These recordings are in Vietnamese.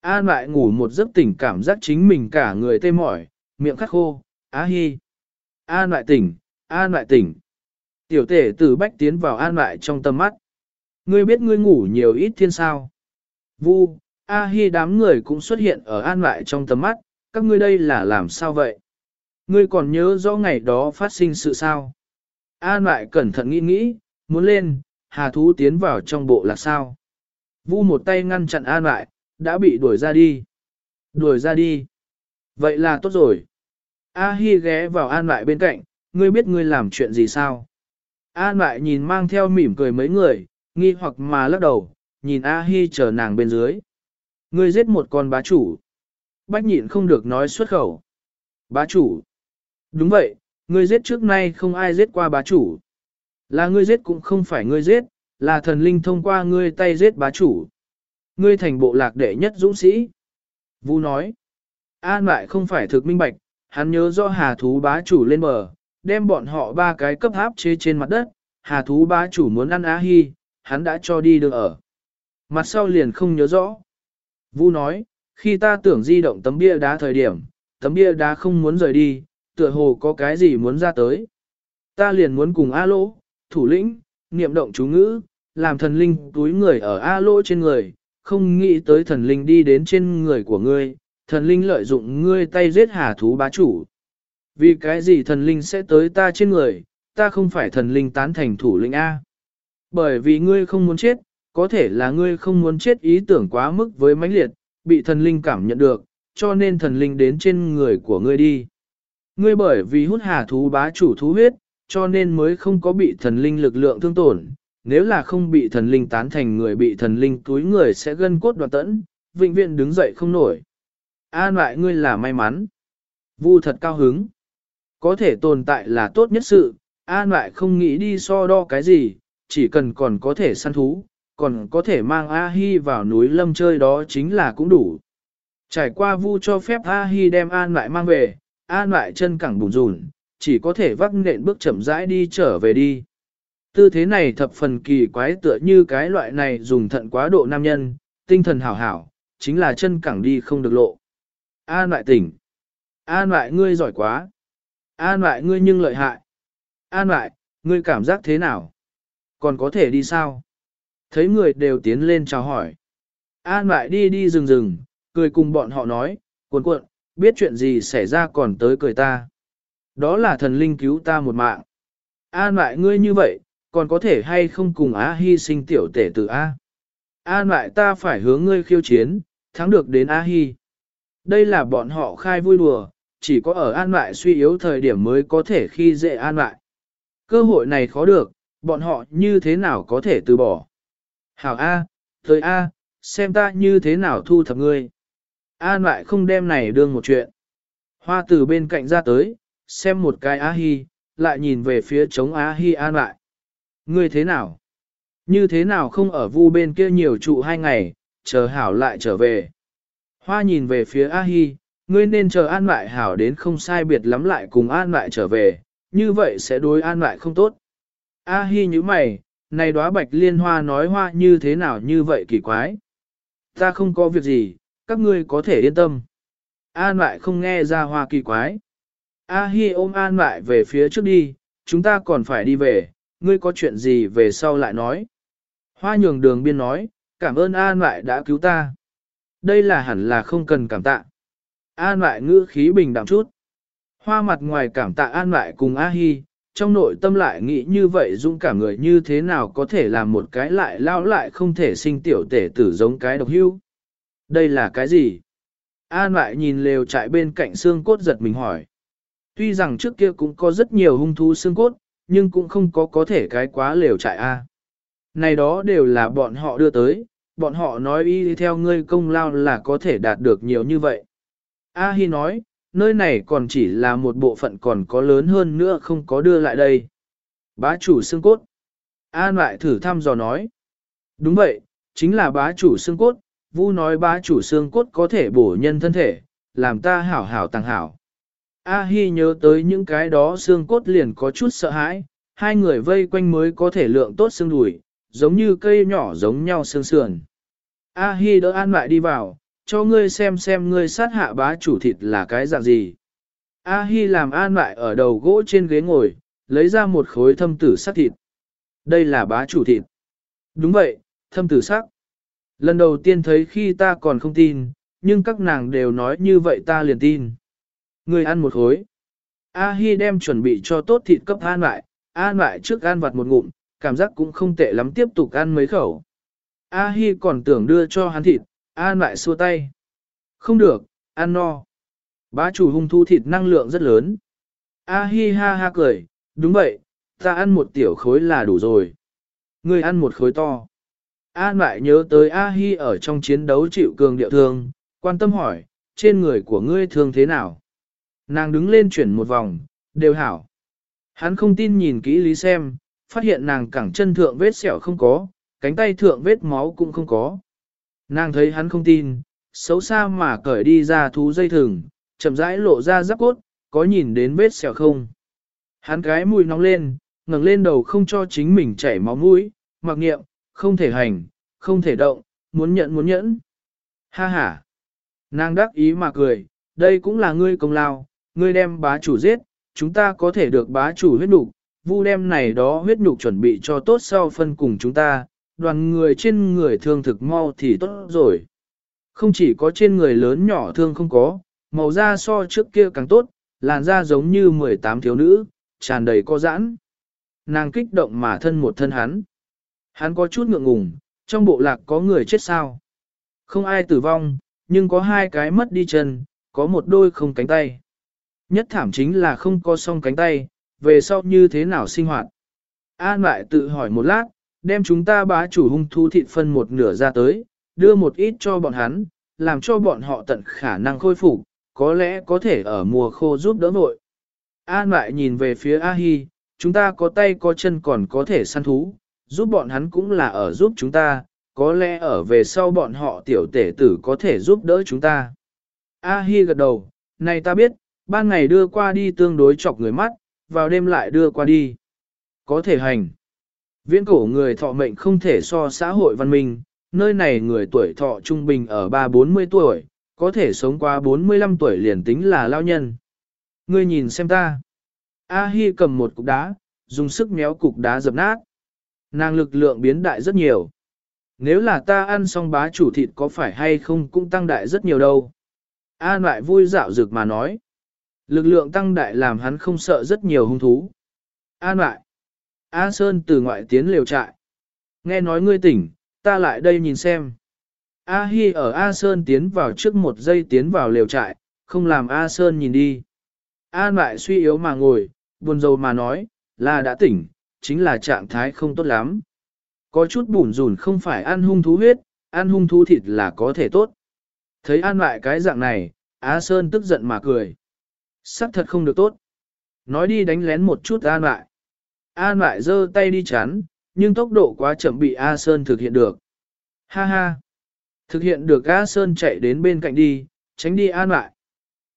An lại ngủ một giấc tỉnh cảm giác chính mình cả người tê mỏi, miệng khắc khô, á hi. An lại tỉnh, an lại tỉnh. Tiểu tể tử bách tiến vào an lại trong tâm mắt. Ngươi biết ngươi ngủ nhiều ít thiên sao. Vu, A Hi đám người cũng xuất hiện ở an lại trong tầm mắt, các ngươi đây là làm sao vậy? Ngươi còn nhớ rõ ngày đó phát sinh sự sao? An lại cẩn thận nghĩ nghĩ, muốn lên, hà thú tiến vào trong bộ là sao? Vu một tay ngăn chặn an lại, đã bị đuổi ra đi. Đuổi ra đi. Vậy là tốt rồi. A Hi ghé vào an lại bên cạnh, ngươi biết ngươi làm chuyện gì sao? An lại nhìn mang theo mỉm cười mấy người, nghi hoặc mà lắc đầu, nhìn A Hi chờ nàng bên dưới. Ngươi giết một con bá chủ. Bách nhịn không được nói xuất khẩu. Bá chủ. Đúng vậy, ngươi giết trước nay không ai giết qua bá chủ. Là ngươi giết cũng không phải ngươi giết, là thần linh thông qua ngươi tay giết bá chủ. Ngươi thành bộ lạc đệ nhất dũng sĩ. Vu nói. An lại không phải thực minh bạch, hắn nhớ do hà thú bá chủ lên bờ, đem bọn họ ba cái cấp áp chế trên mặt đất, hà thú bá chủ muốn ăn á hi, hắn đã cho đi được ở. Mặt sau liền không nhớ rõ. Vu nói, khi ta tưởng di động tấm bia đá thời điểm, tấm bia đá không muốn rời đi, tựa hồ có cái gì muốn ra tới. Ta liền muốn cùng A lỗ, thủ lĩnh, niệm động chú ngữ, làm thần linh túi người ở A lỗ trên người, không nghĩ tới thần linh đi đến trên người của ngươi, thần linh lợi dụng ngươi tay giết hà thú bá chủ. Vì cái gì thần linh sẽ tới ta trên người, ta không phải thần linh tán thành thủ lĩnh A. Bởi vì ngươi không muốn chết, có thể là ngươi không muốn chết ý tưởng quá mức với mãnh liệt, bị thần linh cảm nhận được, cho nên thần linh đến trên người của ngươi đi. Ngươi bởi vì hút hà thú bá chủ thú huyết, cho nên mới không có bị thần linh lực lượng thương tổn. Nếu là không bị thần linh tán thành người bị thần linh túi người sẽ gân cốt đoạn tẫn, vĩnh viễn đứng dậy không nổi. An lại ngươi là may mắn. Vu thật cao hứng. Có thể tồn tại là tốt nhất sự, an lại không nghĩ đi so đo cái gì, chỉ cần còn có thể săn thú, còn có thể mang A-hi vào núi lâm chơi đó chính là cũng đủ. Trải qua vu cho phép A-hi đem an lại mang về, an lại chân cẳng bùn rùn, chỉ có thể vác nện bước chậm rãi đi trở về đi. Tư thế này thập phần kỳ quái tựa như cái loại này dùng thận quá độ nam nhân, tinh thần hảo hảo, chính là chân cẳng đi không được lộ. An lại tỉnh. An lại ngươi giỏi quá. An lại ngươi nhưng lợi hại. An lại, ngươi cảm giác thế nào? Còn có thể đi sao? Thấy người đều tiến lên chào hỏi. An lại đi đi rừng rừng, cười cùng bọn họ nói, cuộn cuộn, biết chuyện gì xảy ra còn tới cười ta. Đó là thần linh cứu ta một mạng. An lại ngươi như vậy, còn có thể hay không cùng Á hy sinh tiểu tể tử A. a lại ta phải hướng ngươi khiêu chiến, thắng được đến A hy. Đây là bọn họ khai vui đùa, chỉ có ở an lại suy yếu thời điểm mới có thể khi dễ an lại. Cơ hội này khó được, bọn họ như thế nào có thể từ bỏ. Hảo A, thời A, xem ta như thế nào thu thập ngươi. An lại không đem này đương một chuyện. Hoa từ bên cạnh ra tới, xem một cái A Hi, lại nhìn về phía chống A Hi an lại. Ngươi thế nào? Như thế nào không ở vu bên kia nhiều trụ hai ngày, chờ hảo lại trở về. Hoa nhìn về phía A Hi, ngươi nên chờ an lại hảo đến không sai biệt lắm lại cùng an lại trở về, như vậy sẽ đối an lại không tốt. A Hi như mày, này đóa bạch liên hoa nói hoa như thế nào như vậy kỳ quái. Ta không có việc gì, các ngươi có thể yên tâm. An lại không nghe ra hoa kỳ quái. A Hi ôm An lại về phía trước đi, chúng ta còn phải đi về, ngươi có chuyện gì về sau lại nói. Hoa nhường đường biên nói, cảm ơn An lại đã cứu ta. Đây là hẳn là không cần cảm tạ. An lại ngữ khí bình đạm chút. Hoa mặt ngoài cảm tạ An lại cùng A Hi, trong nội tâm lại nghĩ như vậy dũng cảm người như thế nào có thể làm một cái lại lao lại không thể sinh tiểu tể tử giống cái độc hưu. Đây là cái gì? An lại nhìn lều trại bên cạnh xương cốt giật mình hỏi. Tuy rằng trước kia cũng có rất nhiều hung thú xương cốt, nhưng cũng không có có thể cái quá lều trại A. Này đó đều là bọn họ đưa tới, bọn họ nói y theo ngươi công lao là có thể đạt được nhiều như vậy. A Hi nói, nơi này còn chỉ là một bộ phận còn có lớn hơn nữa không có đưa lại đây. Bá chủ xương cốt. An lại thử thăm dò nói. Đúng vậy, chính là bá chủ xương cốt, Vu nói bá chủ xương cốt có thể bổ nhân thân thể, làm ta hảo hảo tăng hảo. A Hi nhớ tới những cái đó xương cốt liền có chút sợ hãi, hai người vây quanh mới có thể lượng tốt xương đùi, giống như cây nhỏ giống nhau xương sườn. A Hi đỡ An lại đi vào, cho ngươi xem xem ngươi sát hạ bá chủ thịt là cái dạng gì. A Hi làm an lại ở đầu gỗ trên ghế ngồi, lấy ra một khối thâm tử sắc thịt. Đây là bá chủ thịt. Đúng vậy, thâm tử sắc. Lần đầu tiên thấy khi ta còn không tin, nhưng các nàng đều nói như vậy ta liền tin. Người ăn một khối. A Hi đem chuẩn bị cho tốt thịt cấp an lại, an lại trước ăn vặt một ngụm, cảm giác cũng không tệ lắm tiếp tục ăn mấy khẩu. A Hi còn tưởng đưa cho hắn thịt, an lại xua tay. Không được, ăn no. Bá chủ hung thu thịt năng lượng rất lớn. A Hi ha ha cười, đúng vậy, ta ăn một tiểu khối là đủ rồi. Người ăn một khối to. An lại nhớ tới A Hi ở trong chiến đấu chịu cường điệu thương, quan tâm hỏi, trên người của ngươi thương thế nào? Nàng đứng lên chuyển một vòng, đều hảo. Hắn không tin nhìn kỹ lý xem, phát hiện nàng cẳng chân thượng vết sẹo không có, cánh tay thượng vết máu cũng không có. Nàng thấy hắn không tin, xấu xa mà cởi đi ra thú dây thừng, chậm rãi lộ ra giáp cốt, có nhìn đến vết sẹo không. Hắn cái mũi nóng lên, ngẩng lên đầu không cho chính mình chảy máu mũi, mặc nghiệm, không thể hành, không thể động, muốn nhận muốn nhẫn. Ha ha. Nàng đắc ý mà cười, đây cũng là ngươi công lao, ngươi đem bá chủ giết, chúng ta có thể được bá chủ huyết nhục, vu đem này đó huyết nhục chuẩn bị cho tốt sau phân cùng chúng ta, đoàn người trên người thương thực mau thì tốt rồi. Không chỉ có trên người lớn nhỏ thương không có, màu da so trước kia càng tốt, làn da giống như 18 thiếu nữ, tràn đầy co giãn. Nàng kích động mà thân một thân hắn. Hắn có chút ngượng ngùng, trong bộ lạc có người chết sao. Không ai tử vong, nhưng có hai cái mất đi chân, có một đôi không cánh tay. Nhất thảm chính là không có song cánh tay, về sau như thế nào sinh hoạt. An lại tự hỏi một lát, đem chúng ta bá chủ hung thu thịt phân một nửa ra tới, đưa một ít cho bọn hắn, làm cho bọn họ tận khả năng khôi phục, có lẽ có thể ở mùa khô giúp đỡ vội. An lại nhìn về phía A-hi, chúng ta có tay có chân còn có thể săn thú, giúp bọn hắn cũng là ở giúp chúng ta, có lẽ ở về sau bọn họ tiểu tể tử có thể giúp đỡ chúng ta. A-hi gật đầu, này ta biết, ban ngày đưa qua đi tương đối chọc người mắt, vào đêm lại đưa qua đi. Có thể hành. Viễn cổ người thọ mệnh không thể so xã hội văn minh, nơi này người tuổi thọ trung bình ở 3-40 tuổi, có thể sống qua 45 tuổi liền tính là lao nhân. Ngươi nhìn xem ta. A-hi cầm một cục đá, dùng sức méo cục đá dập nát. Nàng lực lượng biến đại rất nhiều. Nếu là ta ăn xong bá chủ thịt có phải hay không cũng tăng đại rất nhiều đâu. An lại vui dạo dược mà nói. Lực lượng tăng đại làm hắn không sợ rất nhiều hung thú. An lại. A Sơn từ ngoại tiến liều trại. Nghe nói ngươi tỉnh, ta lại đây nhìn xem. A Hi ở A Sơn tiến vào trước một giây tiến vào liều trại, không làm A Sơn nhìn đi. An lại suy yếu mà ngồi, buồn rầu mà nói, là đã tỉnh, chính là trạng thái không tốt lắm. Có chút bùn rùn không phải ăn hung thú huyết, ăn hung thú thịt là có thể tốt. Thấy An lại cái dạng này, A Sơn tức giận mà cười. Sắc thật không được tốt. Nói đi đánh lén một chút An lại. An lại giơ tay đi chắn, nhưng tốc độ quá chậm bị A Sơn thực hiện được. Ha ha! Thực hiện được A Sơn chạy đến bên cạnh đi, tránh đi An lại.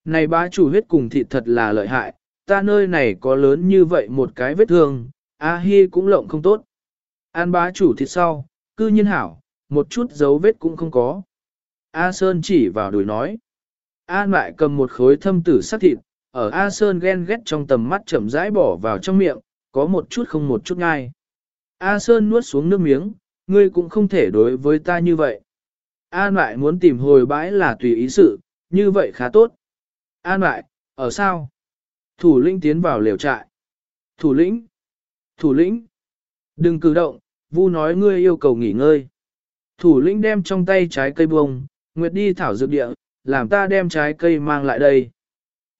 Này bá chủ huyết cùng thịt thật là lợi hại, ta nơi này có lớn như vậy một cái vết thương, A Hi cũng lộng không tốt. An bá chủ thịt sau, cư nhiên hảo, một chút dấu vết cũng không có. A Sơn chỉ vào đùi nói. An lại cầm một khối thâm tử sắc thịt, ở A Sơn ghen ghét trong tầm mắt chậm rãi bỏ vào trong miệng, có một chút không một chút ngai. A Sơn nuốt xuống nước miếng, ngươi cũng không thể đối với ta như vậy. An lại muốn tìm hồi bãi là tùy ý sự, như vậy khá tốt. An lại, ở sao? Thủ lĩnh tiến vào liều trại. Thủ lĩnh! Thủ lĩnh! Đừng cử động, vu nói ngươi yêu cầu nghỉ ngơi. Thủ lĩnh đem trong tay trái cây bông, nguyệt đi thảo dược địa, làm ta đem trái cây mang lại đây.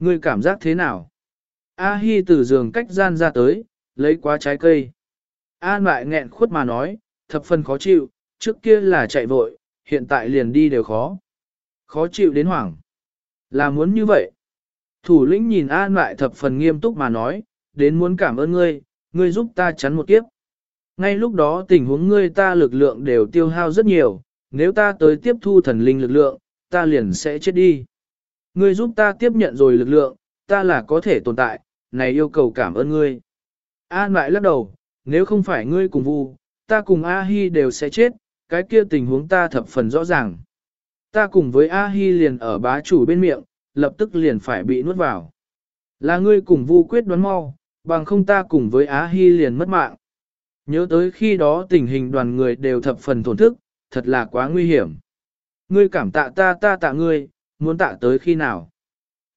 Ngươi cảm giác thế nào? A Hi từ giường cách gian ra tới, lấy quá trái cây. An lại nghẹn khuất mà nói, thập phần khó chịu, trước kia là chạy vội, hiện tại liền đi đều khó. Khó chịu đến hoảng. Là muốn như vậy. Thủ lĩnh nhìn An lại thập phần nghiêm túc mà nói, đến muốn cảm ơn ngươi, ngươi giúp ta chắn một kiếp. Ngay lúc đó tình huống ngươi ta lực lượng đều tiêu hao rất nhiều, nếu ta tới tiếp thu thần linh lực lượng, ta liền sẽ chết đi. Ngươi giúp ta tiếp nhận rồi lực lượng, ta là có thể tồn tại, này yêu cầu cảm ơn ngươi. An lại lắc đầu, nếu không phải ngươi cùng vu, ta cùng A-hi đều sẽ chết, cái kia tình huống ta thập phần rõ ràng. Ta cùng với A-hi liền ở bá chủ bên miệng, lập tức liền phải bị nuốt vào. Là ngươi cùng vu quyết đoán mau, bằng không ta cùng với A-hi liền mất mạng. Nhớ tới khi đó tình hình đoàn người đều thập phần thổn thức, thật là quá nguy hiểm. Ngươi cảm tạ ta ta tạ ngươi, muốn tạ tới khi nào?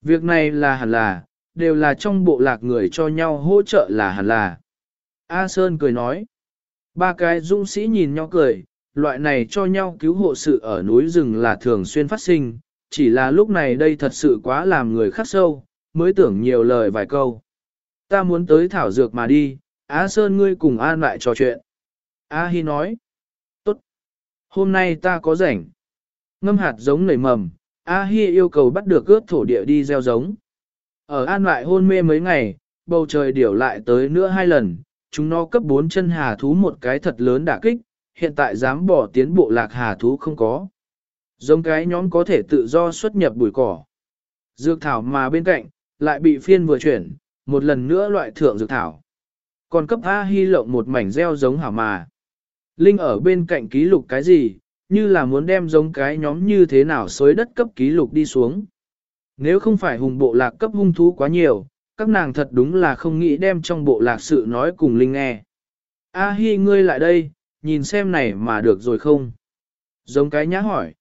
Việc này là hẳn là, đều là trong bộ lạc người cho nhau hỗ trợ là hẳn là. A Sơn cười nói. Ba cái dũng sĩ nhìn nhau cười, loại này cho nhau cứu hộ sự ở núi rừng là thường xuyên phát sinh, chỉ là lúc này đây thật sự quá làm người khắc sâu, mới tưởng nhiều lời vài câu. Ta muốn tới thảo dược mà đi, Á Sơn ngươi cùng an lại trò chuyện. A Hi nói. Tốt. Hôm nay ta có rảnh. Ngâm hạt giống nảy mầm, A Hi yêu cầu bắt được ướt thổ địa đi gieo giống. Ở an lại hôn mê mấy ngày, bầu trời điểu lại tới nữa hai lần, chúng nó cấp bốn chân hà thú một cái thật lớn đả kích, hiện tại dám bỏ tiến bộ lạc hà thú không có. Giống cái nhóm có thể tự do xuất nhập bụi cỏ. Dược thảo mà bên cạnh, lại bị phiên vừa chuyển, một lần nữa loại thượng dược thảo. Còn cấp A-hi lộng một mảnh gieo giống hảo mà. Linh ở bên cạnh ký lục cái gì, như là muốn đem giống cái nhóm như thế nào xối đất cấp ký lục đi xuống. Nếu không phải hùng bộ lạc cấp hung thú quá nhiều, các nàng thật đúng là không nghĩ đem trong bộ lạc sự nói cùng Linh nghe. A Hi ngươi lại đây, nhìn xem này mà được rồi không? Giống cái nhã hỏi.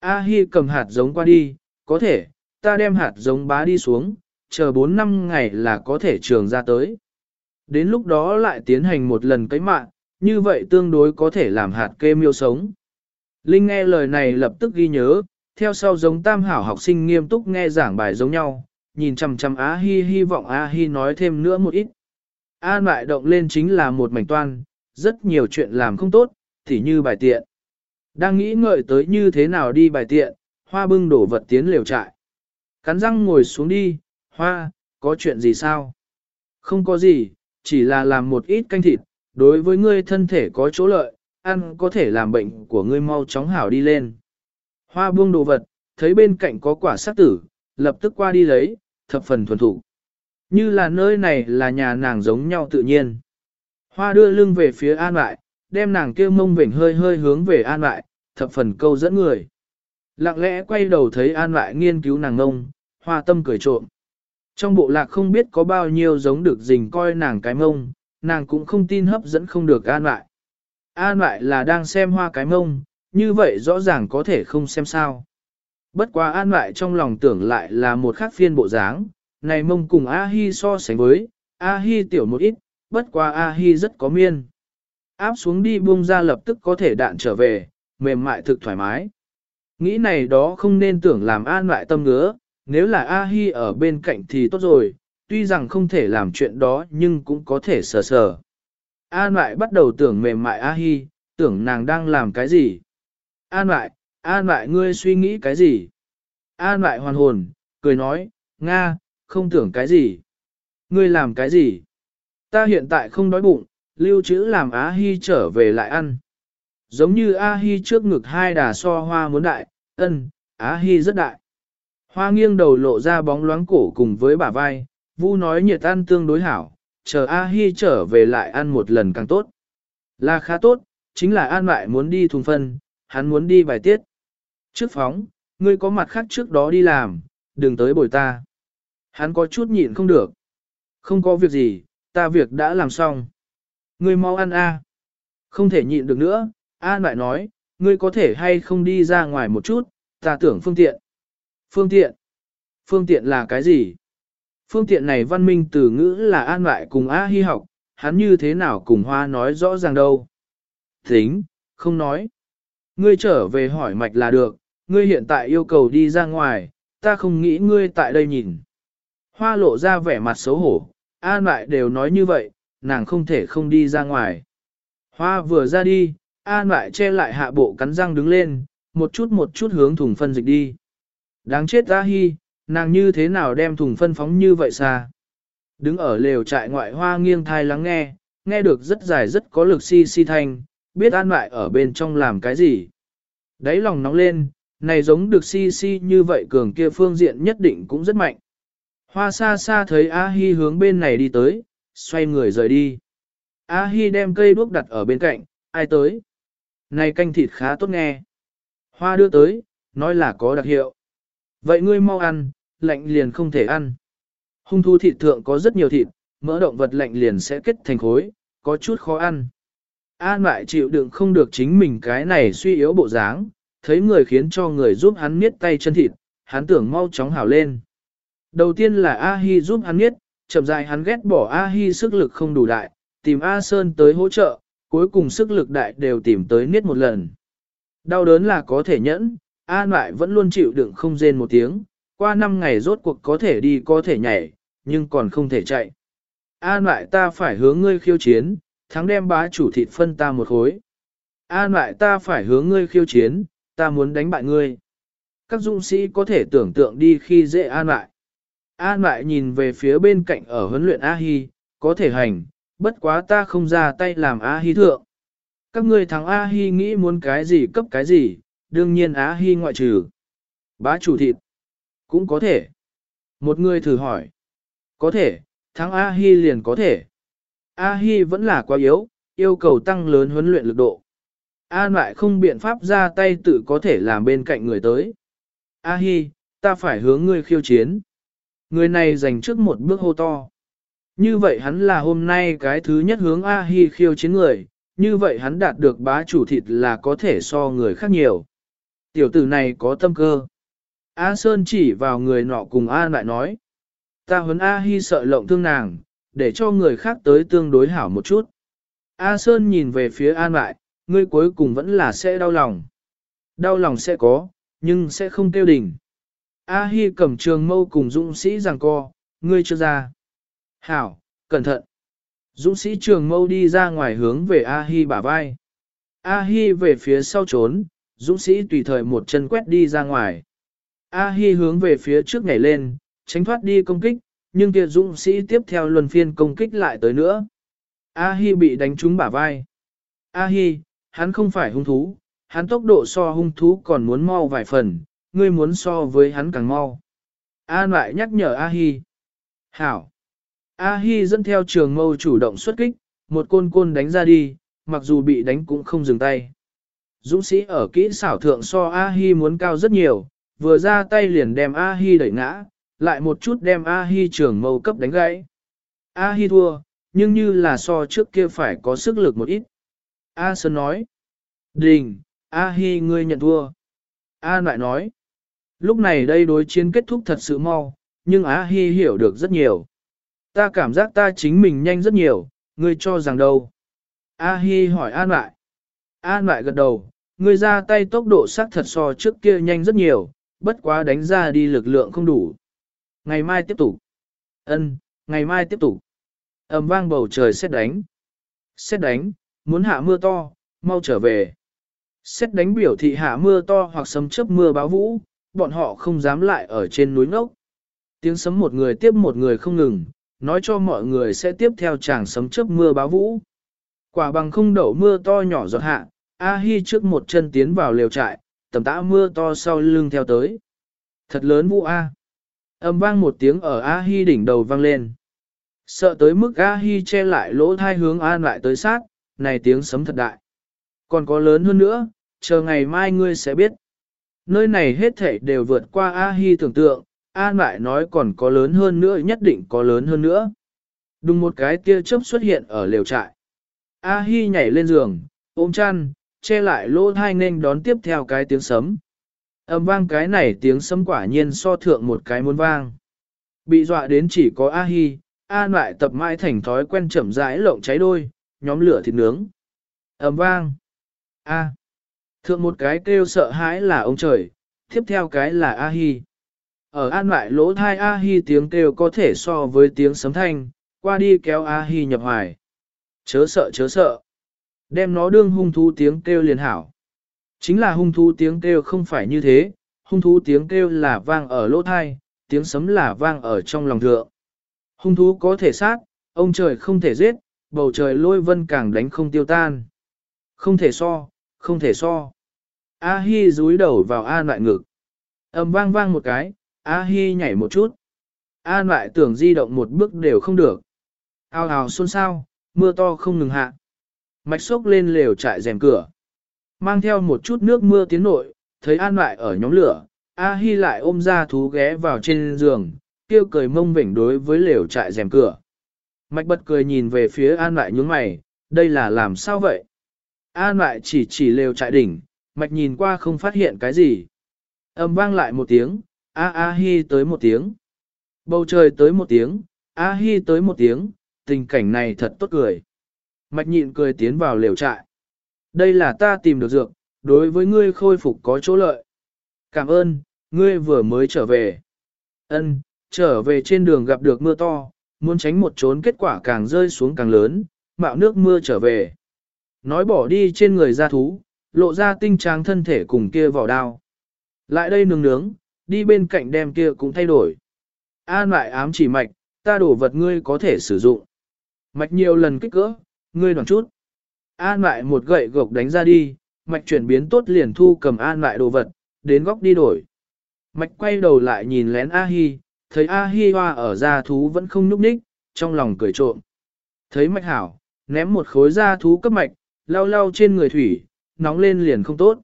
A Hi cầm hạt giống qua đi, có thể, ta đem hạt giống bá đi xuống, chờ 4 năm ngày là có thể trường ra tới. Đến lúc đó lại tiến hành một lần cấy mạng, như vậy tương đối có thể làm hạt kê miêu sống. Linh nghe lời này lập tức ghi nhớ, theo sau giống tam hảo học sinh nghiêm túc nghe giảng bài giống nhau, nhìn chằm chằm Á Hi hy vọng Á Hi nói thêm nữa một ít. An lại động lên chính là một mảnh toan, rất nhiều chuyện làm không tốt, thì như bài tiện. Đang nghĩ ngợi tới như thế nào đi bài tiện, hoa bưng đổ vật tiến liều trại. Cắn răng ngồi xuống đi, hoa, có chuyện gì sao? Không có gì, chỉ là làm một ít canh thịt, đối với ngươi thân thể có chỗ lợi, ăn có thể làm bệnh của ngươi mau chóng hảo đi lên. Hoa buông đồ vật, thấy bên cạnh có quả sát tử, lập tức qua đi lấy, thập phần thuần thủ. Như là nơi này là nhà nàng giống nhau tự nhiên. Hoa đưa lưng về phía an lại, đem nàng kêu mông vểnh hơi hơi hướng về an lại, thập phần câu dẫn người. Lặng lẽ quay đầu thấy an lại nghiên cứu nàng ngông, hoa tâm cười trộm. Trong bộ lạc không biết có bao nhiêu giống được dình coi nàng cái mông, nàng cũng không tin hấp dẫn không được an lại. An lại là đang xem hoa cái mông, như vậy rõ ràng có thể không xem sao. Bất quá an lại trong lòng tưởng lại là một khác phiên bộ dáng, này mông cùng A-hi so sánh với, A-hi tiểu một ít, bất quá A-hi rất có miên. Áp xuống đi buông ra lập tức có thể đạn trở về, mềm mại thực thoải mái. Nghĩ này đó không nên tưởng làm an lại tâm ngứa, nếu là A-hi ở bên cạnh thì tốt rồi, tuy rằng không thể làm chuyện đó nhưng cũng có thể sờ sờ. An lại bắt đầu tưởng mềm mại A-hi, tưởng nàng đang làm cái gì. An lại, an lại ngươi suy nghĩ cái gì? An lại hoàn hồn, cười nói, Nga, không tưởng cái gì. Ngươi làm cái gì? Ta hiện tại không đói bụng, lưu trữ làm Á Hi trở về lại ăn. Giống như A Hi trước ngực hai đà so hoa muốn đại, ân, Á Hi rất đại. Hoa nghiêng đầu lộ ra bóng loáng cổ cùng với bả vai, Vu nói nhiệt ăn tương đối hảo, chờ A Hi trở về lại ăn một lần càng tốt. Là khá tốt, chính là an lại muốn đi thùng phân, hắn muốn đi bài tiết. Trước phóng, ngươi có mặt khác trước đó đi làm, đừng tới bồi ta. Hắn có chút nhịn không được. Không có việc gì, ta việc đã làm xong. Ngươi mau ăn a. Không thể nhịn được nữa, An lại nói, ngươi có thể hay không đi ra ngoài một chút, ta tưởng phương tiện. Phương tiện? Phương tiện là cái gì? Phương tiện này văn minh từ ngữ là an lại cùng A Hi học, hắn như thế nào cùng hoa nói rõ ràng đâu. Tính, không nói. Ngươi trở về hỏi mạch là được, ngươi hiện tại yêu cầu đi ra ngoài, ta không nghĩ ngươi tại đây nhìn. Hoa lộ ra vẻ mặt xấu hổ, an lại đều nói như vậy, nàng không thể không đi ra ngoài. Hoa vừa ra đi, an lại che lại hạ bộ cắn răng đứng lên, một chút một chút hướng thùng phân dịch đi. Đáng chết A Hi, nàng như thế nào đem thùng phân phóng như vậy xa. Đứng ở lều trại ngoại hoa nghiêng thai lắng nghe, nghe được rất dài rất có lực si si thanh, biết an lại ở bên trong làm cái gì. Đấy lòng nóng lên, này giống được si si như vậy cường kia phương diện nhất định cũng rất mạnh. Hoa xa xa thấy A-hi hướng bên này đi tới, xoay người rời đi. A-hi đem cây đuốc đặt ở bên cạnh, ai tới? Này canh thịt khá tốt nghe. Hoa đưa tới, nói là có đặc hiệu. Vậy ngươi mau ăn, lạnh liền không thể ăn. Hung thú thịt thượng có rất nhiều thịt, mỡ động vật lạnh liền sẽ kết thành khối, có chút khó ăn. An lại chịu đựng không được chính mình cái này suy yếu bộ dáng, thấy người khiến cho người giúp hắn miết tay chân thịt, hắn tưởng mau chóng hảo lên. Đầu tiên là A-hi giúp hắn miết, chậm dài hắn ghét bỏ A-hi sức lực không đủ đại, tìm A Sơn tới hỗ trợ, cuối cùng sức lực đại đều tìm tới niết một lần. Đau đớn là có thể nhẫn, A lại vẫn luôn chịu đựng không rên một tiếng, qua năm ngày rốt cuộc có thể đi có thể nhảy, nhưng còn không thể chạy. A lại ta phải hướng ngươi khiêu chiến, thắng đem bá chủ thịt phân ta một khối. A lại ta phải hướng ngươi khiêu chiến, ta muốn đánh bại ngươi. Các dũng sĩ có thể tưởng tượng đi khi dễ an lại. An lại nhìn về phía bên cạnh ở huấn luyện A-hi, có thể hành, bất quá ta không ra tay làm A-hi thượng. Các ngươi thắng A-hi nghĩ muốn cái gì cấp cái gì, đương nhiên Á Hy ngoại trừ. Bá chủ thịt, cũng có thể. Một người thử hỏi, có thể, thắng A Hy liền có thể. A Hy vẫn là quá yếu, yêu cầu tăng lớn huấn luyện lực độ. A lại không biện pháp ra tay tự có thể làm bên cạnh người tới. A-hi, ta phải hướng ngươi khiêu chiến. Người này dành trước một bước hô to. Như vậy hắn là hôm nay cái thứ nhất hướng A-hi khiêu chiến người, như vậy hắn đạt được bá chủ thịt là có thể so người khác nhiều. Tiểu tử này có tâm cơ. A Sơn chỉ vào người nọ cùng A lại nói. Ta huấn A-hi sợ lộng thương nàng, để cho người khác tới tương đối hảo một chút. A Sơn nhìn về phía An lại, ngươi cuối cùng vẫn là sẽ đau lòng. Đau lòng sẽ có, nhưng sẽ không tiêu đỉnh. A Hi cầm trường mâu cùng dũng sĩ giằng co, ngươi chưa ra. Hảo, cẩn thận. Dũng sĩ trường mâu đi ra ngoài hướng về A Hi bả vai. A Hi về phía sau trốn, dũng sĩ tùy thời một chân quét đi ra ngoài. A Hi hướng về phía trước nhảy lên, tránh thoát đi công kích, nhưng kia dũng sĩ tiếp theo luân phiên công kích lại tới nữa. A Hi bị đánh trúng bả vai. A Hi, hắn không phải hung thú, hắn tốc độ so hung thú còn muốn mau vài phần, ngươi muốn so với hắn càng mau. An lại nhắc nhở A-hi. Hảo. A-hi dẫn theo trường mâu chủ động xuất kích, một côn côn đánh ra đi, mặc dù bị đánh cũng không dừng tay. Dũng sĩ ở kỹ xảo thượng so A-hi muốn cao rất nhiều, vừa ra tay liền đem A-hi đẩy ngã, lại một chút đem A-hi trưởng mâu cấp đánh gãy. A-hi thua, nhưng như là so trước kia phải có sức lực một ít. A Sơn nói. Đình, A Hi ngươi nhận thua. A lại nói. Lúc này đây đối chiến kết thúc thật sự mau, nhưng A Hi hiểu được rất nhiều. Ta cảm giác ta chính mình nhanh rất nhiều, ngươi cho rằng đâu. A Hi hỏi An lại. An lại gật đầu, ngươi ra tay tốc độ sắc thật so trước kia nhanh rất nhiều, bất quá đánh ra đi lực lượng không đủ. Ngày mai tiếp tục. Ân, ngày mai tiếp tục. ầm vang bầu trời xét đánh. Xét đánh, muốn hạ mưa to, mau trở về. Xét đánh biểu thị hạ mưa to hoặc sấm chớp mưa báo vũ, bọn họ không dám lại ở trên núi ngốc. Tiếng sấm một người tiếp một người không ngừng, nói cho mọi người sẽ tiếp theo chàng sấm chớp mưa báo vũ. Quả bằng không đậu mưa to nhỏ giọt hạ, A-hi trước một chân tiến vào lều trại, tầm tã mưa to sau lưng theo tới. Thật lớn vũ A. Âm vang một tiếng ở A-hi đỉnh đầu vang lên. Sợ tới mức A-hi che lại lỗ thai hướng an lại tới sát, này tiếng sấm thật đại. Còn có lớn hơn nữa, chờ ngày mai ngươi sẽ biết. Nơi này hết thảy đều vượt qua A-hi tưởng tượng, An lại nói còn có lớn hơn nữa nhất định có lớn hơn nữa. Đùng một cái tia chớp xuất hiện ở lều trại. A-hi nhảy lên giường, ôm chăn, che lại lỗ thai nên đón tiếp theo cái tiếng sấm. Âm vang cái này tiếng sấm quả nhiên so thượng một cái muốn vang. Bị dọa đến chỉ có A-hi, An lại tập mãi thành thói quen chậm rãi lộng cháy đôi, nhóm lửa thịt nướng. âm vang. A. Thượng một cái kêu sợ hãi là ông trời, tiếp theo cái là A-hi. Ở an lại lỗ thai A-hi tiếng kêu có thể so với tiếng sấm thanh, qua đi kéo A-hi nhập hoài. Chớ sợ chớ sợ. Đem nó đương hung thú tiếng kêu liền hảo. Chính là hung thú tiếng kêu không phải như thế, hung thú tiếng kêu là vang ở lỗ thai, tiếng sấm là vang ở trong lòng thượng. Hung thú có thể sát, ông trời không thể giết, bầu trời lôi vân càng đánh không tiêu tan. Không thể so, không thể so. A Hi rúi đầu vào An lại ngực. ầm vang vang một cái, A Hi nhảy một chút. An lại tưởng di động một bước đều không được. Ao ào xôn xao, mưa to không ngừng hạ. Mạch xốc lên lều trại rèm cửa. Mang theo một chút nước mưa tiến nội, thấy An lại ở nhóm lửa, A Hi lại ôm ra thú ghé vào trên giường, kêu cười mông vỉnh đối với lều trại rèm cửa. Mạch bật cười nhìn về phía An lại nhướng mày, đây là làm sao vậy? An lại chỉ chỉ lều trại đỉnh, mạch nhìn qua không phát hiện cái gì. Âm vang lại một tiếng, A A Hi tới một tiếng. Bầu trời tới một tiếng, A Hi tới một tiếng, tình cảnh này thật tốt cười. Mạch nhịn cười tiến vào lều trại. Đây là ta tìm được dược, đối với ngươi khôi phục có chỗ lợi. Cảm ơn, ngươi vừa mới trở về. Ân, trở về trên đường gặp được mưa to, muốn tránh một trốn kết quả càng rơi xuống càng lớn, mạo nước mưa trở về. Nói bỏ đi trên người ra thú, lộ ra tinh tráng thân thể cùng kia vỏ đao. Lại đây nướng nướng, đi bên cạnh đem kia cũng thay đổi. An lại ám chỉ mạch, ta đổ vật ngươi có thể sử dụng. Mạch nhiều lần kích cỡ, ngươi đoàn chút. An lại một gậy gộc đánh ra đi, mạch chuyển biến tốt liền thu cầm an lại đồ vật, đến góc đi đổi. Mạch quay đầu lại nhìn lén A-hi, thấy A-hi hoa ở da thú vẫn không núp ních, trong lòng cười trộm. Thấy mạch hảo, ném một khối da thú cấp mạch, lau lau trên người thủy, nóng lên liền không tốt.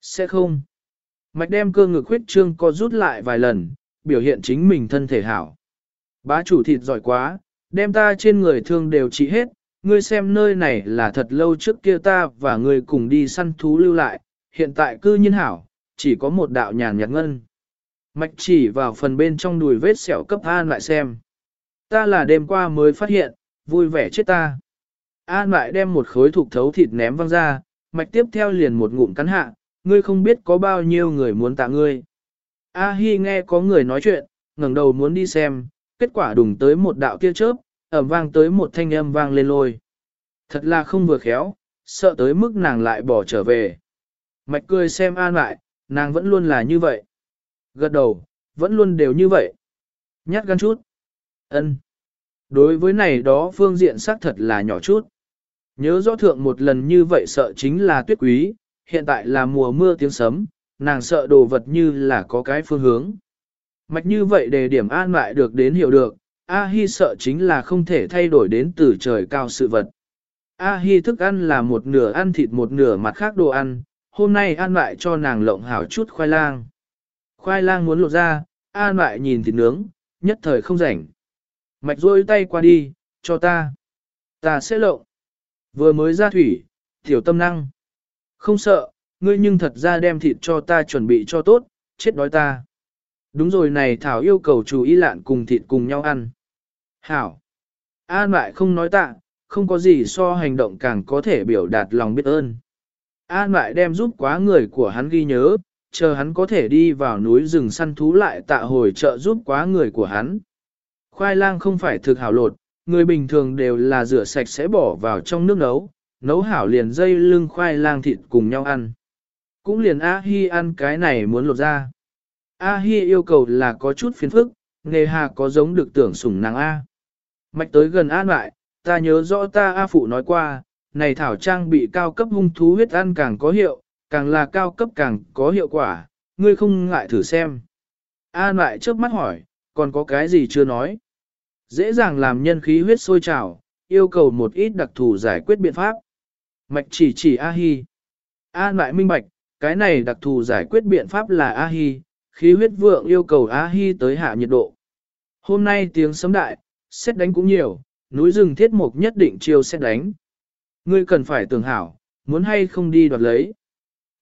Sẽ không. Mạch đem cơ ngực huyết trương co rút lại vài lần, biểu hiện chính mình thân thể hảo. Bá chủ thịt giỏi quá, đem ta trên người thương đều trị hết, ngươi xem nơi này là thật lâu trước kia ta và ngươi cùng đi săn thú lưu lại, hiện tại cư nhiên hảo, chỉ có một đạo nhàn nhạt ngân. Mạch chỉ vào phần bên trong đùi vết sẹo cấp an lại xem. Ta là đêm qua mới phát hiện, vui vẻ chết ta. An lại đem một khối thục thấu thịt ném văng ra, mạch tiếp theo liền một ngụm cắn hạ, ngươi không biết có bao nhiêu người muốn tạ ngươi. A Hi nghe có người nói chuyện, ngẩng đầu muốn đi xem, kết quả đùng tới một đạo tia chớp, ẩm vang tới một thanh âm vang lên lôi. Thật là không vừa khéo, sợ tới mức nàng lại bỏ trở về. Mạch cười xem an lại, nàng vẫn luôn là như vậy. Gật đầu, vẫn luôn đều như vậy. Nhát gan chút. ân. Đối với này đó phương diện xác thật là nhỏ chút. Nhớ rõ thượng một lần như vậy sợ chính là tuyết quý, hiện tại là mùa mưa tiếng sấm, nàng sợ đồ vật như là có cái phương hướng. Mạch như vậy để điểm an lại được đến hiểu được, A-hi sợ chính là không thể thay đổi đến từ trời cao sự vật. A-hi thức ăn là một nửa ăn thịt một nửa mặt khác đồ ăn, hôm nay ăn lại cho nàng lộng hảo chút khoai lang. Khoai lang muốn lột ra, an lại nhìn thịt nướng, nhất thời không rảnh. Mạch rôi tay qua đi, cho ta. Ta sẽ lộng. Vừa mới ra thủy, tiểu tâm năng. Không sợ, ngươi nhưng thật ra đem thịt cho ta chuẩn bị cho tốt, chết đói ta. Đúng rồi này Thảo yêu cầu chú ý lạn cùng thịt cùng nhau ăn. Hảo. An lại không nói tạ, không có gì so hành động càng có thể biểu đạt lòng biết ơn. An lại đem giúp quá người của hắn ghi nhớ, chờ hắn có thể đi vào núi rừng săn thú lại tạ hồi trợ giúp quá người của hắn. Khoai lang không phải thực hảo lột, người bình thường đều là rửa sạch sẽ bỏ vào trong nước nấu, nấu hảo liền dây lưng khoai lang thịt cùng nhau ăn. Cũng liền A-hi ăn cái này muốn lột ra. A-hi yêu cầu là có chút phiền phức, nghề hà có giống được tưởng sủng nàng A. Mạch tới gần an lại, ta nhớ rõ ta A phụ nói qua, này thảo trang bị cao cấp hung thú huyết ăn càng có hiệu, càng là cao cấp càng có hiệu quả, ngươi không ngại thử xem. An lại trước mắt hỏi, còn có cái gì chưa nói? Dễ dàng làm nhân khí huyết sôi trào, yêu cầu một ít đặc thù giải quyết biện pháp. Mạch chỉ chỉ A-hi. An lại minh bạch, cái này đặc thù giải quyết biện pháp là A-hi, khí huyết vượng yêu cầu A-hi tới hạ nhiệt độ. Hôm nay tiếng sấm đại, xét đánh cũng nhiều, núi rừng thiết mục nhất định chiêu xét đánh. Ngươi cần phải tưởng hảo, muốn hay không đi đoạt lấy.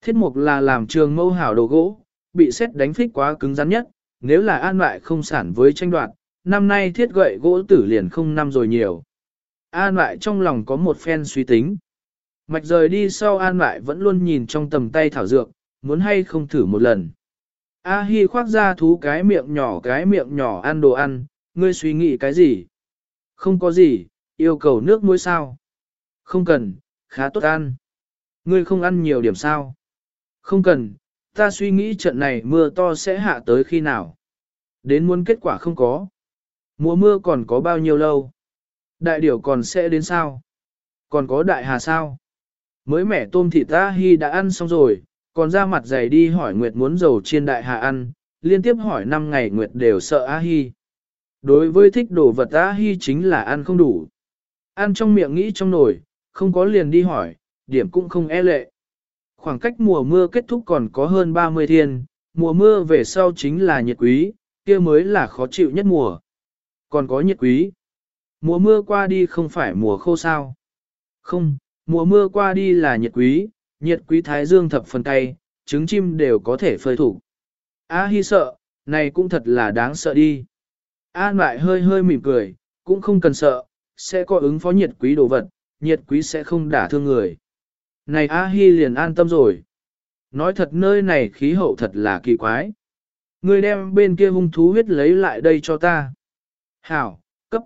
Thiết mục là làm trường mâu hảo đồ gỗ, bị xét đánh phích quá cứng rắn nhất, nếu là an lại không sản với tranh đoạt, năm nay thiết gậy gỗ tử liền không năm rồi nhiều. An lại trong lòng có một phen suy tính. Mạch rời đi sau an lại vẫn luôn nhìn trong tầm tay thảo dược, muốn hay không thử một lần. A Hi khoác ra thú cái miệng nhỏ cái miệng nhỏ ăn đồ ăn, ngươi suy nghĩ cái gì? Không có gì, yêu cầu nước muối sao? Không cần, khá tốt ăn. Ngươi không ăn nhiều điểm sao? Không cần, ta suy nghĩ trận này mưa to sẽ hạ tới khi nào? Đến muốn kết quả không có. Mùa mưa còn có bao nhiêu lâu? Đại điểu còn sẽ đến sao? Còn có đại hà sao? Mới mẻ tôm thịt ta Hi đã ăn xong rồi, còn ra mặt dày đi hỏi Nguyệt muốn dầu chiên đại hà ăn, liên tiếp hỏi 5 ngày Nguyệt đều sợ A Hi. Đối với thích đồ vật A Hi chính là ăn không đủ. Ăn trong miệng nghĩ trong nồi, không có liền đi hỏi, điểm cũng không e lệ. Khoảng cách mùa mưa kết thúc còn có hơn 30 thiên, mùa mưa về sau chính là nhiệt quý, kia mới là khó chịu nhất mùa. Còn có nhiệt quý. Mùa mưa qua đi không phải mùa khô sao. Không, mùa mưa qua đi là nhiệt quý, nhiệt quý thái dương thập phần tay, trứng chim đều có thể phơi thủ. A Hi sợ, này cũng thật là đáng sợ đi. An lại hơi hơi mỉm cười, cũng không cần sợ, sẽ có ứng phó nhiệt quý đồ vật, nhiệt quý sẽ không đả thương người. Này A Hi liền an tâm rồi. Nói thật nơi này khí hậu thật là kỳ quái. Người đem bên kia hung thú huyết lấy lại đây cho ta. Hảo, cấp.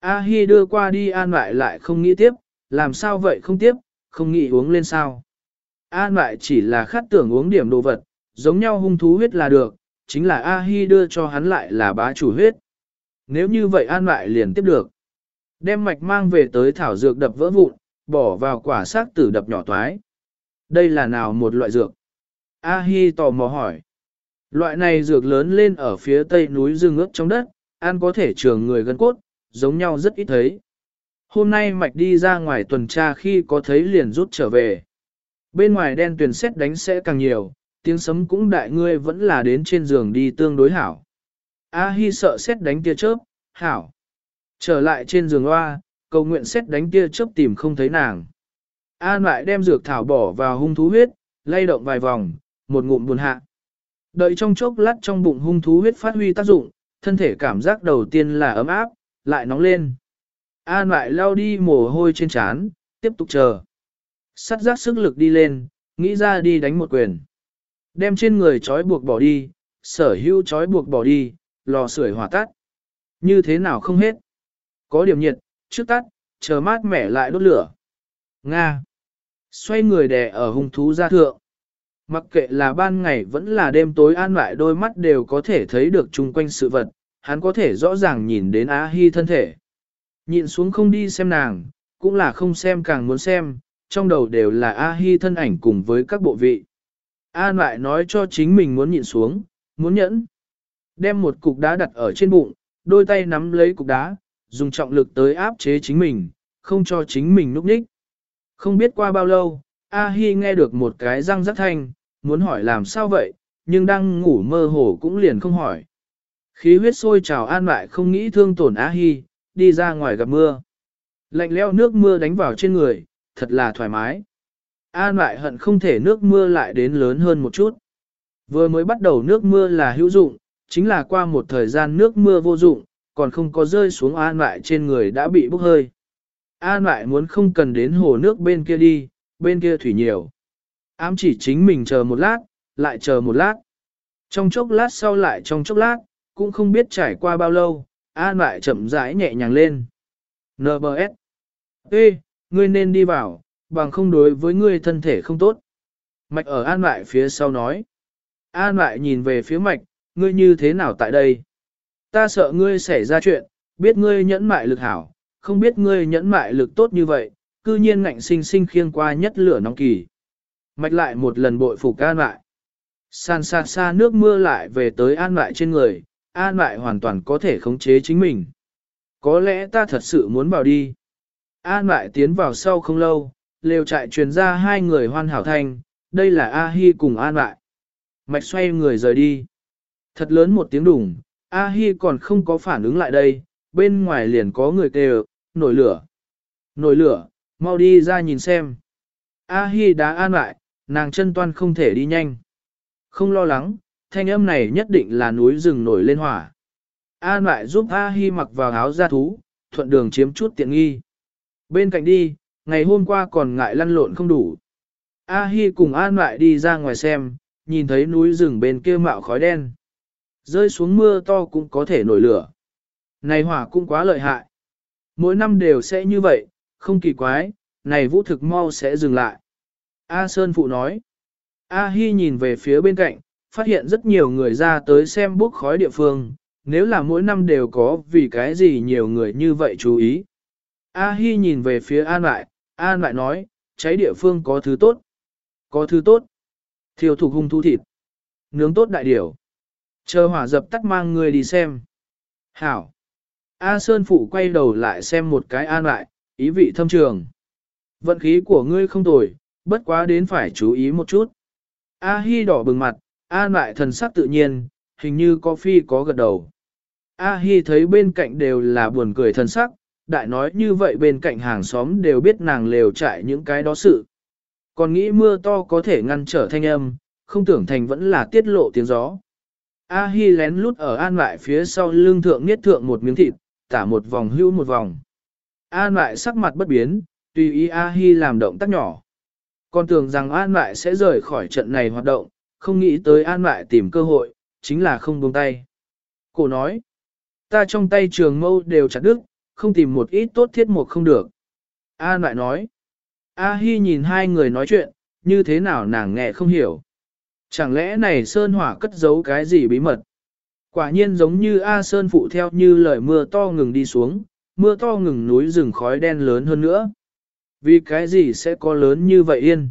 A Hi đưa qua đi an lại lại không nghĩ tiếp, làm sao vậy không tiếp, không nghĩ uống lên sao. An lại chỉ là khát tưởng uống điểm đồ vật, giống nhau hung thú huyết là được, chính là A Hi đưa cho hắn lại là bá chủ huyết. Nếu như vậy an lại liền tiếp được. Đem mạch mang về tới thảo dược đập vỡ vụn, bỏ vào quả xác tử đập nhỏ toái. Đây là nào một loại dược? A Hi tò mò hỏi. Loại này dược lớn lên ở phía tây núi rừng ướt trong đất, ăn có thể trường người gần cốt, giống nhau rất ít thấy. Hôm nay mạch đi ra ngoài tuần tra khi có thấy liền rút trở về. Bên ngoài đen tuyền xét đánh sẽ càng nhiều, tiếng sấm cũng đại ngươi vẫn là đến trên giường đi tương đối hảo. A Hi sợ xét đánh tia chớp, hảo. Trở lại trên giường hoa, cầu nguyện xét đánh tia chớp tìm không thấy nàng. An lại đem dược thảo bỏ vào hung thú huyết, lay động vài vòng, một ngụm buồn hạ. Đợi trong chốc lát trong bụng hung thú huyết phát huy tác dụng, thân thể cảm giác đầu tiên là ấm áp, lại nóng lên. An lại lao đi mồ hôi trên trán, tiếp tục chờ. Sắt giác sức lực đi lên, nghĩ ra đi đánh một quyền. Đem trên người trói buộc bỏ đi, sở hữu trói buộc bỏ đi, lò sưởi hỏa tắt. Như thế nào không hết. Có điểm nhiệt, trước tắt, chờ mát mẻ lại đốt lửa. Nga. Xoay người đè ở hung thú ra thượng. Mặc kệ là ban ngày vẫn là đêm tối an lại đôi mắt đều có thể thấy được chung quanh sự vật, hắn có thể rõ ràng nhìn đến Á Hi thân thể. Nhìn xuống không đi xem nàng, cũng là không xem càng muốn xem, trong đầu đều là A Hi thân ảnh cùng với các bộ vị. An lại nói cho chính mình muốn nhìn xuống, muốn nhẫn. Đem một cục đá đặt ở trên bụng, đôi tay nắm lấy cục đá, dùng trọng lực tới áp chế chính mình, không cho chính mình núp ních. Không biết qua bao lâu, A Hi nghe được một cái răng rắc thanh, muốn hỏi làm sao vậy, nhưng đang ngủ mơ hồ cũng liền không hỏi. Khí huyết sôi trào an lại không nghĩ thương tổn A Hi, đi ra ngoài gặp mưa. Lạnh leo nước mưa đánh vào trên người, thật là thoải mái. An lại hận không thể nước mưa lại đến lớn hơn một chút. Vừa mới bắt đầu nước mưa là hữu dụng, chính là qua một thời gian nước mưa vô dụng, còn không có rơi xuống an lại trên người đã bị bốc hơi. An lại muốn không cần đến hồ nước bên kia đi, bên kia thủy nhiều. Ám chỉ chính mình chờ một lát, lại chờ một lát. Trong chốc lát sau lại trong chốc lát, cũng không biết trải qua bao lâu, An lại chậm rãi nhẹ nhàng lên. NBS. Ê, ngươi nên đi vào, bằng không đối với ngươi thân thể không tốt. Mạch ở An lại phía sau nói. An lại nhìn về phía mạch, ngươi như thế nào tại đây? Ta sợ ngươi xảy ra chuyện, biết ngươi nhẫn mại lực hảo, không biết ngươi nhẫn mại lực tốt như vậy, cư nhiên ngạnh sinh sinh khiêng qua nhất lửa nóng kỳ. Mạch lại một lần bội phục an lại. San xa xa nước mưa lại về tới an lại trên người, an lại hoàn toàn có thể khống chế chính mình. Có lẽ ta thật sự muốn vào đi. An lại tiến vào sau không lâu, lều trại truyền ra hai người hoan hảo thanh, đây là A Hi cùng an lại. Mạch xoay người rời đi. Thật lớn một tiếng đùng, A Hi còn không có phản ứng lại đây, bên ngoài liền có người kêu, nổi lửa. Nổi lửa, mau đi ra nhìn xem. A Hi đã an lại, nàng chân toan không thể đi nhanh. Không lo lắng, thanh âm này nhất định là núi rừng nổi lên hỏa. An lại giúp A Hi mặc vào áo da thú, thuận đường chiếm chút tiện nghi. Bên cạnh đi, ngày hôm qua còn ngại lăn lộn không đủ. A Hi cùng An lại đi ra ngoài xem, nhìn thấy núi rừng bên kia mạo khói đen. Rơi xuống mưa to cũng có thể nổi lửa. Này hỏa cũng quá lợi hại. Mỗi năm đều sẽ như vậy, không kỳ quái, này vũ thực mau sẽ dừng lại. A Sơn Phụ nói. A Hi nhìn về phía bên cạnh, phát hiện rất nhiều người ra tới xem bốc khói địa phương, nếu là mỗi năm đều có vì cái gì nhiều người như vậy chú ý. A Hi nhìn về phía An lại, An lại nói, cháy địa phương có thứ tốt. Có thứ tốt. Thiêu thủ hung thu thịt. Nướng tốt đại điểu. Chờ hỏa dập tắt mang người đi xem. Hảo. A Sơn Phụ quay đầu lại xem một cái an lại, ý vị thâm trường. Vận khí của ngươi không tồi, bất quá đến phải chú ý một chút. A Hi đỏ bừng mặt, An lại thần sắc tự nhiên, hình như có phi có gật đầu. A Hi thấy bên cạnh đều là buồn cười thần sắc, đại nói như vậy bên cạnh hàng xóm đều biết nàng lều trại những cái đó sự. Còn nghĩ mưa to có thể ngăn trở thanh âm, không tưởng thành vẫn là tiết lộ tiếng gió. A Hi lén lút ở an lại phía sau lưng thượng niết thượng một miếng thịt, tả một vòng hưu một vòng. An lại sắc mặt bất biến, tùy ý A Hi làm động tác nhỏ. Còn tưởng rằng An lại sẽ rời khỏi trận này hoạt động, không nghĩ tới An lại tìm cơ hội, chính là không buông tay. Cổ nói, ta trong tay trường mâu đều chặt đứt, không tìm một ít tốt thiết mục không được. An lại nói, A Hi nhìn hai người nói chuyện, như thế nào nàng nghe không hiểu. Chẳng lẽ này Sơn Hỏa cất giấu cái gì bí mật? Quả nhiên giống như A Sơn phụ theo như lời mưa to ngừng đi xuống, mưa to ngừng núi rừng khói đen lớn hơn nữa. Vì cái gì sẽ có lớn như vậy yên?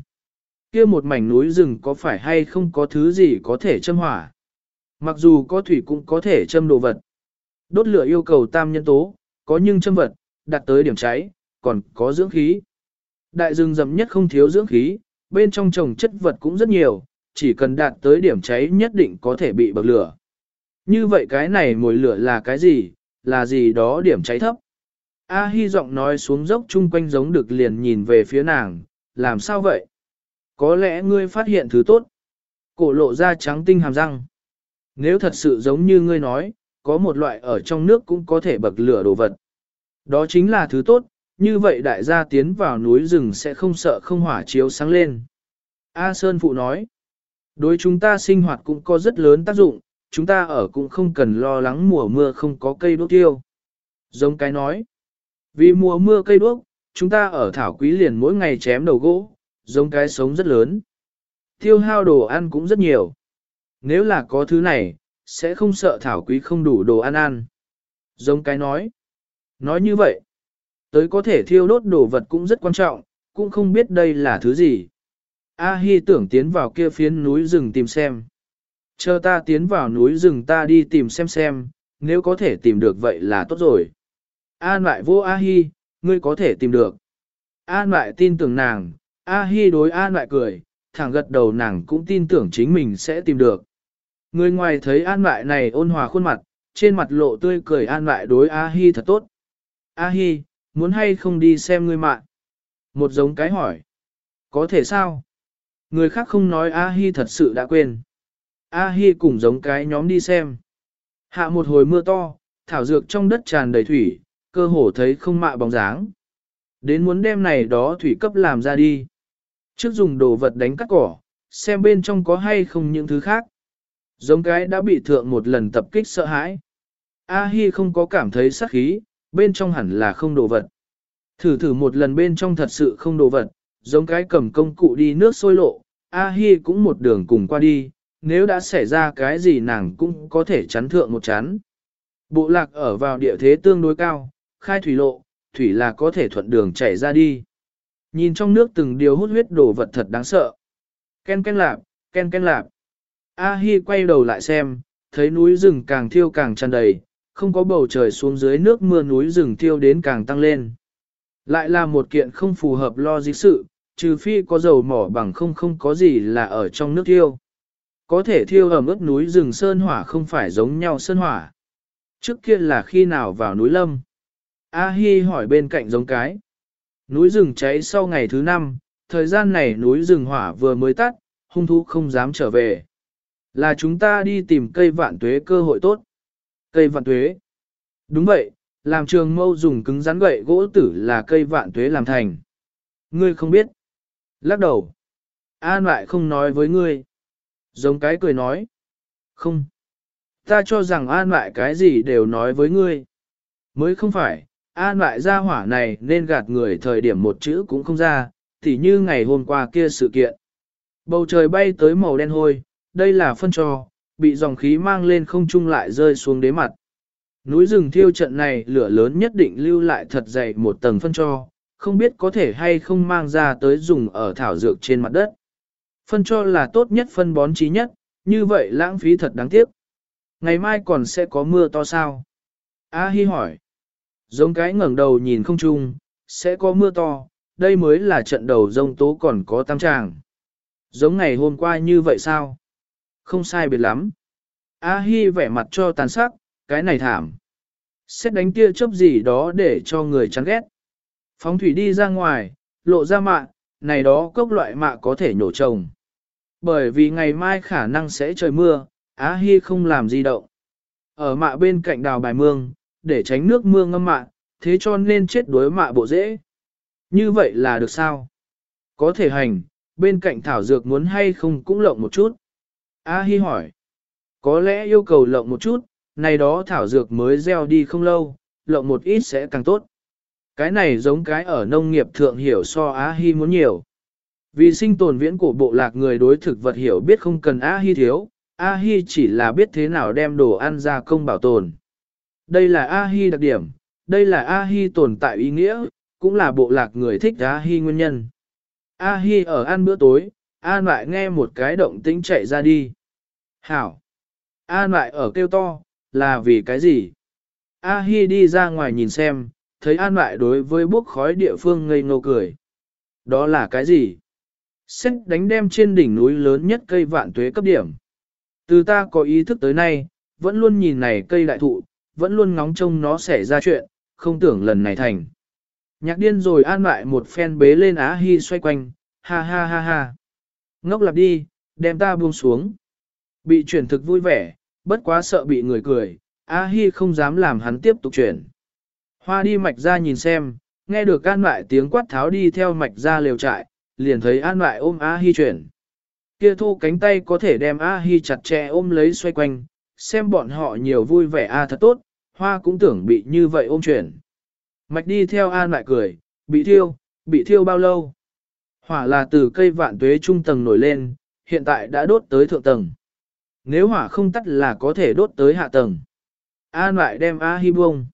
kia một mảnh núi rừng có phải hay không có thứ gì có thể châm hỏa? Mặc dù có thủy cũng có thể châm đồ vật. Đốt lửa yêu cầu tam nhân tố, có nhưng châm vật, đặt tới điểm cháy, còn có dưỡng khí. Đại rừng rậm nhất không thiếu dưỡng khí, bên trong trồng chất vật cũng rất nhiều, chỉ cần đạt tới điểm cháy nhất định có thể bị bậc lửa. Như vậy cái này mồi lửa là cái gì, là gì đó điểm cháy thấp. A Hi giọng nói xuống dốc chung quanh giống được liền nhìn về phía nàng, làm sao vậy? Có lẽ ngươi phát hiện thứ tốt. Cổ lộ ra trắng tinh hàm răng. Nếu thật sự giống như ngươi nói, có một loại ở trong nước cũng có thể bậc lửa đồ vật. Đó chính là thứ tốt, như vậy đại gia tiến vào núi rừng sẽ không sợ không hỏa chiếu sáng lên. A Sơn Phụ nói, đối chúng ta sinh hoạt cũng có rất lớn tác dụng, chúng ta ở cũng không cần lo lắng mùa mưa không có cây đốt tiêu. Giống cái nói, vì mùa mưa cây đuốc, chúng ta ở thảo quý liền mỗi ngày chém đầu gỗ, giống cái sống rất lớn. Tiêu hao đồ ăn cũng rất nhiều. Nếu là có thứ này, sẽ không sợ thảo quý không đủ đồ ăn ăn. Giống cái nói. Nói như vậy, tới có thể thiêu đốt đồ vật cũng rất quan trọng, cũng không biết đây là thứ gì. A Hi tưởng tiến vào kia phiến núi rừng tìm xem. Chờ ta tiến vào núi rừng ta đi tìm xem xem, nếu có thể tìm được vậy là tốt rồi. An lại vô A Hi, ngươi có thể tìm được. An lại tin tưởng nàng, A Hi đối An lại cười, thẳng gật đầu nàng cũng tin tưởng chính mình sẽ tìm được. Người ngoài thấy An lại này ôn hòa khuôn mặt, trên mặt lộ tươi cười An lại đối A Hi thật tốt. A Hi, muốn hay không đi xem ngươi mạng? Một giống cái hỏi. Có thể sao? Người khác không nói A Hi thật sự đã quên. A Hi cùng giống cái nhóm đi xem. Hạ một hồi mưa to, thảo dược trong đất tràn đầy thủy, cơ hồ thấy không mạ bóng dáng. Đến muốn đem này đó thủy cấp làm ra đi. Trước dùng đồ vật đánh cắt cỏ, xem bên trong có hay không những thứ khác. Giống cái đã bị thượng một lần tập kích sợ hãi. A-hi không có cảm thấy sắc khí, bên trong hẳn là không đồ vật. Thử thử một lần bên trong thật sự không đồ vật, giống cái cầm công cụ đi nước sôi lộ, A-hi cũng một đường cùng qua đi, nếu đã xảy ra cái gì nàng cũng có thể chắn thượng một chắn. Bộ lạc ở vào địa thế tương đối cao, khai thủy lộ, thủy là có thể thuận đường chảy ra đi. Nhìn trong nước từng điều hút huyết đồ vật thật đáng sợ. Ken ken lạp, ken ken lạp. A Hi quay đầu lại xem, thấy núi rừng càng thiêu càng tràn đầy, không có bầu trời xuống dưới nước mưa núi rừng thiêu đến càng tăng lên. Lại là một kiện không phù hợp lo dịch sự, trừ phi có dầu mỏ bằng không không có gì là ở trong nước thiêu. Có thể thiêu ẩm ướt núi rừng sơn hỏa không phải giống nhau sơn hỏa. Trước kia là khi nào vào núi lâm. A Hi hỏi bên cạnh giống cái. Núi rừng cháy sau ngày thứ năm, thời gian này núi rừng hỏa vừa mới tắt, hung thú không dám trở về. Là chúng ta đi tìm cây vạn tuế cơ hội tốt. Cây vạn tuế. Đúng vậy, làm trường mâu dùng cứng rắn gậy gỗ tử là cây vạn tuế làm thành. Ngươi không biết. Lắc đầu. An lại không nói với ngươi. Giống cái cười nói. Không. Ta cho rằng an lại cái gì đều nói với ngươi. Mới không phải, an lại ra hỏa này nên gạt người thời điểm một chữ cũng không ra, tỉ như ngày hôm qua kia sự kiện. Bầu trời bay tới màu đen hôi, đây là phân trò, bị dòng khí mang lên không trung lại rơi xuống đế mặt. Núi rừng thiêu trận này lửa lớn nhất định lưu lại thật dày một tầng phân cho, không biết có thể hay không mang ra tới dùng ở thảo dược trên mặt đất. Phân cho là tốt nhất phân bón trí nhất, như vậy lãng phí thật đáng tiếc. Ngày mai còn sẽ có mưa to sao? A Hi hỏi. Giống cái ngẩng đầu nhìn không trung, sẽ có mưa to, đây mới là trận đầu rông tố còn có tam tràng. Giống ngày hôm qua như vậy sao? Không sai biệt lắm. A Hi vẻ mặt cho tàn sắc, cái này thảm. Xét đánh tia chớp gì đó để cho người chán ghét. Phóng thủy đi ra ngoài, lộ ra mạ, này đó cốc loại mạ có thể nhổ trồng. Bởi vì ngày mai khả năng sẽ trời mưa, Á Hi không làm gì động. Ở mạ bên cạnh đào bài mương, để tránh nước mưa ngâm mạ, thế cho nên chết đuối mạ bộ dễ. Như vậy là được sao? Có thể hành, bên cạnh thảo dược muốn hay không cũng lộng một chút. A Hi hỏi. Có lẽ yêu cầu lộng một chút, này đó thảo dược mới gieo đi không lâu, lộng một ít sẽ càng tốt. Cái này giống cái ở nông nghiệp thượng hiểu so Á Hi muốn nhiều. Vì sinh tồn viễn của bộ lạc người đối thực vật hiểu biết không cần A Hi thiếu, A Hi chỉ là biết thế nào đem đồ ăn ra công bảo tồn. Đây là A Hi đặc điểm, đây là A Hi tồn tại ý nghĩa, cũng là bộ lạc người thích A Hi nguyên nhân. A Hi ở ăn bữa tối, An lại nghe một cái động tĩnh chạy ra đi. Hảo! An lại ở kêu to, là vì cái gì? A Hi đi ra ngoài nhìn xem, thấy An lại đối với bốc khói địa phương ngây ngô cười. Đó là cái gì? Xét đánh đem trên đỉnh núi lớn nhất cây vạn tuế cấp điểm. Từ ta có ý thức tới nay, vẫn luôn nhìn này cây đại thụ, vẫn luôn ngóng trông nó xảy ra chuyện, không tưởng lần này thành. Nhạc điên rồi an lại một phen bế lên Á Hi xoay quanh, ha ha ha ha. Ngốc lặp đi, đem ta buông xuống. Bị chuyển thực vui vẻ, bất quá sợ bị người cười, A Hi không dám làm hắn tiếp tục chuyển. Hoa đi mạch ra nhìn xem, nghe được an lại tiếng quát tháo đi theo mạch ra lều trại, liền thấy an lại ôm A Hi chuyển. Kia thu cánh tay có thể đem A Hi chặt chẽ ôm lấy xoay quanh, xem bọn họ nhiều vui vẻ A thật tốt, hoa cũng tưởng bị như vậy ôm chuyển. Mạch đi theo an lại cười, bị thiêu, bị thiêu bao lâu? Hỏa là từ cây vạn tuế trung tầng nổi lên, hiện tại đã đốt tới thượng tầng. Nếu hỏa không tắt là có thể đốt tới hạ tầng. An lại đem A Hi buông.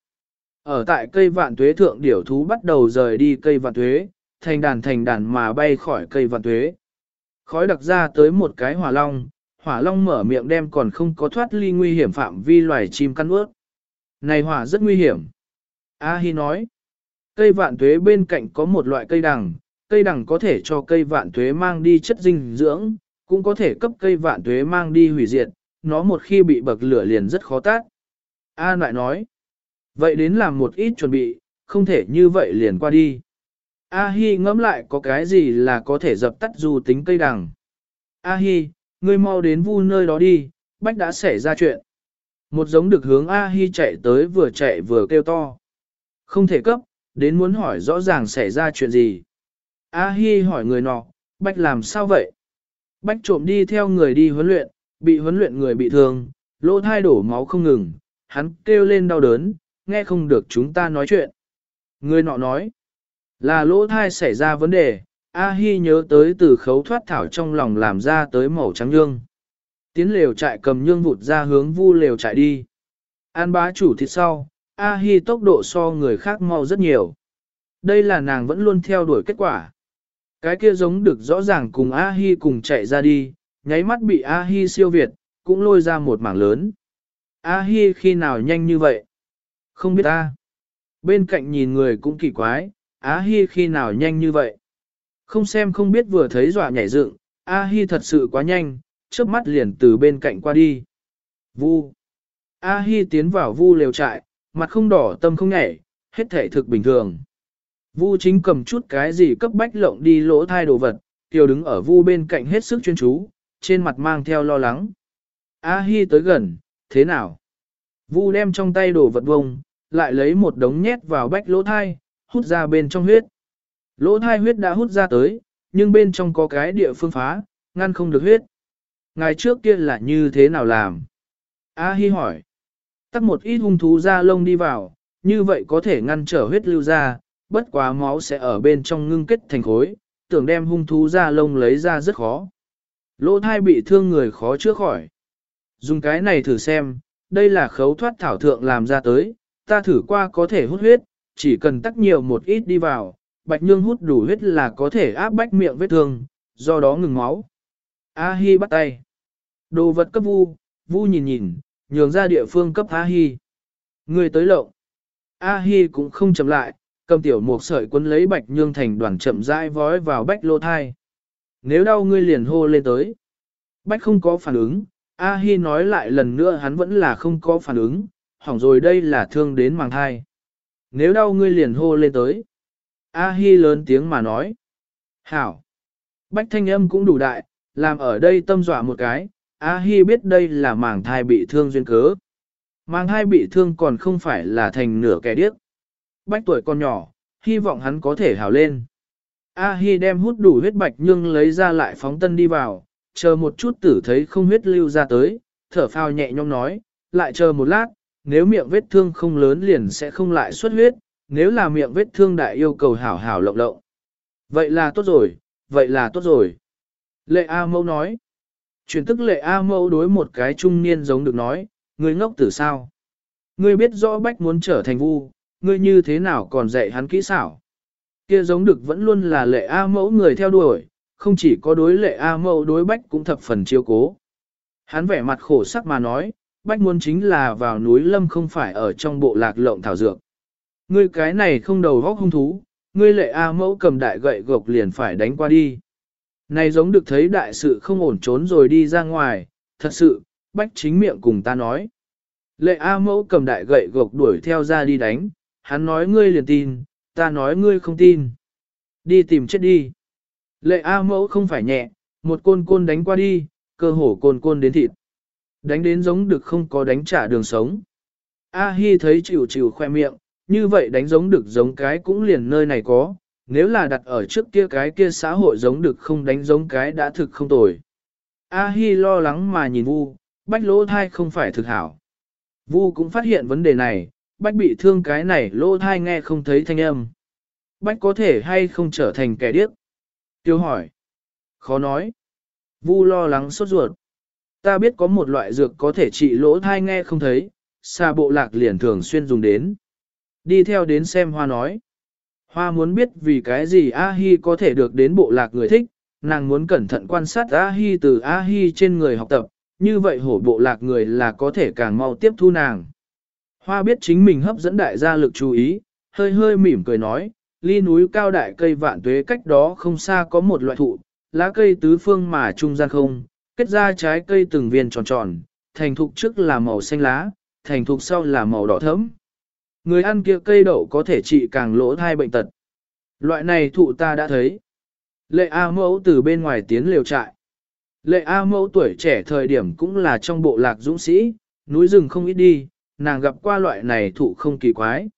Ở tại cây vạn tuế thượng điểu thú bắt đầu rời đi cây vạn tuế, thành đàn thành đàn mà bay khỏi cây vạn tuế. Khói đặc ra tới một cái hỏa long, hỏa long mở miệng đem còn không có thoát ly nguy hiểm phạm vi loài chim căn ướt. Này hỏa rất nguy hiểm. A Hi nói, cây vạn tuế bên cạnh có một loại cây đằng, cây đằng có thể cho cây vạn tuế mang đi chất dinh dưỡng, cũng có thể cấp cây vạn tuế mang đi hủy diệt, nó một khi bị bậc lửa liền rất khó tát. A lại nói, vậy đến làm một ít chuẩn bị, không thể như vậy liền qua đi. A Hi ngẫm lại có cái gì là có thể dập tắt dù tính cây đằng. A Hi, ngươi mau đến vu nơi đó đi, bách đã xảy ra chuyện. Một giống được hướng A Hi chạy tới vừa chạy vừa kêu to. Không thể cấp, đến muốn hỏi rõ ràng xảy ra chuyện gì. A Hi hỏi người nọ, bách làm sao vậy? Bách trộm đi theo người đi huấn luyện, bị huấn luyện người bị thương, lỗ thai đổ máu không ngừng, hắn kêu lên đau đớn, nghe không được chúng ta nói chuyện. Người nọ nói, là lỗ thai xảy ra vấn đề, A Hi nhớ tới từ khấu thoát thảo trong lòng làm ra tới màu trắng nhương. Tiến lều trại cầm nhương vụt ra hướng vu lều trại đi. An bá chủ thịt sau, A Hi tốc độ so người khác mau rất nhiều. Đây là nàng vẫn luôn theo đuổi kết quả. Cái kia giống được rõ ràng cùng A Hi cùng chạy ra đi, nháy mắt bị A Hi siêu việt, cũng lôi ra một mảng lớn. A Hi khi nào nhanh như vậy? Không biết ta. Bên cạnh nhìn người cũng kỳ quái, Á Hi khi nào nhanh như vậy? Không xem không biết vừa thấy dọa nhảy dựng, A Hi thật sự quá nhanh, chớp mắt liền từ bên cạnh qua đi. Vu. A Hi tiến vào vu lều trại, mặt không đỏ tâm không nhảy, hết thể thực bình thường. Vu chính cầm chút cái gì cấp bách lộng đi lỗ thai đồ vật, tiêu đứng ở vu bên cạnh hết sức chuyên chú, trên mặt mang theo lo lắng. A Hi tới gần, thế nào? Vu đem trong tay đổ vật vông, lại lấy một đống nhét vào bách lỗ thai, hút ra bên trong huyết. Lỗ thai huyết đã hút ra tới, nhưng bên trong có cái địa phương phá, ngăn không được huyết. Ngày trước kia là như thế nào làm? A Hi hỏi. Tắt một ít hung thú da lông đi vào, như vậy có thể ngăn trở huyết lưu ra, bất quá máu sẽ ở bên trong ngưng kết thành khối, tưởng đem hung thú da lông lấy ra rất khó. Lỗ thai bị thương người khó chữa khỏi. Dùng cái này thử xem, đây là khấu thoát thảo thượng làm ra tới, ta thử qua có thể hút huyết, chỉ cần tắc nhiều một ít đi vào, bạch nhương hút đủ huyết là có thể áp bách miệng vết thương, do đó ngừng máu. A Hi bắt tay. Đồ vật cấp vu, vu nhìn nhìn, nhường ra địa phương cấp A Hi. Người tới lộng. A Hi cũng không chậm lại, cầm tiểu một sợi quấn lấy bạch nhương thành đoàn chậm rãi vói vào bách lô thai. Nếu đau ngươi liền hô lên tới. Bách không có phản ứng, A Hi nói lại lần nữa hắn vẫn là không có phản ứng, hỏng rồi đây là thương đến màng thai. Nếu đau ngươi liền hô lên tới. A Hi lớn tiếng mà nói. Hảo. Bách thanh âm cũng đủ đại, làm ở đây tâm dọa một cái, A Hi biết đây là màng thai bị thương duyên cớ. Màng thai bị thương còn không phải là thành nửa kẻ điếc. Bách tuổi còn nhỏ, hy vọng hắn có thể hào lên. A Hi đem hút đủ huyết bạch nhưng lấy ra lại phóng tân đi vào, chờ một chút tử thấy không huyết lưu ra tới, thở phào nhẹ nhõm nói, lại chờ một lát, nếu miệng vết thương không lớn liền sẽ không lại xuất huyết, nếu là miệng vết thương đại yêu cầu hảo hảo lộng lộng. Vậy là tốt rồi, vậy là tốt rồi. Lệ A Mâu nói. Chuyển tức lệ A Mâu đối một cái trung niên giống được nói, ngươi ngốc tử sao? Ngươi biết rõ bách muốn trở thành vu, ngươi như thế nào còn dạy hắn kỹ xảo? Kia giống được vẫn luôn là lệ A mẫu người theo đuổi, không chỉ có đối lệ A mẫu đối bách cũng thập phần chiêu cố. Hắn vẻ mặt khổ sắc mà nói, bách muốn chính là vào núi lâm không phải ở trong bộ lạc lộng thảo dược. Ngươi cái này không đầu góc hung thú, ngươi lệ A mẫu cầm đại gậy gộc liền phải đánh qua đi. Này giống được thấy đại sự không ổn trốn rồi đi ra ngoài, thật sự, bách chính miệng cùng ta nói. Lệ A mẫu cầm đại gậy gộc đuổi theo ra đi đánh, hắn nói ngươi liền tin, ta nói ngươi không tin. Đi tìm chết đi. Lệ A mẫu không phải nhẹ, một côn côn đánh qua đi, cơ hồ côn côn đến thịt. Đánh đến giống được không có đánh trả đường sống. A Hi thấy chịu chịu khoe miệng, như vậy đánh giống được giống cái cũng liền nơi này có, nếu là đặt ở trước kia cái kia xã hội giống được không đánh giống cái đã thực không tồi. A Hi lo lắng mà nhìn Vu, bách lỗ thai không phải thực hảo. Vu cũng phát hiện vấn đề này, bách bị thương cái này lỗ thai nghe không thấy thanh âm. Bách có thể hay không trở thành kẻ điếc? Tiêu hỏi. Khó nói. Vu lo lắng sốt ruột. Ta biết có một loại dược có thể trị lỗ thai nghe không thấy, xa bộ lạc liền thường xuyên dùng đến. Đi theo đến xem hoa nói. Hoa muốn biết vì cái gì A-hi có thể được đến bộ lạc người thích, nàng muốn cẩn thận quan sát A-hi từ A-hi trên người học tập, như vậy hổ bộ lạc người là có thể càng mau tiếp thu nàng. Hoa biết chính mình hấp dẫn đại gia lực chú ý, hơi hơi mỉm cười nói, ly núi cao đại cây vạn tuế cách đó không xa có một loại thụ, lá cây tứ phương mà trung gian không, kết ra trái cây từng viên tròn tròn, thành thục trước là màu xanh lá, thành thục sau là màu đỏ thẫm. Người ăn kia cây đậu có thể trị càng lỗ thai bệnh tật. Loại này thụ ta đã thấy. Lệ A mẫu từ bên ngoài tiến liều trại. Lệ A mẫu tuổi trẻ thời điểm cũng là trong bộ lạc dũng sĩ, núi rừng không ít đi, nàng gặp qua loại này thụ không kỳ quái.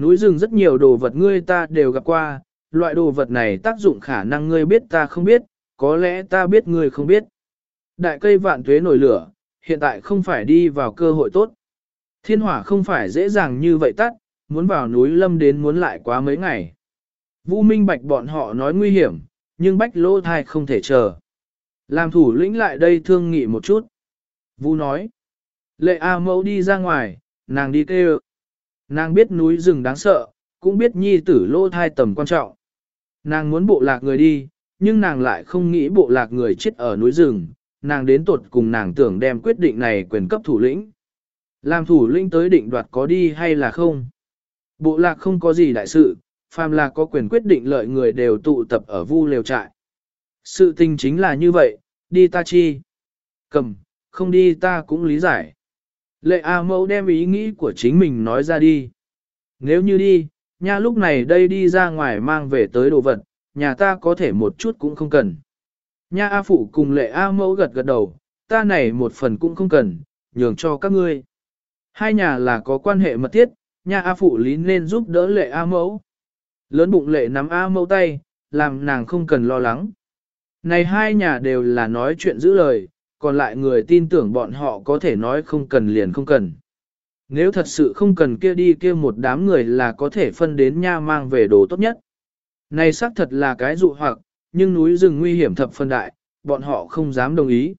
Núi rừng rất nhiều đồ vật ngươi ta đều gặp qua, loại đồ vật này tác dụng khả năng ngươi biết ta không biết, có lẽ ta biết ngươi không biết. Đại cây vạn tuế nổi lửa, hiện tại không phải đi vào cơ hội tốt. Thiên hỏa không phải dễ dàng như vậy tắt, muốn vào núi lâm đến muốn lại quá mấy ngày. Vũ Minh Bạch bọn họ nói nguy hiểm, nhưng Bách Lô Thai không thể chờ. Làm thủ lĩnh lại đây thương nghị một chút. Vũ nói. Lệ A mẫu đi ra ngoài, nàng đi kêu. Nàng biết núi rừng đáng sợ, cũng biết nhi tử lô thai tầm quan trọng. Nàng muốn bộ lạc người đi, nhưng nàng lại không nghĩ bộ lạc người chết ở núi rừng, nàng đến tuột cùng nàng tưởng đem quyết định này quyền cấp thủ lĩnh. Làm thủ lĩnh tới định đoạt có đi hay là không? Bộ lạc không có gì đại sự, phàm là có quyền quyết định lợi người đều tụ tập ở vu lều trại. Sự tình chính là như vậy, đi ta chi. Cầm, không đi ta cũng lý giải. Lệ A mẫu đem ý nghĩ của chính mình nói ra đi. Nếu như đi, nha lúc này đây đi ra ngoài mang về tới đồ vật, nhà ta có thể một chút cũng không cần. Nha A phụ cùng lệ A mẫu gật gật đầu, ta này một phần cũng không cần, nhường cho các ngươi. Hai nhà là có quan hệ mật thiết, nha A phụ lý nên giúp đỡ lệ A mẫu. Lớn bụng lệ nắm A mẫu tay, làm nàng không cần lo lắng. Này hai nhà đều là nói chuyện giữ lời, còn lại người tin tưởng bọn họ có thể nói không cần liền không cần. Nếu thật sự không cần kia đi kia một đám người là có thể phân đến nha mang về đồ tốt nhất. Này xác thật là cái dụ hoặc, nhưng núi rừng nguy hiểm thập phân đại, bọn họ không dám đồng ý.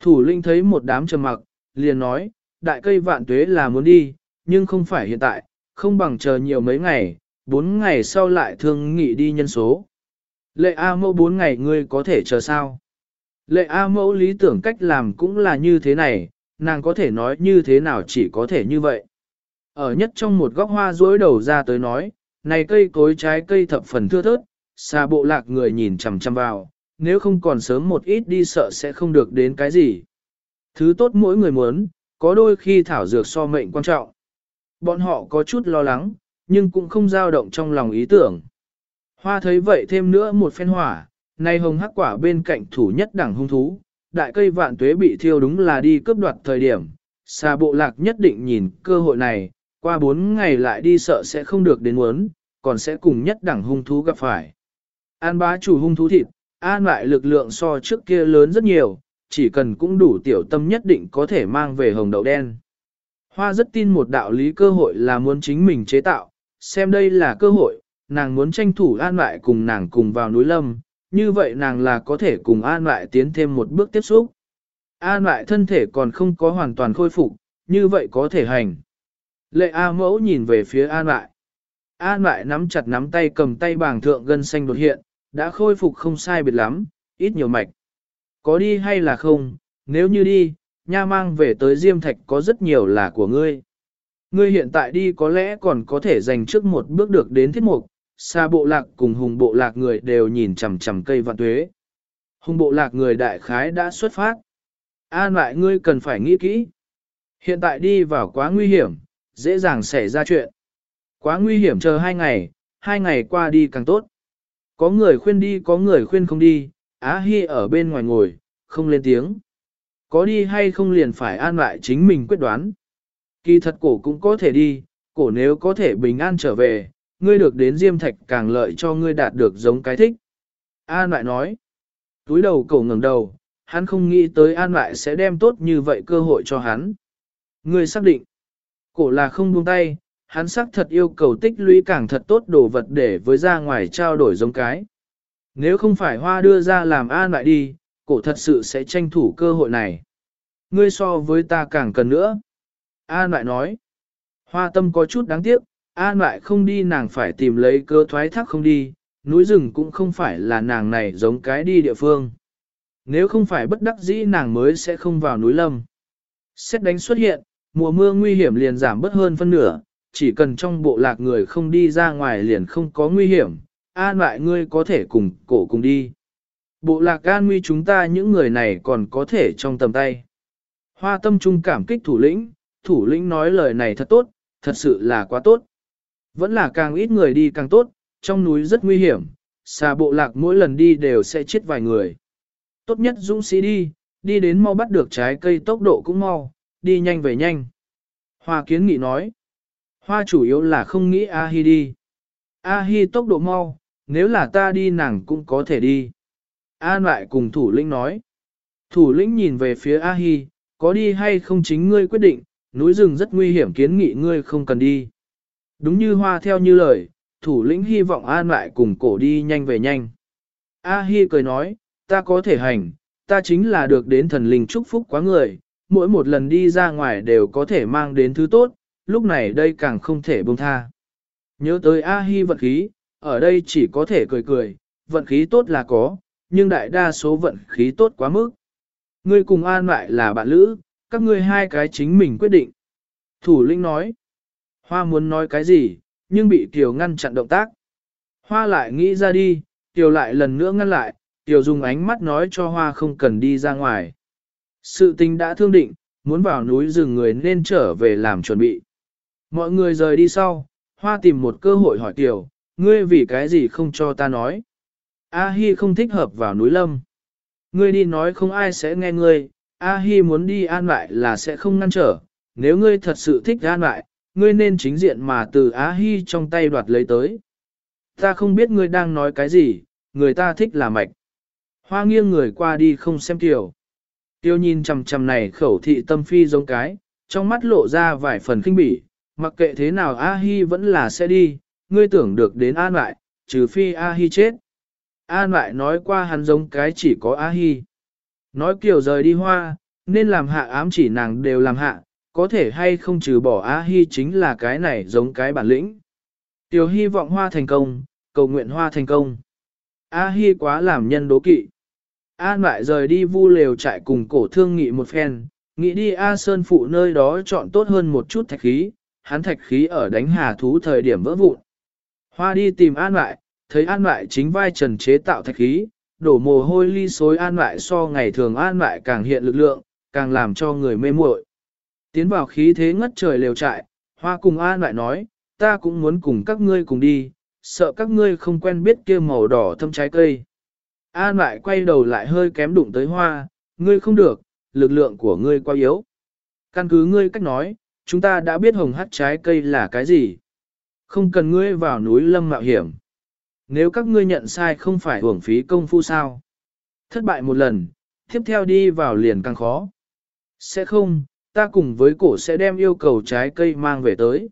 Thủ linh thấy một đám trầm mặc, liền nói, đại cây vạn tuế là muốn đi, nhưng không phải hiện tại, không bằng chờ nhiều mấy ngày, bốn ngày sau lại thương nghị đi nhân số. Lệ A mẫu bốn ngày ngươi có thể chờ sao? Lệ A mẫu lý tưởng cách làm cũng là như thế này, nàng có thể nói như thế nào chỉ có thể như vậy. Ở nhất trong một góc hoa rối đầu ra tới nói, Này cây cối trái cây thập phần thưa thớt, xa bộ lạc người nhìn chằm chằm vào, nếu không còn sớm một ít đi sợ sẽ không được đến cái gì. Thứ tốt mỗi người muốn, có đôi khi thảo dược so mệnh quan trọng. Bọn họ có chút lo lắng, nhưng cũng không dao động trong lòng ý tưởng. Hoa thấy vậy thêm nữa một phen hỏa, nay hồng hắc quả bên cạnh thủ nhất đẳng hung thú, đại cây vạn tuế bị thiêu đúng là đi cướp đoạt thời điểm. Xa bộ lạc nhất định nhìn cơ hội này, qua bốn ngày lại đi sợ sẽ không được đến muốn, còn sẽ cùng nhất đẳng hung thú gặp phải. An bá chủ hung thú thịt, an lại lực lượng so trước kia lớn rất nhiều, chỉ cần cũng đủ tiểu tâm nhất định có thể mang về hồng đậu đen. Hoa rất tin một đạo lý cơ hội là muốn chính mình chế tạo, xem đây là cơ hội, nàng muốn tranh thủ an lại cùng nàng cùng vào núi lâm, như vậy nàng là có thể cùng an lại tiến thêm một bước tiếp xúc. An lại thân thể còn không có hoàn toàn khôi phục, như vậy có thể hành. Lệ A mẫu nhìn về phía an lại. An lại nắm chặt nắm tay cầm tay bảng thượng gân xanh đột hiện, đã khôi phục không sai biệt lắm, ít nhiều mạch. Có đi hay là không, nếu như đi, nha mang về tới Diêm Thạch có rất nhiều là của ngươi. Ngươi hiện tại đi có lẽ còn có thể dành trước một bước được đến thiết mục, xa bộ lạc cùng hùng bộ lạc người đều nhìn chằm chằm cây vạn tuế. Hùng bộ lạc người đại khái đã xuất phát. An lại ngươi cần phải nghĩ kỹ. Hiện tại đi vào quá nguy hiểm, dễ dàng xảy ra chuyện. Quá nguy hiểm chờ hai ngày, hai ngày qua đi càng tốt. Có người khuyên đi có người khuyên không đi, Á Hi ở bên ngoài ngồi, không lên tiếng. Có đi hay không liền phải an lại chính mình quyết đoán. Kỳ thật cổ cũng có thể đi, cổ nếu có thể bình an trở về, ngươi được đến diêm thạch càng lợi cho ngươi đạt được giống cái thích. An lại nói, túi đầu cổ ngẩng đầu, hắn không nghĩ tới an lại sẽ đem tốt như vậy cơ hội cho hắn. Ngươi xác định, cổ là không buông tay, hắn xác thật yêu cầu tích lũy càng thật tốt đồ vật để với ra ngoài trao đổi giống cái. Nếu không phải hoa đưa ra làm an lại đi, cổ thật sự sẽ tranh thủ cơ hội này. Ngươi so với ta càng cần nữa. An lại nói. Hoa tâm có chút đáng tiếc, An lại không đi nàng phải tìm lấy cơ thoái thác không đi, núi rừng cũng không phải là nàng này giống cái đi địa phương. Nếu không phải bất đắc dĩ nàng mới sẽ không vào núi lâm. Xét đánh xuất hiện, mùa mưa nguy hiểm liền giảm bớt hơn phân nửa, chỉ cần trong bộ lạc người không đi ra ngoài liền không có nguy hiểm, an lại ngươi có thể cùng cổ cùng đi. Bộ lạc an nguy chúng ta những người này còn có thể trong tầm tay. Hoa tâm trung cảm kích thủ lĩnh, thủ lĩnh nói lời này thật tốt, thật sự là quá tốt. Vẫn là càng ít người đi càng tốt, trong núi rất nguy hiểm, xa bộ lạc mỗi lần đi đều sẽ chết vài người. Tốt nhất dũng sĩ đi, đi đến mau bắt được trái cây tốc độ cũng mau, đi nhanh về nhanh. Hoa kiến nghị nói, hoa chủ yếu là không nghĩ A-hi đi. A-hi tốc độ mau, nếu là ta đi nàng cũng có thể đi. An lại cùng thủ lĩnh nói. Thủ lĩnh nhìn về phía A-hi, có đi hay không chính ngươi quyết định, núi rừng rất nguy hiểm kiến nghị ngươi không cần đi. Đúng như hoa theo như lời, thủ lĩnh hy vọng an lại cùng cổ đi nhanh về nhanh. A-hi cười nói, ta có thể hành, ta chính là được đến thần linh chúc phúc quá người, mỗi một lần đi ra ngoài đều có thể mang đến thứ tốt, lúc này đây càng không thể buông tha. Nhớ tới A-hi vận khí, ở đây chỉ có thể cười cười, vận khí tốt là có, nhưng đại đa số vận khí tốt quá mức. Ngươi cùng an lại là bạn lữ, các ngươi hai cái chính mình quyết định. Thủ lĩnh nói, Hoa muốn nói cái gì, nhưng bị Kiều ngăn chặn động tác. Hoa lại nghĩ ra đi, Kiều lại lần nữa ngăn lại, Kiều dùng ánh mắt nói cho Hoa không cần đi ra ngoài. Sự tình đã thương định, muốn vào núi rừng người nên trở về làm chuẩn bị. Mọi người rời đi sau, Hoa tìm một cơ hội hỏi Kiều, ngươi vì cái gì không cho ta nói. A Hi không thích hợp vào núi lâm. Ngươi đi nói không ai sẽ nghe ngươi, A Hi muốn đi an lại là sẽ không ngăn trở, nếu ngươi thật sự thích an lại, ngươi nên chính diện mà từ Á Hi trong tay đoạt lấy tới. Ta không biết ngươi đang nói cái gì, người ta thích là mạch. Hoa nghiêng người qua đi không xem tiểu. Tiêu nhìn chằm chằm này khẩu thị tâm phi giống cái, trong mắt lộ ra vài phần kinh bỉ, mặc kệ thế nào A Hi vẫn là sẽ đi, ngươi tưởng được đến an lại, trừ phi A Hi chết. An lại nói qua hắn giống cái chỉ có A Hi. Nói kiểu rời đi hoa, nên làm hạ ám chỉ nàng đều làm hạ, có thể hay không trừ bỏ A Hi chính là cái này giống cái bản lĩnh. Tiểu hy vọng hoa thành công, cầu nguyện hoa thành công. A Hi quá làm nhân đố kỵ. An lại rời đi vu lều trại cùng cổ thương nghị một phen, nghĩ đi A Sơn phụ nơi đó chọn tốt hơn một chút thạch khí, hắn thạch khí ở đánh hà thú thời điểm vỡ vụn. Hoa đi tìm an lại, thấy an lại chính vai trần chế tạo thạch khí, đổ mồ hôi ly xối an lại so ngày thường an lại càng hiện lực lượng, càng làm cho người mê muội. Tiến vào khí thế ngất trời lều trại, hoa cùng an lại nói, ta cũng muốn cùng các ngươi cùng đi, sợ các ngươi không quen biết kia màu đỏ thâm trái cây. An lại quay đầu lại hơi kém đụng tới hoa, ngươi không được, lực lượng của ngươi quá yếu. Căn cứ ngươi cách nói, chúng ta đã biết hồng hắt trái cây là cái gì. Không cần ngươi vào núi lâm mạo hiểm. Nếu các ngươi nhận sai không phải hưởng phí công phu sao. Thất bại một lần, tiếp theo đi vào liền càng khó. Sẽ không, ta cùng với cổ sẽ đem yêu cầu trái cây mang về tới.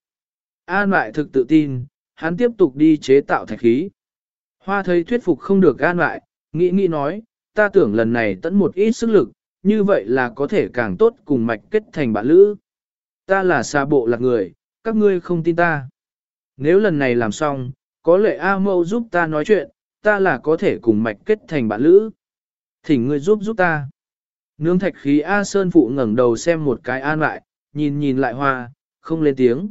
An lại thực tự tin, hắn tiếp tục đi chế tạo thạch khí. Hoa thấy thuyết phục không được an lại, nghĩ nghĩ nói, ta tưởng lần này tận một ít sức lực, như vậy là có thể càng tốt cùng mạch kết thành bạn lữ. Ta là xa bộ lạc người, các ngươi không tin ta. Nếu lần này làm xong, có lệ A mâu giúp ta nói chuyện, ta là có thể cùng mạch kết thành bạn lữ. Thỉnh ngươi giúp giúp ta. Nương thạch khí A Sơn Phụ ngẩng đầu xem một cái an lại, nhìn nhìn lại hoa, không lên tiếng.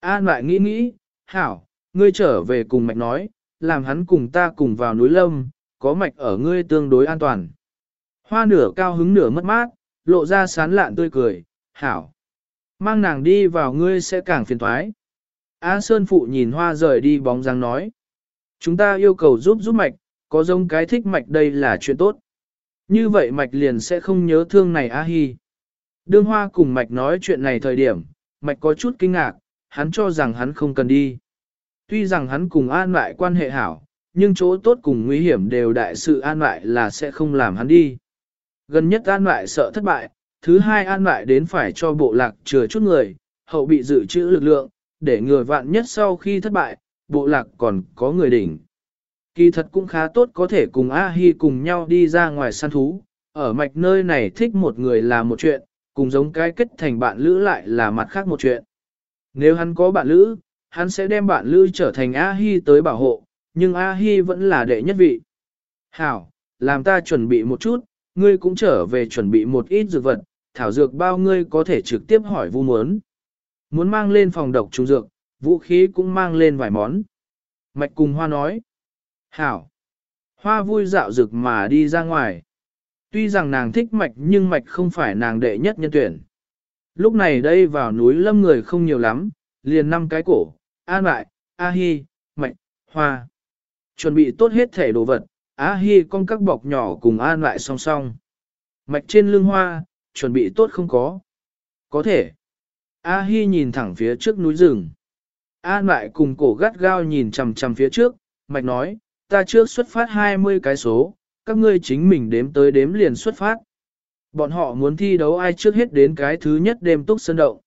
An lại nghĩ nghĩ, hảo, ngươi trở về cùng mạch nói, làm hắn cùng ta cùng vào núi lâm, có mạch ở ngươi tương đối an toàn. Hoa nửa cao hứng nửa mất mát, lộ ra sán lạn tươi cười, hảo. Mang nàng đi vào ngươi sẽ càng phiền thoái. A Sơn Phụ nhìn hoa rời đi bóng dáng nói. Chúng ta yêu cầu giúp giúp mạch, có giống cái thích mạch đây là chuyện tốt. Như vậy mạch liền sẽ không nhớ thương này A Hi. Đương hoa cùng mạch nói chuyện này thời điểm, mạch có chút kinh ngạc, hắn cho rằng hắn không cần đi. Tuy rằng hắn cùng an lại quan hệ hảo, nhưng chỗ tốt cùng nguy hiểm đều đại sự an lại là sẽ không làm hắn đi. Gần nhất an lại sợ thất bại, thứ hai an lại đến phải cho bộ lạc chừa chút người, hậu bị dự trữ lực lượng, để người vạn nhất sau khi thất bại, bộ lạc còn có người đỉnh. Kỳ thật cũng khá tốt có thể cùng A-hi cùng nhau đi ra ngoài săn thú, ở mạch nơi này thích một người là một chuyện, cùng giống cái kết thành bạn lữ lại là mặt khác một chuyện. Nếu hắn có bạn lữ, hắn sẽ đem bạn lữ trở thành A-hi tới bảo hộ, nhưng A-hi vẫn là đệ nhất vị. Hảo, làm ta chuẩn bị một chút, ngươi cũng trở về chuẩn bị một ít dược vật, thảo dược bao ngươi có thể trực tiếp hỏi vu muốn. Muốn mang lên phòng độc trùng dược, vũ khí cũng mang lên vài món. Mạch cùng hoa nói. Hảo. Hoa vui dạo rực mà đi ra ngoài. Tuy rằng nàng thích mạch nhưng mạch không phải nàng đệ nhất nhân tuyển. Lúc này đây vào núi lâm người không nhiều lắm, liền năm cái cổ, an lại, a hi, mạch, hoa. Chuẩn bị tốt hết thể đồ vật, a hi con các bọc nhỏ cùng an lại song song. Mạch trên lưng hoa, chuẩn bị tốt không có. Có thể. A hi nhìn thẳng phía trước núi rừng. An lại cùng cổ gắt gao nhìn chằm chằm phía trước, mạch nói, ta trước xuất phát 20 cái số, các ngươi chính mình đếm tới đếm liền xuất phát. Bọn họ muốn thi đấu ai trước hết đến cái thứ nhất đêm túc sân động.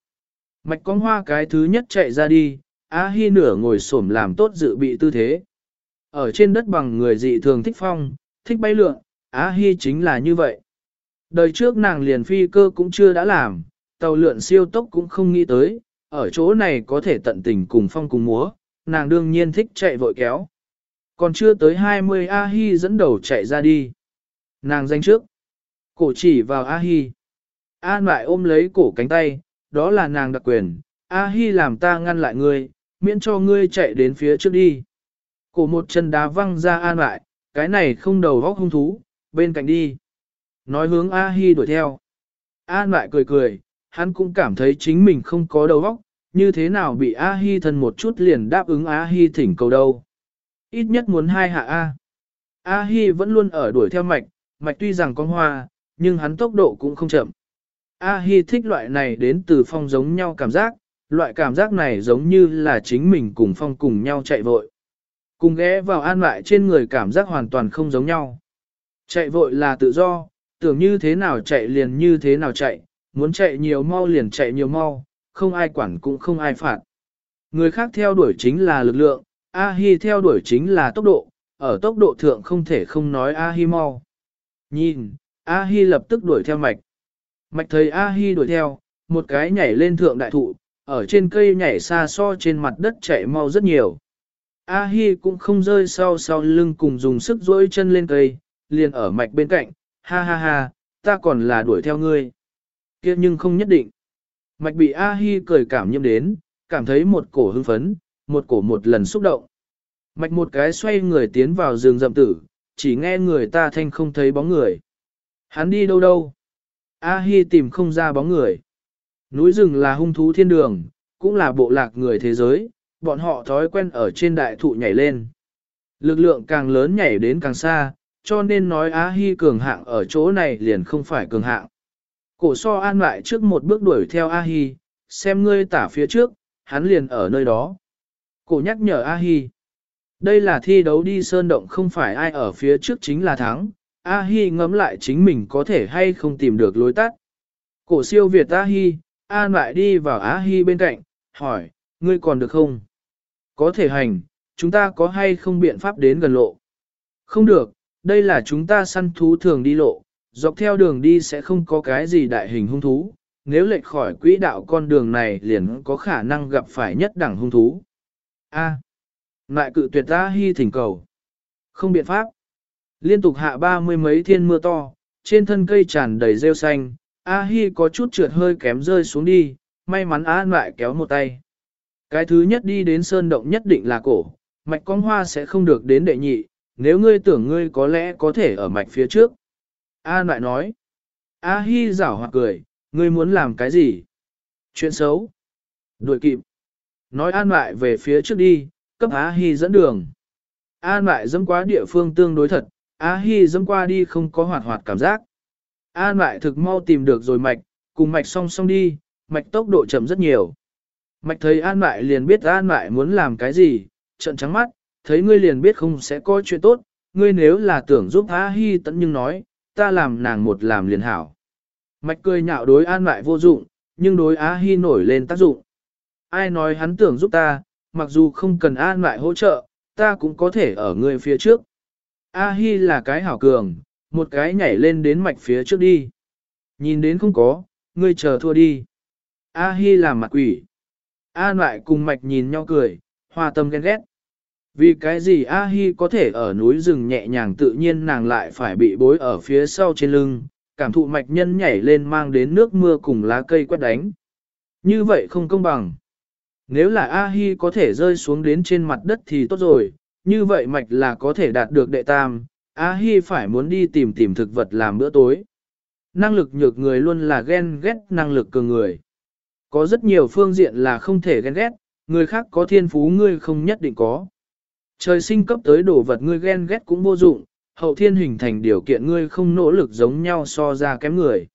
Mạch con hoa cái thứ nhất chạy ra đi, A Hi nửa ngồi xổm làm tốt dự bị tư thế. Ở trên đất bằng người dị thường thích phong, thích bay lượn, A Hi chính là như vậy. Đời trước nàng liền phi cơ cũng chưa đã làm, tàu lượn siêu tốc cũng không nghĩ tới, ở chỗ này có thể tận tình cùng phong cùng múa, nàng đương nhiên thích chạy vội kéo. Còn chưa tới 20 A-hi dẫn đầu chạy ra đi. Nàng danh trước. Cổ chỉ vào A-hi. An lại ôm lấy cổ cánh tay, đó là nàng đặc quyền. A-hi làm ta ngăn lại ngươi, miễn cho ngươi chạy đến phía trước đi. Cổ một chân đá văng ra an lại, cái này không đầu góc hung thú, bên cạnh đi. Nói hướng A-hi đuổi theo. An lại cười cười, hắn cũng cảm thấy chính mình không có đầu óc, như thế nào bị A-hi thân một chút liền đáp ứng A-hi thỉnh cầu đâu. Ít nhất muốn hai hạ A. A-hi vẫn luôn ở đuổi theo mạch, mạch tuy rằng có hoa, nhưng hắn tốc độ cũng không chậm. A-hi thích loại này đến từ phong giống nhau cảm giác, loại cảm giác này giống như là chính mình cùng phong cùng nhau chạy vội. Cùng ghé vào an lại trên người cảm giác hoàn toàn không giống nhau. Chạy vội là tự do, tưởng như thế nào chạy liền như thế nào chạy, muốn chạy nhiều mau liền chạy nhiều mau, không ai quản cũng không ai phạt. Người khác theo đuổi chính là lực lượng, A-hi theo đuổi chính là tốc độ, ở tốc độ thượng không thể không nói A-hi mau. Nhìn, A-hi lập tức đuổi theo mạch. Mạch thấy A-hi đuổi theo, một cái nhảy lên thượng đại thụ, ở trên cây nhảy xa so trên mặt đất chạy mau rất nhiều. A-hi cũng không rơi sau sau lưng cùng dùng sức dỗi chân lên cây, liền ở mạch bên cạnh, ha ha ha, ta còn là đuổi theo ngươi. kia nhưng không nhất định. Mạch bị A-hi cười cảm nhiễm đến, cảm thấy một cổ hưng phấn, một cổ một lần xúc động. Mạch một cái xoay người tiến vào rừng rậm tử, chỉ nghe người ta thanh không thấy bóng người. Hắn đi đâu đâu? A-hi tìm không ra bóng người. Núi rừng là hung thú thiên đường, cũng là bộ lạc người thế giới, bọn họ thói quen ở trên đại thụ nhảy lên. Lực lượng càng lớn nhảy đến càng xa, cho nên nói A-hi cường hạng ở chỗ này liền không phải cường hạng. Cổ so an lại trước một bước đuổi theo A-hi, xem ngươi tả phía trước, hắn liền ở nơi đó. Cổ nhắc nhở A-hi. Đây là thi đấu đi sơn động không phải ai ở phía trước chính là thắng. A-hi ngẫm lại chính mình có thể hay không tìm được lối tắt. Cổ siêu Việt A-hi, An lại đi vào A-hi bên cạnh, hỏi, ngươi còn được không? Có thể hành, chúng ta có hay không biện pháp đến gần lộ? Không được, đây là chúng ta săn thú thường đi lộ, dọc theo đường đi sẽ không có cái gì đại hình hung thú, nếu lệch khỏi quỹ đạo con đường này liền có khả năng gặp phải nhất đẳng hung thú. A. Lại cự tuyệt ta hy thỉnh cầu. Không biện pháp. Liên tục hạ ba mươi mấy thiên mưa to, trên thân cây tràn đầy rêu xanh, A Hi có chút trượt hơi kém rơi xuống đi, may mắn A lại kéo một tay. Cái thứ nhất đi đến sơn động nhất định là cổ, mạch con hoa sẽ không được đến đệ nhị, nếu ngươi tưởng ngươi có lẽ có thể ở mạch phía trước. A lại nói. A Hi rảo hoặc cười, ngươi muốn làm cái gì? Chuyện xấu. Đuổi kịp. Nói an lại về phía trước đi, cấp A Hi dẫn đường. An lại dẫm qua địa phương tương đối thật, A Hi dẫm qua đi không có hoạt hoạt cảm giác. An lại thực mau tìm được rồi mạch, cùng mạch song song đi, mạch tốc độ chậm rất nhiều. Mạch thấy An lại liền biết An lại muốn làm cái gì, trận trắng mắt, thấy ngươi liền biết không sẽ có chuyện tốt, ngươi nếu là tưởng giúp A Hi tận nhưng nói, ta làm nàng một làm liền hảo. Mạch cười nhạo đối An lại vô dụng, nhưng đối A Hi nổi lên tác dụng. Ai nói hắn tưởng giúp ta, mặc dù không cần An lại hỗ trợ, ta cũng có thể ở người phía trước. A Hi là cái hảo cường, một cái nhảy lên đến mạch phía trước đi. Nhìn đến không có, ngươi chờ thua đi. A Hi làm mặt quỷ. An lại cùng mạch nhìn nhau cười, hòa tâm ghen ghét. Vì cái gì A Hi có thể ở núi rừng nhẹ nhàng tự nhiên nàng lại phải bị bối ở phía sau trên lưng, cảm thụ mạch nhân nhảy lên mang đến nước mưa cùng lá cây quét đánh. Như vậy không công bằng. Nếu là A Hi có thể rơi xuống đến trên mặt đất thì tốt rồi, như vậy mạch là có thể đạt được đệ tam, A Hi phải muốn đi tìm tìm thực vật làm bữa tối. Năng lực nhược người luôn là ghen ghét năng lực cường người. Có rất nhiều phương diện là không thể ghen ghét, người khác có thiên phú ngươi không nhất định có. Trời sinh cấp tới đồ vật ngươi ghen ghét cũng vô dụng, hậu thiên hình thành điều kiện ngươi không nỗ lực giống nhau so ra kém người.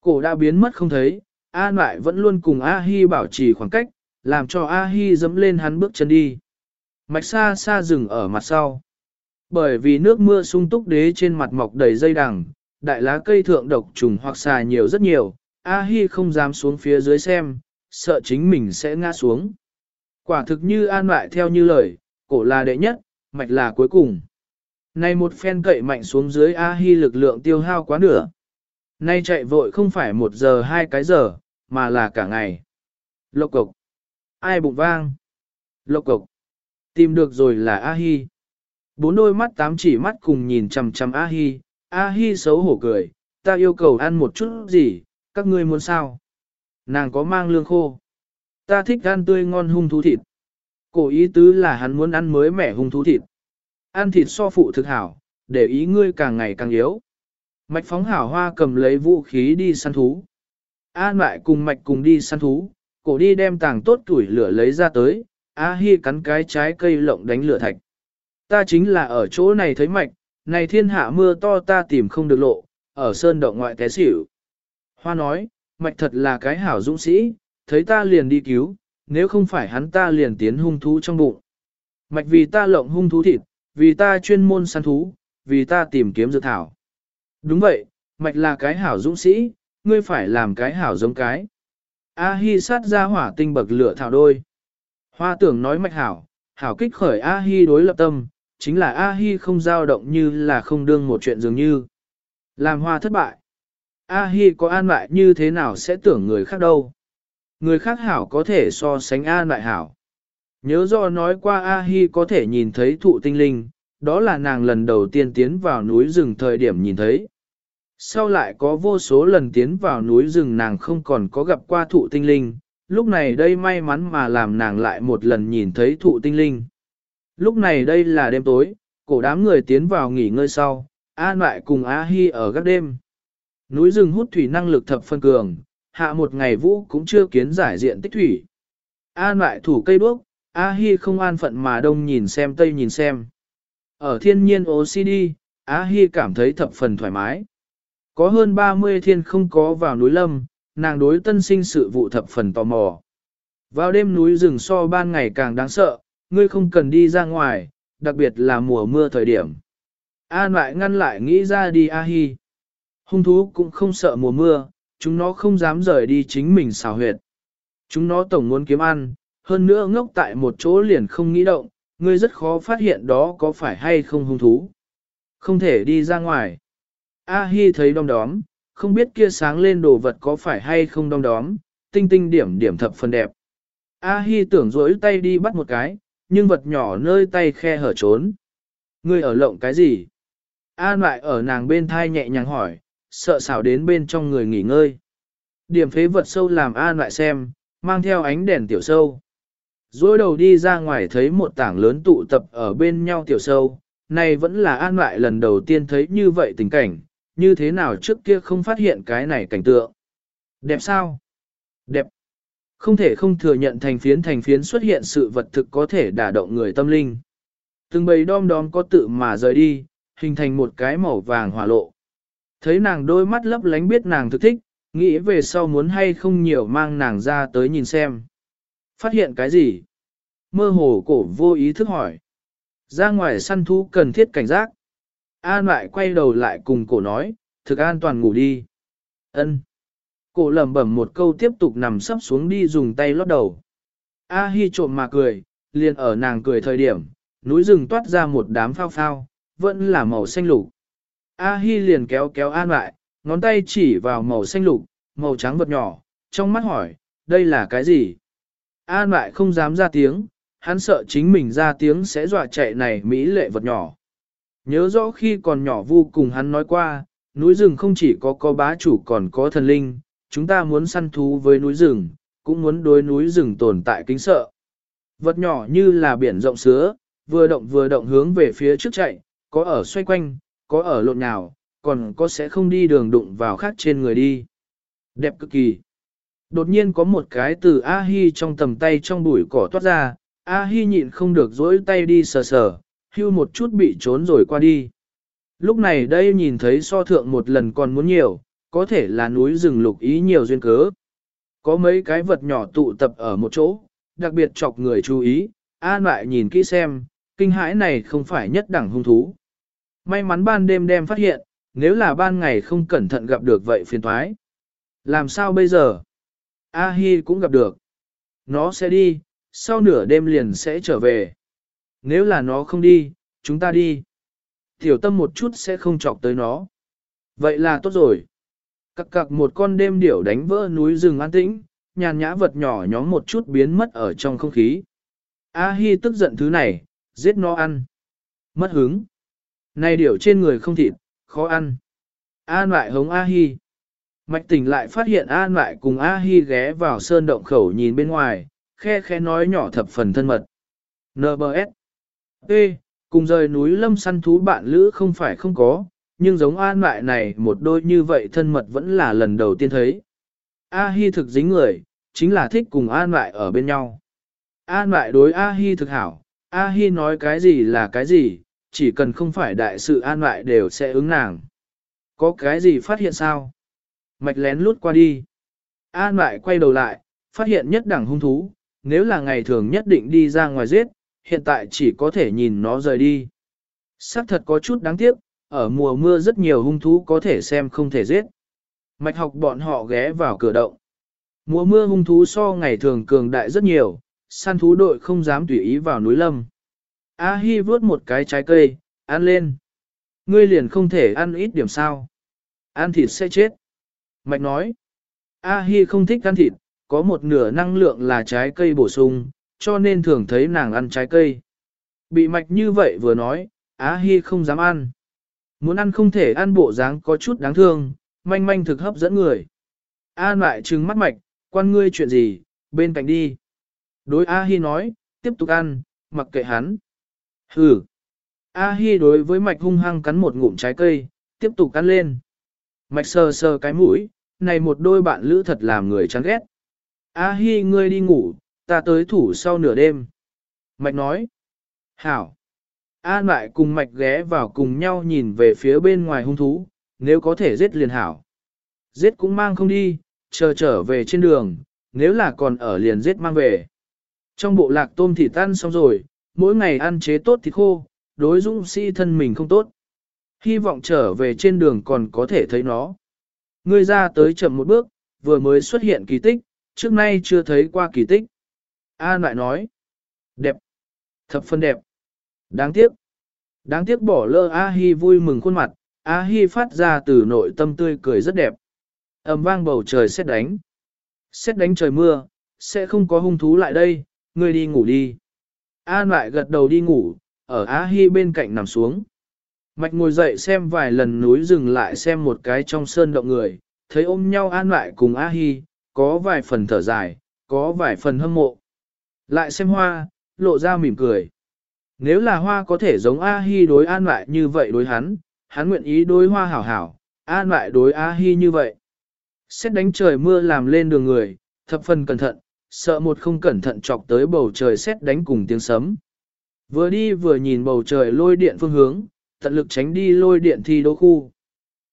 Cổ đã biến mất không thấy, An lại vẫn luôn cùng A Hi bảo trì khoảng cách, làm cho A Hi dẫm lên hắn bước chân đi. Mạch xa xa dừng ở mặt sau. Bởi vì nước mưa sung túc đế trên mặt mọc đầy dây đằng, đại lá cây thượng độc trùng hoặc xà nhiều rất nhiều, A Hi không dám xuống phía dưới xem, sợ chính mình sẽ ngã xuống. Quả thực như an lại theo như lời, cổ là đệ nhất, mạch là cuối cùng. Này một phen cậy mạnh xuống dưới A Hi lực lượng tiêu hao quá nửa. Nay chạy vội không phải một giờ hai cái giờ, mà là cả ngày. Lộc cục. Ai bụng vang? Lộc cục. Tìm được rồi là A Hi. Bốn đôi mắt tám chỉ mắt cùng nhìn chằm chằm A Hi. A Hi xấu hổ cười, ta yêu cầu ăn một chút gì, các ngươi muốn sao? Nàng có mang lương khô. Ta thích ăn tươi ngon hung thú thịt. Cổ ý tứ là hắn muốn ăn mới mẻ hung thú thịt. Ăn thịt so phụ thực hảo, để ý ngươi càng ngày càng yếu. Mạch phóng hảo hoa cầm lấy vũ khí đi săn thú. An lại cùng mạch cùng đi săn thú, cổ đi đem tàng tốt tuổi lửa lấy ra tới, A Hi cắn cái trái cây lộng đánh lửa thạch. Ta chính là ở chỗ này thấy mạch, này thiên hạ mưa to ta tìm không được lộ, ở sơn động ngoại té xỉu. Hoa nói, mạch thật là cái hảo dũng sĩ, thấy ta liền đi cứu, nếu không phải hắn ta liền tiến hung thú trong bụng. Mạch vì ta lộng hung thú thịt, vì ta chuyên môn săn thú, vì ta tìm kiếm dược thảo. Đúng vậy, mạch là cái hảo dũng sĩ, ngươi phải làm cái hảo giống cái. A Hi sát ra hỏa tinh bậc lửa thảo đôi. Hoa tưởng nói mạch hảo, hảo kích khởi A Hi đối lập tâm, chính là A Hi không dao động như là không đương một chuyện dường như. Làm hoa thất bại. A Hi có an lại như thế nào sẽ tưởng người khác đâu. Người khác hảo có thể so sánh an lại hảo. Nhớ do nói qua A Hi có thể nhìn thấy thụ tinh linh, đó là nàng lần đầu tiên tiến vào núi rừng thời điểm nhìn thấy. Sau lại có vô số lần tiến vào núi rừng nàng không còn có gặp qua thụ tinh linh, lúc này đây may mắn mà làm nàng lại một lần nhìn thấy thụ tinh linh. Lúc này đây là đêm tối, cổ đám người tiến vào nghỉ ngơi sau, An lại cùng A Hi ở các đêm. Núi rừng hút thủy năng lực thập phân cường, hạ một ngày vũ cũng chưa kiến giải diện tích thủy. An lại thủ cây đuốc, A Hi không an phận mà đông nhìn xem tây nhìn xem. Ở thiên nhiên OCD, A Hi cảm thấy thập phần thoải mái. Có hơn 30 thiên không có vào núi lâm, nàng đối tân sinh sự vụ thập phần tò mò. Vào đêm núi rừng so ban ngày càng đáng sợ, ngươi không cần đi ra ngoài, đặc biệt là mùa mưa thời điểm. An lại ngăn lại nghĩ ra đi A Hi. Hung thú cũng không sợ mùa mưa, chúng nó không dám rời đi chính mình xào huyệt. Chúng nó tổng muốn kiếm ăn, hơn nữa ngốc tại một chỗ liền không nghĩ động, ngươi rất khó phát hiện đó có phải hay không hung thú. Không thể đi ra ngoài. A Hi thấy đom đóm, không biết kia sáng lên đồ vật có phải hay không đom đóm, tinh tinh điểm điểm thập phần đẹp. A Hi tưởng rỗi tay đi bắt một cái, nhưng vật nhỏ nơi tay khe hở trốn. Ngươi ở lộng cái gì? An lại ở nàng bên thai nhẹ nhàng hỏi, sợ xảo đến bên trong người nghỉ ngơi. Điểm phế vật sâu làm An lại xem, mang theo ánh đèn tiểu sâu. Rồi đầu đi ra ngoài thấy một tảng lớn tụ tập ở bên nhau tiểu sâu, này vẫn là An lại lần đầu tiên thấy như vậy tình cảnh, như thế nào trước kia không phát hiện cái này cảnh tượng. Đẹp sao? Đẹp. Không thể không thừa nhận thành phiến thành phiến xuất hiện sự vật thực có thể đả động người tâm linh. Từng bầy đom đóm có tự mà rời đi, hình thành một cái màu vàng hỏa lộ. Thấy nàng đôi mắt lấp lánh biết nàng thực thích, nghĩ về sau muốn hay không nhiều mang nàng ra tới nhìn xem. Phát hiện cái gì? Mơ hồ cổ vô ý thức hỏi. Ra ngoài săn thú cần thiết cảnh giác. An lại quay đầu lại cùng cổ nói, thực an toàn ngủ đi. Ân. Cổ lẩm bẩm một câu tiếp tục nằm sấp xuống đi dùng tay lót đầu. A Hi trộm mà cười, liền ở nàng cười thời điểm, núi rừng toát ra một đám phao phao, vẫn là màu xanh lục. A Hi liền kéo kéo An lại, ngón tay chỉ vào màu xanh lục, màu trắng vật nhỏ, trong mắt hỏi, đây là cái gì? An lại không dám ra tiếng, hắn sợ chính mình ra tiếng sẽ dọa chạy này mỹ lệ vật nhỏ. Nhớ rõ khi còn nhỏ vô cùng hắn nói qua, núi rừng không chỉ có có bá chủ còn có thần linh, chúng ta muốn săn thú với núi rừng, cũng muốn đối núi rừng tồn tại kính sợ. Vật nhỏ như là biển rộng sứa, vừa động vừa động hướng về phía trước chạy, có ở xoay quanh, có ở lộn nhào, còn có sẽ không đi đường đụng vào khác trên người đi. Đẹp cực kỳ. Đột nhiên có một cái từ A-hi trong tầm tay trong bụi cỏ toát ra, A-hi nhịn không được dỗi tay đi sờ sờ, hưu một chút bị trốn rồi qua đi. Lúc này đây nhìn thấy so thượng một lần còn muốn nhiều, có thể là núi rừng lục ý nhiều duyên cớ. Có mấy cái vật nhỏ tụ tập ở một chỗ, đặc biệt chọc người chú ý, an lại nhìn kỹ xem, kinh hãi này không phải nhất đẳng hung thú. May mắn ban đêm đem phát hiện, nếu là ban ngày không cẩn thận gặp được vậy phiền thoái. Làm sao bây giờ? A-hi cũng gặp được. Nó sẽ đi, sau nửa đêm liền sẽ trở về. Nếu là nó không đi, chúng ta đi. Tiểu tâm một chút sẽ không chọc tới nó. Vậy là tốt rồi. Cặc cặc một con đêm điểu đánh vỡ núi rừng an tĩnh, nhàn nhã vật nhỏ nhóm một chút biến mất ở trong không khí. A Hi tức giận thứ này, giết nó ăn. Mất hứng. Này điểu trên người không thịt, khó ăn. An lại hống A Hi. Mạch tỉnh lại phát hiện An lại cùng A Hi ghé vào sơn động khẩu nhìn bên ngoài, khe khe nói nhỏ thập phần thân mật. N.B.S. Ê, cùng rời núi lâm săn thú bạn lữ không phải không có, nhưng giống an lại này một đôi như vậy thân mật vẫn là lần đầu tiên thấy. A Hi thực dính người, chính là thích cùng an lại ở bên nhau. An lại đối A Hi thực hảo, A Hi nói cái gì là cái gì, chỉ cần không phải đại sự an lại đều sẽ ứng nàng. Có cái gì phát hiện sao? Mạch lén lút qua đi. An lại quay đầu lại, phát hiện nhất đẳng hung thú, nếu là ngày thường nhất định đi ra ngoài giết, hiện tại chỉ có thể nhìn nó rời đi. Sắc thật có chút đáng tiếc, ở mùa mưa rất nhiều hung thú có thể xem không thể giết. Mạch học bọn họ ghé vào cửa động. Mùa mưa hung thú so ngày thường cường đại rất nhiều, săn thú đội không dám tùy ý vào núi lâm. A Hi vớt một cái trái cây, ăn lên. Ngươi liền không thể ăn ít điểm sao. Ăn thịt sẽ chết. Mạch nói. A Hi không thích ăn thịt, có một nửa năng lượng là trái cây bổ sung, cho nên thường thấy nàng ăn trái cây. Bị mạch như vậy vừa nói, Á Hi không dám ăn. Muốn ăn không thể ăn bộ dáng có chút đáng thương, manh manh thực hấp dẫn người. An lại trừng mắt mạch, quan ngươi chuyện gì, bên cạnh đi. Đối A Hi nói, tiếp tục ăn, mặc kệ hắn. Hừ. A-hi đối với mạch hung hăng cắn một ngụm trái cây, tiếp tục cắn lên. Mạch sờ sờ cái mũi, này một đôi bạn lữ thật làm người chán ghét. A-hi ngươi đi ngủ, ta tới thủ sau nửa đêm. Mạch nói. Hảo. An lại cùng mạch ghé vào cùng nhau nhìn về phía bên ngoài hung thú, nếu có thể giết liền hảo. Giết cũng mang không đi, chờ trở về trên đường, nếu là còn ở liền giết mang về. Trong bộ lạc tôm thịt tan xong rồi, mỗi ngày ăn chế tốt thịt khô, đối dũng sĩ thân mình không tốt. Hy vọng trở về trên đường còn có thể thấy nó. Ngươi ra tới chậm một bước, vừa mới xuất hiện kỳ tích, trước nay chưa thấy qua kỳ tích. An lại nói, đẹp, thập phân đẹp. Đáng tiếc, đáng tiếc bỏ lỡ A-hi vui mừng khuôn mặt, A-hi phát ra từ nội tâm tươi cười rất đẹp. ầm vang bầu trời xét đánh. Xét đánh trời mưa, sẽ không có hung thú lại đây, ngươi đi ngủ đi. An lại gật đầu đi ngủ, ở A-hi bên cạnh nằm xuống. Mạch ngồi dậy xem vài lần núi dừng lại xem một cái trong sơn động người, thấy ôm nhau an lại cùng A-hi, có vài phần thở dài, có vài phần hâm mộ. Lại xem hoa, lộ ra mỉm cười. Nếu là hoa có thể giống A-hi đối an lại như vậy đối hắn, hắn nguyện ý đối hoa hảo hảo, an lại đối A-hi như vậy. Xét đánh trời mưa làm lên đường người, thập phần cẩn thận, sợ một không cẩn thận chọc tới bầu trời xét đánh cùng tiếng sấm. Vừa đi vừa nhìn bầu trời lôi điện phương hướng, tận lực tránh đi lôi điện thi đô khu.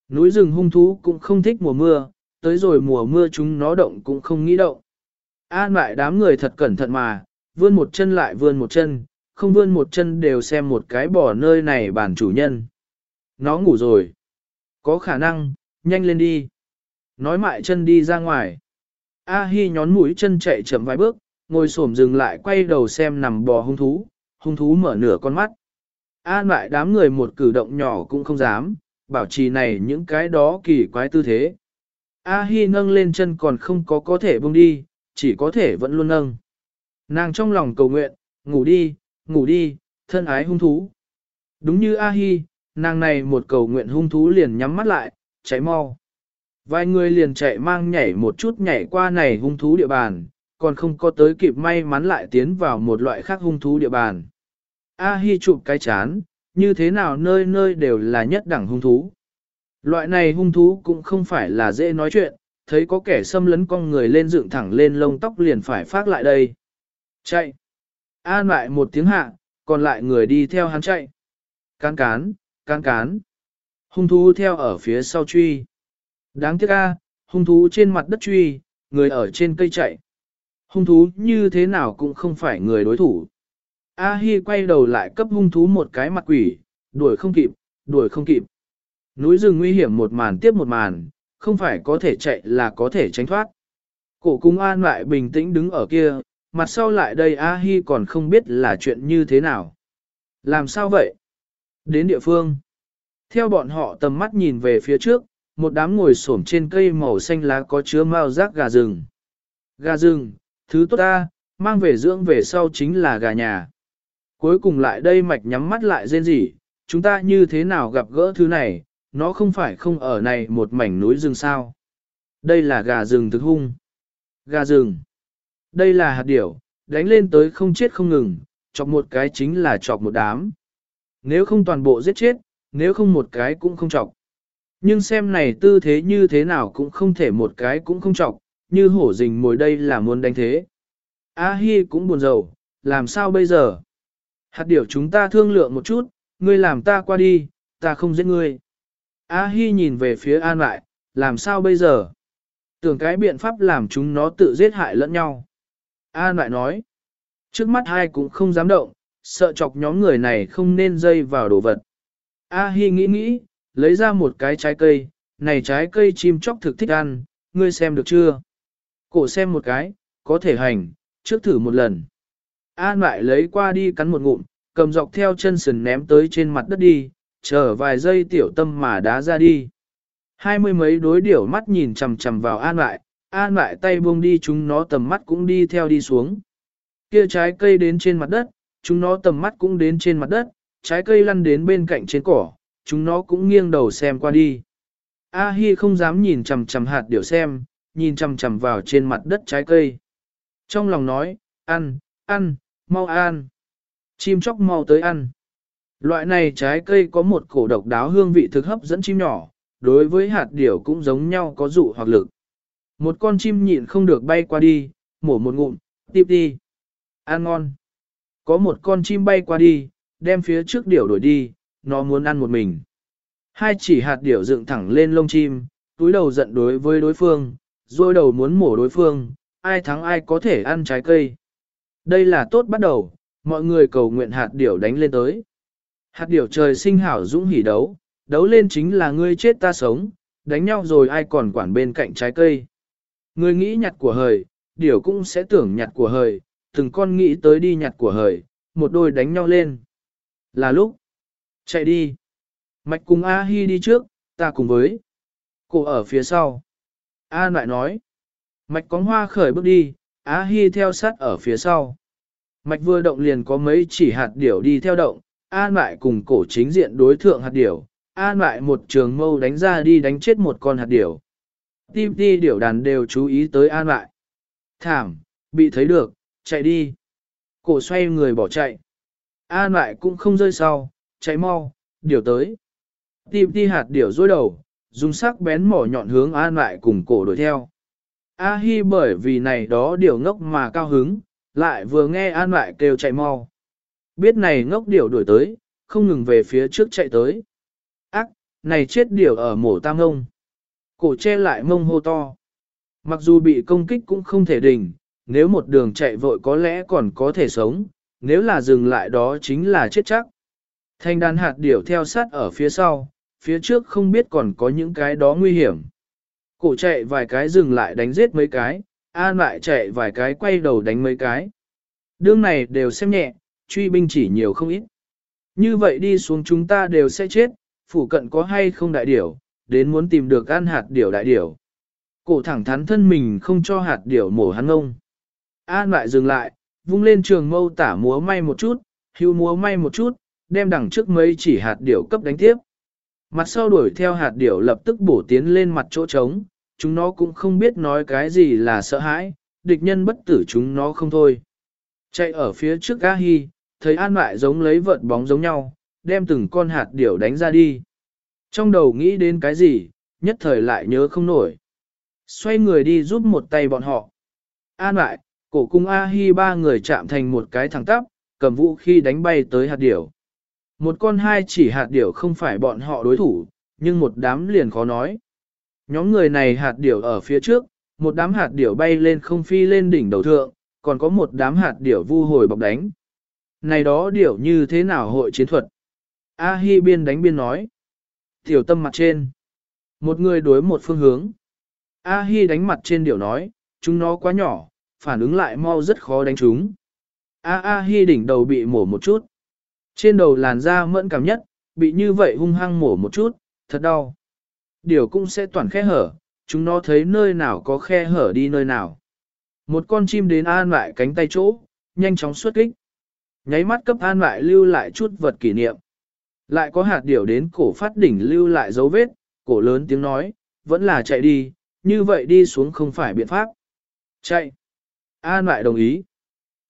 Núi rừng hung thú cũng không thích mùa mưa, tới rồi mùa mưa chúng nó động cũng không nghĩ động. An lại đám người thật cẩn thận mà, vươn một chân lại vươn một chân, không vươn một chân đều xem một cái bỏ nơi này bản chủ nhân. Nó ngủ rồi. Có khả năng, nhanh lên đi. Nói mại chân đi ra ngoài. A Hi nhón mũi chân chạy chậm vài bước, ngồi xổm dừng lại quay đầu xem nằm bò hung thú, hung thú mở nửa con mắt. An lại đám người một cử động nhỏ cũng không dám, bảo trì này những cái đó kỳ quái tư thế. A Hi nâng lên chân còn không có có thể buông đi, chỉ có thể vẫn luôn nâng. Nàng trong lòng cầu nguyện, ngủ đi, ngủ đi, thân ái hung thú. Đúng như A Hi, nàng này một cầu nguyện hung thú liền nhắm mắt lại, chạy mau. Vài người liền chạy mang nhảy một chút nhảy qua này hung thú địa bàn, còn không có tới kịp may mắn lại tiến vào một loại khác hung thú địa bàn. A Hi chụp cái chán, như thế nào nơi nơi đều là nhất đẳng hung thú. Loại này hung thú cũng không phải là dễ nói chuyện, thấy có kẻ xâm lấn con người lên dựng thẳng lên lông tóc liền phải phát lại đây. Chạy. An lại một tiếng hạ, còn lại người đi theo hắn chạy. Cán cán, cán cán. Hung thú theo ở phía sau truy. Đáng tiếc a, hung thú trên mặt đất truy, người ở trên cây chạy. Hung thú như thế nào cũng không phải người đối thủ. A Hi quay đầu lại cấp hung thú một cái mặt quỷ, đuổi không kịp, đuổi không kịp. Núi rừng nguy hiểm một màn tiếp một màn, không phải có thể chạy là có thể tránh thoát. Cổ cung an lại bình tĩnh đứng ở kia, mặt sau lại đây A Hi còn không biết là chuyện như thế nào. Làm sao vậy? Đến địa phương. Theo bọn họ tầm mắt nhìn về phía trước, một đám ngồi xổm trên cây màu xanh lá có chứa mao rác gà rừng. Gà rừng, thứ tốt ta, mang về dưỡng về sau chính là gà nhà. Cuối cùng lại đây mạch nhắm mắt lại rên rỉ, chúng ta như thế nào gặp gỡ thứ này, nó không phải không ở này một mảnh núi rừng sao. Đây là gà rừng thực hung. Gà rừng. Đây là hạt điểu, đánh lên tới không chết không ngừng, chọc một cái chính là chọc một đám. Nếu không toàn bộ giết chết, nếu không một cái cũng không chọc. Nhưng xem này tư thế như thế nào cũng không thể một cái cũng không chọc, như hổ rình mồi đây là muốn đánh thế. A Hi cũng buồn rầu, làm sao bây giờ? Hạt điểu chúng ta thương lượng một chút, ngươi làm ta qua đi, ta không giết ngươi. A Hi nhìn về phía An lại, làm sao bây giờ? Tưởng cái biện pháp làm chúng nó tự giết hại lẫn nhau. An lại nói, trước mắt hai cũng không dám động, sợ chọc nhóm người này không nên dây vào đồ vật. A Hi nghĩ nghĩ, lấy ra một cái trái cây, này trái cây chim chóc thực thích ăn, ngươi xem được chưa? Cổ xem một cái, có thể hành, trước thử một lần. An lại lấy qua đi cắn một ngụm, cầm dọc theo chân sườn ném tới trên mặt đất đi, chờ vài giây tiểu tâm mà đá ra đi. Hai mươi mấy đối điểu mắt nhìn chằm chằm vào an lại, an lại tay buông đi chúng nó tầm mắt cũng đi theo đi xuống. Kia trái cây đến trên mặt đất, chúng nó tầm mắt cũng đến trên mặt đất, trái cây lăn đến bên cạnh trên cỏ, chúng nó cũng nghiêng đầu xem qua đi. A Hi không dám nhìn chằm chằm hạt điểu xem, nhìn chằm chằm vào trên mặt đất trái cây. Trong lòng nói, ăn, ăn, mau ăn. Chim chóc mau tới ăn. Loại này trái cây có một cổ độc đáo hương vị thực hấp dẫn chim nhỏ, đối với hạt điểu cũng giống nhau có dụ hoặc lực. Một con chim nhịn không được bay qua đi, mổ một ngụm, tiếp đi. Ăn ngon. Có một con chim bay qua đi, đem phía trước điểu đuổi đi, nó muốn ăn một mình. Hai chỉ hạt điểu dựng thẳng lên lông chim, túi đầu giận đối với đối phương, rồi đầu muốn mổ đối phương, ai thắng ai có thể ăn trái cây. Đây là tốt bắt đầu, mọi người cầu nguyện hạt điểu đánh lên tới. Hạt điểu trời sinh hảo dũng hỉ đấu, đấu lên chính là ngươi chết ta sống, đánh nhau rồi ai còn quản bên cạnh trái cây. Ngươi nghĩ nhặt của hời, điểu cũng sẽ tưởng nhặt của hời, từng con nghĩ tới đi nhặt của hời, một đôi đánh nhau lên. Là lúc, chạy đi. Mạch cùng A-hi đi trước, ta cùng với. Cô ở phía sau. A lại nói. Mạch có hoa khởi bước đi, A-hi theo sát ở phía sau. Mạch vừa động liền có mấy chỉ hạt điểu đi theo động, An lại cùng cổ chính diện đối thượng hạt điểu, An lại một trường mâu đánh ra đi đánh chết một con hạt điểu. Tim ti điểu đàn đều chú ý tới An lại. Thảm, bị thấy được, chạy đi. Cổ xoay người bỏ chạy. An lại cũng không rơi sau, chạy mau, điểu tới. Tim ti hạt điểu dối đầu, dùng sắc bén mỏ nhọn hướng An lại cùng cổ đuổi theo. A Hi bởi vì này đó điểu ngốc mà cao hứng, lại vừa nghe An lại kêu chạy mau. Biết này ngốc điểu đuổi tới, không ngừng về phía trước chạy tới. Ác, này chết điểu ở mổ tam ngông. Cổ che lại mông hô to. Mặc dù bị công kích cũng không thể đình, nếu một đường chạy vội có lẽ còn có thể sống, nếu là dừng lại đó chính là chết chắc. Thanh đàn hạt điểu theo sát ở phía sau, phía trước không biết còn có những cái đó nguy hiểm. Cổ chạy vài cái dừng lại đánh giết mấy cái, an lại chạy vài cái quay đầu đánh mấy cái. Đương này đều xem nhẹ, truy binh chỉ nhiều không ít. Như vậy đi xuống chúng ta đều sẽ chết, phủ cận có hay không đại điểu, đến muốn tìm được ăn hạt điểu đại điểu. Cổ thẳng thắn thân mình không cho hạt điểu mổ hắn ngông. An lại dừng lại, vung lên trường mâu tả múa may một chút, hưu múa may một chút, đem đằng trước mấy chỉ hạt điểu cấp đánh tiếp. Mặt sau đuổi theo hạt điểu lập tức bổ tiến lên mặt chỗ trống, chúng nó cũng không biết nói cái gì là sợ hãi, địch nhân bất tử chúng nó không thôi. Chạy ở phía trước A Hi, thấy An lại giống lấy vợt bóng giống nhau, đem từng con hạt điểu đánh ra đi. Trong đầu nghĩ đến cái gì, nhất thời lại nhớ không nổi. Xoay người đi giúp một tay bọn họ. An lại, cổ cung A-hi ba người chạm thành một cái thẳng tắp, cầm vũ khi đánh bay tới hạt điểu. Một con hai chỉ hạt điểu không phải bọn họ đối thủ, nhưng một đám liền khó nói. Nhóm người này hạt điểu ở phía trước, một đám hạt điểu bay lên không phi lên đỉnh đầu thượng, còn có một đám hạt điểu vu hồi bọc đánh. Này đó điểu như thế nào hội chiến thuật? A Hi biên đánh biên nói. Tiểu tâm mặt trên. Một người đối một phương hướng. A Hi đánh mặt trên điểu nói, chúng nó quá nhỏ, phản ứng lại mau rất khó đánh chúng. A A Hi đỉnh đầu bị mổ một chút. Trên đầu làn da mẫn cảm nhất, bị như vậy hung hăng mổ một chút, thật đau. Điều cũng sẽ toàn khe hở, chúng nó thấy nơi nào có khe hở đi nơi nào. Một con chim đến an lại cánh tay chỗ, nhanh chóng xuất kích. Nháy mắt cấp an lại lưu lại chút vật kỷ niệm. Lại có hạt điểu đến cổ phát đỉnh lưu lại dấu vết, cổ lớn tiếng nói, vẫn là chạy đi, như vậy đi xuống không phải biện pháp. Chạy. An lại đồng ý.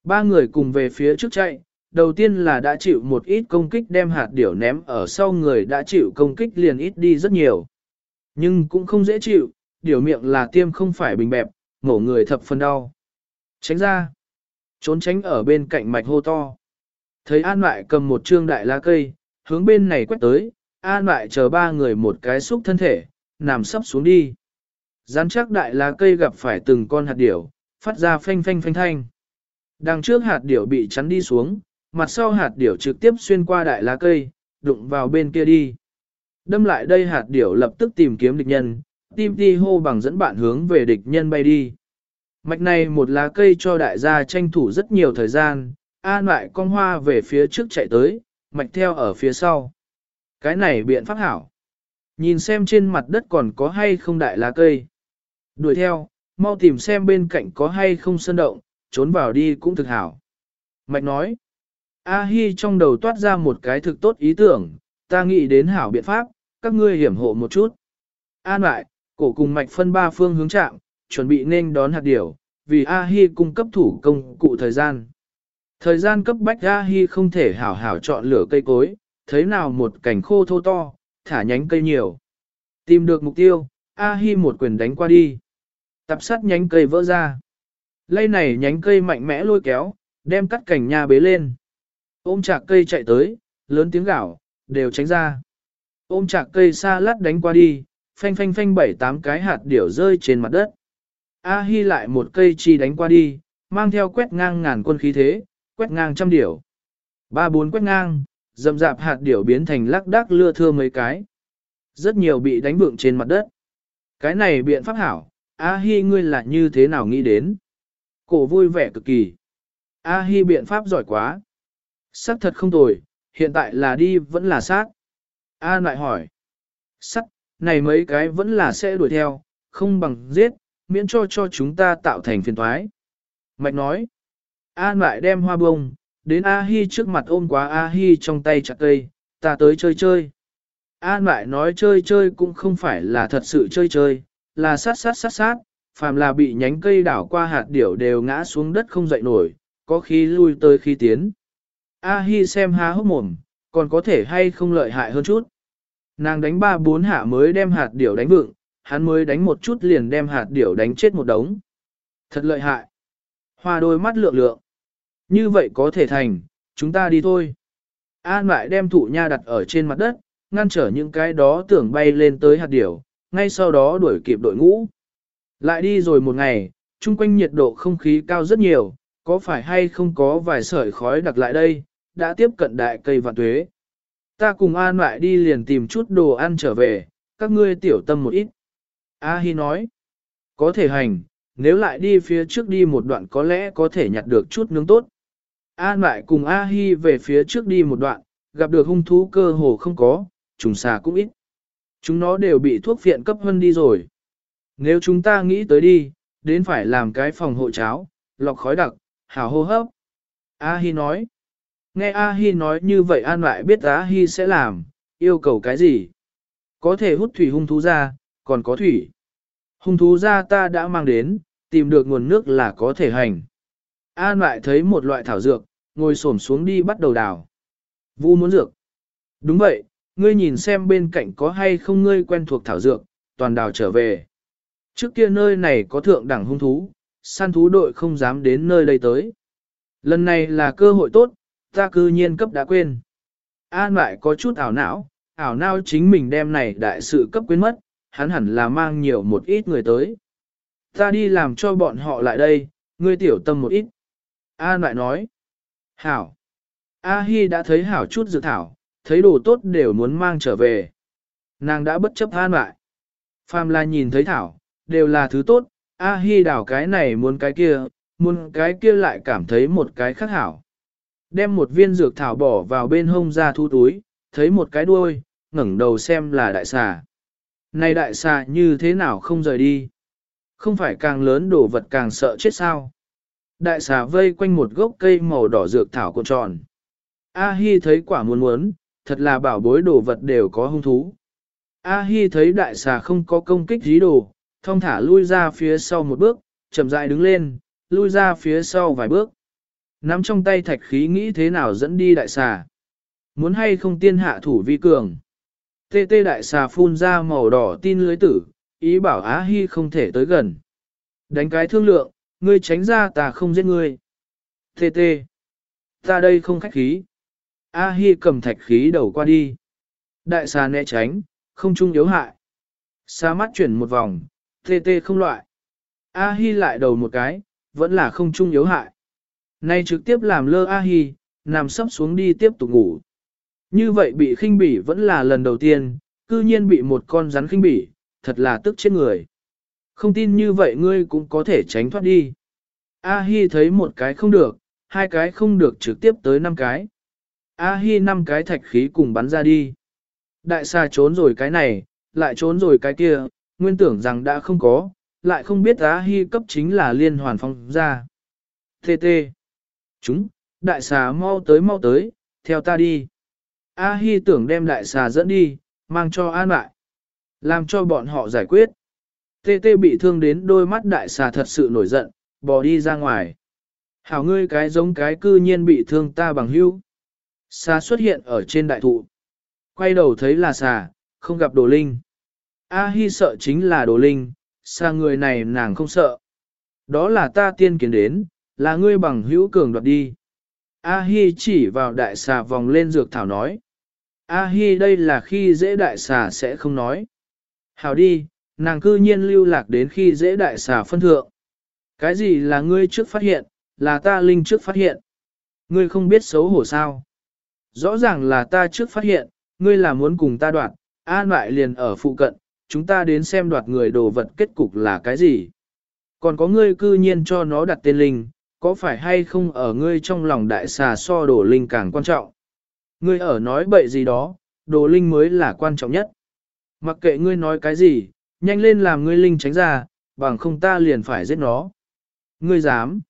Ba người cùng về phía trước chạy, đầu tiên là đã chịu một ít công kích đem hạt điểu ném ở sau người đã chịu công kích liền ít đi rất nhiều. Nhưng cũng không dễ chịu, điểu miệng là tiêm không phải bình bẹp, ngổ người thập phần đau. Tránh ra. Trốn tránh ở bên cạnh mạch hô to. Thấy An lại cầm một trương đại lá cây, hướng bên này quét tới, An lại chờ ba người một cái xúc thân thể, nằm sấp xuống đi. Gián chắc đại lá cây gặp phải từng con hạt điểu, phát ra phanh phanh phanh thanh. Đằng trước hạt điểu bị chắn đi xuống, mặt sau hạt điểu trực tiếp xuyên qua đại lá cây, đụng vào bên kia đi. Đâm lại đây hạt điểu lập tức tìm kiếm địch nhân, tim ti hô bằng dẫn bạn hướng về địch nhân bay đi. Mạch này một lá cây cho đại gia tranh thủ rất nhiều thời gian, an lại con hoa về phía trước chạy tới, mạch theo ở phía sau. Cái này biện pháp hảo. Nhìn xem trên mặt đất còn có hay không đại lá cây. Đuổi theo, mau tìm xem bên cạnh có hay không sơn động, trốn vào đi cũng thực hảo. Mạch nói, A-hi trong đầu toát ra một cái thực tốt ý tưởng, ta nghĩ đến hảo biện pháp, các ngươi hiểm hộ một chút. An lại, cổ cùng mạch phân ba phương hướng chạm, chuẩn bị nên đón hạt điểu, vì A-hi cung cấp thủ công cụ thời gian. Thời gian cấp bách A-hi không thể hảo hảo chọn lửa cây cối, thấy nào một cảnh khô thô to, thả nhánh cây nhiều. Tìm được mục tiêu, A-hi một quyền đánh qua đi. Tập sắt nhánh cây vỡ ra. Lây này nhánh cây mạnh mẽ lôi kéo, đem cắt cảnh nhà bế lên. Ôm chạc cây chạy tới, lớn tiếng gạo, đều tránh ra. Ôm chạc cây xa lát đánh qua đi, phanh phanh phanh bảy tám cái hạt điểu rơi trên mặt đất. A Hi lại một cây chi đánh qua đi, mang theo quét ngang ngàn quân khí thế, quét ngang trăm điểu. Ba bốn quét ngang, dầm dạp hạt điểu biến thành lắc đắc lưa thưa mấy cái. Rất nhiều bị đánh vượng trên mặt đất. Cái này biện pháp hảo, A Hi ngươi là như thế nào nghĩ đến? Cổ vui vẻ cực kỳ. A Hi biện pháp giỏi quá. Sắc thật không tồi, hiện tại là đi vẫn là sát. A lại hỏi. Sắc, này mấy cái vẫn là sẽ đuổi theo, không bằng giết, miễn cho cho chúng ta tạo thành phiền thoái. Mạch nói. An lại đem hoa bông, đến A Hi trước mặt ôm quá A Hi trong tay chặt cây, ta tới chơi chơi. An lại nói chơi chơi cũng không phải là thật sự chơi chơi, là sát sát sát sát, phàm là bị nhánh cây đảo qua hạt điểu đều ngã xuống đất không dậy nổi, có khi lui tới khi tiến. A Hi xem há hốc mồm, còn có thể hay không lợi hại hơn chút. Nàng đánh ba bốn hạ mới đem hạt điểu đánh vựng, hắn mới đánh một chút liền đem hạt điểu đánh chết một đống. Thật lợi hại. Hoa đôi mắt lượng lượng. Như vậy có thể thành, chúng ta đi thôi. An lại đem thụ nha đặt ở trên mặt đất, ngăn trở những cái đó tưởng bay lên tới hạt điểu, ngay sau đó đuổi kịp đội ngũ. Lại đi rồi một ngày, chung quanh nhiệt độ không khí cao rất nhiều, có phải hay không có vài sợi khói đặc lại đây, đã tiếp cận đại cây vạn tuế. Ta cùng An lại đi liền tìm chút đồ ăn trở về, các ngươi tiểu tâm một ít. A Hi nói, có thể hành, nếu lại đi phía trước đi một đoạn có lẽ có thể nhặt được chút nướng tốt. An lại cùng A Hi về phía trước đi một đoạn, gặp được hung thú cơ hồ không có, trùng xà cũng ít. Chúng nó đều bị thuốc viện cấp hơn đi rồi. Nếu chúng ta nghĩ tới đi, đến phải làm cái phòng hộ cháo, lọc khói đặc, hào hô hấp. A Hi nói. Nghe A Hi nói như vậy An lại biết A Hi sẽ làm, yêu cầu cái gì. Có thể hút thủy hung thú ra, còn có thủy. Hung thú ra ta đã mang đến, tìm được nguồn nước là có thể hành. An lại thấy một loại thảo dược, ngồi xổm xuống đi bắt đầu đào. Vu muốn dược. Đúng vậy, ngươi nhìn xem bên cạnh có hay không ngươi quen thuộc thảo dược, toàn đào trở về. Trước kia nơi này có thượng đẳng hung thú, săn thú đội không dám đến nơi đây tới. Lần này là cơ hội tốt, ta cư nhiên cấp đã quên. An lại có chút ảo não, ảo não chính mình đem này đại sự cấp quên mất, hắn hẳn là mang nhiều một ít người tới. Ta đi làm cho bọn họ lại đây, ngươi tiểu tâm một ít. An lại nói. Hảo. A Hi đã thấy hảo chút dự thảo, thấy đồ tốt đều muốn mang trở về. Nàng đã bất chấp an lại. Phàm là nhìn thấy thảo, đều là thứ tốt, A Hi đảo cái này muốn cái kia, muốn cái kia lại cảm thấy một cái khác hảo. Đem một viên dược thảo bỏ vào bên hông ra thu túi, thấy một cái đuôi, ngẩng đầu xem là đại xà. Này đại xà như thế nào không rời đi? Không phải càng lớn đồ vật càng sợ chết sao? Đại xà vây quanh một gốc cây màu đỏ dược thảo cuộn tròn. A Hi thấy quả muốn muốn, thật là bảo bối đồ vật đều có hung thú. A Hi thấy đại xà không có công kích dí đồ, thông thả lui ra phía sau một bước, chậm rãi đứng lên, lui ra phía sau vài bước. Nắm trong tay thạch khí nghĩ thế nào dẫn đi đại xà. Muốn hay không tiên hạ thủ vi cường. Tê tê đại xà phun ra màu đỏ tin lưới tử, ý bảo Á Hi không thể tới gần. Đánh cái thương lượng, ngươi tránh ra ta không giết ngươi. Tê tê. Ta đây không khách khí. A Hi cầm thạch khí đầu qua đi. Đại xà né tránh, không chung yếu hại. Xa mắt chuyển một vòng, tê tê không loại. A Hi lại đầu một cái, vẫn là không chung yếu hại. Nay trực tiếp làm lơ A Hi, nằm sấp xuống đi tiếp tục ngủ. Như vậy bị khinh bỉ vẫn là lần đầu tiên, cư nhiên bị một con rắn khinh bỉ, thật là tức chết người. Không tin như vậy ngươi cũng có thể tránh thoát đi. A Hi thấy một cái không được, hai cái không được trực tiếp tới năm cái. A Hi năm cái thạch khí cùng bắn ra đi. Đại xa trốn rồi cái này, lại trốn rồi cái kia, nguyên tưởng rằng đã không có, lại không biết A Hi cấp chính là liên hoàn phong ra. Tê tê. Chúng, đại xà mau tới mau tới, theo ta đi. A Hi tưởng đem đại xà dẫn đi, mang cho an lại. Làm cho bọn họ giải quyết. Tê tê bị thương đến đôi mắt đại xà thật sự nổi giận, bỏ đi ra ngoài. Hảo ngươi cái giống cái cư nhiên bị thương ta bằng hữu. Xà xuất hiện ở trên đại thụ. Quay đầu thấy là xà, không gặp đồ linh. A Hi sợ chính là đồ linh, xà người này nàng không sợ. Đó là ta tiên kiến đến, là ngươi bằng hữu cường đoạt đi. A Hi chỉ vào đại xà vòng lên dược thảo nói. A Hi đây là khi dễ đại xà sẽ không nói. Hảo đi, nàng cư nhiên lưu lạc đến khi dễ đại xà phân thượng. Cái gì là ngươi trước phát hiện, là ta linh trước phát hiện. Ngươi không biết xấu hổ sao. Rõ ràng là ta trước phát hiện, ngươi là muốn cùng ta đoạt, an lại liền ở phụ cận, chúng ta đến xem đoạt người đồ vật kết cục là cái gì. Còn có ngươi cư nhiên cho nó đặt tên linh, có phải hay không ở ngươi trong lòng đại xà so đồ linh càng quan trọng. Ngươi ở nói bậy gì đó, đồ linh mới là quan trọng nhất. Mặc kệ ngươi nói cái gì, nhanh lên làm ngươi linh tránh ra, bằng không ta liền phải giết nó. Ngươi dám?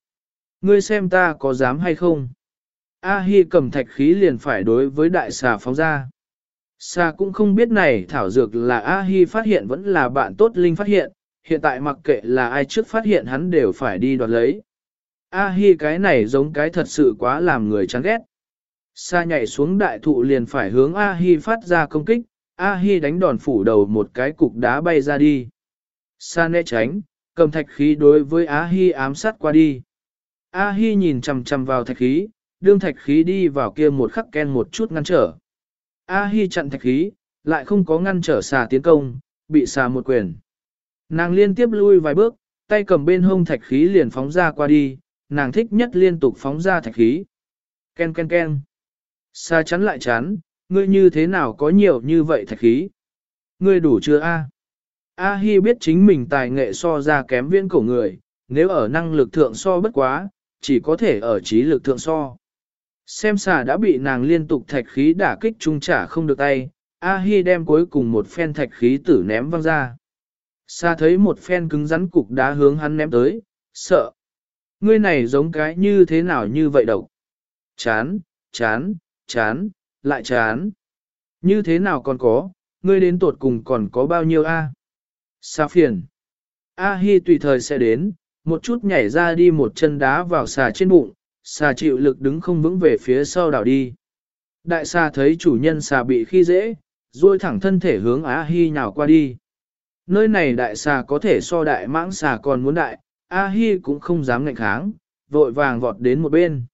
Ngươi xem ta có dám hay không? A Hi cầm thạch khí liền phải đối với đại xà phóng ra. Xà cũng không biết này thảo dược là A Hi phát hiện vẫn là bạn tốt linh phát hiện, hiện tại mặc kệ là ai trước phát hiện hắn đều phải đi đoạt lấy. A Hi cái này giống cái thật sự quá làm người chán ghét. Sa nhảy xuống đại thụ liền phải hướng A Hi phát ra công kích, A Hi đánh đòn phủ đầu một cái cục đá bay ra đi. Sa né tránh, cầm thạch khí đối với A Hi ám sát qua đi. A Hi nhìn chằm chằm vào thạch khí, đương thạch khí đi vào kia một khắc ken một chút ngăn trở. A Hi chặn thạch khí, lại không có ngăn trở xà tiến công, bị xà một quyền. Nàng liên tiếp lui vài bước, tay cầm bên hông thạch khí liền phóng ra qua đi, nàng thích nhất liên tục phóng ra thạch khí. Ken ken ken. Xà chắn lại chắn, ngươi như thế nào có nhiều như vậy thạch khí? Ngươi đủ chưa a? A Hi biết chính mình tài nghệ so ra kém viễn cổ người, nếu ở năng lực thượng so bất quá, chỉ có thể ở trí lực thượng so. Xem xà đã bị nàng liên tục thạch khí đả kích trung trả không được tay, A Hi đem cuối cùng một phen thạch khí tử ném văng ra. Xà thấy một phen cứng rắn cục đá hướng hắn ném tới, sợ. Ngươi này giống cái như thế nào như vậy độc. Chán, chán, chán, lại chán. Như thế nào còn có, ngươi đến tuột cùng còn có bao nhiêu a? Sa phiền. A Hi tùy thời sẽ đến, một chút nhảy ra đi một chân đá vào xà trên bụng, xà chịu lực đứng không vững về phía sau đảo đi. Đại xà thấy chủ nhân xà bị khi dễ, duỗi thẳng thân thể hướng A Hi nhào qua đi. Nơi này đại xà có thể so đại mãng xà còn muốn đại, A Hi cũng không dám ngạnh kháng, vội vàng vọt đến một bên.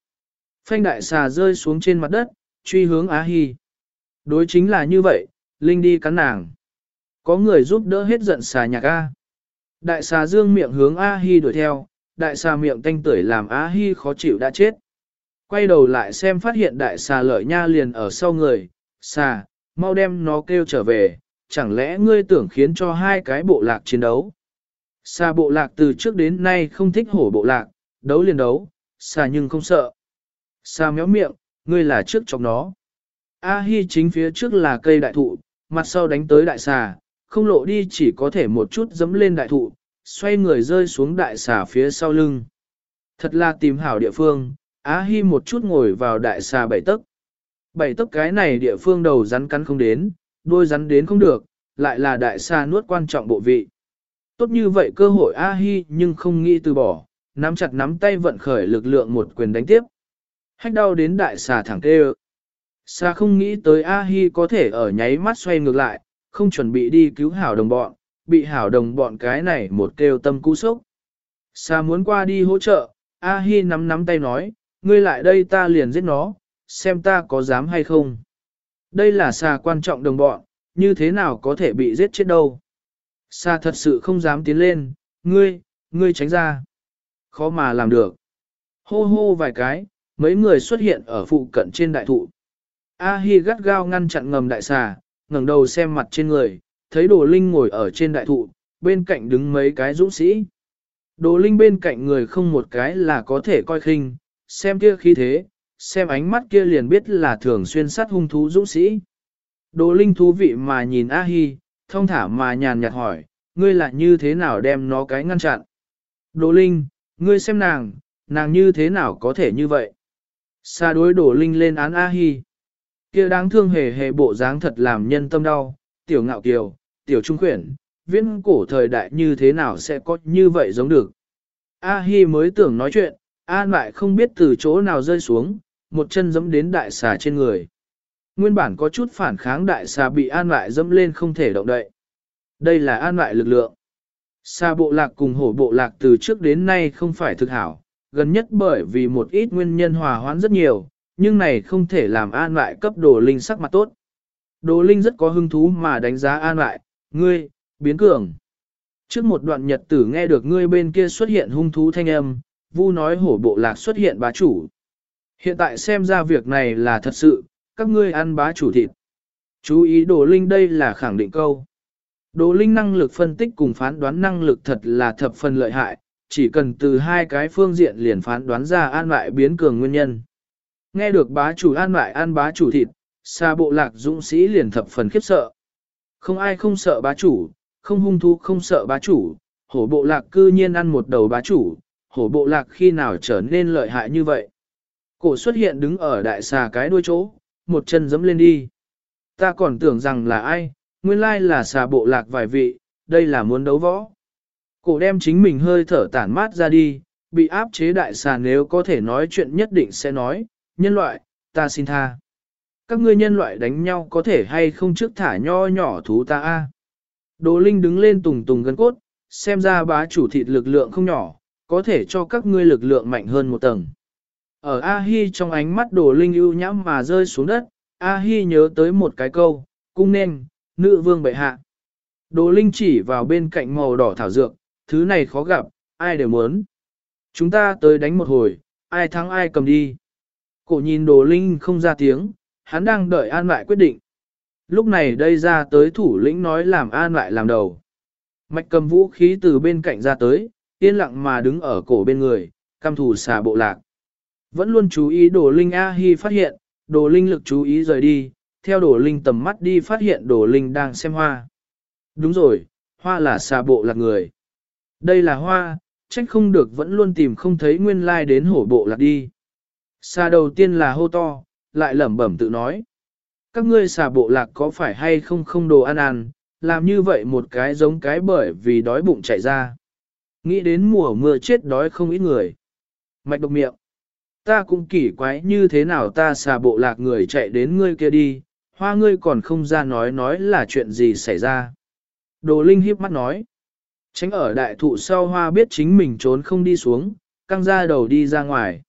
Phanh đại xà rơi xuống trên mặt đất, truy hướng Á Hi. Đối chính là như vậy, Linh đi cắn nàng. Có người giúp đỡ hết giận xà nhạc A. Đại xà dương miệng hướng A Hi đuổi theo, đại xà miệng tanh tưởi làm Á Hi khó chịu đã chết. Quay đầu lại xem phát hiện đại xà lợi nha liền ở sau người, xà, mau đem nó kêu trở về, chẳng lẽ ngươi tưởng khiến cho hai cái bộ lạc chiến đấu. Xà bộ lạc từ trước đến nay không thích hổ bộ lạc, đấu liền đấu, xà nhưng không sợ. Xà méo miệng, ngươi là trước trong nó. A Hi chính phía trước là cây đại thụ, mặt sau đánh tới đại xà, không lộ đi chỉ có thể một chút dấm lên đại thụ, xoay người rơi xuống đại xà phía sau lưng. Thật là tìm hảo địa phương, Á Hi một chút ngồi vào đại xà bảy tấc. Bảy tấc cái này địa phương đầu rắn cắn không đến, đuôi rắn đến không được, lại là đại xà nuốt quan trọng bộ vị. Tốt như vậy cơ hội A Hi nhưng không nghĩ từ bỏ, nắm chặt nắm tay vận khởi lực lượng một quyền đánh tiếp. Hách đau đến đại xà thẳng tê Xà không nghĩ tới A Hi có thể ở nháy mắt xoay ngược lại, không chuẩn bị đi cứu hảo đồng bọn, bị hảo đồng bọn cái này một kêu tâm cú sốc. Xà muốn qua đi hỗ trợ, A Hi nắm nắm tay nói, ngươi lại đây ta liền giết nó, xem ta có dám hay không. Đây là xà quan trọng đồng bọn, như thế nào có thể bị giết chết đâu. Xà thật sự không dám tiến lên, ngươi, ngươi tránh ra. Khó mà làm được. Hô hô vài cái, mấy người xuất hiện ở phụ cận trên đại thụ. A Hi gắt gao ngăn chặn ngầm đại xà, ngẩng đầu xem mặt trên người, thấy Đồ Linh ngồi ở trên đại thụ, bên cạnh đứng mấy cái dũng sĩ. Đồ Linh bên cạnh người không một cái là có thể coi khinh, xem kia khí thế, xem ánh mắt kia liền biết là thường xuyên sát hung thú dũng sĩ. Đồ Linh thú vị mà nhìn A Hi, thông thả mà nhàn nhạt hỏi, ngươi là như thế nào đem nó cái ngăn chặn? Đồ Linh, ngươi xem nàng, nàng như thế nào có thể như vậy? Xa đối đổ Linh lên án A Hi. Kia đáng thương hề hề bộ dáng thật làm nhân tâm đau, tiểu ngạo kiều, tiểu trung quyển, viễn cổ thời đại như thế nào sẽ có như vậy giống được. A Hi mới tưởng nói chuyện, An lại không biết từ chỗ nào rơi xuống, một chân giẫm đến đại xà trên người. Nguyên bản có chút phản kháng đại xà bị an lại dẫm lên không thể động đậy. Đây là an lại lực lượng. Xa bộ lạc cùng hổ bộ lạc từ trước đến nay không phải thực hảo, gần nhất bởi vì một ít nguyên nhân hòa hoãn rất nhiều, nhưng này không thể làm an lại cấp đồ linh sắc mặt tốt. Đồ linh rất có hứng thú mà đánh giá an lại, ngươi, biến cường. Trước một đoạn nhật tử nghe được ngươi bên kia xuất hiện hung thú thanh âm, vu nói hổ bộ lạc xuất hiện bá chủ. Hiện tại xem ra việc này là thật sự, các ngươi ăn bá chủ thịt. Chú ý đồ linh đây là khẳng định câu. Đồ linh năng lực phân tích cùng phán đoán năng lực thật là thập phần lợi hại, chỉ cần từ hai cái phương diện liền phán đoán ra an lại biến cường nguyên nhân. Nghe được bá chủ an lại ăn bá chủ thịt, xa bộ lạc dũng sĩ liền thập phần khiếp sợ. Không ai không sợ bá chủ, không hung thú không sợ bá chủ, hổ bộ lạc cư nhiên ăn một đầu bá chủ, hổ bộ lạc khi nào trở nên lợi hại như vậy. Cổ xuất hiện đứng ở đại xà cái đuôi chỗ, một chân giẫm lên đi. Ta còn tưởng rằng là ai, nguyên lai là xà bộ lạc vài vị, đây là muốn đấu võ. Cổ đem chính mình hơi thở tản mát ra đi, bị áp chế đại xà nếu có thể nói chuyện nhất định sẽ nói, nhân loại, ta xin tha. Các ngươi nhân loại đánh nhau có thể hay không trước thả nho nhỏ thú ta a? Đồ Linh đứng lên tùng tùng gân cốt, xem ra bá chủ thịt lực lượng không nhỏ, có thể cho các ngươi lực lượng mạnh hơn một tầng. Ở A-hi trong ánh mắt đồ Linh ưu nhãm mà rơi xuống đất, A-hi nhớ tới một cái câu, cung nên, nữ vương bệ hạ. Đồ Linh chỉ vào bên cạnh màu đỏ thảo dược, thứ này khó gặp, ai đều muốn. Chúng ta tới đánh một hồi, ai thắng ai cầm đi. Cổ nhìn đồ Linh không ra tiếng, hắn đang đợi an lại quyết định. Lúc này đây ra tới thủ lĩnh nói làm an lại làm đầu. Mạch cầm vũ khí từ bên cạnh ra tới, yên lặng mà đứng ở cổ bên người, cam thủ xà bộ lạc. Vẫn luôn chú ý đồ linh A-hi phát hiện, đồ linh lực chú ý rời đi, theo đồ linh tầm mắt đi phát hiện đồ linh đang xem hoa. Đúng rồi, hoa là xà bộ lạc người. Đây là hoa, trách không được vẫn luôn tìm không thấy nguyên lai like đến hổ bộ lạc đi. Xà đầu tiên là hô to, lại lẩm bẩm tự nói. Các ngươi xà bộ lạc có phải hay không không đồ ăn ăn, làm như vậy một cái giống cái bởi vì đói bụng chạy ra. Nghĩ đến mùa mưa chết đói không ít người. Mạch độc miệng. Ta cũng kỳ quái như thế nào ta xà bộ lạc người chạy đến ngươi kia đi, hoa ngươi còn không ra nói nói là chuyện gì xảy ra. Đồ Linh hiếp mắt nói. Tránh ở đại thụ sau hoa biết chính mình trốn không đi xuống, căng ra đầu đi ra ngoài.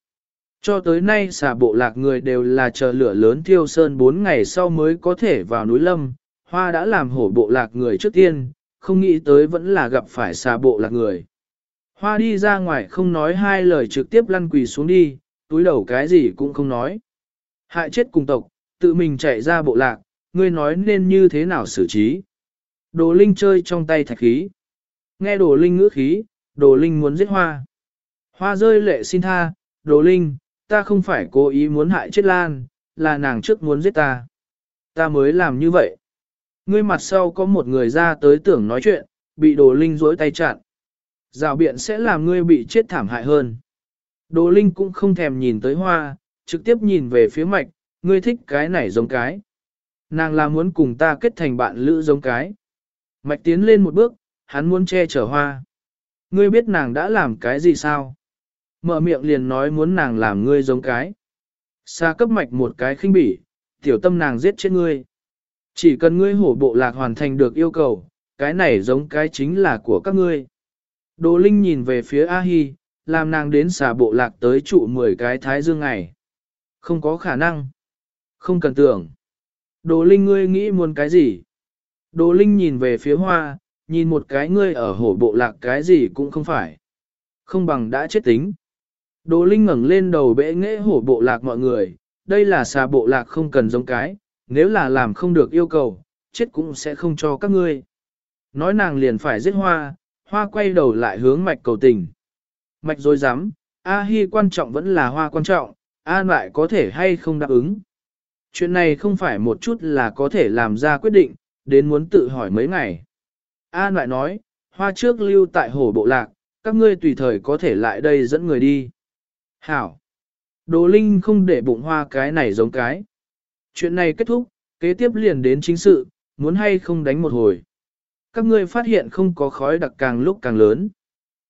Cho tới nay xà bộ lạc người đều là chờ lửa lớn thiêu sơn 4 ngày sau mới có thể vào núi lâm, hoa đã làm hổ bộ lạc người trước tiên, không nghĩ tới vẫn là gặp phải xà bộ lạc người. Hoa đi ra ngoài không nói hai lời trực tiếp lăn quỳ xuống đi, túi đầu cái gì cũng không nói. Hại chết cùng tộc, tự mình chạy ra bộ lạc, ngươi nói nên như thế nào xử trí. Đồ Linh chơi trong tay thạch khí. Nghe Đồ Linh ngữ khí, Đồ Linh muốn giết Hoa. Hoa rơi lệ xin tha, Đồ Linh, ta không phải cố ý muốn hại chết Lan, là nàng trước muốn giết ta. Ta mới làm như vậy. Ngươi mặt sau có một người ra tới tưởng nói chuyện, bị Đồ Linh dối tay chặn. Rào biện sẽ làm ngươi bị chết thảm hại hơn. Đồ Linh cũng không thèm nhìn tới hoa, trực tiếp nhìn về phía mạch, ngươi thích cái này giống cái. Nàng là muốn cùng ta kết thành bạn lữ giống cái. Mạch tiến lên một bước, hắn muốn che chở hoa. Ngươi biết nàng đã làm cái gì sao? Mở miệng liền nói muốn nàng làm ngươi giống cái. Xa cấp mạch một cái khinh bỉ, tiểu tâm nàng giết chết ngươi. Chỉ cần ngươi hổ bộ lạc hoàn thành được yêu cầu, cái này giống cái chính là của các ngươi. Đồ Linh nhìn về phía A-hi, làm nàng đến xà bộ lạc tới trụ 10 cái thái dương ngày. Không có khả năng. Không cần tưởng. Đồ Linh ngươi nghĩ muốn cái gì? Đồ Linh nhìn về phía hoa, nhìn một cái ngươi ở hổ bộ lạc cái gì cũng không phải. Không bằng đã chết tính. Đồ Linh ngẩng lên đầu bệ nghệ hổ bộ lạc mọi người, đây là xà bộ lạc không cần giống cái, nếu là làm không được yêu cầu, chết cũng sẽ không cho các ngươi. Nói nàng liền phải giết hoa, hoa quay đầu lại hướng mạch cầu tình. Mạch dối dám, A-hi quan trọng vẫn là hoa quan trọng, an lại có thể hay không đáp ứng. Chuyện này không phải một chút là có thể làm ra quyết định, đến muốn tự hỏi mấy ngày. An lại nói, hoa trước lưu tại hồ bộ lạc, các ngươi tùy thời có thể lại đây dẫn người đi. Hảo! Đồ Linh không để bụng hoa cái này giống cái. Chuyện này kết thúc, kế tiếp liền đến chính sự, muốn hay không đánh một hồi. Các ngươi phát hiện không có khói đặc càng lúc càng lớn.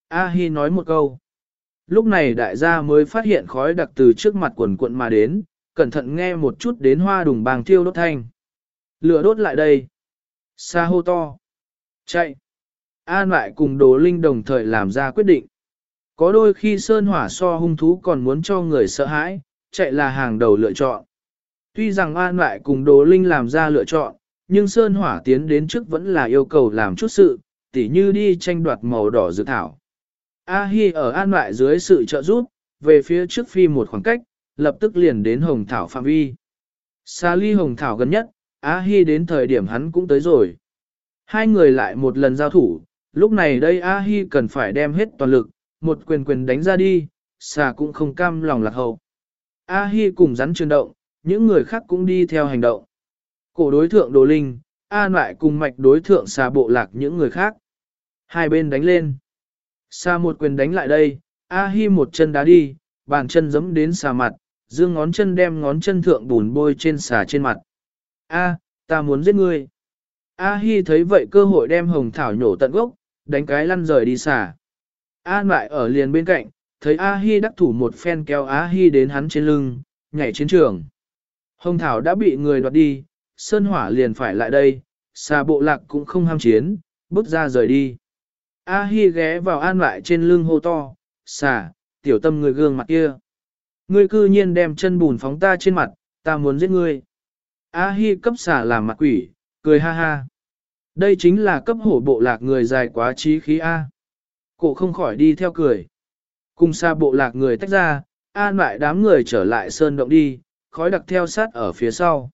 A-hi nói một câu. Lúc này đại gia mới phát hiện khói đặc từ trước mặt quần cuộn mà đến, cẩn thận nghe một chút đến hoa đùng bàng thiêu đốt thanh. Lửa đốt lại đây. Sa hô to. Chạy. An lại cùng đồ linh đồng thời làm ra quyết định. Có đôi khi sơn hỏa so hung thú còn muốn cho người sợ hãi, chạy là hàng đầu lựa chọn. Tuy rằng An lại cùng đồ linh làm ra lựa chọn, nhưng sơn hỏa tiến đến trước vẫn là yêu cầu làm chút sự, tỉ như đi tranh đoạt màu đỏ dự thảo. A Hi ở An lại dưới sự trợ giúp, về phía trước phi một khoảng cách, lập tức liền đến hồng thảo phạm vi. Xa ly hồng thảo gần nhất, A Hi đến thời điểm hắn cũng tới rồi. Hai người lại một lần giao thủ, lúc này đây A Hi cần phải đem hết toàn lực, một quyền quyền đánh ra đi, xà cũng không cam lòng lạc hậu. A Hi cùng rắn trường động, những người khác cũng đi theo hành động. Cổ đối thượng đồ linh, A lại cùng mạch đối thượng xà bộ lạc những người khác. Hai bên đánh lên. Xà một quyền đánh lại đây, A Hi một chân đá đi, bàn chân giẫm đến xà mặt, dương ngón chân đem ngón chân thượng bùn bôi trên xà trên mặt. A, ta muốn giết ngươi. A Hi thấy vậy cơ hội đem hồng thảo nhổ tận gốc, đánh cái lăn rời đi xả. An lại ở liền bên cạnh, thấy A Hi đắc thủ một phen kéo A Hi đến hắn trên lưng, nhảy chiến trường. Hồng thảo đã bị người đoạt đi, sơn hỏa liền phải lại đây, xà bộ lạc cũng không ham chiến, bước ra rời đi. A Hi ghé vào an lại trên lưng hô to, xà, tiểu tâm người gương mặt kia. Ngươi cư nhiên đem chân bùn phóng ta trên mặt, ta muốn giết ngươi. A Hi cấp xà làm mặt quỷ, cười ha ha. Đây chính là cấp hổ bộ lạc người dài quá trí khí A. Cổ không khỏi đi theo cười. Cùng xa bộ lạc người tách ra, an lại đám người trở lại sơn động đi, khói đặc theo sát ở phía sau.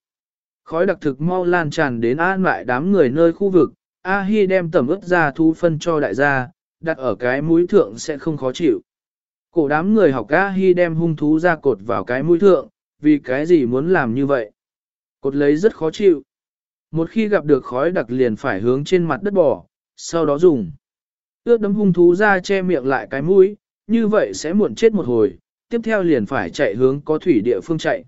Khói đặc thực mau lan tràn đến an lại đám người nơi khu vực, A Hi đem tẩm ướt ra thu phân cho đại gia, đặt ở cái mũi thượng sẽ không khó chịu. Cổ đám người học A Hi đem hung thú ra cột vào cái mũi thượng, vì cái gì muốn làm như vậy? Cột lấy rất khó chịu. Một khi gặp được khói đặc liền phải hướng trên mặt đất bỏ, sau đó dùng. Ước đấm hung thú ra che miệng lại cái mũi, như vậy sẽ muộn chết một hồi, tiếp theo liền phải chạy hướng có thủy địa phương chạy.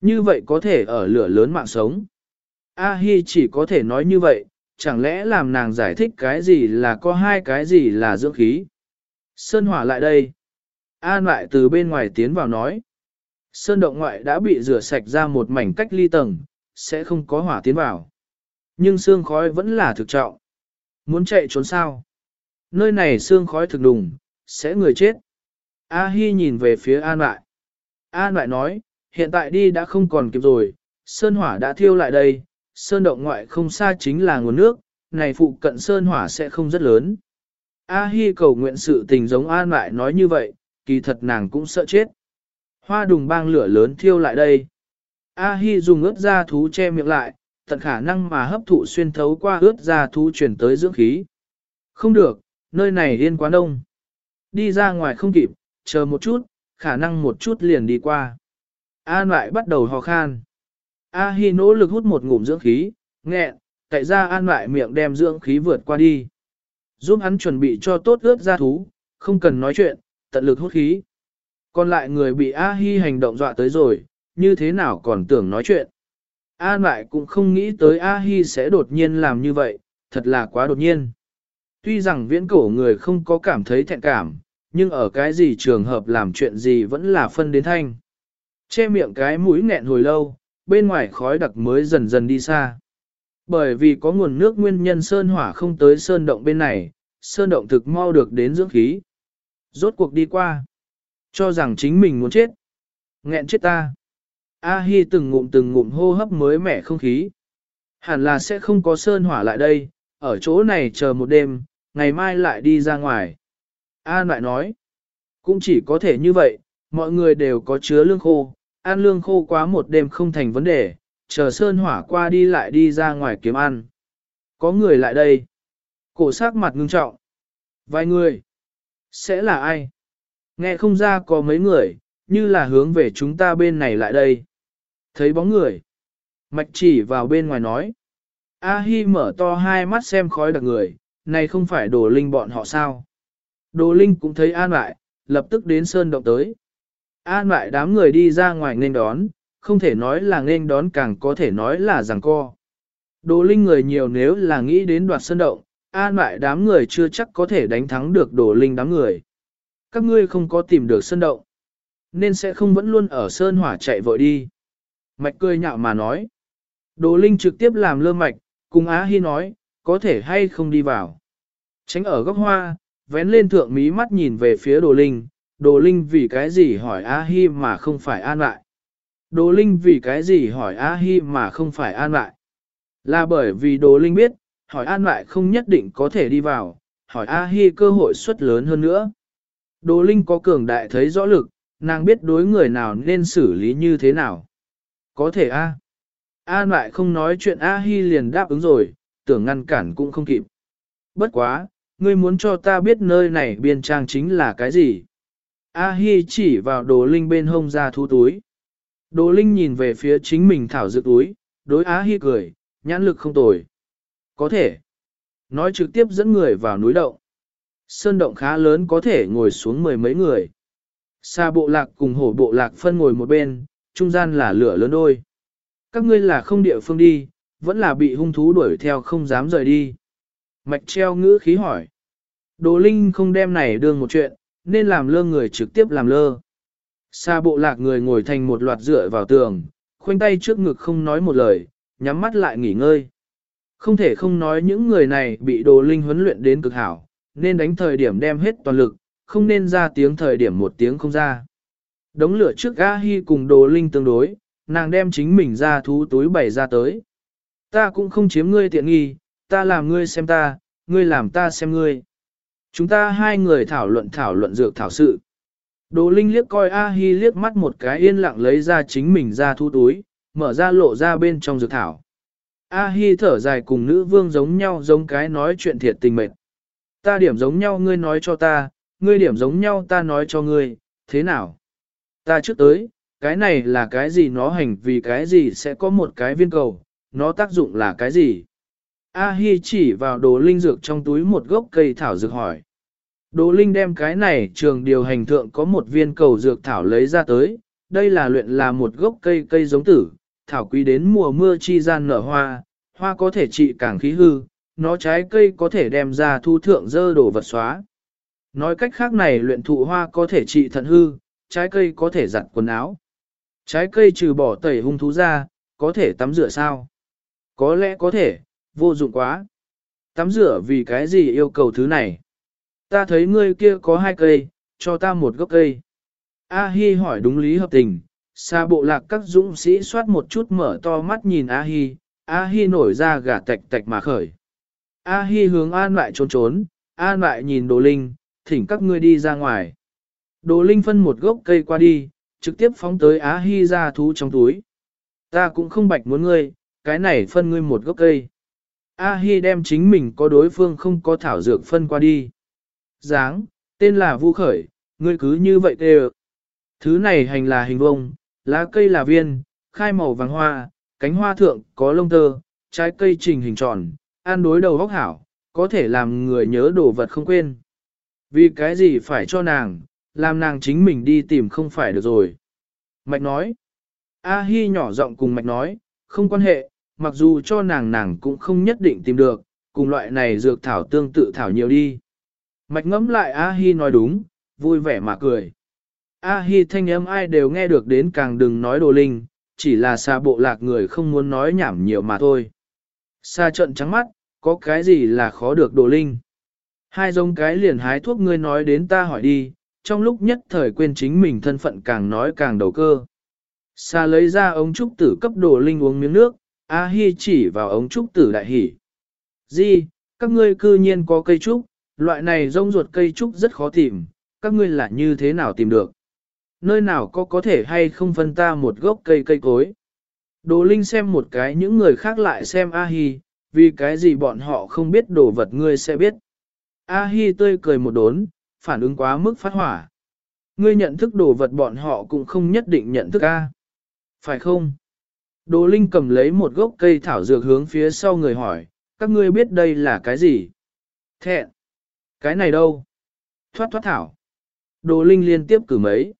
Như vậy có thể ở lửa lớn mạng sống. A Hi chỉ có thể nói như vậy, chẳng lẽ làm nàng giải thích cái gì là có hai cái gì là dưỡng khí. Sơn hỏa lại đây. An lại từ bên ngoài tiến vào nói. Sơn động ngoại đã bị rửa sạch ra một mảnh cách ly tầng, sẽ không có hỏa tiến vào. Nhưng xương khói vẫn là thực trọng. Muốn chạy trốn sao? Nơi này xương khói thực đùng, sẽ người chết. A Hi nhìn về phía An lại. An lại nói, hiện tại đi đã không còn kịp rồi, sơn hỏa đã thiêu lại đây, sơn động ngoại không xa chính là nguồn nước, này phụ cận sơn hỏa sẽ không rất lớn. A Hi cầu nguyện sự tình giống An lại nói như vậy, kỳ thật nàng cũng sợ chết. Hoa đùng bang lửa lớn thiêu lại đây. A Hi dùng ướt da thú che miệng lại, tận khả năng mà hấp thụ xuyên thấu qua ướt da thú truyền tới dưỡng khí. Không được, nơi này yên quá đông. Đi ra ngoài không kịp, chờ một chút, khả năng một chút liền đi qua. An lại bắt đầu hò khan. A Hi nỗ lực hút một ngụm dưỡng khí, nghẹn, tại ra an lại miệng đem dưỡng khí vượt qua đi. Giúp hắn chuẩn bị cho tốt ướt ra thú, không cần nói chuyện, tận lực hút khí. Còn lại người bị A Hi hành động dọa tới rồi, như thế nào còn tưởng nói chuyện. An lại cũng không nghĩ tới A Hi sẽ đột nhiên làm như vậy, thật là quá đột nhiên. Tuy rằng viễn cổ người không có cảm thấy thẹn cảm, nhưng ở cái gì trường hợp làm chuyện gì vẫn là phân đến thanh. Che miệng cái mũi nghẹn hồi lâu, bên ngoài khói đặc mới dần dần đi xa. Bởi vì có nguồn nước nguyên nhân sơn hỏa không tới sơn động bên này, sơn động thực mau được đến dưỡng khí. Rốt cuộc đi qua. Cho rằng chính mình muốn chết. Nghẹn chết ta. A Hi từng ngụm từng ngụm hô hấp mới mẻ không khí. Hẳn là sẽ không có sơn hỏa lại đây, ở chỗ này chờ một đêm, ngày mai lại đi ra ngoài. A lại nói, cũng chỉ có thể như vậy, mọi người đều có chứa lương khô, ăn lương khô quá một đêm không thành vấn đề, chờ sơn hỏa qua đi lại đi ra ngoài kiếm ăn. Có người lại đây. Cổ sắc mặt ngưng trọng. Vài người. Sẽ là ai? Nghe không ra có mấy người, như là hướng về chúng ta bên này lại đây. Thấy bóng người. Mạch chỉ vào bên ngoài nói. A Hi mở to hai mắt xem khói đặc người, này không phải đồ linh bọn họ sao. Đồ linh cũng thấy an lại, lập tức đến sơn động tới. An lại đám người đi ra ngoài nên đón, không thể nói là nên đón càng có thể nói là rằng co. Đồ linh người nhiều nếu là nghĩ đến đoạt sơn động, an lại đám người chưa chắc có thể đánh thắng được đồ linh đám người. Các ngươi không có tìm được sơn động, nên sẽ không vẫn luôn ở sơn hỏa chạy vội đi. Mạch cười nhạo mà nói. Đồ Linh trực tiếp làm lơ mạch, cùng Á Hi nói, có thể hay không đi vào. Tránh ở góc hoa, vén lên thượng mí mắt nhìn về phía Đồ Linh, Đồ Linh vì cái gì hỏi Á Hi mà không phải an lại. Đồ Linh vì cái gì hỏi Á Hi mà không phải an lại. Là bởi vì Đồ Linh biết, hỏi an lại không nhất định có thể đi vào, hỏi A Hi cơ hội suất lớn hơn nữa. Đồ Linh có cường đại thấy rõ lực, nàng biết đối người nào nên xử lý như thế nào. Có thể A. An lại không nói chuyện A Hi liền đáp ứng rồi, tưởng ngăn cản cũng không kịp. Bất quá, ngươi muốn cho ta biết nơi này biên trang chính là cái gì. A Hi chỉ vào đồ linh bên hông ra thu túi. Đồ linh nhìn về phía chính mình thảo dự túi, đối A Hi cười, nhãn lực không tồi. Có thể. Nói trực tiếp dẫn người vào núi động. Sơn động khá lớn có thể ngồi xuống mười mấy người. xa bộ lạc cùng hổ bộ lạc phân ngồi một bên, trung gian là lửa lớn đôi. Các ngươi là không địa phương đi, vẫn là bị hung thú đuổi theo không dám rời đi. Mạch treo ngữ khí hỏi. Đồ Linh không đem này đương một chuyện, nên làm lơ người trực tiếp làm lơ. Sa bộ lạc người ngồi thành một loạt dựa vào tường, khoanh tay trước ngực không nói một lời, nhắm mắt lại nghỉ ngơi. Không thể không nói những người này bị đồ linh huấn luyện đến cực hảo, nên đánh thời điểm đem hết toàn lực, không nên ra tiếng thời điểm một tiếng không ra. Đống lửa trước A Hi cùng đồ linh tương đối, nàng đem chính mình ra thú túi bày ra tới. Ta cũng không chiếm ngươi tiện nghi, ta làm ngươi xem ta, ngươi làm ta xem ngươi. Chúng ta hai người thảo luận thảo luận dược thảo sự. Đồ Linh liếc coi A Hi liếc mắt một cái yên lặng lấy ra chính mình ra thu túi, mở ra lộ ra bên trong dược thảo. A Hi thở dài cùng nữ vương giống nhau giống cái nói chuyện thiệt tình mệt. Ta điểm giống nhau ngươi nói cho ta, ngươi điểm giống nhau ta nói cho ngươi, thế nào? Ta trước tới, cái này là cái gì nó hành vì cái gì sẽ có một cái viên cầu, nó tác dụng là cái gì? A Hi chỉ vào đồ linh dược trong túi một gốc cây thảo dược hỏi. Đồ linh đem cái này trường điều hành thượng có một viên cầu dược thảo lấy ra tới, đây là luyện là một gốc cây cây giống tử, thảo quý đến mùa mưa chi gian nở hoa, hoa có thể trị càng khí hư, nó trái cây có thể đem ra thu thượng dơ đổ vật xóa. Nói cách khác này luyện thụ hoa có thể trị thận hư, trái cây có thể giặt quần áo. Trái cây trừ bỏ tẩy hung thú ra, có thể tắm rửa sao? Có lẽ có thể, vô dụng quá. Tắm rửa vì cái gì yêu cầu thứ này? Ta thấy ngươi kia có hai cây, cho ta một gốc cây. A Hi hỏi đúng lý hợp tình, xa bộ lạc các dũng sĩ soát một chút mở to mắt nhìn A Hi, A Hi nổi ra gà tạch tạch mà khởi. A Hi hướng An lại trốn trốn, An lại nhìn Đồ Linh, thỉnh các ngươi đi ra ngoài. Đồ Linh phân một gốc cây qua đi, trực tiếp phóng tới á Hi ra thú trong túi. Ta cũng không bạch muốn ngươi, cái này phân ngươi một gốc cây. A Hi đem chính mình có đối phương không có thảo dược phân qua đi. Dáng, tên là Vu Khởi, ngươi cứ như vậy tê Thứ này hành là hình vông, lá cây là viên, khai màu vàng hoa, cánh hoa thượng có lông tơ, trái cây trình hình tròn, ăn đối đầu góc hảo, có thể làm người nhớ đồ vật không quên. Vì cái gì phải cho nàng, làm nàng chính mình đi tìm không phải được rồi. Mạch nói, A Hi nhỏ giọng cùng Mạch nói, không quan hệ, mặc dù cho nàng nàng cũng không nhất định tìm được, cùng loại này dược thảo tương tự thảo nhiều đi. Mạch ngẫm lại A Hi nói đúng, vui vẻ mà cười. A Hi thanh âm ai đều nghe được đến càng đừng nói đồ linh, chỉ là xa bộ lạc người không muốn nói nhảm nhiều mà thôi. Xa trận trắng mắt, có cái gì là khó được đồ linh. Hai giống cái liền hái thuốc ngươi nói đến ta hỏi đi, trong lúc nhất thời quên chính mình thân phận càng nói càng đầu cơ. Xa lấy ra ống trúc tử cấp đồ linh uống miếng nước, A Hi chỉ vào ống trúc tử đại hỉ. Di, các ngươi cư nhiên có cây trúc, loại này rông ruột cây trúc rất khó tìm, các ngươi là như thế nào tìm được? Nơi nào có có thể hay không phân ta một gốc cây cây cối? Đồ Linh xem một cái những người khác lại xem A Hi, vì cái gì bọn họ không biết đồ vật ngươi sẽ biết. A Hi tươi cười một đốn, phản ứng quá mức phát hỏa. Ngươi nhận thức đồ vật bọn họ cũng không nhất định nhận thức A. Phải không? Đồ Linh cầm lấy một gốc cây thảo dược hướng phía sau người hỏi, các ngươi biết đây là cái gì? Thẹn! Cái này đâu? Thoát thoát thảo! Đồ Linh liên tiếp cử mấy.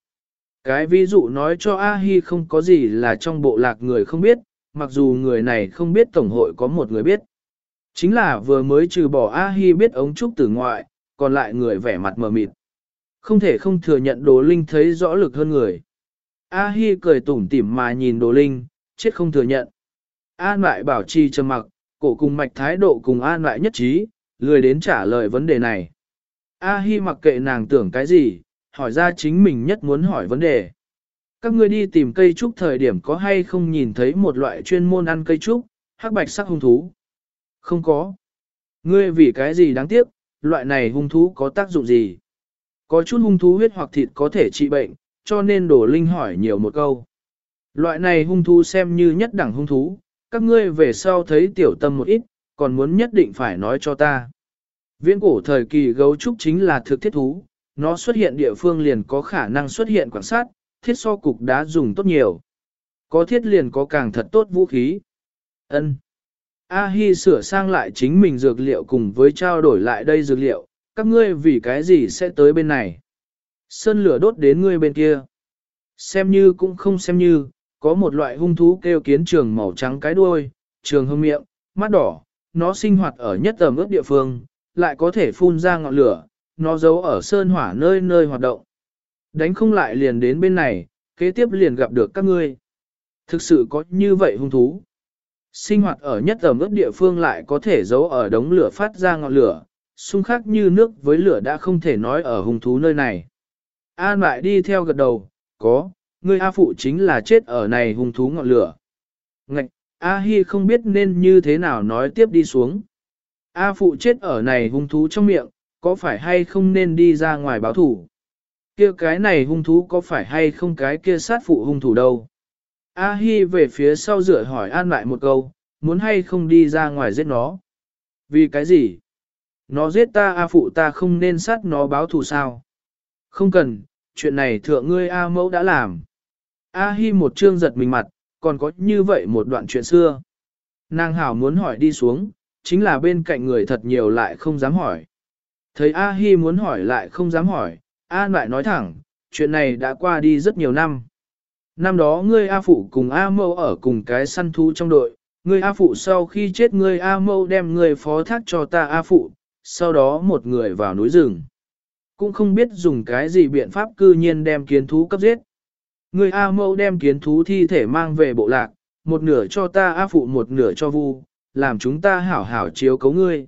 Cái ví dụ nói cho A-hi không có gì là trong bộ lạc người không biết, mặc dù người này không biết tổng hội có một người biết. Chính là vừa mới trừ bỏ A-hi biết ống trúc tử ngoại, còn lại người vẻ mặt mờ mịt. Không thể không thừa nhận đồ linh thấy rõ lực hơn người. A-hi cười tủm tỉm mà nhìn đồ linh, chết không thừa nhận. An lại bảo trì trầm mặc, cổ cùng mạch thái độ cùng an lại nhất trí, lười đến trả lời vấn đề này. A Hi mặc kệ nàng tưởng cái gì, hỏi ra chính mình nhất muốn hỏi vấn đề. Các ngươi đi tìm cây trúc thời điểm có hay không nhìn thấy một loại chuyên môn ăn cây trúc, hắc bạch sắc hung thú? Không có. Ngươi vì cái gì đáng tiếc, loại này hung thú có tác dụng gì? Có chút hung thú huyết hoặc thịt có thể trị bệnh, cho nên đổ linh hỏi nhiều một câu. Loại này hung thú xem như nhất đẳng hung thú, các ngươi về sau thấy tiểu tâm một ít, còn muốn nhất định phải nói cho ta. Viễn cổ thời kỳ gấu trúc chính là thực thiết thú, nó xuất hiện địa phương liền có khả năng xuất hiện quan sát, thiết so cục đá dùng tốt nhiều. Có thiết liền có càng thật tốt vũ khí. Ân. A Hi sửa sang lại chính mình dược liệu cùng với trao đổi lại đây dược liệu, các ngươi vì cái gì sẽ tới bên này? Sơn lửa đốt đến ngươi bên kia. Xem như cũng không xem như, có một loại hung thú kêu kiến trường màu trắng cái đuôi, trường hương miệng, mắt đỏ, nó sinh hoạt ở nhất tầm ướp địa phương, lại có thể phun ra ngọn lửa, nó giấu ở sơn hỏa nơi nơi hoạt động. Đánh không lại liền đến bên này, kế tiếp liền gặp được các ngươi. Thực sự có như vậy hung thú. Sinh hoạt ở nhất tầm ướp địa phương lại có thể giấu ở đống lửa phát ra ngọn lửa, xung khắc như nước với lửa đã không thể nói ở hung thú nơi này. An lại đi theo gật đầu, có, người A phụ chính là chết ở này hung thú ngọn lửa. Ngạch, A Hi không biết nên như thế nào nói tiếp đi xuống. A phụ chết ở này hung thú trong miệng, có phải hay không nên đi ra ngoài báo thủ? Kia cái này hung thú có phải hay không cái kia sát phụ hung thủ đâu? A Hi về phía sau rửa hỏi an lại một câu, muốn hay không đi ra ngoài giết nó? Vì cái gì? Nó giết ta A phụ ta không nên sát nó báo thù sao? Không cần, chuyện này thượng ngươi A mẫu đã làm. A Hi một trương giật mình mặt, còn có như vậy một đoạn chuyện xưa. Nàng hảo muốn hỏi đi xuống, chính là bên cạnh người thật nhiều lại không dám hỏi. Thấy A Hi muốn hỏi lại không dám hỏi, A lại nói thẳng, chuyện này đã qua đi rất nhiều năm. Năm đó ngươi A Phụ cùng A Mâu ở cùng cái săn thú trong đội, ngươi A Phụ sau khi chết ngươi A Mâu đem ngươi phó thác cho ta A Phụ, sau đó một người vào núi rừng. Cũng không biết dùng cái gì biện pháp cư nhiên đem kiến thú cấp giết. Ngươi A Mâu đem kiến thú thi thể mang về bộ lạc, một nửa cho ta A Phụ một nửa cho Vu, làm chúng ta hảo hảo chiếu cấu ngươi.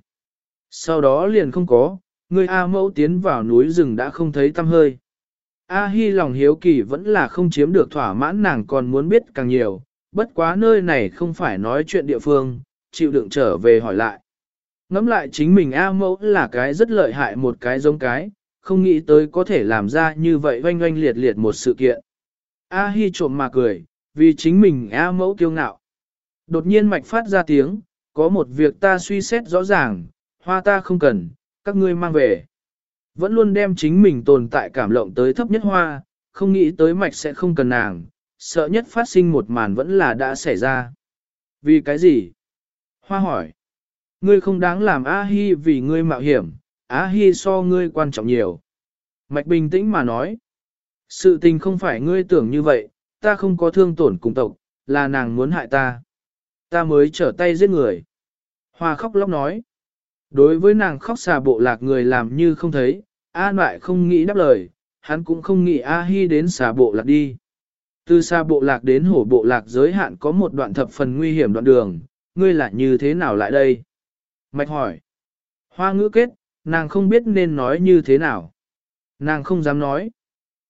Sau đó liền không có, ngươi A Mâu tiến vào núi rừng đã không thấy tăm hơi. A Hi lòng hiếu kỳ vẫn là không chiếm được thỏa mãn nàng còn muốn biết càng nhiều, bất quá nơi này không phải nói chuyện địa phương, chịu đựng trở về hỏi lại. Ngắm lại chính mình A mẫu là cái rất lợi hại một cái giống cái, không nghĩ tới có thể làm ra như vậy oanh oanh liệt liệt một sự kiện. A Hi trộm mà cười, vì chính mình A mẫu kiêu ngạo. Đột nhiên mạch phát ra tiếng, có một việc ta suy xét rõ ràng, hoa ta không cần, các ngươi mang về. Vẫn luôn đem chính mình tồn tại cảm lộng tới thấp nhất hoa, không nghĩ tới mạch sẽ không cần nàng, sợ nhất phát sinh một màn vẫn là đã xảy ra. Vì cái gì? Hoa hỏi. Ngươi không đáng làm A-hi vì ngươi mạo hiểm, A-hi so ngươi quan trọng nhiều. Mạch bình tĩnh mà nói. Sự tình không phải ngươi tưởng như vậy, ta không có thương tổn cùng tộc, là nàng muốn hại ta. Ta mới trở tay giết người. Hoa khóc lóc nói. Đối với nàng khóc xà bộ lạc người làm như không thấy, A lại không nghĩ đáp lời, hắn cũng không nghĩ A Hi đến xà bộ lạc đi. Từ xa bộ lạc đến hổ bộ lạc giới hạn có một đoạn thập phần nguy hiểm đoạn đường, ngươi lại như thế nào lại đây? Mạch hỏi. Hoa ngữ kết, nàng không biết nên nói như thế nào. Nàng không dám nói.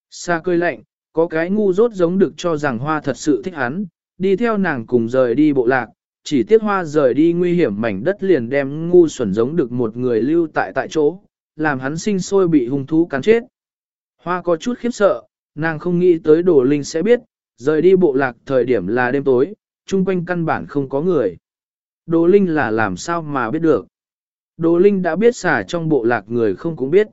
Xa cười lạnh, có cái ngu dốt giống được cho rằng hoa thật sự thích hắn, đi theo nàng cùng rời đi bộ lạc, chỉ tiếc hoa rời đi nguy hiểm mảnh đất liền đem ngu xuẩn giống được một người lưu tại tại chỗ, làm hắn sinh sôi bị hung thú cắn chết. Hoa có chút khiếp sợ, nàng không nghĩ tới đồ linh sẽ biết, rời đi bộ lạc thời điểm là đêm tối, chung quanh căn bản không có người. Đồ linh là làm sao mà biết được. Đồ linh đã biết xả trong bộ lạc người không cũng biết.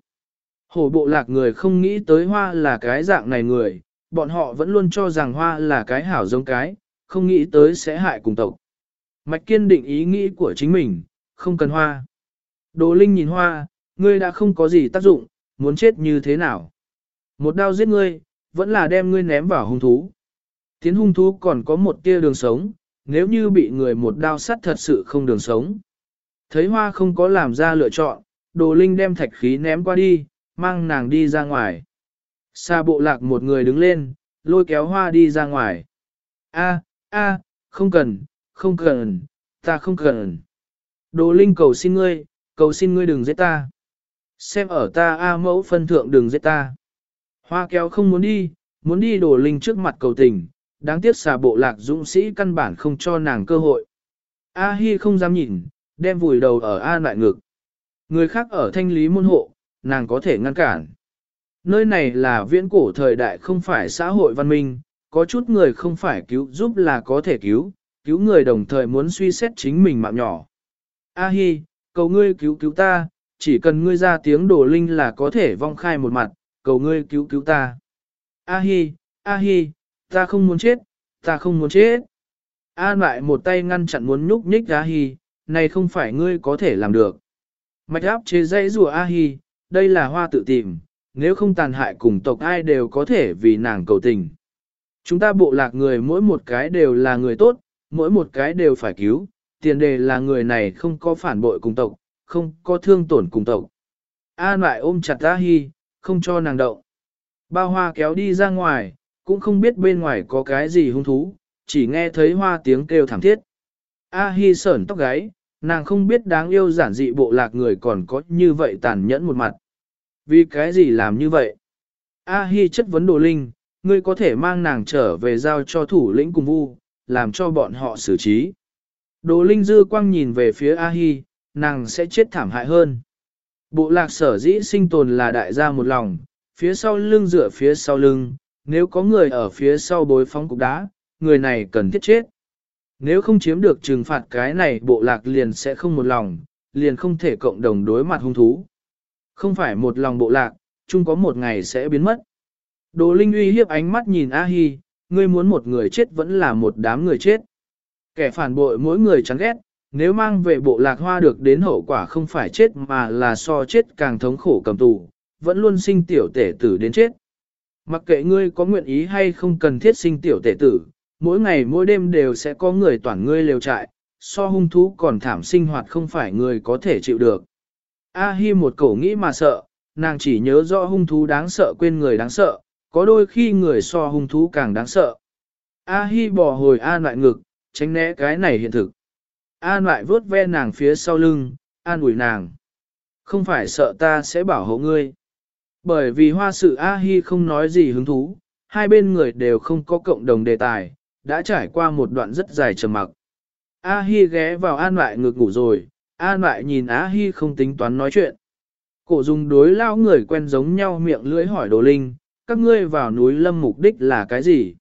Hổ bộ lạc người không nghĩ tới hoa là cái dạng này người, bọn họ vẫn luôn cho rằng hoa là cái hảo giống cái, không nghĩ tới sẽ hại cùng tộc. Mạch kiên định ý nghĩ của chính mình, không cần hoa. Đồ linh nhìn hoa, ngươi đã không có gì tác dụng, muốn chết như thế nào. Một đao giết ngươi, vẫn là đem ngươi ném vào hung thú. Tiến hung thú còn có một tia đường sống, nếu như bị người một đao sắt thật sự không đường sống. Thấy hoa không có làm ra lựa chọn, đồ linh đem thạch khí ném qua đi, mang nàng đi ra ngoài. Xa bộ lạc một người đứng lên, lôi kéo hoa đi ra ngoài. A, a, không cần, không cần, ta không cần. Đồ Linh cầu xin ngươi, cầu xin ngươi đừng giết ta. Xem ở ta A mẫu phân thượng đừng giết ta. Hoa kéo không muốn đi, muốn đi đổ Linh trước mặt cầu tình, đáng tiếc xà bộ lạc dũng sĩ căn bản không cho nàng cơ hội. A Hi không dám nhìn, đem vùi đầu ở A lại ngực. Người khác ở thanh lý môn hộ, nàng có thể ngăn cản. Nơi này là viễn cổ thời đại không phải xã hội văn minh, có chút người không phải cứu giúp là có thể cứu, cứu người đồng thời muốn suy xét chính mình mạng nhỏ. A Hi, cầu ngươi cứu cứu ta, chỉ cần ngươi ra tiếng đổ linh là có thể vong khai một mặt, cầu ngươi cứu cứu ta. A Hi, A Hi, ta không muốn chết, ta không muốn chết. An lại một tay ngăn chặn muốn nhúc nhích A Hi, này không phải ngươi có thể làm được. Mạch áp chế dây rùa A Hi, đây là hoa tự tìm, nếu không tàn hại cùng tộc ai đều có thể vì nàng cầu tình. Chúng ta bộ lạc người mỗi một cái đều là người tốt, mỗi một cái đều phải cứu, tiền đề là người này không có phản bội cùng tộc, không có thương tổn cùng tộc. An lại ôm chặt A Hi, không cho nàng động. Ba hoa kéo đi ra ngoài, cũng không biết bên ngoài có cái gì hung thú, chỉ nghe thấy hoa tiếng kêu thảm thiết. A Hi sởn tóc gáy, nàng không biết đáng yêu giản dị bộ lạc người còn có như vậy tàn nhẫn một mặt. Vì cái gì làm như vậy? A Hi chất vấn đồ linh, ngươi có thể mang nàng trở về giao cho thủ lĩnh cùng vu, làm cho bọn họ xử trí. Đồ linh dư quang nhìn về phía A Hi, nàng sẽ chết thảm hại hơn. Bộ lạc sở dĩ sinh tồn là đại gia một lòng, phía sau lưng dựa phía sau lưng, nếu có người ở phía sau bối phóng cục đá, người này cần thiết chết. Nếu không chiếm được trừng phạt cái này bộ lạc liền sẽ không một lòng, liền không thể cộng đồng đối mặt hung thú. Không phải một lòng bộ lạc, chung có một ngày sẽ biến mất. Đồ Linh uy hiếp ánh mắt nhìn A Hi, ngươi muốn một người chết vẫn là một đám người chết. Kẻ phản bội mỗi người chán ghét, nếu mang về bộ lạc hoa được đến hậu quả không phải chết mà là so chết càng thống khổ cầm tù, vẫn luôn sinh tiểu tể tử đến chết. Mặc kệ ngươi có nguyện ý hay không cần thiết sinh tiểu tể tử, mỗi ngày mỗi đêm đều sẽ có người toàn ngươi liều trại, so hung thú còn thảm sinh hoạt không phải người có thể chịu được. A Hi một cổ nghĩ mà sợ, nàng chỉ nhớ rõ hung thú đáng sợ quên người đáng sợ, có đôi khi người so hung thú càng đáng sợ. A Hi bỏ hồi an lại ngực, tránh né cái này hiện thực. An lại vớt ve nàng phía sau lưng, an ủi nàng. Không phải sợ ta sẽ bảo hộ ngươi. Bởi vì hoa sự A Hi không nói gì hứng thú, hai bên người đều không có cộng đồng đề tài, đã trải qua một đoạn rất dài trầm mặc. A Hi ghé vào an lại ngực ngủ rồi, an lại nhìn A Hi không tính toán nói chuyện. Cổ dùng đối lao người quen giống nhau miệng lưỡi hỏi đồ linh, các ngươi vào núi lâm mục đích là cái gì?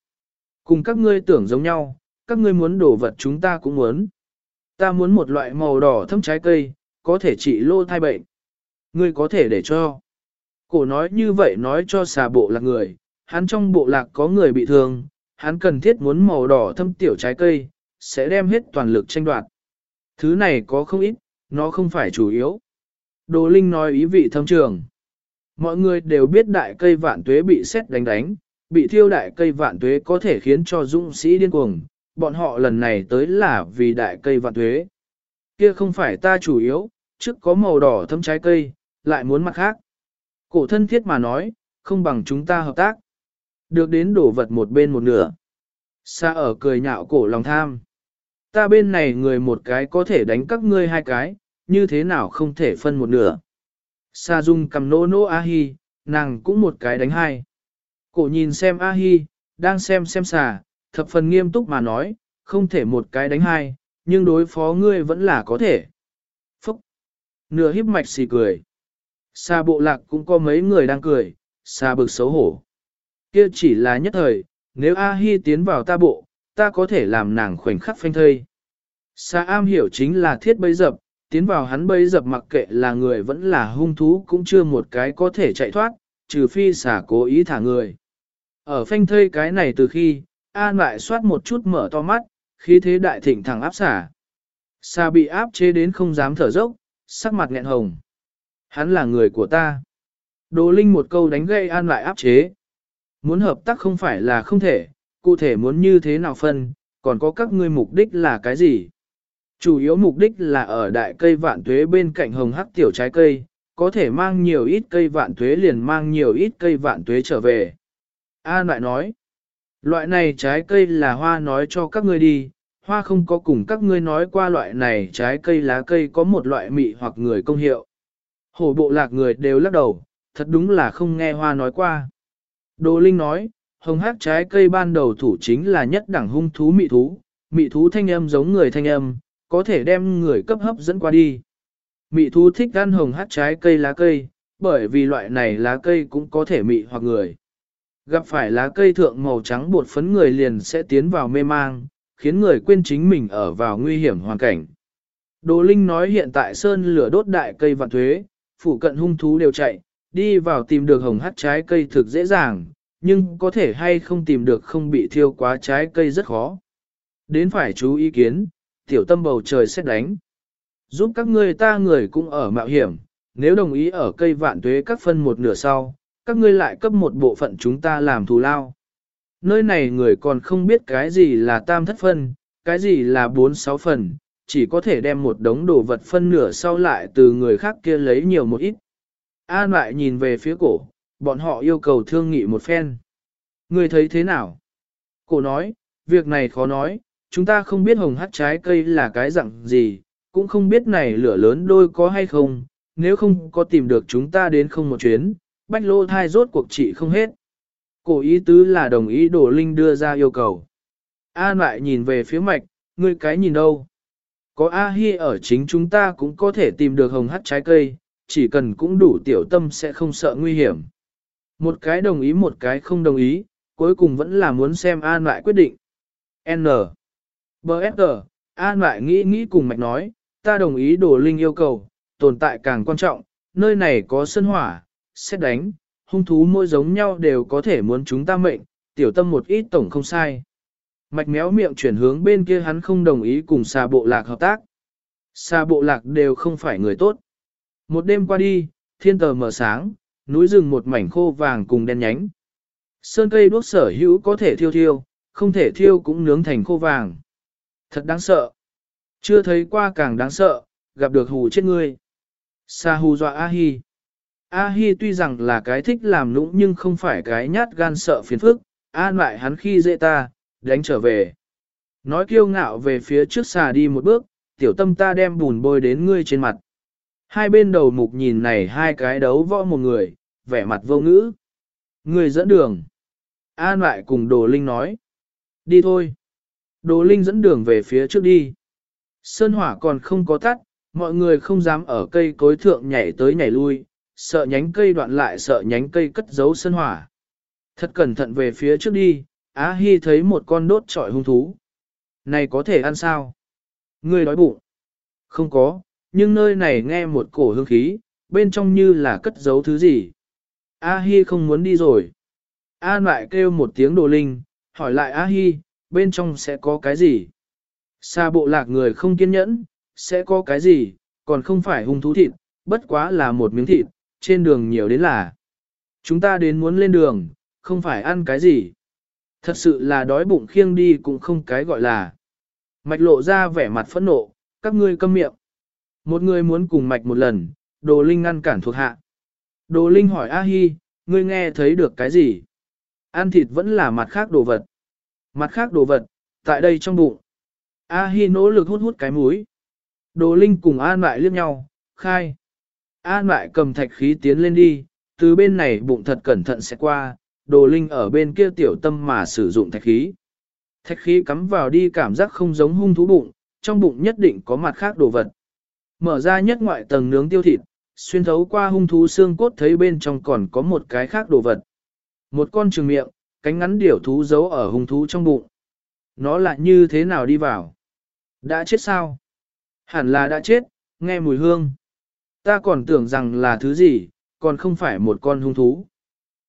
Cùng các ngươi tưởng giống nhau, các ngươi muốn đổ vật chúng ta cũng muốn. Ta muốn một loại màu đỏ thâm trái cây, có thể trị lô thai bệnh. Ngươi có thể để cho. Cổ nói như vậy nói cho xà bộ lạc người, hắn trong bộ lạc có người bị thương, hắn cần thiết muốn màu đỏ thâm tiểu trái cây, sẽ đem hết toàn lực tranh đoạt. Thứ này có không ít, nó không phải chủ yếu. Đồ Linh nói ý vị thâm trường. Mọi người đều biết đại cây vạn tuế bị xét đánh đánh, bị thiêu đại cây vạn tuế có thể khiến cho dũng sĩ điên cuồng, bọn họ lần này tới là vì đại cây vạn thuế Kia không phải ta chủ yếu, trước có màu đỏ thâm trái cây, lại muốn mặt khác. Cổ thân thiết mà nói, không bằng chúng ta hợp tác. Được đến đổ vật một bên một nửa. Xa ở cười nhạo cổ lòng tham. Ta bên này người một cái có thể đánh các ngươi hai cái, như thế nào không thể phân một nửa. Sa Dung cầm nô nô A-hi, nàng cũng một cái đánh hai. Cổ nhìn xem A-hi, đang xem xem xà, thập phần nghiêm túc mà nói, không thể một cái đánh hai, nhưng đối phó ngươi vẫn là có thể. Phúc! Nửa híp mạch xì cười. Sa bộ lạc cũng có mấy người đang cười, sa bực xấu hổ. Kia chỉ là nhất thời, nếu A-hi tiến vào ta bộ, ta có thể làm nàng khoảnh khắc phanh thây. Sa am hiểu chính là thiết bấy dập, tiến vào hắn bấy dập mặc kệ là người vẫn là hung thú cũng chưa một cái có thể chạy thoát, trừ phi xả cố ý thả người. Ở phanh thây cái này từ khi, An lại soát một chút mở to mắt, khí thế đại thịnh thẳng áp xả. Xà bị áp chế đến không dám thở dốc, sắc mặt nghẹn hồng. Hắn là người của ta. Đồ Linh một câu đánh gây An lại áp chế. Muốn hợp tác không phải là không thể, cụ thể muốn như thế nào phân, còn có các ngươi mục đích là cái gì. Chủ yếu mục đích là ở đại cây vạn tuế bên cạnh hồng hắc tiểu trái cây, có thể mang nhiều ít cây vạn tuế liền mang nhiều ít cây vạn tuế trở về. An lại nói, loại này trái cây là hoa nói cho các ngươi đi, hoa không có cùng các ngươi nói qua loại này trái cây lá cây có một loại mị hoặc người công hiệu. Hổ bộ lạc người đều lắc đầu, thật đúng là không nghe hoa nói qua. Đồ Linh nói, hồng hát trái cây ban đầu thủ chính là nhất đẳng hung thú mị thú, mị thú thanh âm giống người thanh âm, có thể đem người cấp hấp dẫn qua đi. Mị thú thích ăn hồng hát trái cây lá cây, bởi vì loại này lá cây cũng có thể mị hoặc người. Gặp phải lá cây thượng màu trắng bột phấn người liền sẽ tiến vào mê mang, khiến người quên chính mình ở vào nguy hiểm hoàn cảnh. Đồ Linh nói hiện tại sơn lửa đốt đại cây vạn thuế, phủ cận hung thú đều chạy, đi vào tìm được hồng hắt trái cây thực dễ dàng, nhưng có thể hay không tìm được không bị thiêu quá trái cây rất khó. Đến phải chú ý kiến, tiểu tâm bầu trời xét đánh. Giúp các ngươi ta người cũng ở mạo hiểm, nếu đồng ý ở cây vạn tuế các phân một nửa sau, các ngươi lại cấp một bộ phận chúng ta làm thù lao. Nơi này người còn không biết cái gì là tam thất phân, cái gì là bốn sáu phần, chỉ có thể đem một đống đồ vật phân nửa sau lại từ người khác kia lấy nhiều một ít. An lại nhìn về phía cổ, bọn họ yêu cầu thương nghị một phen. Người thấy thế nào? Cổ nói, việc này khó nói, chúng ta không biết hồng hát trái cây là cái dạng gì, cũng không biết này lửa lớn đôi có hay không, nếu không có tìm được chúng ta đến không một chuyến, bách lô thai rốt cuộc trị không hết. Cổ ý tứ là đồng ý đổ linh đưa ra yêu cầu. An lại nhìn về phía mạch, ngươi cái nhìn đâu? Có A-hi ở chính chúng ta cũng có thể tìm được hồng hắt trái cây, chỉ cần cũng đủ tiểu tâm sẽ không sợ nguy hiểm. Một cái đồng ý một cái không đồng ý, cuối cùng vẫn là muốn xem An lại quyết định. N. b s An lại nghĩ nghĩ cùng mạch nói, ta đồng ý đổ linh yêu cầu, tồn tại càng quan trọng, nơi này có sân hỏa, xét đánh, hung thú mỗi giống nhau đều có thể muốn chúng ta mệnh, tiểu tâm một ít tổng không sai. Mạch méo miệng chuyển hướng bên kia hắn không đồng ý cùng xà bộ lạc hợp tác. Xà bộ lạc đều không phải người tốt. Một đêm qua đi, thiên tờ mở sáng, núi rừng một mảnh khô vàng cùng đen nhánh. Sơn cây đuốc sở hữu có thể thiêu thiêu, không thể thiêu cũng nướng thành khô vàng. Thật đáng sợ. Chưa thấy qua càng đáng sợ, gặp được hù chết ngươi. Sa hù dọa A-hi. A-hi tuy rằng là cái thích làm nũng nhưng không phải cái nhát gan sợ phiền phức, an lại hắn khi dễ ta, đánh trở về. Nói kiêu ngạo về phía trước xà đi một bước, tiểu tâm ta đem bùn bôi đến ngươi trên mặt. Hai bên đầu mục nhìn này hai cái đấu võ một người, vẻ mặt vô ngữ. Người dẫn đường. An lại cùng Đồ Linh nói. Đi thôi. Đồ Linh dẫn đường về phía trước đi. Sơn hỏa còn không có tắt, mọi người không dám ở cây cối thượng nhảy tới nhảy lui, sợ nhánh cây đoạn lại sợ nhánh cây cất giấu sơn hỏa. Thật cẩn thận về phía trước đi, Á Hi thấy một con đốt trọi hung thú. Này có thể ăn sao? Ngươi đói bụng. Không có, nhưng nơi này nghe một cổ hương khí, bên trong như là cất giấu thứ gì. A Hi không muốn đi rồi. An lại kêu một tiếng đồ linh, hỏi lại A Hi, bên trong sẽ có cái gì? Xa bộ lạc người không kiên nhẫn, sẽ có cái gì, còn không phải hung thú thịt, bất quá là một miếng thịt, trên đường nhiều đến là. Chúng ta đến muốn lên đường, không phải ăn cái gì. Thật sự là đói bụng khiêng đi cũng không cái gọi là. Mạch lộ ra vẻ mặt phẫn nộ, các ngươi câm miệng. Một người muốn cùng mạch một lần, đồ linh ngăn cản thuộc hạ. Đồ linh hỏi A Hi, ngươi nghe thấy được cái gì? Ăn thịt vẫn là mặt khác đồ vật. Mặt khác đồ vật, tại đây trong bụng. A Hi nỗ lực hút hút cái mũi. Đồ Linh cùng An lại liếc nhau, khai. An lại cầm thạch khí tiến lên đi, từ bên này bụng thật cẩn thận sẽ qua, đồ Linh ở bên kia tiểu tâm mà sử dụng thạch khí. Thạch khí cắm vào đi cảm giác không giống hung thú bụng, trong bụng nhất định có mặt khác đồ vật. Mở ra nhất ngoại tầng nướng tiêu thịt, xuyên thấu qua hung thú xương cốt thấy bên trong còn có một cái khác đồ vật. Một con trường miệng, cánh ngắn điểu thú giấu ở hung thú trong bụng. Nó lại như thế nào đi vào? Đã chết sao? Hẳn là đã chết, nghe mùi hương. Ta còn tưởng rằng là thứ gì, còn không phải một con hung thú.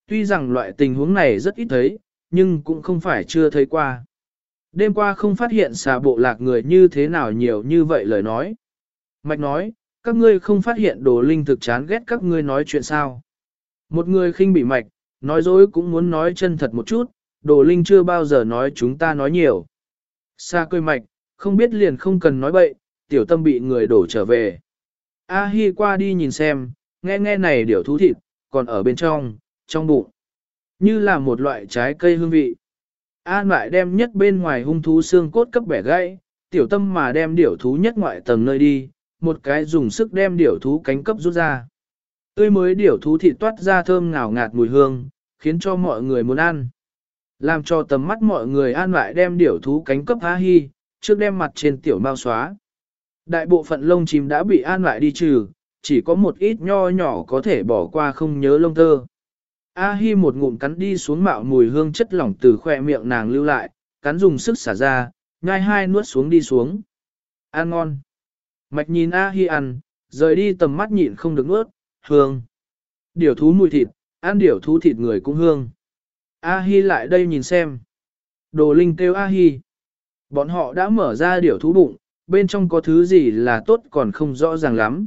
Tuy rằng loại tình huống này rất ít thấy, nhưng cũng không phải chưa thấy qua. Đêm qua không phát hiện xà bộ lạc người như thế nào nhiều như vậy lời nói. Mạch nói, các ngươi không phát hiện đồ linh thực chán ghét các ngươi nói chuyện sao. Một người khinh bị mạch, nói dối cũng muốn nói chân thật một chút, đồ linh chưa bao giờ nói chúng ta nói nhiều. Xa cười mạch, không biết liền không cần nói bậy, tiểu tâm bị người đổ trở về. A Hi qua đi nhìn xem, nghe nghe này điểu thú thịt, còn ở bên trong, trong bụng. Như là một loại trái cây hương vị. An lại đem nhất bên ngoài hung thú xương cốt cấp bẻ gãy, tiểu tâm mà đem điểu thú nhất ngoại tầng nơi đi, một cái dùng sức đem điểu thú cánh cấp rút ra. Tươi mới điểu thú thịt toát ra thơm ngào ngạt mùi hương, khiến cho mọi người muốn ăn. Làm cho tầm mắt mọi người an lại đem điểu thú cánh cấp há hi, trước đem mặt trên tiểu mau xóa. Đại bộ phận lông chim đã bị an lại đi trừ, chỉ có một ít nho nhỏ có thể bỏ qua không nhớ lông tơ. A Hi một ngụm cắn đi xuống mạo mùi hương chất lỏng từ khỏe miệng nàng lưu lại, cắn dùng sức xả ra, nhai hai nuốt xuống đi xuống. Ăn ngon. Mạch nhìn A Hi ăn, rời đi tầm mắt nhịn không được nuốt, hương. Điểu thú mùi thịt, ăn điểu thú thịt người cũng hương. A Hi lại đây nhìn xem. Đồ Linh kêu A Hi. Bọn họ đã mở ra điểu thú bụng, bên trong có thứ gì là tốt còn không rõ ràng lắm.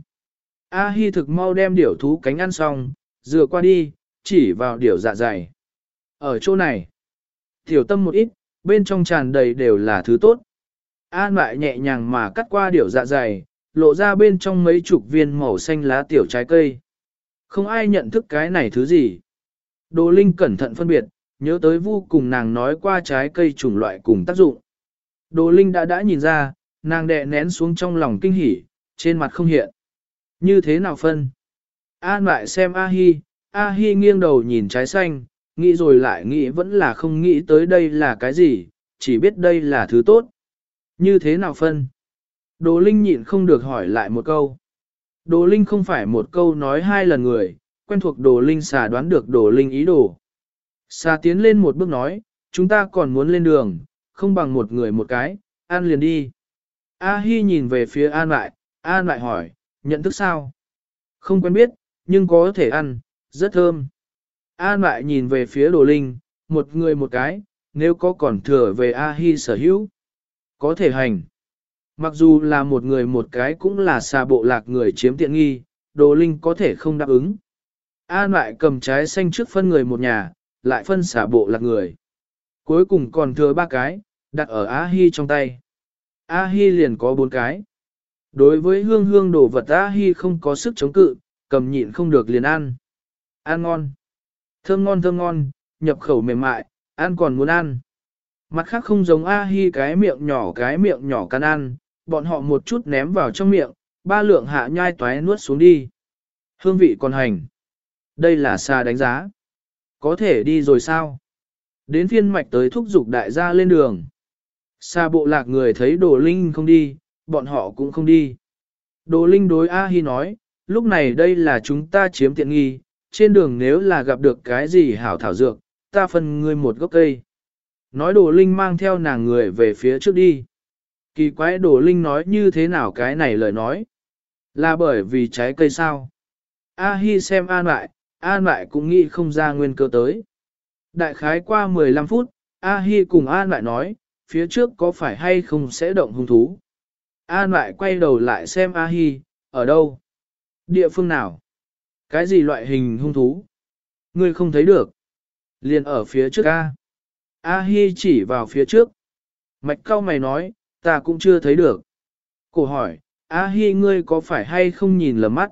A Hi thực mau đem điểu thú cánh ăn xong, dừa qua đi, chỉ vào điểu dạ dày. Ở chỗ này, tiểu tâm một ít, bên trong tràn đầy đều là thứ tốt. An lại nhẹ nhàng mà cắt qua điểu dạ dày, lộ ra bên trong mấy chục viên màu xanh lá tiểu trái cây. Không ai nhận thức cái này thứ gì. Đồ Linh cẩn thận phân biệt, nhớ tới vô cùng nàng nói qua trái cây chủng loại cùng tác dụng. Đồ Linh đã đã nhìn ra, nàng đè nén xuống trong lòng kinh hỉ, trên mặt không hiện. Như thế nào phân? An lại xem A Hi, A Hi nghiêng đầu nhìn trái xanh, nghĩ rồi lại nghĩ vẫn là không nghĩ tới đây là cái gì, chỉ biết đây là thứ tốt. Như thế nào phân? Đồ Linh nhịn không được hỏi lại một câu. Đồ Linh không phải một câu nói hai lần người, quen thuộc Đồ Linh xà đoán được Đồ Linh ý đồ. Xà tiến lên một bước nói, chúng ta còn muốn lên đường, không bằng một người một cái, ăn liền đi. A Hi nhìn về phía An lại, An lại hỏi, nhận thức sao? Không quen biết, nhưng có thể ăn, rất thơm. An lại nhìn về phía Đồ Linh, một người một cái, nếu có còn thừa về A Hi sở hữu. Có thể hành. Mặc dù là một người một cái cũng là xà bộ lạc người chiếm tiện nghi, Đồ Linh có thể không đáp ứng. An lại cầm trái xanh trước phân người một nhà, lại phân xà bộ lạc người. Cuối cùng còn thừa ba cái, đặt ở A Hi trong tay. A Hi liền có bốn cái. Đối với hương hương đồ vật A Hi không có sức chống cự, cầm nhịn không được liền ăn. Ăn ngon. Thơm ngon thơm ngon, nhập khẩu mềm mại, ăn còn muốn ăn. Mặt khác không giống A Hi cái miệng nhỏ cái miệng nhỏ cắn ăn, bọn họ một chút ném vào trong miệng, ba lượng hạ nhai toái nuốt xuống đi. Hương vị còn hành. Đây là xa đánh giá. Có thể đi rồi sao? Đến phiên mạch tới thúc giục đại gia lên đường. Xa bộ lạc người thấy đồ linh không đi, bọn họ cũng không đi. Đồ linh đối A Hi nói, lúc này đây là chúng ta chiếm tiện nghi, trên đường nếu là gặp được cái gì hảo thảo dược, ta phân ngươi một gốc cây. Nói đồ linh mang theo nàng người về phía trước đi. Kỳ quái đồ linh nói như thế nào cái này lời nói. Là bởi vì trái cây sao? A Hi xem an lại, an lại cũng nghĩ không ra nguyên cơ tới. Đại khái qua 15 phút, A Hi cùng an lại nói, phía trước có phải hay không sẽ động hung thú. An lại quay đầu lại xem A Hi, ở đâu? Địa phương nào? Cái gì loại hình hung thú? Ngươi không thấy được. Liền ở phía trước A. A Hi chỉ vào phía trước. Mạch cao mày nói, ta cũng chưa thấy được. Cổ hỏi, A Hi ngươi có phải hay không nhìn lầm mắt?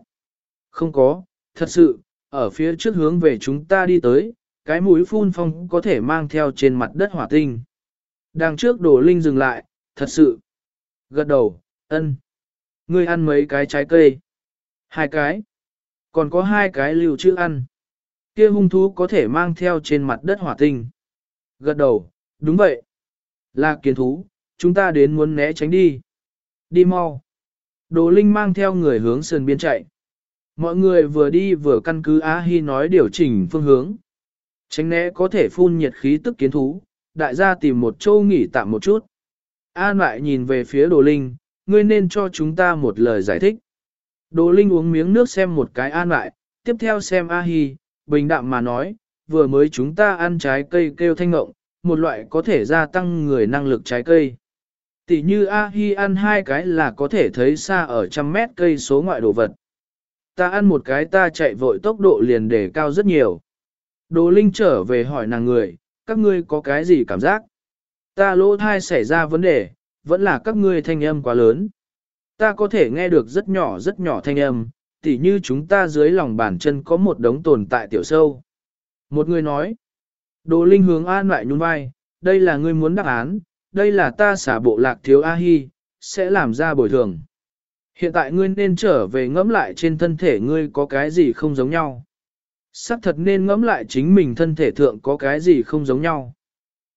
Không có, thật sự, ở phía trước hướng về chúng ta đi tới, cái mũi phun phong có thể mang theo trên mặt đất hỏa tinh. Đằng trước đổ linh dừng lại, thật sự. Gật đầu, ân. Ngươi ăn mấy cái trái cây? Hai cái. Còn có hai cái lưu chữ ăn. Kia hung thú có thể mang theo trên mặt đất hỏa tinh. Gật đầu, đúng vậy. Là kiến thú, chúng ta đến muốn né tránh đi. Đi mau. Đồ Linh mang theo người hướng sườn biên chạy. Mọi người vừa đi vừa căn cứ A Hi nói điều chỉnh phương hướng. Tránh né có thể phun nhiệt khí tức kiến thú, đại gia tìm một chỗ nghỉ tạm một chút. An lại nhìn về phía Đồ Linh, ngươi nên cho chúng ta một lời giải thích. Đồ Linh uống miếng nước xem một cái an lại, tiếp theo xem A Hi, bình đạm mà nói, vừa mới chúng ta ăn trái cây kêu thanh ngộng, một loại có thể gia tăng người năng lực trái cây. Tỷ như A Hi ăn hai cái là có thể thấy xa ở trăm mét cây số ngoại đồ vật. Ta ăn một cái ta chạy vội tốc độ liền để cao rất nhiều. Đồ Linh trở về hỏi nàng người, các ngươi có cái gì cảm giác? Ta lỗ thai xảy ra vấn đề, vẫn là các ngươi thanh âm quá lớn. Ta có thể nghe được rất nhỏ rất nhỏ thanh âm, tỉ như chúng ta dưới lòng bàn chân có một đống tồn tại tiểu sâu. Một người nói, Đồ Linh hướng an lại nhún vai, đây là ngươi muốn đáp án, đây là ta xả bộ lạc thiếu A-hi, sẽ làm ra bồi thường. Hiện tại ngươi nên trở về ngẫm lại trên thân thể ngươi có cái gì không giống nhau. Sắc thật nên ngẫm lại chính mình thân thể thượng có cái gì không giống nhau.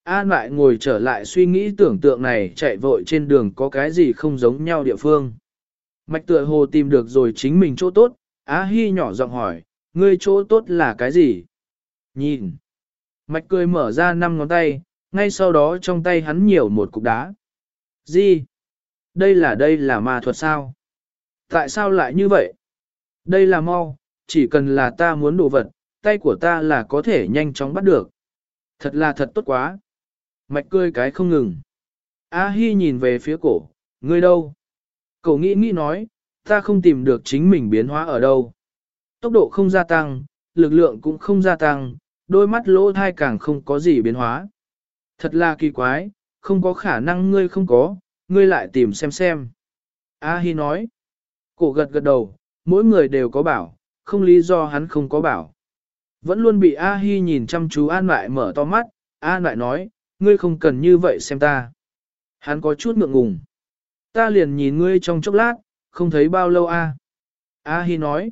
An lại ngồi trở lại suy nghĩ tưởng tượng này chạy vội trên đường có cái gì không giống nhau địa phương. Mạch tựa hồ tìm được rồi chính mình chỗ tốt, Á Hi nhỏ giọng hỏi, ngươi chỗ tốt là cái gì? Nhìn. Mạch cười mở ra năm ngón tay, ngay sau đó trong tay hắn nhiều một cục đá. Gì? Đây là đây là ma thuật sao? Tại sao lại như vậy? Đây là mau, chỉ cần là ta muốn đồ vật, tay của ta là có thể nhanh chóng bắt được. Thật là thật tốt quá. Mạch cười cái không ngừng. A Hi nhìn về phía cổ, ngươi đâu? Cậu nghĩ nghĩ nói, ta không tìm được chính mình biến hóa ở đâu. Tốc độ không gia tăng, lực lượng cũng không gia tăng, đôi mắt lỗ thai càng không có gì biến hóa. Thật là kỳ quái, không có khả năng ngươi không có, ngươi lại tìm xem xem. A Hi nói, cổ gật gật đầu, mỗi người đều có bảo, không lý do hắn không có bảo. Vẫn luôn bị A Hi nhìn chăm chú An lại mở to mắt, An lại nói, ngươi không cần như vậy xem ta. Hắn có chút ngượng ngùng. Ta liền nhìn ngươi trong chốc lát, không thấy bao lâu a. A Hi nói.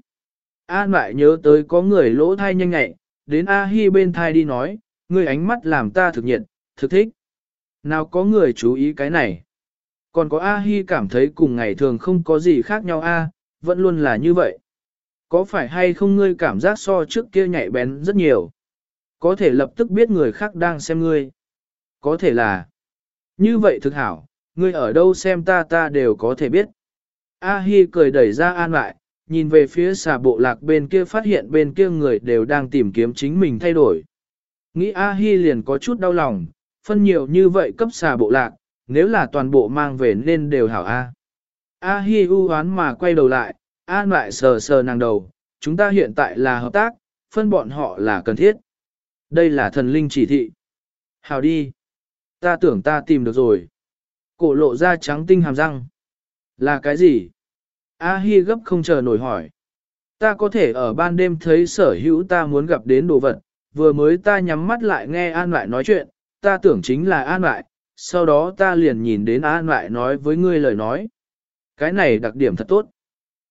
An lại nhớ tới có người lỗ thai nhanh nhẹ đến A Hi bên thai đi nói, ngươi ánh mắt làm ta thực nhiệt, thực thích. Nào có người chú ý cái này. Còn có A Hi cảm thấy cùng ngày thường không có gì khác nhau a, vẫn luôn là như vậy. Có phải hay không ngươi cảm giác so trước kia nhạy bén rất nhiều? Có thể lập tức biết người khác đang xem ngươi. Có thể là. Như vậy thực hảo, ngươi ở đâu xem ta ta đều có thể biết. A Hi cười đẩy ra an lại, nhìn về phía xà bộ lạc bên kia phát hiện bên kia người đều đang tìm kiếm chính mình thay đổi. Nghĩ A Hi liền có chút đau lòng, phân nhiều như vậy cấp xà bộ lạc, nếu là toàn bộ mang về nên đều hảo A. A Hi u hoán mà quay đầu lại, an lại sờ sờ nàng đầu, chúng ta hiện tại là hợp tác, phân bọn họ là cần thiết. Đây là thần linh chỉ thị. Hảo đi. Ta tưởng ta tìm được rồi. Cổ lộ ra trắng tinh hàm răng. Là cái gì? A Hi gấp không chờ nổi hỏi. Ta có thể ở ban đêm thấy sở hữu ta muốn gặp đến đồ vật, vừa mới ta nhắm mắt lại nghe An lại nói chuyện, ta tưởng chính là An lại, sau đó ta liền nhìn đến An lại nói với ngươi lời nói. Cái này đặc điểm thật tốt.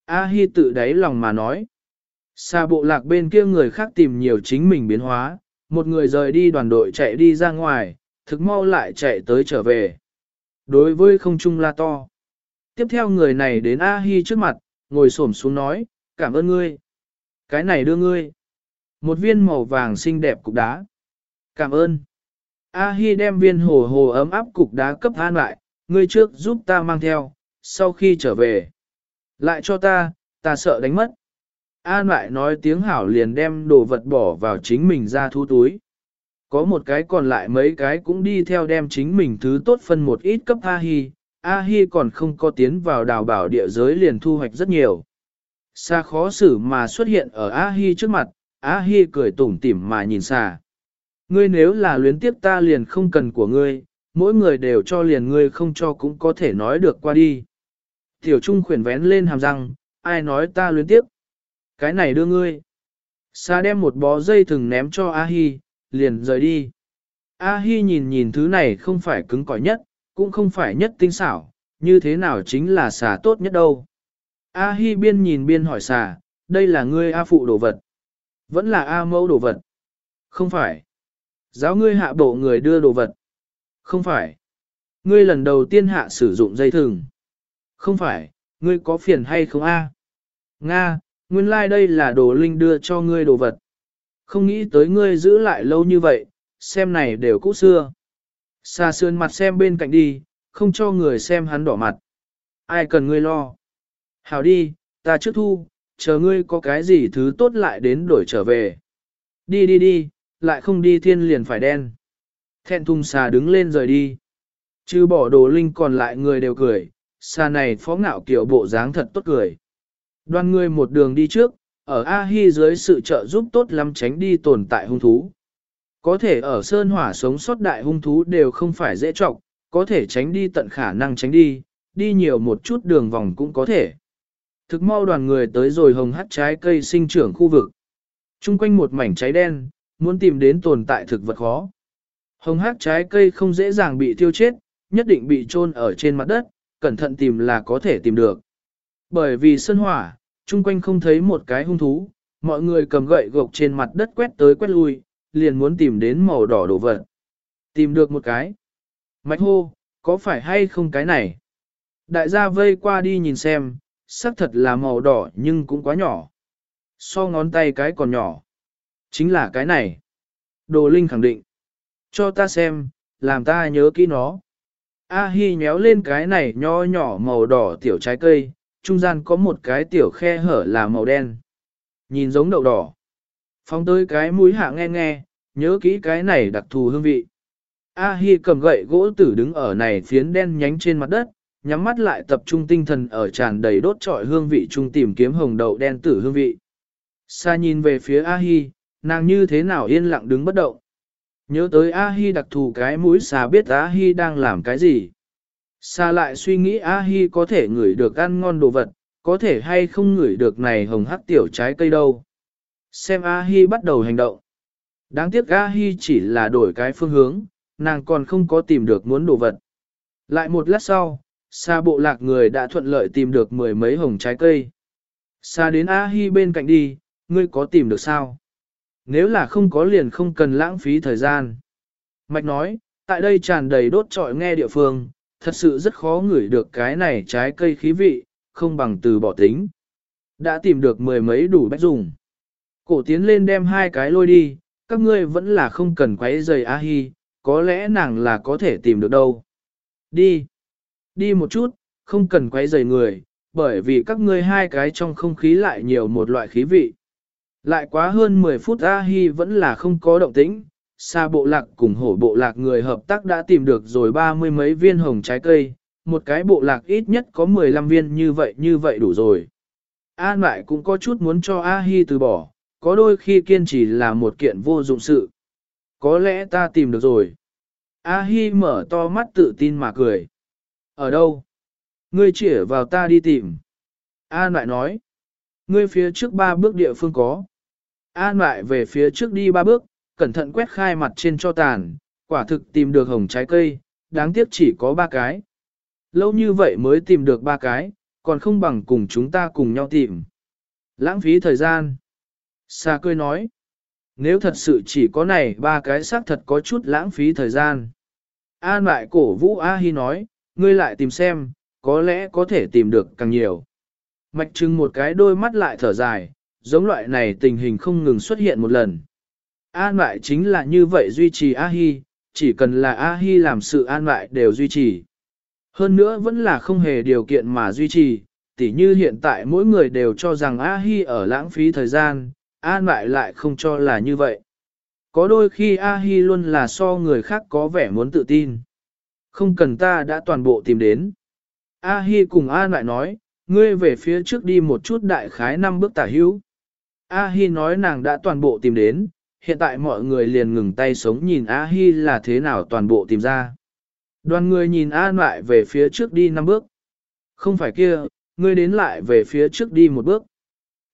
A Hi tự đáy lòng mà nói. Xa bộ lạc bên kia người khác tìm nhiều chính mình biến hóa, một người rời đi đoàn đội chạy đi ra ngoài, thực mau lại chạy tới trở về. Đối với không trung la to. Tiếp theo người này đến A Hi trước mặt, ngồi xổm xuống nói, cảm ơn ngươi. Cái này đưa ngươi. Một viên màu vàng xinh đẹp cục đá. Cảm ơn. A Hi đem viên hồ hồ ấm áp cục đá cấp an lại, ngươi trước giúp ta mang theo, sau khi trở về. Lại cho ta, ta sợ đánh mất. An lại nói tiếng hảo liền đem đồ vật bỏ vào chính mình ra thu túi. Có một cái còn lại mấy cái cũng đi theo đem chính mình thứ tốt phân một ít cấp A-hi, A-hi còn không có tiến vào đào bảo địa giới liền thu hoạch rất nhiều. Xa khó xử mà xuất hiện ở A-hi trước mặt, A-hi cười tủm tỉm mà nhìn xa. Ngươi nếu là luyến tiếp ta liền không cần của ngươi, mỗi người đều cho liền ngươi không cho cũng có thể nói được qua đi. Tiểu Trung khuyển vén lên hàm răng, ai nói ta luyến tiếp. Cái này đưa ngươi. Sa đem một bó dây thừng ném cho A-hi, liền rời đi. A Hi nhìn nhìn thứ này không phải cứng cỏi nhất, cũng không phải nhất tinh xảo, như thế nào chính là xà tốt nhất đâu. A Hi biên nhìn biên hỏi xà, đây là ngươi A phụ đồ vật. Vẫn là A mẫu đồ vật. Không phải. Giáo ngươi hạ bộ người đưa đồ vật. Không phải. Ngươi lần đầu tiên hạ sử dụng dây thừng. Không phải, ngươi có phiền hay không A? Nga, nguyên lai like đây là đồ linh đưa cho ngươi đồ vật. Không nghĩ tới ngươi giữ lại lâu như vậy, xem này đều cũ xưa. Xa sườn mặt xem bên cạnh đi, không cho người xem hắn đỏ mặt. Ai cần ngươi lo? Hảo đi, ta trước thu, chờ ngươi có cái gì thứ tốt lại đến đổi trở về. Đi đi đi, lại không đi thiên liền phải đen. Thẹn thùng xà đứng lên rời đi. Chứ bỏ đồ linh còn lại người đều cười, xa này phó ngạo kiểu bộ dáng thật tốt cười. Đoàn người một đường đi trước, ở A-hi dưới sự trợ giúp tốt lắm tránh đi tồn tại hung thú. Có thể ở sơn hỏa sống sót đại hung thú đều không phải dễ trọng, có thể tránh đi tận khả năng tránh đi, đi nhiều một chút đường vòng cũng có thể. Thực mau đoàn người tới rồi hồng hắt trái cây sinh trưởng khu vực. Trung quanh một mảnh cháy đen, muốn tìm đến tồn tại thực vật khó. Hồng hắc trái cây không dễ dàng bị tiêu chết, nhất định bị chôn ở trên mặt đất, cẩn thận tìm là có thể tìm được. Bởi vì sân hỏa, chung quanh không thấy một cái hung thú, mọi người cầm gậy gộc trên mặt đất quét tới quét lui, liền muốn tìm đến màu đỏ đồ vật. Tìm được một cái. Mạch hô, có phải hay không cái này? Đại gia vây qua đi nhìn xem, xác thật là màu đỏ nhưng cũng quá nhỏ. So ngón tay cái còn nhỏ. Chính là cái này. Đồ Linh khẳng định. Cho ta xem, làm ta nhớ kỹ nó. A Hi nhéo lên cái này nho nhỏ màu đỏ tiểu trái cây, trung gian có một cái tiểu khe hở là màu đen. Nhìn giống đậu đỏ. Phóng tới cái mũi hạ nghe nghe, nhớ kỹ cái này đặc thù hương vị. A Hi cầm gậy gỗ tử đứng ở này phiến đen nhánh trên mặt đất, nhắm mắt lại tập trung tinh thần ở tràn đầy đốt trọi hương vị trung tìm kiếm hồng đậu đen tử hương vị. Sa nhìn về phía A Hi, nàng như thế nào yên lặng đứng bất động. Nhớ tới A Hi đặc thù cái mũi xà biết A Hi đang làm cái gì. Sa lại suy nghĩ A Hi có thể ngửi được ăn ngon đồ vật, có thể hay không ngửi được này hồng hắc tiểu trái cây đâu. Xem A Hi bắt đầu hành động. Đáng tiếc A Hi chỉ là đổi cái phương hướng, nàng còn không có tìm được muốn đồ vật. Lại một lát sau, xa bộ lạc người đã thuận lợi tìm được mười mấy hồng trái cây. Xa đến A Hi bên cạnh đi, ngươi có tìm được sao? Nếu là không có liền không cần lãng phí thời gian. Mạch nói, tại đây tràn đầy đốt trọi nghe địa phương, thật sự rất khó ngửi được cái này trái cây khí vị, không bằng từ bỏ tính. Đã tìm được mười mấy đủ bách dùng. Cổ tiến lên đem hai cái lôi đi, các ngươi vẫn là không cần quấy rầy A-hi, có lẽ nàng là có thể tìm được đâu. Đi. Đi một chút, không cần quấy rầy người, bởi vì các ngươi hai cái trong không khí lại nhiều một loại khí vị. Lại quá hơn 10 phút A-hi vẫn là không có động tĩnh, xa bộ lạc cùng hổ bộ lạc người hợp tác đã tìm được rồi ba mươi mấy viên hồng trái cây, một cái bộ lạc ít nhất có 15 viên như vậy như vậy đủ rồi. An lại cũng có chút muốn cho A-hi từ bỏ, có đôi khi kiên trì là một kiện vô dụng sự. Có lẽ ta tìm được rồi. A-hi mở to mắt tự tin mà cười. Ở đâu? Ngươi chỉ vào ta đi tìm. An lại nói. Ngươi phía trước ba bước địa phương có. An lại về phía trước đi ba bước, cẩn thận quét khai mặt trên cho tàn, quả thực tìm được hồng trái cây, đáng tiếc chỉ có ba cái. Lâu như vậy mới tìm được ba cái, còn không bằng cùng chúng ta cùng nhau tìm. Lãng phí thời gian. Sa cười nói. Nếu thật sự chỉ có này ba cái xác thật có chút lãng phí thời gian. An lại cổ vũ A-hi nói, ngươi lại tìm xem, có lẽ có thể tìm được càng nhiều. Mạch trưng một cái đôi mắt lại thở dài, giống loại này tình hình không ngừng xuất hiện một lần. An lại chính là như vậy duy trì A-hi, chỉ cần là A-hi làm sự an lại đều duy trì. Hơn nữa vẫn là không hề điều kiện mà duy trì, tỉ như hiện tại mỗi người đều cho rằng A-hi ở lãng phí thời gian, an lại lại không cho là như vậy. Có đôi khi A-hi luôn là so người khác có vẻ muốn tự tin. Không cần ta đã toàn bộ tìm đến. A-hi cùng an lại nói, ngươi về phía trước đi một chút đại khái năm bước tả hữu. A-hi nói nàng đã toàn bộ tìm đến, hiện tại mọi người liền ngừng tay sống nhìn A-hi là thế nào toàn bộ tìm ra. Đoàn người nhìn An lại về phía trước đi năm bước. Không phải kia, ngươi đến lại về phía trước đi một bước.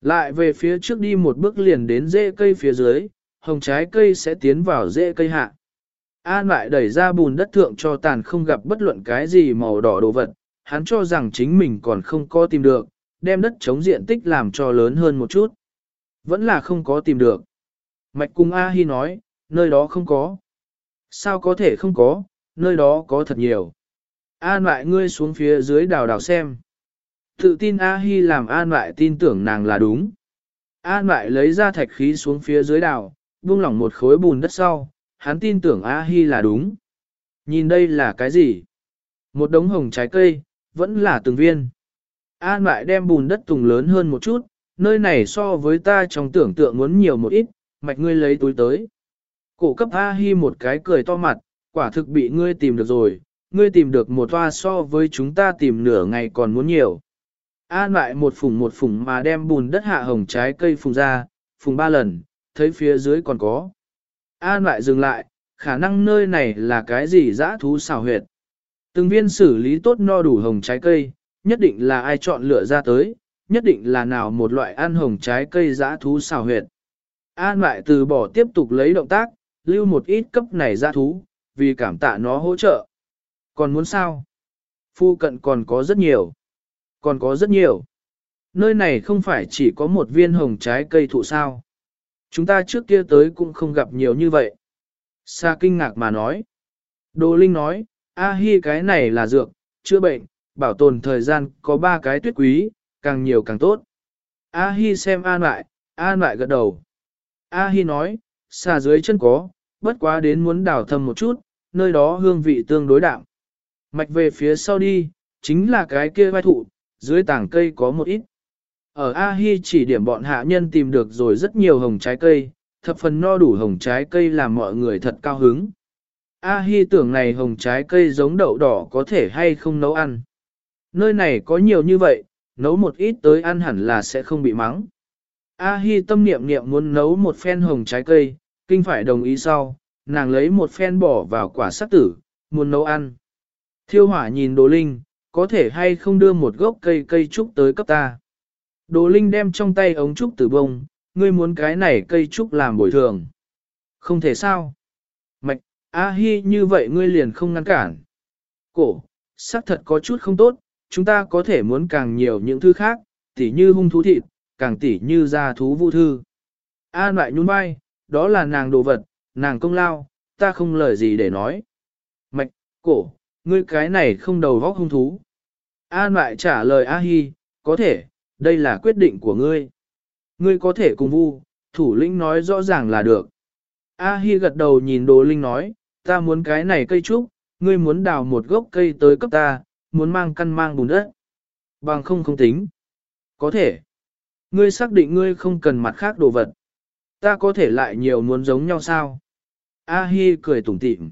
Lại về phía trước đi một bước liền đến rễ cây phía dưới, hồng trái cây sẽ tiến vào rễ cây hạ. An lại đẩy ra bùn đất thượng cho tàn không gặp bất luận cái gì màu đỏ đồ vật, hắn cho rằng chính mình còn không có tìm được, đem đất chống diện tích làm cho lớn hơn một chút. Vẫn là không có tìm được. Mạch cung A Hi nói, nơi đó không có. Sao có thể không có, nơi đó có thật nhiều. An lại ngươi xuống phía dưới đào đào xem. Tự tin A Hi làm An lại tin tưởng nàng là đúng. An lại lấy ra thạch khí xuống phía dưới đào, buông lỏng một khối bùn đất sau, hắn tin tưởng A Hi là đúng. Nhìn đây là cái gì? Một đống hồng trái cây, vẫn là từng viên. An lại đem bùn đất tùng lớn hơn một chút, nơi này so với ta trong tưởng tượng muốn nhiều một ít, mạch ngươi lấy túi tới. Cổ cấp A Hi một cái cười to mặt, quả thực bị ngươi tìm được rồi, ngươi tìm được một toa so với chúng ta tìm nửa ngày còn muốn nhiều. An lại một phùng một phùng mà đem bùn đất hạ hồng trái cây phùng ra, phùng ba lần, thấy phía dưới còn có. An lại dừng lại, khả năng nơi này là cái gì dã thú xào huyệt. Từng viên xử lý tốt no đủ hồng trái cây, nhất định là ai chọn lựa ra tới, nhất định là nào một loại ăn hồng trái cây dã thú xào huyệt. An lại từ bỏ tiếp tục lấy động tác, lưu một ít cấp này dã thú, vì cảm tạ nó hỗ trợ. Còn muốn sao? Phu cận còn có rất nhiều. Còn có rất nhiều. Nơi này không phải chỉ có một viên hồng trái cây thụ sao. Chúng ta trước kia tới cũng không gặp nhiều như vậy. Sa kinh ngạc mà nói. Đồ Linh nói, A Hi cái này là dược, chữa bệnh, bảo tồn thời gian có ba cái tuyết quý, càng nhiều càng tốt. A Hi xem an lại, an lại gật đầu. A Hi nói, xa dưới chân có, bất quá đến muốn đào thâm một chút, nơi đó hương vị tương đối đạm. Mạch về phía sau đi, chính là cái kia vai thụ, dưới tảng cây có một ít. Ở A Hi chỉ điểm bọn hạ nhân tìm được rồi rất nhiều hồng trái cây, thập phần no đủ hồng trái cây làm mọi người thật cao hứng. A Hi tưởng này hồng trái cây giống đậu đỏ có thể hay không nấu ăn. Nơi này có nhiều như vậy, nấu một ít tới ăn hẳn là sẽ không bị mắng. A Hi tâm niệm niệm muốn nấu một phen hồng trái cây, kinh phải đồng ý sau, nàng lấy một phen bỏ vào quả sắc tử, muốn nấu ăn. Thiêu hỏa nhìn Đồ Linh, có thể hay không đưa một gốc cây cây trúc tới cấp ta. Đồ Linh đem trong tay ống trúc tử bông, ngươi muốn cái này cây trúc làm bồi thường. Không thể sao. Mạch, A Hi như vậy ngươi liền không ngăn cản. Cổ, xác thật có chút không tốt, chúng ta có thể muốn càng nhiều những thứ khác, tỉ như hung thú thịt, càng tỉ như gia thú vu thư. A lại nhún vai, đó là nàng đồ vật, nàng công lao, ta không lời gì để nói. Mạch, cổ, ngươi cái này không đầu vóc hung thú. An lại trả lời A Hi, có thể, đây là quyết định của ngươi. Ngươi có thể cùng vu, thủ lĩnh nói rõ ràng là được. A Hi gật đầu nhìn đồ linh nói, ta muốn cái này cây trúc, ngươi muốn đào một gốc cây tới cấp ta, muốn mang căn mang bùn đất. Bằng không không tính. Có thể. Ngươi xác định ngươi không cần mặt khác đồ vật. Ta có thể lại nhiều muốn giống nhau sao? A Hi cười tủm tỉm.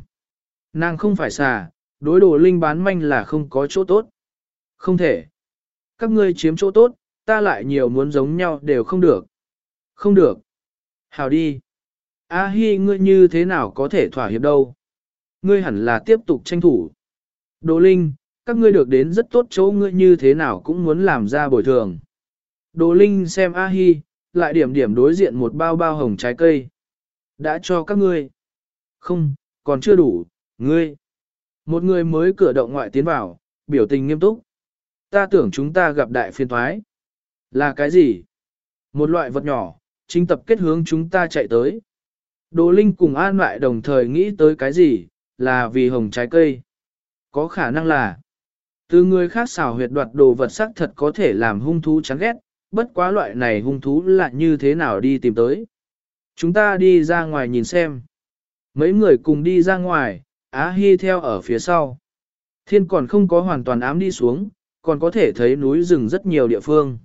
Nàng không phải xà, đối đồ linh bán manh là không có chỗ tốt. Không thể. Các ngươi chiếm chỗ tốt, ta lại nhiều muốn giống nhau đều không được. Không được. Hào đi. A Hi ngươi như thế nào có thể thỏa hiệp đâu? Ngươi hẳn là tiếp tục tranh thủ. Đồ Linh, các ngươi được đến rất tốt chỗ ngươi như thế nào cũng muốn làm ra bồi thường. Đồ Linh xem A Hi, lại điểm điểm đối diện một bao bao hồng trái cây. Đã cho các ngươi. Không, còn chưa đủ, ngươi. Một người mới cửa động ngoại tiến vào, biểu tình nghiêm túc. Ta tưởng chúng ta gặp đại phiên thoái. Là cái gì? Một loại vật nhỏ, chính tập kết hướng chúng ta chạy tới. Đồ Linh cùng An lại đồng thời nghĩ tới cái gì, là vì hồng trái cây. Có khả năng là, từ người khác xảo huyệt đoạt đồ vật sắc thật có thể làm hung thú chán ghét, bất quá loại này hung thú là như thế nào đi tìm tới. Chúng ta đi ra ngoài nhìn xem. Mấy người cùng đi ra ngoài, Á Hi theo ở phía sau. Thiên còn không có hoàn toàn ám đi xuống, còn có thể thấy núi rừng rất nhiều địa phương.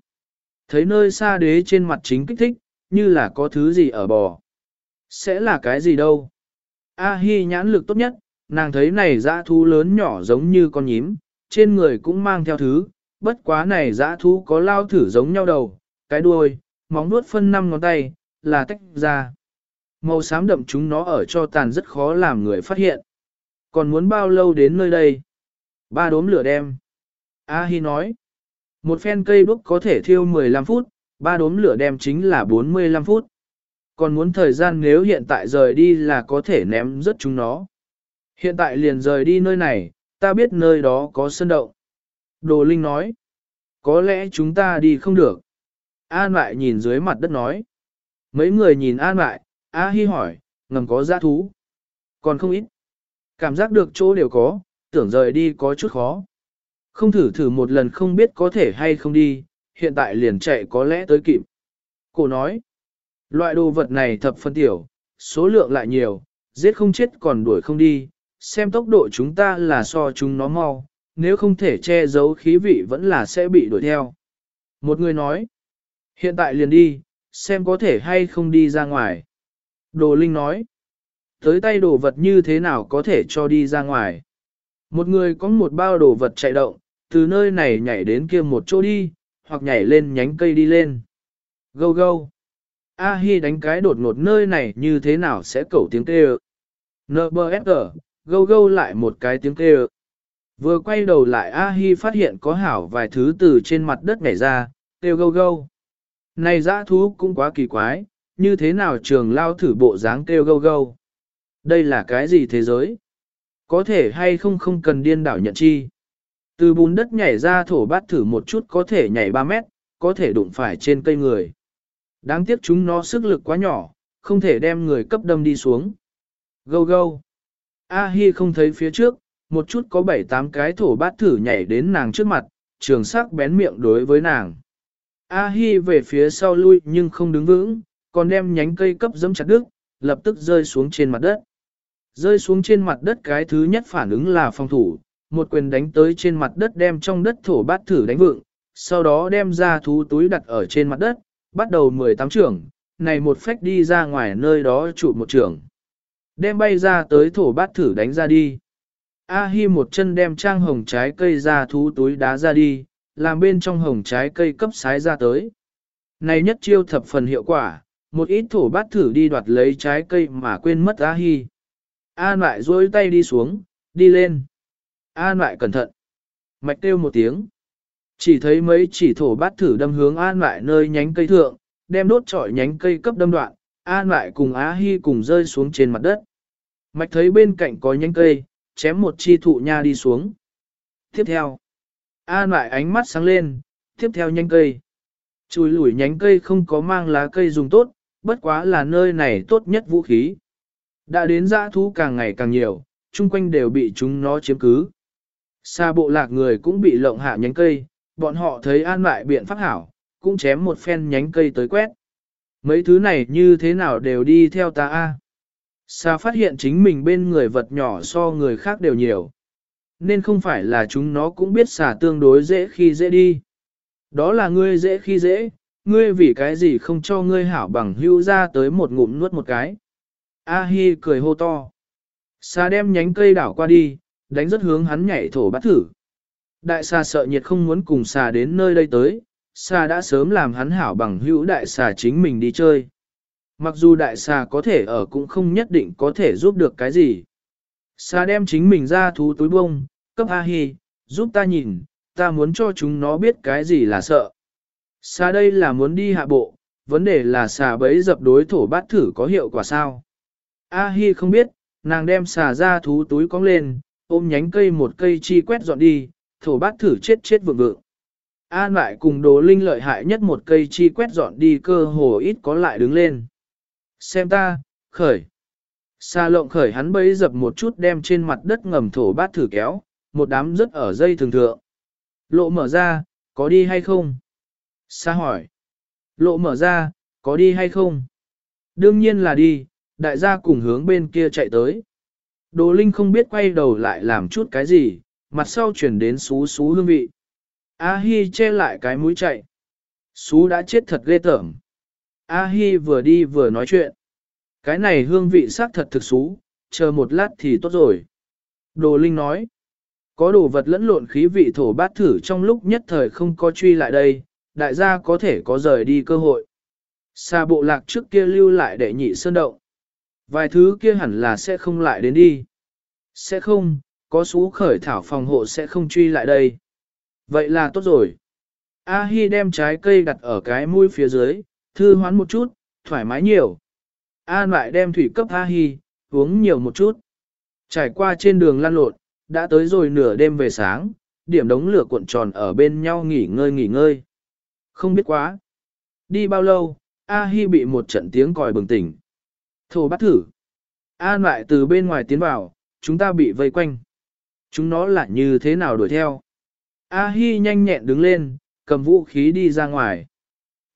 Thấy nơi xa đế trên mặt chính kích thích, như là có thứ gì ở bò. Sẽ là cái gì đâu? A Hi nhãn lực tốt nhất, nàng thấy này dã thú lớn nhỏ giống như con nhím, trên người cũng mang theo thứ, bất quá này dã thú có lao thử giống nhau đầu, cái đuôi, móng nuốt phân năm ngón tay, là tách ra. Màu xám đậm chúng nó ở cho tàn rất khó làm người phát hiện. Còn muốn bao lâu đến nơi đây? Ba đốm lửa đem. A Hi nói. Một phen cây đuốc có thể thiêu 15 phút, ba đốm lửa đem chính là 45 phút. Còn muốn thời gian nếu hiện tại rời đi là có thể ném rất chúng nó. Hiện tại liền rời đi nơi này, ta biết nơi đó có sân động. Đồ Linh nói, có lẽ chúng ta đi không được. An lại nhìn dưới mặt đất nói. Mấy người nhìn An lại, A Hi hỏi, ngầm có giã thú. Còn không ít. Cảm giác được chỗ đều có, tưởng rời đi có chút khó. Không thử thử một lần không biết có thể hay không đi, hiện tại liền chạy có lẽ tới kịp. Cô nói, loại đồ vật này thập phân tiểu, số lượng lại nhiều, giết không chết còn đuổi không đi, xem tốc độ chúng ta là so chúng nó mau, nếu không thể che giấu khí vị vẫn là sẽ bị đuổi theo. Một người nói, hiện tại liền đi, xem có thể hay không đi ra ngoài. Đồ Linh nói, tới tay đồ vật như thế nào có thể cho đi ra ngoài. Một người có một bao đồ vật chạy động, từ nơi này nhảy đến kia một chỗ đi, hoặc nhảy lên nhánh cây đi lên. Gâu gâu. A Hi đánh cái đột ngột nơi này như thế nào sẽ cẩu tiếng kêu. NBSG, gâu gâu lại một cái tiếng kêu. Vừa quay đầu lại A Hi phát hiện có hảo vài thứ từ trên mặt đất nhảy ra, kêu gâu gâu. Này dã thú cũng quá kỳ quái, như thế nào trường lao thử bộ dáng kêu gâu gâu. Đây là cái gì thế giới? Có thể hay không không cần điên đảo nhận chi. Từ bùn đất nhảy ra thổ bát thử một chút có thể nhảy 3 mét, có thể đụng phải trên cây người. Đáng tiếc chúng nó sức lực quá nhỏ, không thể đem người cấp đâm đi xuống. Gâu gâu. A Hi không thấy phía trước, một chút có 7-8 cái thổ bát thử nhảy đến nàng trước mặt, trường sắc bén miệng đối với nàng. A Hi về phía sau lui nhưng không đứng vững, còn đem nhánh cây cấp dẫm chặt đứt, lập tức rơi xuống trên mặt đất. Rơi xuống trên mặt đất cái thứ nhất phản ứng là phòng thủ, một quyền đánh tới trên mặt đất đem trong đất thổ bát thử đánh vượng, sau đó đem ra thú túi đặt ở trên mặt đất, bắt đầu 18 trưởng, này một phách đi ra ngoài nơi đó trụ một trưởng. Đem bay ra tới thổ bát thử đánh ra đi. A Hi một chân đem trang hồng trái cây ra thú túi đá ra đi, làm bên trong hồng trái cây cấp sái ra tới. Này nhất chiêu thập phần hiệu quả, một ít thổ bát thử đi đoạt lấy trái cây mà quên mất A Hi. A lại duỗi tay đi xuống, đi lên. A lại cẩn thận. Mạch kêu một tiếng. Chỉ thấy mấy chỉ thổ bát thử đâm hướng An lại nơi nhánh cây thượng, đem đốt trọi nhánh cây cấp đâm đoạn, An lại cùng Á Hi cùng rơi xuống trên mặt đất. Mạch thấy bên cạnh có nhánh cây, chém một chi thụ nha đi xuống. Tiếp theo, An lại ánh mắt sáng lên, tiếp theo nhánh cây. Chùi lủi nhánh cây không có mang lá cây dùng tốt, bất quá là nơi này tốt nhất vũ khí. Đã đến dã thú càng ngày càng nhiều, chung quanh đều bị chúng nó chiếm cứ. Xa bộ lạc người cũng bị lộng hạ nhánh cây, bọn họ thấy an lại biện pháp hảo, cũng chém một phen nhánh cây tới quét. Mấy thứ này như thế nào đều đi theo ta a. Sa phát hiện chính mình bên người vật nhỏ so người khác đều nhiều. Nên không phải là chúng nó cũng biết xả tương đối dễ khi dễ đi. Đó là ngươi dễ khi dễ, ngươi vì cái gì không cho ngươi hảo bằng hưu ra tới một ngụm nuốt một cái. A Hi cười hô to. Sa đem nhánh cây đảo qua đi, đánh rất hướng hắn nhảy thổ bắt thử. Đại xà sợ nhiệt không muốn cùng xà đến nơi đây tới, xà đã sớm làm hắn hảo bằng hữu đại xà chính mình đi chơi. Mặc dù đại xà có thể ở cũng không nhất định có thể giúp được cái gì. Xà đem chính mình ra thú túi bông, cấp A Hi, giúp ta nhìn, ta muốn cho chúng nó biết cái gì là sợ. Xà đây là muốn đi hạ bộ, vấn đề là xà bấy dập đối thổ bát thử có hiệu quả sao. A Hi không biết, nàng đem xà ra thú túi cong lên, ôm nhánh cây một cây chi quét dọn đi, thổ bát thử chết chết vượng vượng. An lại cùng đồ linh lợi hại nhất một cây chi quét dọn đi cơ hồ ít có lại đứng lên. Xem ta, khởi. Xa lộng khởi hắn bấy dập một chút đem trên mặt đất ngầm thổ bát thử kéo, một đám rất ở dây thường thượng. Lộ mở ra, có đi hay không? Sa hỏi. Lộ mở ra, có đi hay không? Đương nhiên là đi, đại gia cùng hướng bên kia chạy tới. Đồ Linh không biết quay đầu lại làm chút cái gì, mặt sau chuyển đến xú xú hương vị. A Hi che lại cái mũi chạy. Xú đã chết thật ghê tởm. A Hi vừa đi vừa nói chuyện. Cái này hương vị sắc thật thực xú, chờ một lát thì tốt rồi. Đồ Linh nói. Có đồ vật lẫn lộn khí vị thổ bát thử trong lúc nhất thời không có truy lại đây, đại gia có thể có rời đi cơ hội. Xa bộ lạc trước kia lưu lại để nhị sơn động. Vài thứ kia hẳn là sẽ không lại đến đi. Sẽ không, có xú khởi thảo phòng hộ sẽ không truy lại đây. Vậy là tốt rồi. A Hi đem trái cây đặt ở cái mũi phía dưới, thư hoán một chút, thoải mái nhiều. an lại đem thủy cấp A Hi, uống nhiều một chút. Trải qua trên đường lăn lộn, đã tới rồi nửa đêm về sáng, điểm đống lửa cuộn tròn ở bên nhau nghỉ ngơi nghỉ ngơi. Không biết quá. Đi bao lâu, A Hi bị một trận tiếng còi bừng tỉnh. Thổ bắt thử. an lại từ bên ngoài tiến vào, chúng ta bị vây quanh. Chúng nó là như thế nào đuổi theo? A Hi nhanh nhẹn đứng lên, cầm vũ khí đi ra ngoài.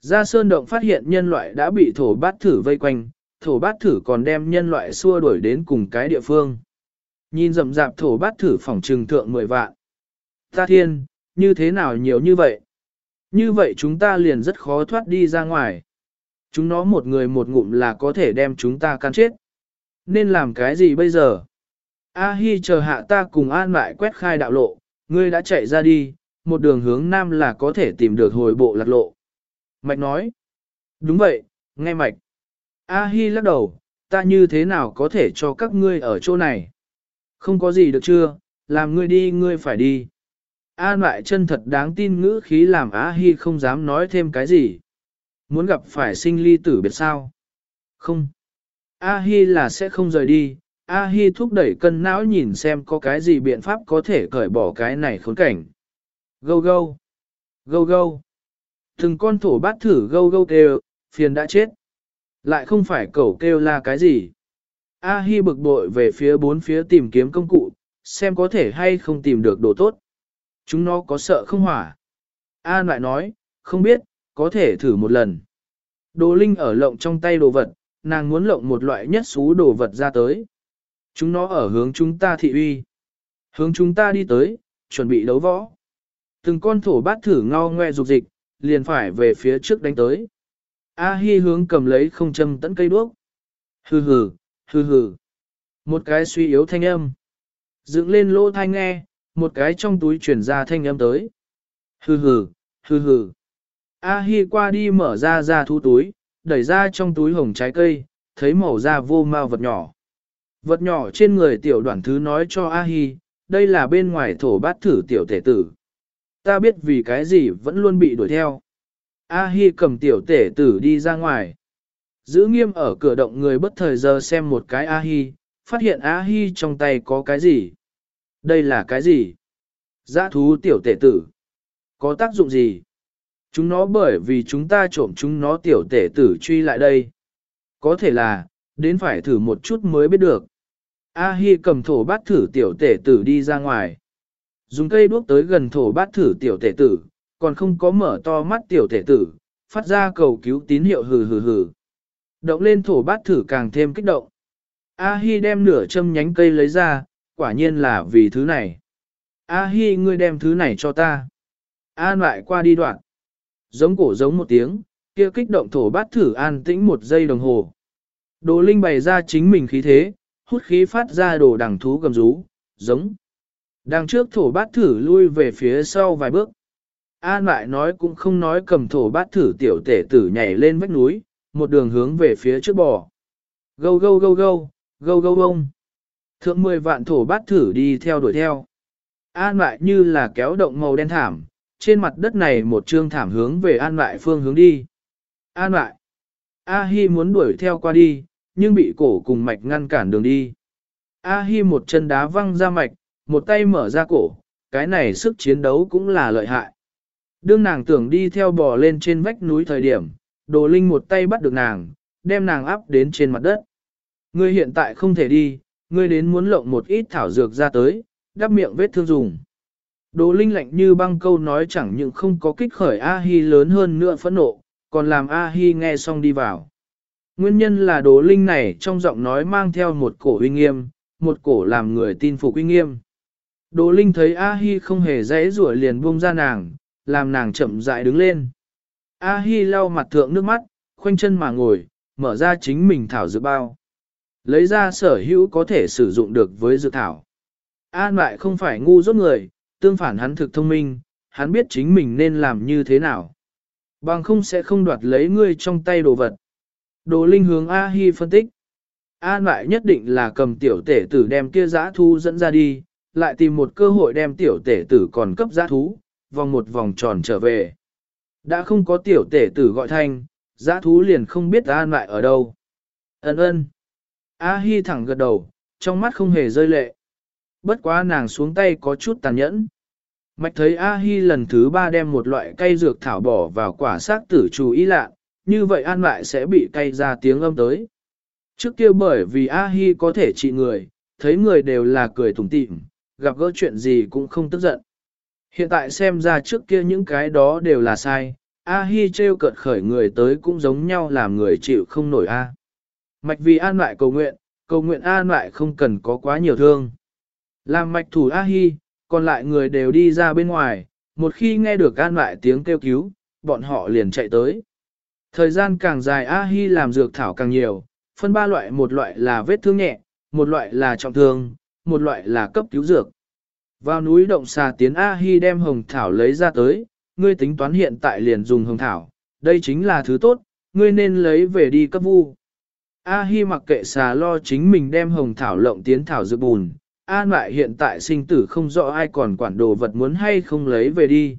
Ra sơn động phát hiện nhân loại đã bị thổ bát thử vây quanh, thổ bát thử còn đem nhân loại xua đuổi đến cùng cái địa phương. Nhìn rậm rạp thổ bát thử phòng trừng thượng 10 vạn. Ta thiên, như thế nào nhiều như vậy? Như vậy chúng ta liền rất khó thoát đi ra ngoài. Chúng nó một người một ngụm là có thể đem chúng ta can chết. Nên làm cái gì bây giờ? A Hi chờ hạ ta cùng an lại quét khai đạo lộ, ngươi đã chạy ra đi, một đường hướng nam là có thể tìm được hồi bộ lạc lộ. Mạch nói, đúng vậy, nghe mạch. A Hi lắc đầu, ta như thế nào có thể cho các ngươi ở chỗ này? Không có gì được chưa, làm ngươi đi ngươi phải đi. An lại chân thật đáng tin ngữ khí làm A Hi không dám nói thêm cái gì. Muốn gặp phải sinh ly tử biệt sao? Không. A Hi là sẽ không rời đi, A-hi thúc đẩy cân não nhìn xem có cái gì biện pháp có thể cởi bỏ cái này khốn cảnh. Gâu gâu, gâu gâu. Từng con thổ bát thử gâu gâu kêu, phiền đã chết. Lại không phải cẩu kêu là cái gì. A-hi bực bội về phía bốn phía tìm kiếm công cụ, xem có thể hay không tìm được đồ tốt. Chúng nó có sợ không hỏa. A lại nói, không biết, có thể thử một lần. Đồ linh ở lộng trong tay đồ vật, nàng muốn lộng một loại nhất xú đồ vật ra tới. Chúng nó ở hướng chúng ta thị uy. Hướng chúng ta đi tới, chuẩn bị đấu võ. Từng con thổ bát thử ngao ngoe dục dịch, liền phải về phía trước đánh tới. A Hi hướng cầm lấy không châm tấn cây đuốc. Hừ hừ, hừ hừ. Một cái suy yếu thanh âm. Dựng lên lỗ thanh nghe, một cái trong túi chuyển ra thanh âm tới. Hừ hừ, hừ hừ. A Hi qua đi mở ra ra thu túi, đẩy ra trong túi hồng trái cây, thấy màu da vô mao vật nhỏ. Vật nhỏ trên người tiểu đoàn thứ nói cho A Hi, đây là bên ngoài thổ bát thử tiểu tể tử. Ta biết vì cái gì vẫn luôn bị đuổi theo. A Hi cầm tiểu tể tử đi ra ngoài. Giữ nghiêm ở cửa động người bất thời giờ xem một cái A Hi, phát hiện A Hi trong tay có cái gì. Đây là cái gì? Giã thú tiểu tể tử. Có tác dụng gì? Chúng nó bởi vì chúng ta trộm chúng nó tiểu tể tử truy lại đây. Có thể là, đến phải thử một chút mới biết được. A Hi cầm thổ bát thử tiểu tể tử đi ra ngoài. Dùng cây đuốc tới gần thổ bát thử tiểu tể tử, còn không có mở to mắt tiểu tể tử, phát ra cầu cứu tín hiệu hừ hừ hừ. Động lên thổ bát thử càng thêm kích động. A Hi đem nửa châm nhánh cây lấy ra, quả nhiên là vì thứ này. A Hi ngươi đem thứ này cho ta. An lại qua đi đoạn. Giống cổ giống một tiếng, kia kích động thổ bát thử an tĩnh một giây đồng hồ. Đồ Linh bày ra chính mình khí thế, hút khí phát ra đồ đằng thú gầm rú, giống. Đằng trước thổ bát thử lui về phía sau vài bước. An lại nói cũng không nói cầm thổ bát thử tiểu tể tử nhảy lên vách núi, một đường hướng về phía trước bò. Gâu gâu gâu gâu, gâu gâu gông. Thượng mười vạn thổ bát thử đi theo đuổi theo. An lại như là kéo động màu đen thảm, trên mặt đất này một trương thảm hướng về an lại phương hướng đi. An lại. A Hi muốn đuổi theo qua đi, nhưng bị cổ cùng mạch ngăn cản đường đi. A Hi một chân đá văng ra mạch, một tay mở ra cổ, cái này sức chiến đấu cũng là lợi hại. Đương nàng tưởng đi theo bò lên trên vách núi thời điểm, đồ linh một tay bắt được nàng, đem nàng áp đến trên mặt đất. Ngươi hiện tại không thể đi, ngươi đến muốn lộng một ít thảo dược ra tới, đắp miệng vết thương dùng. Đồ linh lạnh như băng câu nói chẳng những không có kích khởi A-hi lớn hơn nữa phẫn nộ, còn làm A-hi nghe xong đi vào. Nguyên nhân là đồ linh này trong giọng nói mang theo một cổ uy nghiêm, một cổ làm người tin phục uy nghiêm. Đồ linh thấy A-hi không hề dãy rủa liền buông ra nàng, làm nàng chậm rãi đứng lên. A-hi lau mặt thượng nước mắt, khoanh chân mà ngồi, mở ra chính mình thảo dược bao. Lấy ra sở hữu có thể sử dụng được với dược thảo. An lại không phải ngu dốt người, tương phản hắn thực thông minh, hắn biết chính mình nên làm như thế nào. Bằng không sẽ không đoạt lấy ngươi trong tay đồ vật. Đồ linh hướng A-hi phân tích. An lại nhất định là cầm tiểu tể tử đem kia giã thu dẫn ra đi, lại tìm một cơ hội đem tiểu tể tử còn cấp giã thú, vòng một vòng tròn trở về. Đã không có tiểu tể tử gọi thanh, giã thú liền không biết an lại ở đâu. Ấn ơn. A-hi thẳng gật đầu, trong mắt không hề rơi lệ. Bất quá nàng xuống tay có chút tàn nhẫn. Mạch thấy A-hi lần thứ ba đem một loại cây dược thảo bỏ vào quả xác tử chú ý lạ, như vậy an lại sẽ bị cay ra tiếng âm tới. Trước kia bởi vì A-hi có thể trị người, thấy người đều là cười tủm tỉm, gặp gỡ chuyện gì cũng không tức giận. Hiện tại xem ra trước kia những cái đó đều là sai, A-hi trêu cợt khởi người tới cũng giống nhau làm người chịu không nổi A. Mạch vì an lại cầu nguyện, cầu nguyện an lại không cần có quá nhiều thương. Làm mạch thủ A-hi, còn lại người đều đi ra bên ngoài, một khi nghe được an lại tiếng kêu cứu, bọn họ liền chạy tới. Thời gian càng dài A-hi làm dược thảo càng nhiều, phân ba loại một loại là vết thương nhẹ, một loại là trọng thương, một loại là cấp cứu dược. Vào núi động xà tiến A-hi đem hồng thảo lấy ra tới, ngươi tính toán hiện tại liền dùng hồng thảo, đây chính là thứ tốt, ngươi nên lấy về đi cấp vu. A-hi mặc kệ xà lo chính mình đem hồng thảo lộng tiến thảo dược bùn, an lại hiện tại sinh tử không rõ ai còn quản đồ vật muốn hay không lấy về đi.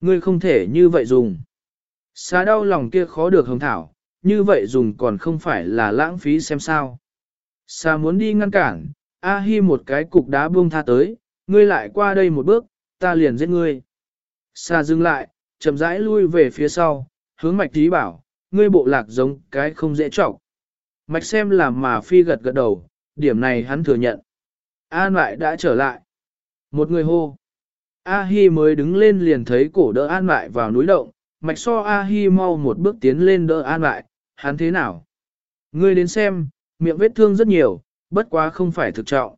Ngươi không thể như vậy dùng. Xá đau lòng kia khó được hồng thảo, như vậy dùng còn không phải là lãng phí xem sao. Xá muốn đi ngăn cản, A-hi một cái cục đá buông tha tới, ngươi lại qua đây một bước, ta liền giết ngươi. Xá dừng lại, chậm rãi lui về phía sau, hướng mạch tí bảo, ngươi bộ lạc giống cái không dễ trọng. Mạch xem là mà phi gật gật đầu, điểm này hắn thừa nhận. An lại đã trở lại. Một người hô. A-hi mới đứng lên liền thấy cổ đỡ an lại vào núi động, mạch so A-hi mau một bước tiến lên đỡ an lại, hắn thế nào? Ngươi đến xem, miệng vết thương rất nhiều, bất quá không phải thực trọng.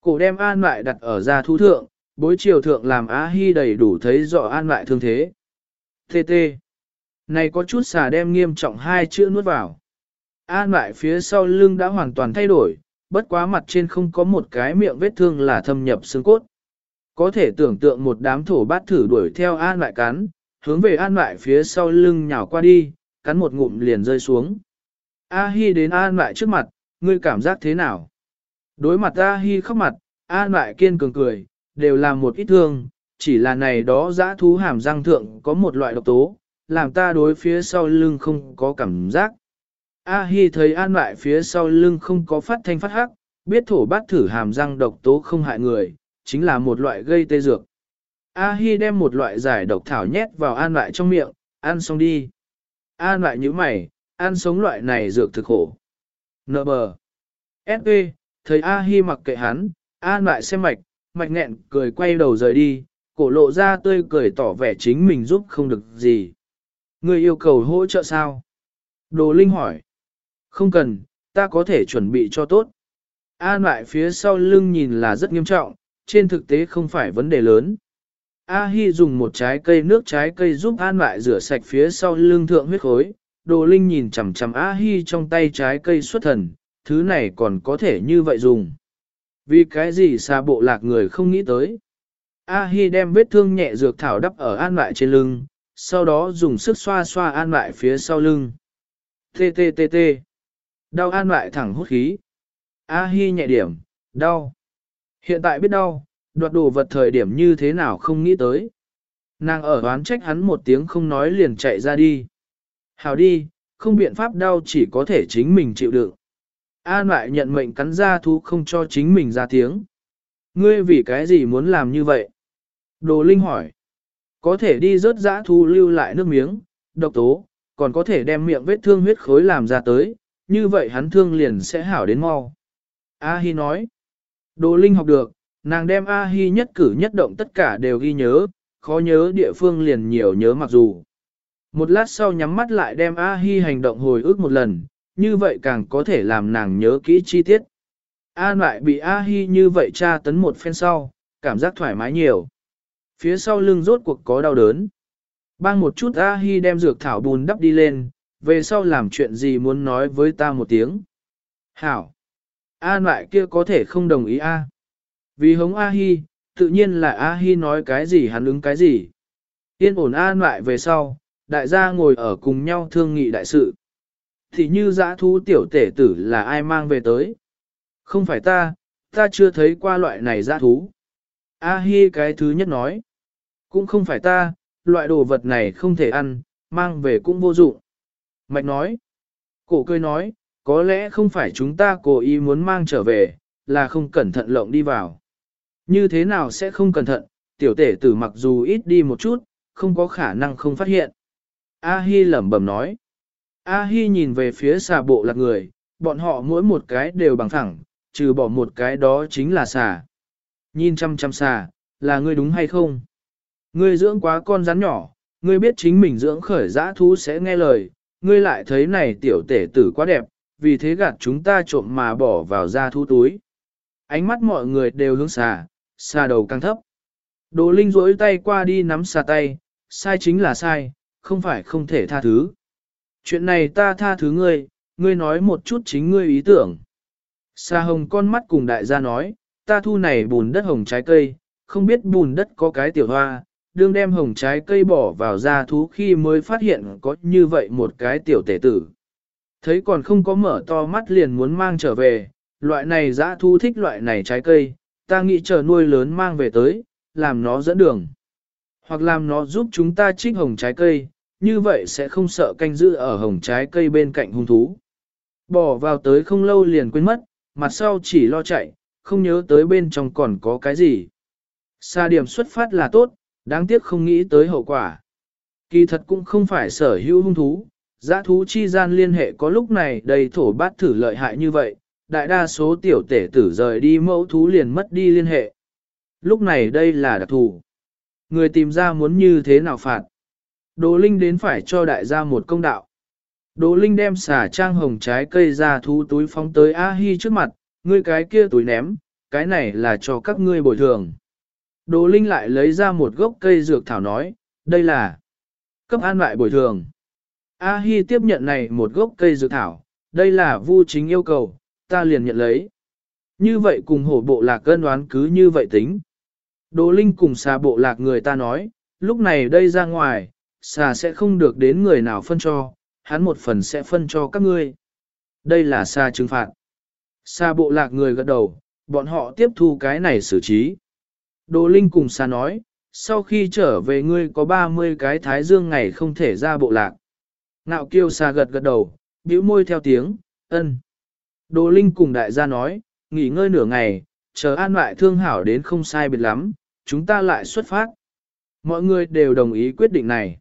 Cổ đem an lại đặt ở ra thu thượng, bối chiều thượng làm A-hi đầy đủ thấy rõ an lại thương thế. Tê tê. Này có chút xà đem nghiêm trọng hai chữ nuốt vào. An lại phía sau lưng đã hoàn toàn thay đổi, bất quá mặt trên không có một cái miệng vết thương là thâm nhập xương cốt. Có thể tưởng tượng một đám thổ bát thử đuổi theo an lại cắn, hướng về an lại phía sau lưng nhào qua đi, cắn một ngụm liền rơi xuống. A Hi đến an lại trước mặt, ngươi cảm giác thế nào? Đối mặt A Hi khóc mặt, an lại kiên cường cười, đều là một ít thương, chỉ là này đó dã thú hàm răng thượng có một loại độc tố, làm ta đối phía sau lưng không có cảm giác. A Hi thấy an lại phía sau lưng không có phát thanh phát hắc, biết thổ bát thử hàm răng độc tố không hại người, chính là một loại gây tê dược. A Hi đem một loại giải độc thảo nhét vào an lại trong miệng, ăn xong đi. An lại như mày, ăn sống loại này dược thực khổ. Nợ bờ. S.P. Thấy A Hi mặc kệ hắn, an lại xem mạch, mạch nghẹn cười quay đầu rời đi, cổ lộ ra tươi cười tỏ vẻ chính mình giúp không được gì. Người yêu cầu hỗ trợ sao? Đồ Linh hỏi. Không cần, ta có thể chuẩn bị cho tốt. An lại phía sau lưng nhìn là rất nghiêm trọng, trên thực tế không phải vấn đề lớn. A Hi dùng một trái cây nước trái cây giúp An lại rửa sạch phía sau lưng thượng huyết khối. Đồ Linh nhìn chằm chằm A Hi trong tay trái cây xuất thần, thứ này còn có thể như vậy dùng. Vì cái gì xa bộ lạc người không nghĩ tới. A Hi đem vết thương nhẹ dược thảo đắp ở An lại trên lưng, sau đó dùng sức xoa xoa An lại phía sau lưng. Tê tê tê tê. Đau An lại thẳng hút khí. A Hi nhẹ điểm, đau. Hiện tại biết đau, đoạt đồ vật thời điểm như thế nào không nghĩ tới. Nàng ở oán trách hắn một tiếng không nói liền chạy ra đi. Hào đi, không biện pháp đau chỉ có thể chính mình chịu đựng. An lại nhận mệnh cắn ra thú không cho chính mình ra tiếng. Ngươi vì cái gì muốn làm như vậy? Đồ Linh hỏi. Có thể đi rớt dã thu lưu lại nước miếng, độc tố, còn có thể đem miệng vết thương huyết khối làm ra tới, như vậy hắn thương liền sẽ hảo đến mau. A Hi nói. Đồ Linh học được, nàng đem A Hi nhất cử nhất động tất cả đều ghi nhớ, khó nhớ địa phương liền nhiều nhớ mặc dù. Một lát sau nhắm mắt lại đem A Hi hành động hồi ức một lần, như vậy càng có thể làm nàng nhớ kỹ chi tiết. An lại bị A Hi như vậy tra tấn một phen sau, cảm giác thoải mái nhiều. Phía sau lưng rốt cuộc có đau đớn. Bang một chút A Hi đem dược thảo bùn đắp đi lên, về sau làm chuyện gì muốn nói với ta một tiếng. Hảo. An lại kia có thể không đồng ý A. Vì hống A Hi, tự nhiên là A Hi nói cái gì hắn ứng cái gì. Yên ổn an lại về sau, đại gia ngồi ở cùng nhau thương nghị đại sự. Thì như dã thú tiểu tể tử là ai mang về tới? Không phải ta, ta chưa thấy qua loại này dã thú. A Hi cái thứ nhất nói. Cũng không phải ta, loại đồ vật này không thể ăn, mang về cũng vô dụng. Mạch nói. Cổ cười nói, có lẽ không phải chúng ta cố ý muốn mang trở về, là không cẩn thận lộng đi vào. Như thế nào sẽ không cẩn thận, tiểu tể tử mặc dù ít đi một chút, không có khả năng không phát hiện. A Hi lẩm bẩm nói. A Hi nhìn về phía xà bộ lạc người, bọn họ mỗi một cái đều bằng thẳng, trừ bỏ một cái đó chính là xà. Nhìn chăm chăm xà, là ngươi đúng hay không? Ngươi dưỡng quá con rắn nhỏ, ngươi biết chính mình dưỡng khởi dã thú sẽ nghe lời, ngươi lại thấy này tiểu tể tử quá đẹp, vì thế gạt chúng ta trộm mà bỏ vào ra thú túi. Ánh mắt mọi người đều hướng xà, xà đầu càng thấp. Đồ Linh rỗi tay qua đi nắm xà tay, sai chính là sai, không phải không thể tha thứ. Chuyện này ta tha thứ ngươi, ngươi nói một chút chính ngươi ý tưởng. Xà hồng con mắt cùng đại gia nói, ta thu này bùn đất hồng trái cây, không biết bùn đất có cái tiểu hoa, đương đem hồng trái cây bỏ vào ra thú khi mới phát hiện có như vậy một cái tiểu tể tử. Thấy còn không có mở to mắt liền muốn mang trở về, loại này dã thú thích loại này trái cây, ta nghĩ chờ nuôi lớn mang về tới, làm nó dẫn đường. Hoặc làm nó giúp chúng ta trích hồng trái cây, như vậy sẽ không sợ canh giữ ở hồng trái cây bên cạnh hung thú. Bỏ vào tới không lâu liền quên mất, mặt sau chỉ lo chạy, không nhớ tới bên trong còn có cái gì. Xa điểm xuất phát là tốt, đáng tiếc không nghĩ tới hậu quả. Kỳ thật cũng không phải sở hữu hung thú, giã thú chi gian liên hệ có lúc này đầy thổ bát thử lợi hại như vậy, đại đa số tiểu tể tử rời đi mẫu thú liền mất đi liên hệ. Lúc này đây là đặc thù. Người tìm ra muốn như thế nào phạt. Đồ Linh đến phải cho đại gia một công đạo. Đồ Linh đem xả trang hồng trái cây ra thú túi phóng tới A-hi trước mặt, ngươi cái kia túi ném, cái này là cho các ngươi bồi thường. Đồ Linh lại lấy ra một gốc cây dược thảo nói, đây là cấp an lại bồi thường. A-hi tiếp nhận này một gốc cây dược thảo, đây là vu chính yêu cầu, ta liền nhận lấy. Như vậy cùng hổ bộ lạc cân đoán cứ như vậy tính. Đồ Linh cùng xà bộ lạc người ta nói, lúc này đây ra ngoài, xà sẽ không được đến người nào phân cho, hắn một phần sẽ phân cho các ngươi. Đây là xà trừng phạt. Xà bộ lạc người gật đầu, bọn họ tiếp thu cái này xử trí. Đồ Linh cùng xà nói, sau khi trở về ngươi có 30 cái thái dương ngày không thể ra bộ lạc. Nạo kiêu xà gật gật đầu, bĩu môi theo tiếng, ân. Đồ Linh cùng đại gia nói, nghỉ ngơi nửa ngày, chờ an lại thương hảo đến không sai biệt lắm, chúng ta lại xuất phát. Mọi người đều đồng ý quyết định này.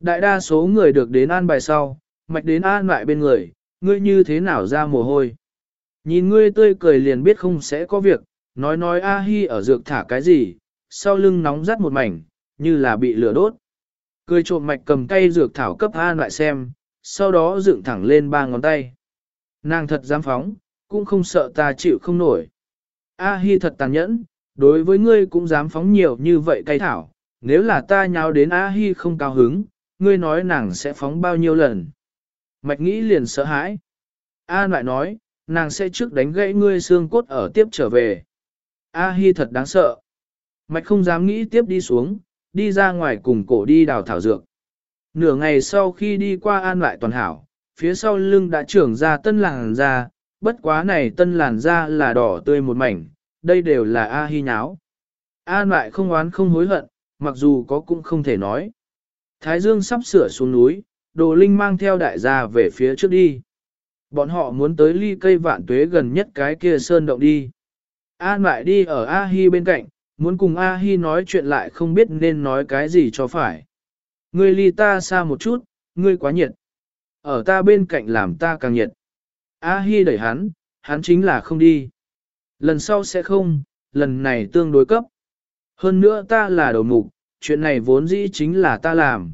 Đại đa số người được đến an bài sau, mạch đến an lại bên người, ngươi như thế nào ra mồ hôi. Nhìn ngươi tươi cười liền biết không sẽ có việc, nói nói A-hi ở dược thả cái gì, sau lưng nóng rát một mảnh, như là bị lửa đốt. Cười trộm mạch cầm tay dược thảo cấp an lại xem, sau đó dựng thẳng lên ba ngón tay. Nàng thật dám phóng, cũng không sợ ta chịu không nổi. A-hi thật tàn nhẫn, đối với ngươi cũng dám phóng nhiều như vậy cây thảo, nếu là ta nhào đến A-hi không cao hứng, ngươi nói nàng sẽ phóng bao nhiêu lần. Mạch nghĩ liền sợ hãi. An lại nói, nàng sẽ trước đánh gãy ngươi xương cốt ở tiếp trở về. A-hi thật đáng sợ. Mạch không dám nghĩ tiếp đi xuống, đi ra ngoài cùng cổ đi đào thảo dược. Nửa ngày sau khi đi qua an lại toàn hảo, phía sau lưng đã trưởng ra tân làn da, bất quá này tân làn da là đỏ tươi một mảnh, đây đều là A-hi nháo. An lại không oán không hối hận, mặc dù có cũng không thể nói. Thái Dương sắp sửa xuống núi, đồ linh mang theo đại gia về phía trước đi. Bọn họ muốn tới ly cây vạn tuế gần nhất cái kia sơn động đi. An lại đi ở A-hi bên cạnh, muốn cùng A-hi nói chuyện lại không biết nên nói cái gì cho phải. Ngươi ly ta xa một chút, ngươi quá nhiệt. Ở ta bên cạnh làm ta càng nhiệt. A-hi đẩy hắn, hắn chính là không đi. Lần sau sẽ không, lần này tương đối cấp. Hơn nữa ta là đầu mục, chuyện này vốn dĩ chính là ta làm.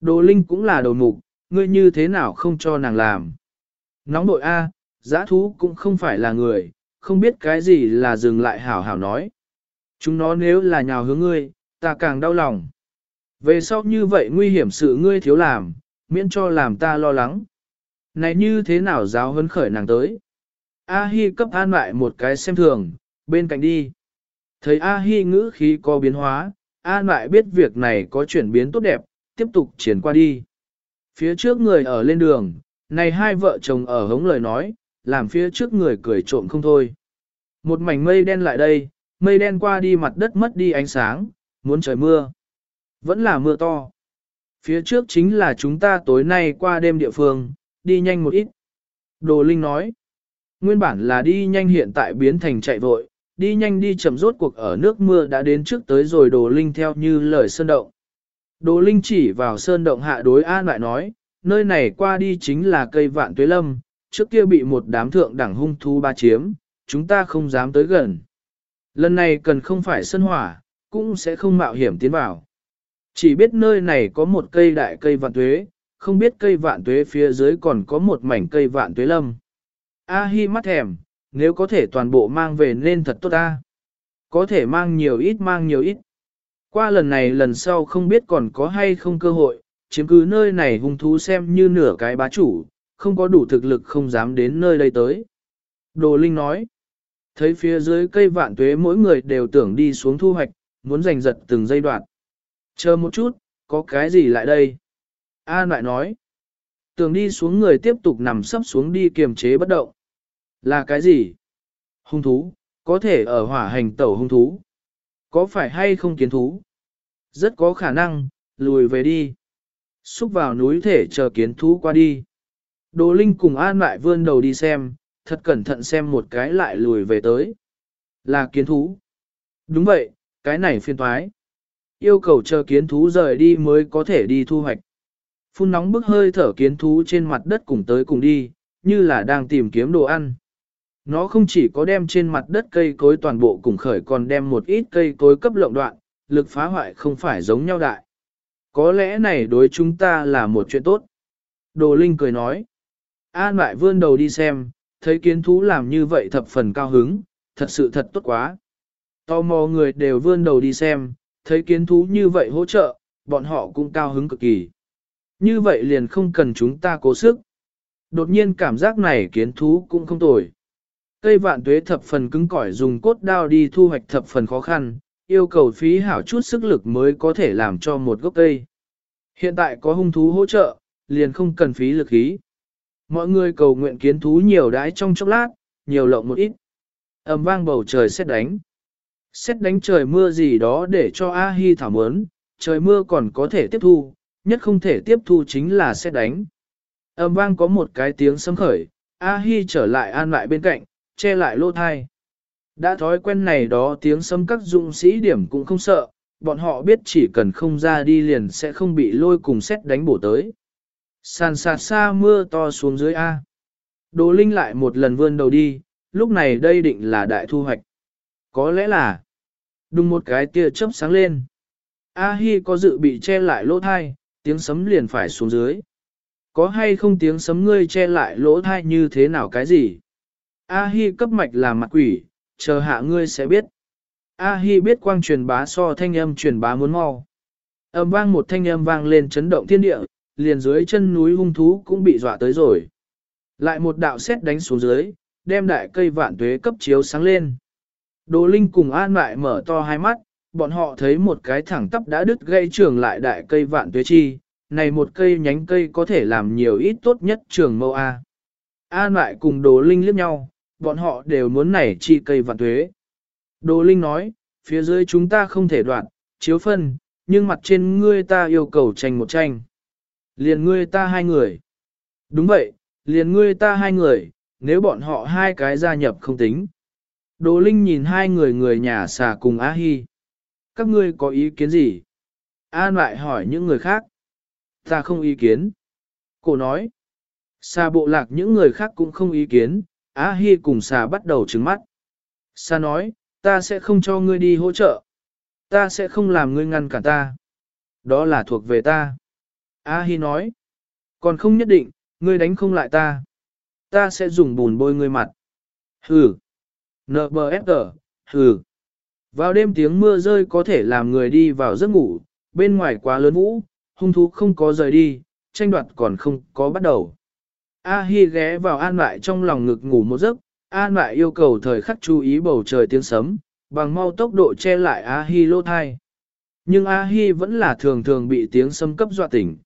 Đồ Linh cũng là đầu mục, ngươi như thế nào không cho nàng làm. Nóng nội A, giã thú cũng không phải là người, không biết cái gì là dừng lại hảo hảo nói. Chúng nó nếu là nhào hướng ngươi, ta càng đau lòng. Về sau như vậy nguy hiểm sự ngươi thiếu làm, miễn cho làm ta lo lắng. Này như thế nào giáo hấn khởi nàng tới? A-hi cấp an lại một cái xem thường, bên cạnh đi. Thấy A-hi ngữ khí có biến hóa, an lại biết việc này có chuyển biến tốt đẹp, tiếp tục triển qua đi. Phía trước người ở lên đường, này hai vợ chồng ở hống lời nói, làm phía trước người cười trộm không thôi. Một mảnh mây đen lại đây, mây đen qua đi mặt đất mất đi ánh sáng, muốn trời mưa. Vẫn là mưa to. Phía trước chính là chúng ta tối nay qua đêm địa phương, đi nhanh một ít. Đồ Linh nói, nguyên bản là đi nhanh hiện tại biến thành chạy vội, đi nhanh đi chậm rốt cuộc ở nước mưa đã đến trước tới rồi Đồ Linh theo như lời sơn động. Đồ Linh chỉ vào sơn động hạ đối an lại nói, nơi này qua đi chính là cây vạn tuế lâm, trước kia bị một đám thượng đẳng hung thú ba chiếm, chúng ta không dám tới gần. Lần này cần không phải sân hỏa, cũng sẽ không mạo hiểm tiến vào. Chỉ biết nơi này có một cây đại cây vạn tuế, không biết cây vạn tuế phía dưới còn có một mảnh cây vạn tuế lâm. A hi mắt thèm, nếu có thể toàn bộ mang về nên thật tốt ta. Có thể mang nhiều ít mang nhiều ít. Qua lần này lần sau không biết còn có hay không cơ hội, chiếm cứ nơi này hung thú xem như nửa cái bá chủ, không có đủ thực lực không dám đến nơi đây tới. Đồ Linh nói, thấy phía dưới cây vạn tuế mỗi người đều tưởng đi xuống thu hoạch, muốn giành giật từng giây đoạn. Chờ một chút, có cái gì lại đây? An lại nói, Tường đi xuống người tiếp tục nằm sấp xuống đi kiềm chế bất động. Là cái gì? Hung thú, có thể ở hỏa hành tẩu hung thú. Có phải hay không kiến thú? Rất có khả năng, lùi về đi. Xúc vào núi thể chờ kiến thú qua đi. Đồ Linh cùng An lại vươn đầu đi xem, thật cẩn thận xem một cái lại lùi về tới. Là kiến thú. Đúng vậy, cái này phiên thoái. Yêu cầu chờ kiến thú rời đi mới có thể đi thu hoạch. Phun nóng bức hơi thở kiến thú trên mặt đất cùng tới cùng đi, như là đang tìm kiếm đồ ăn. Nó không chỉ có đem trên mặt đất cây cối toàn bộ cùng khởi còn đem một ít cây cối cấp lộng đoạn, lực phá hoại không phải giống nhau đại. Có lẽ này đối chúng ta là một chuyện tốt. Đồ Linh cười nói. An lại vươn đầu đi xem, thấy kiến thú làm như vậy thập phần cao hứng, thật sự thật tốt quá. Tò mò người đều vươn đầu đi xem, thấy kiến thú như vậy hỗ trợ, bọn họ cũng cao hứng cực kỳ. Như vậy liền không cần chúng ta cố sức. Đột nhiên cảm giác này kiến thú cũng không tồi. Cây vạn tuế thập phần cứng cỏi dùng cốt đao đi thu hoạch thập phần khó khăn, yêu cầu phí hảo chút sức lực mới có thể làm cho một gốc cây. Hiện tại có hung thú hỗ trợ, liền không cần phí lực khí. Mọi người cầu nguyện kiến thú nhiều đái trong chốc lát, nhiều lộng một ít. ầm vang bầu trời xét đánh. Xét đánh trời mưa gì đó để cho A-hi thảo mớn, trời mưa còn có thể tiếp thu, nhất không thể tiếp thu chính là xét đánh. ầm vang có một cái tiếng sấm khởi, A-hi trở lại an lại bên cạnh, che lại lỗ thai. Đã thói quen này đó tiếng sấm các dụng sĩ điểm cũng không sợ, bọn họ biết chỉ cần không ra đi liền sẽ không bị lôi cùng xét đánh bổ tới. Sàn sạt xa mưa to xuống dưới A. Đồ Linh lại một lần vươn đầu đi, lúc này đây định là đại thu hoạch. Có lẽ là, đùng một cái tia chớp sáng lên. A-hi có dự bị che lại lỗ thai, tiếng sấm liền phải xuống dưới. Có hay không tiếng sấm ngươi che lại lỗ thai như thế nào cái gì? A-hi cấp mạch là mặt quỷ, chờ hạ ngươi sẽ biết. A-hi biết quang truyền bá so thanh âm truyền bá muốn mau. Âm vang một thanh âm vang lên chấn động thiên địa, liền dưới chân núi hung thú cũng bị dọa tới rồi. Lại một đạo xét đánh xuống dưới, đem đại cây vạn tuế cấp chiếu sáng lên. Đồ Linh cùng An lại mở to hai mắt, bọn họ thấy một cái thẳng tắp đã đứt gây trường lại đại cây vạn tuế chi, này một cây nhánh cây có thể làm nhiều ít tốt nhất trường mâu A. An lại cùng Đồ Linh liếc nhau, bọn họ đều muốn nảy chi cây vạn tuế. Đồ Linh nói, phía dưới chúng ta không thể đoạn, chiếu phân, nhưng mặt trên ngươi ta yêu cầu tranh một tranh. Liền ngươi ta hai người. Đúng vậy, liền ngươi ta hai người, nếu bọn họ hai cái gia nhập không tính. Đồ Linh nhìn hai người người nhà xà cùng A Hi. Các ngươi có ý kiến gì? An lại hỏi những người khác. Ta không ý kiến. Cổ nói. Xà bộ lạc những người khác cũng không ý kiến, A Hi cùng xà bắt đầu trứng mắt. Xà nói, ta sẽ không cho ngươi đi hỗ trợ. Ta sẽ không làm ngươi ngăn cản ta. Đó là thuộc về ta. A Hi nói, còn không nhất định, ngươi đánh không lại ta. Ta sẽ dùng bùn bôi ngươi mặt. Hừ. NBFG, hừ. Vào đêm tiếng mưa rơi có thể làm người đi vào giấc ngủ, bên ngoài quá lớn vũ, hung thú không có rời đi, tranh đoạt còn không có bắt đầu. A Hi ghé vào an lại trong lòng ngực ngủ một giấc, an lại yêu cầu thời khắc chú ý bầu trời tiếng sấm, bằng mau tốc độ che lại A Hi lô thai. Nhưng A Hi vẫn là thường thường bị tiếng sấm cấp dọa tỉnh.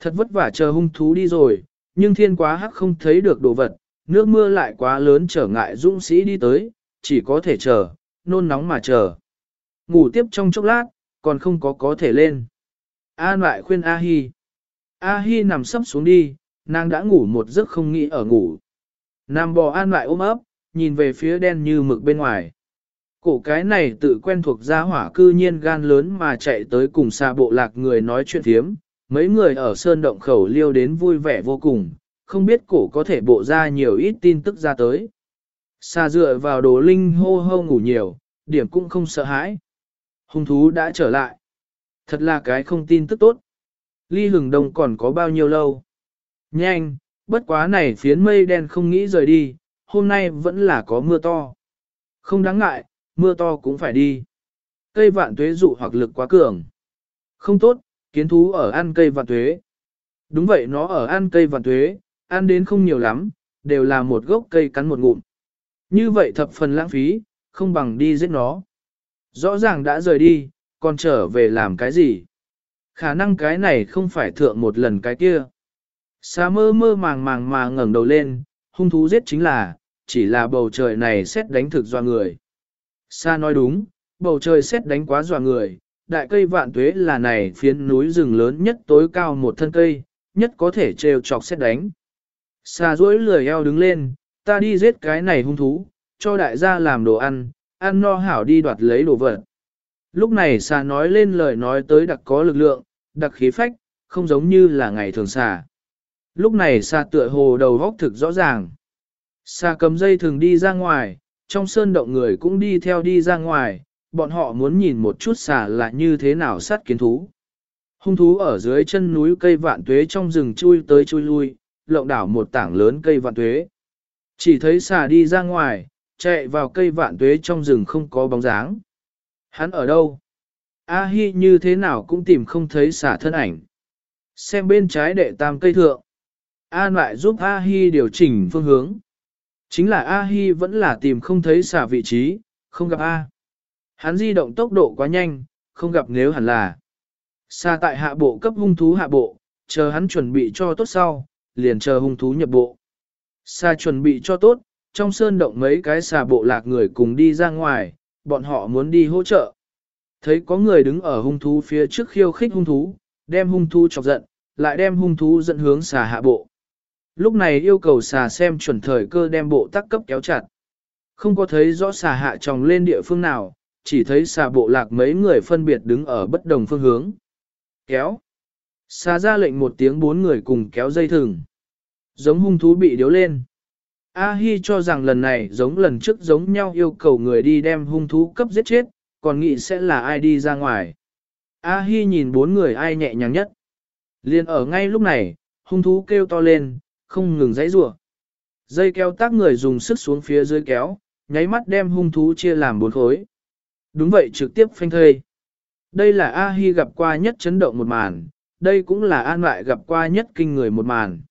Thật vất vả chờ hung thú đi rồi, nhưng thiên quá hắc không thấy được đồ vật, nước mưa lại quá lớn trở ngại dũng sĩ đi tới, chỉ có thể chờ, nôn nóng mà chờ. Ngủ tiếp trong chốc lát, còn không có có thể lên. An lại khuyên A Hi. A Hi nằm sấp xuống đi, nàng đã ngủ một giấc không nghĩ ở ngủ. Nam bò an lại ôm ấp, nhìn về phía đen như mực bên ngoài. Cổ cái này tự quen thuộc gia hỏa cư nhiên gan lớn mà chạy tới cùng xa bộ lạc người nói chuyện thiếm, mấy người ở sơn động khẩu liêu đến vui vẻ vô cùng, không biết cổ có thể bộ ra nhiều ít tin tức ra tới. Xa dựa vào đồ linh hô hô ngủ nhiều, điểm cũng không sợ hãi. Hung thú đã trở lại. Thật là cái không tin tức tốt. Ly hừng đông còn có bao nhiêu lâu? Nhanh, bất quá này phiến mây đen không nghĩ rời đi, hôm nay vẫn là có mưa to. Không đáng ngại, mưa to cũng phải đi. Cây vạn tuế dụ hoặc lực quá cường. Không tốt, kiến thú ở ăn cây vạn tuế. Đúng vậy nó ở ăn cây vạn tuế, ăn đến không nhiều lắm, đều là một gốc cây cắn một ngụm. Như vậy thập phần lãng phí, không bằng đi giết nó. Rõ ràng đã rời đi, còn trở về làm cái gì? Khả năng cái này không phải thượng một lần cái kia. Sa mơ mơ màng màng mà ngẩng đầu lên, hung thú giết chính là, chỉ là bầu trời này xét đánh thực doa người. Sa nói đúng, bầu trời xét đánh quá doa người, đại cây vạn tuế là này phiến núi rừng lớn nhất tối cao một thân cây, nhất có thể trêu chọc xét đánh. Sa duỗi lười eo đứng lên, ta đi giết cái này hung thú, cho đại gia làm đồ ăn, ăn no hảo đi đoạt lấy đồ vật. Lúc này xà nói lên lời nói tới đặc có lực lượng, đặc khí phách, không giống như là ngày thường xà. Lúc này xà tựa hồ đầu góc thực rõ ràng. Xà cầm dây thường đi ra ngoài, trong sơn động người cũng đi theo đi ra ngoài, bọn họ muốn nhìn một chút xà là như thế nào sát kiến thú. Hung thú ở dưới chân núi cây vạn tuế trong rừng chui tới chui lui, lộng đảo một tảng lớn cây vạn tuế. Chỉ thấy xà đi ra ngoài, chạy vào cây vạn tuế trong rừng không có bóng dáng. Hắn ở đâu? A Hi như thế nào cũng tìm không thấy xà thân ảnh. Xem bên trái đệ tam cây thượng. An lại giúp A Hi điều chỉnh phương hướng. Chính là A Hi vẫn là tìm không thấy xà vị trí, không gặp A. Hắn di động tốc độ quá nhanh, không gặp nếu hẳn là. Xa tại hạ bộ cấp hung thú hạ bộ, chờ hắn chuẩn bị cho tốt sau, liền chờ hung thú nhập bộ. Xa chuẩn bị cho tốt, trong sơn động mấy cái xà bộ lạc người cùng đi ra ngoài, bọn họ muốn đi hỗ trợ. Thấy có người đứng ở hung thú phía trước khiêu khích hung thú, đem hung thú chọc giận, lại đem hung thú dẫn hướng xà hạ bộ. Lúc này yêu cầu xà xem chuẩn thời cơ đem bộ tắc cấp kéo chặt. Không có thấy rõ xà hạ tròng lên địa phương nào, chỉ thấy xà bộ lạc mấy người phân biệt đứng ở bất đồng phương hướng. Kéo. Xà ra lệnh một tiếng bốn người cùng kéo dây thừng. Giống hung thú bị điếu lên. A-hi cho rằng lần này giống lần trước giống nhau yêu cầu người đi đem hung thú cấp giết chết, còn nghĩ sẽ là ai đi ra ngoài. A-hi nhìn bốn người ai nhẹ nhàng nhất. Liên ở ngay lúc này, hung thú kêu to lên, không ngừng dãy rủa. Dây kéo tác người dùng sức xuống phía dưới kéo, nháy mắt đem hung thú chia làm bốn khối. Đúng vậy trực tiếp phanh thây. Đây là A-hi gặp qua nhất chấn động một màn, đây cũng là an lại gặp qua nhất kinh người một màn.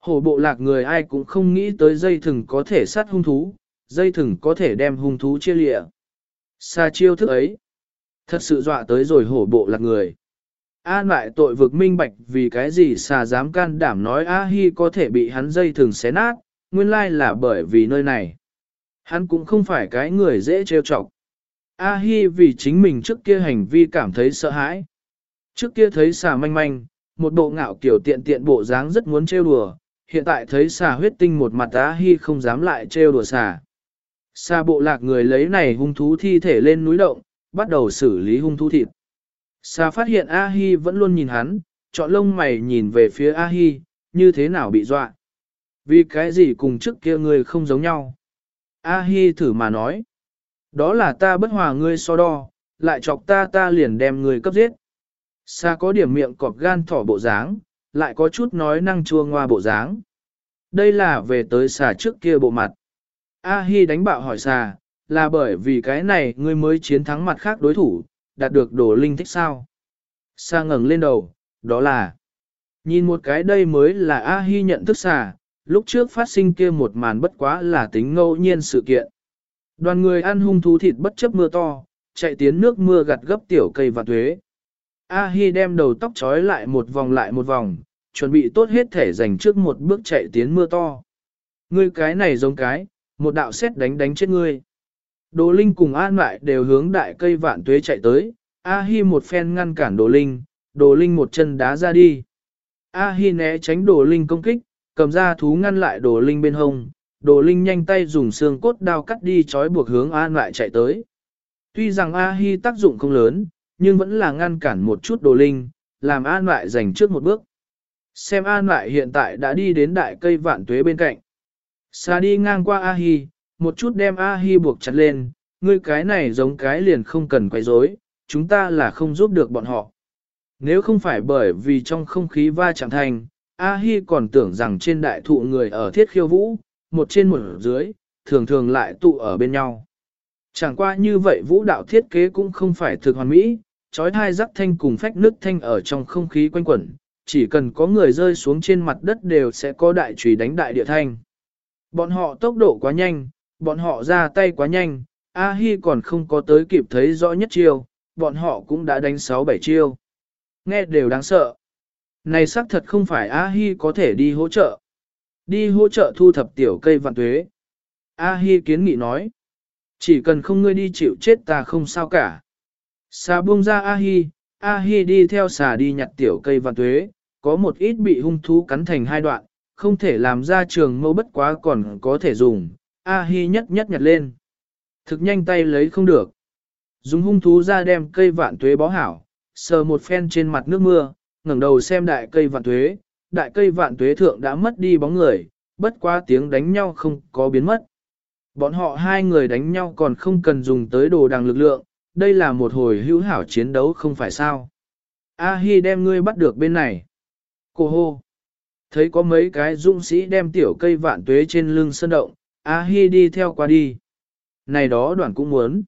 Hổ bộ lạc người ai cũng không nghĩ tới dây thừng có thể sát hung thú, dây thừng có thể đem hung thú chia lịa. Xa chiêu thức ấy, thật sự dọa tới rồi hổ bộ lạc người. An lại tội vực minh bạch vì cái gì xà dám can đảm nói A-hi có thể bị hắn dây thừng xé nát, nguyên lai là bởi vì nơi này. Hắn cũng không phải cái người dễ trêu chọc. A-hi vì chính mình trước kia hành vi cảm thấy sợ hãi. Trước kia thấy xà manh manh, một bộ ngạo kiểu tiện tiện bộ dáng rất muốn trêu đùa, hiện tại thấy xà huyết tinh một mặt A-hi không dám lại trêu đùa xà. Xà bộ lạc người lấy này hung thú thi thể lên núi động, bắt đầu xử lý hung thú thịt. Xà phát hiện A-hi vẫn luôn nhìn hắn, chọn lông mày nhìn về phía A-hi, như thế nào bị dọa. Vì cái gì cùng trước kia người không giống nhau. A-hi thử mà nói. Đó là ta bất hòa ngươi so đo, lại chọc ta ta liền đem ngươi cấp giết. Sa có điểm miệng cọp gan thỏ bộ dáng, lại có chút nói năng chua ngoa bộ dáng. Đây là về tới xà trước kia bộ mặt. A Hi đánh bạo hỏi xà, là bởi vì cái này ngươi mới chiến thắng mặt khác đối thủ, đạt được đồ linh thích sao. Sa ngẩng lên đầu, đó là. Nhìn một cái đây mới là A Hi nhận thức xà, lúc trước phát sinh kia một màn bất quá là tính ngẫu nhiên sự kiện. Đoàn người ăn hung thú thịt bất chấp mưa to, chạy tiến nước mưa gặt gấp tiểu cây và thuế. A-hi đem đầu tóc trói lại một vòng lại một vòng, chuẩn bị tốt hết thể dành trước một bước chạy tiến mưa to. Ngươi cái này giống cái, một đạo xét đánh đánh chết ngươi. Đồ Linh cùng An lại đều hướng đại cây vạn tuế chạy tới, A-hi một phen ngăn cản Đồ Linh, Đồ Linh một chân đá ra đi. A-hi né tránh Đồ Linh công kích, cầm ra thú ngăn lại Đồ Linh bên hông, Đồ Linh nhanh tay dùng xương cốt đao cắt đi chói buộc hướng An lại chạy tới. Tuy rằng A Hi tác dụng không lớn, nhưng vẫn là ngăn cản một chút Đồ Linh, làm An lại dành trước một bước. Xem An lại hiện tại đã đi đến đại cây vạn tuế bên cạnh. Xa đi ngang qua A Hi, một chút đem A Hi buộc chặt lên, ngươi cái này giống cái liền không cần quay rối, chúng ta là không giúp được bọn họ. Nếu không phải bởi vì trong không khí va chạm thành, A Hi còn tưởng rằng trên đại thụ người ở thiết khiêu vũ, một trên một dưới, thường thường lại tụ ở bên nhau. Chẳng qua như vậy vũ đạo thiết kế cũng không phải thực hoàn mỹ, trói thai rắc thanh cùng phách nước thanh ở trong không khí quanh quẩn, chỉ cần có người rơi xuống trên mặt đất đều sẽ có đại trùy đánh đại địa thanh. Bọn họ tốc độ quá nhanh, bọn họ ra tay quá nhanh, A-hi còn không có tới kịp thấy rõ nhất chiêu, bọn họ cũng đã đánh 6-7 chiêu. Nghe đều đáng sợ. Này xác thật không phải A-hi có thể đi hỗ trợ. Đi hỗ trợ thu thập tiểu cây vạn tuế. A-hi kiến nghị nói. Chỉ cần không ngươi đi chịu chết ta không sao cả. Xà buông ra A-hi, A-hi đi theo xà đi nhặt tiểu cây vạn tuế, có một ít bị hung thú cắn thành hai đoạn, không thể làm ra trường mâu bất quá còn có thể dùng, A Hi nhất nhất nhặt lên. Thực nhanh tay lấy không được. Dùng hung thú ra đem cây vạn tuế bó hảo, sờ một phen trên mặt nước mưa, ngẩng đầu xem đại cây vạn tuế, đại cây vạn tuế thượng đã mất đi bóng người, bất quá tiếng đánh nhau không có biến mất. Bọn họ hai người đánh nhau còn không cần dùng tới đồ đằng lực lượng, đây là một hồi hữu hảo chiến đấu không phải sao. A Hi đem ngươi bắt được bên này. Cô hô. Thấy có mấy cái dũng sĩ đem tiểu cây vạn tuế trên lưng sơn động, A Hi đi theo qua đi. Này đó đoàn cũng muốn.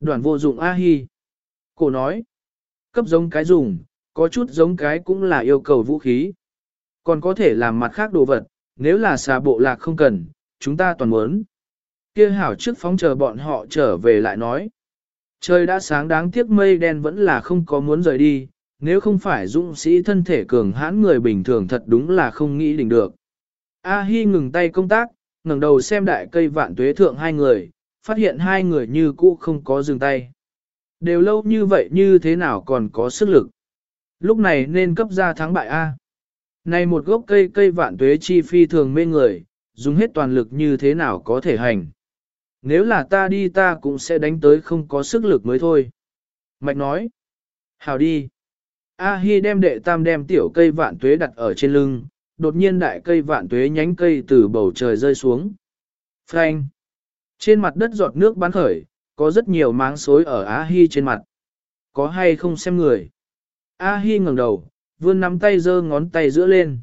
Đoàn vô dụng A Hi. Cô nói. Cấp giống cái dùng, có chút giống cái cũng là yêu cầu vũ khí. Còn có thể làm mặt khác đồ vật, nếu là xà bộ lạc không cần, chúng ta toàn muốn. Kia hảo trước phóng chờ bọn họ trở về lại nói. Trời đã sáng đáng tiếc mây đen vẫn là không có muốn rời đi, nếu không phải dũng sĩ thân thể cường hãn người bình thường thật đúng là không nghĩ đỉnh được. A Hi ngừng tay công tác, ngẩng đầu xem đại cây vạn tuế thượng hai người, phát hiện hai người như cũ không có dừng tay. Đều lâu như vậy như thế nào còn có sức lực. Lúc này nên cấp ra thắng bại A. Này một gốc cây cây vạn tuế chi phi thường mê người, dùng hết toàn lực như thế nào có thể hành. Nếu là ta đi ta cũng sẽ đánh tới không có sức lực mới thôi. Mạch nói. Hào đi. A Hi đem đệ tam đem tiểu cây vạn tuế đặt ở trên lưng, đột nhiên đại cây vạn tuế nhánh cây từ bầu trời rơi xuống. Frank. Trên mặt đất giọt nước bắn khởi, có rất nhiều máng xối ở A Hi trên mặt. Có hay không xem người? A Hi ngẩng đầu, vươn nắm tay giơ ngón tay giữa lên.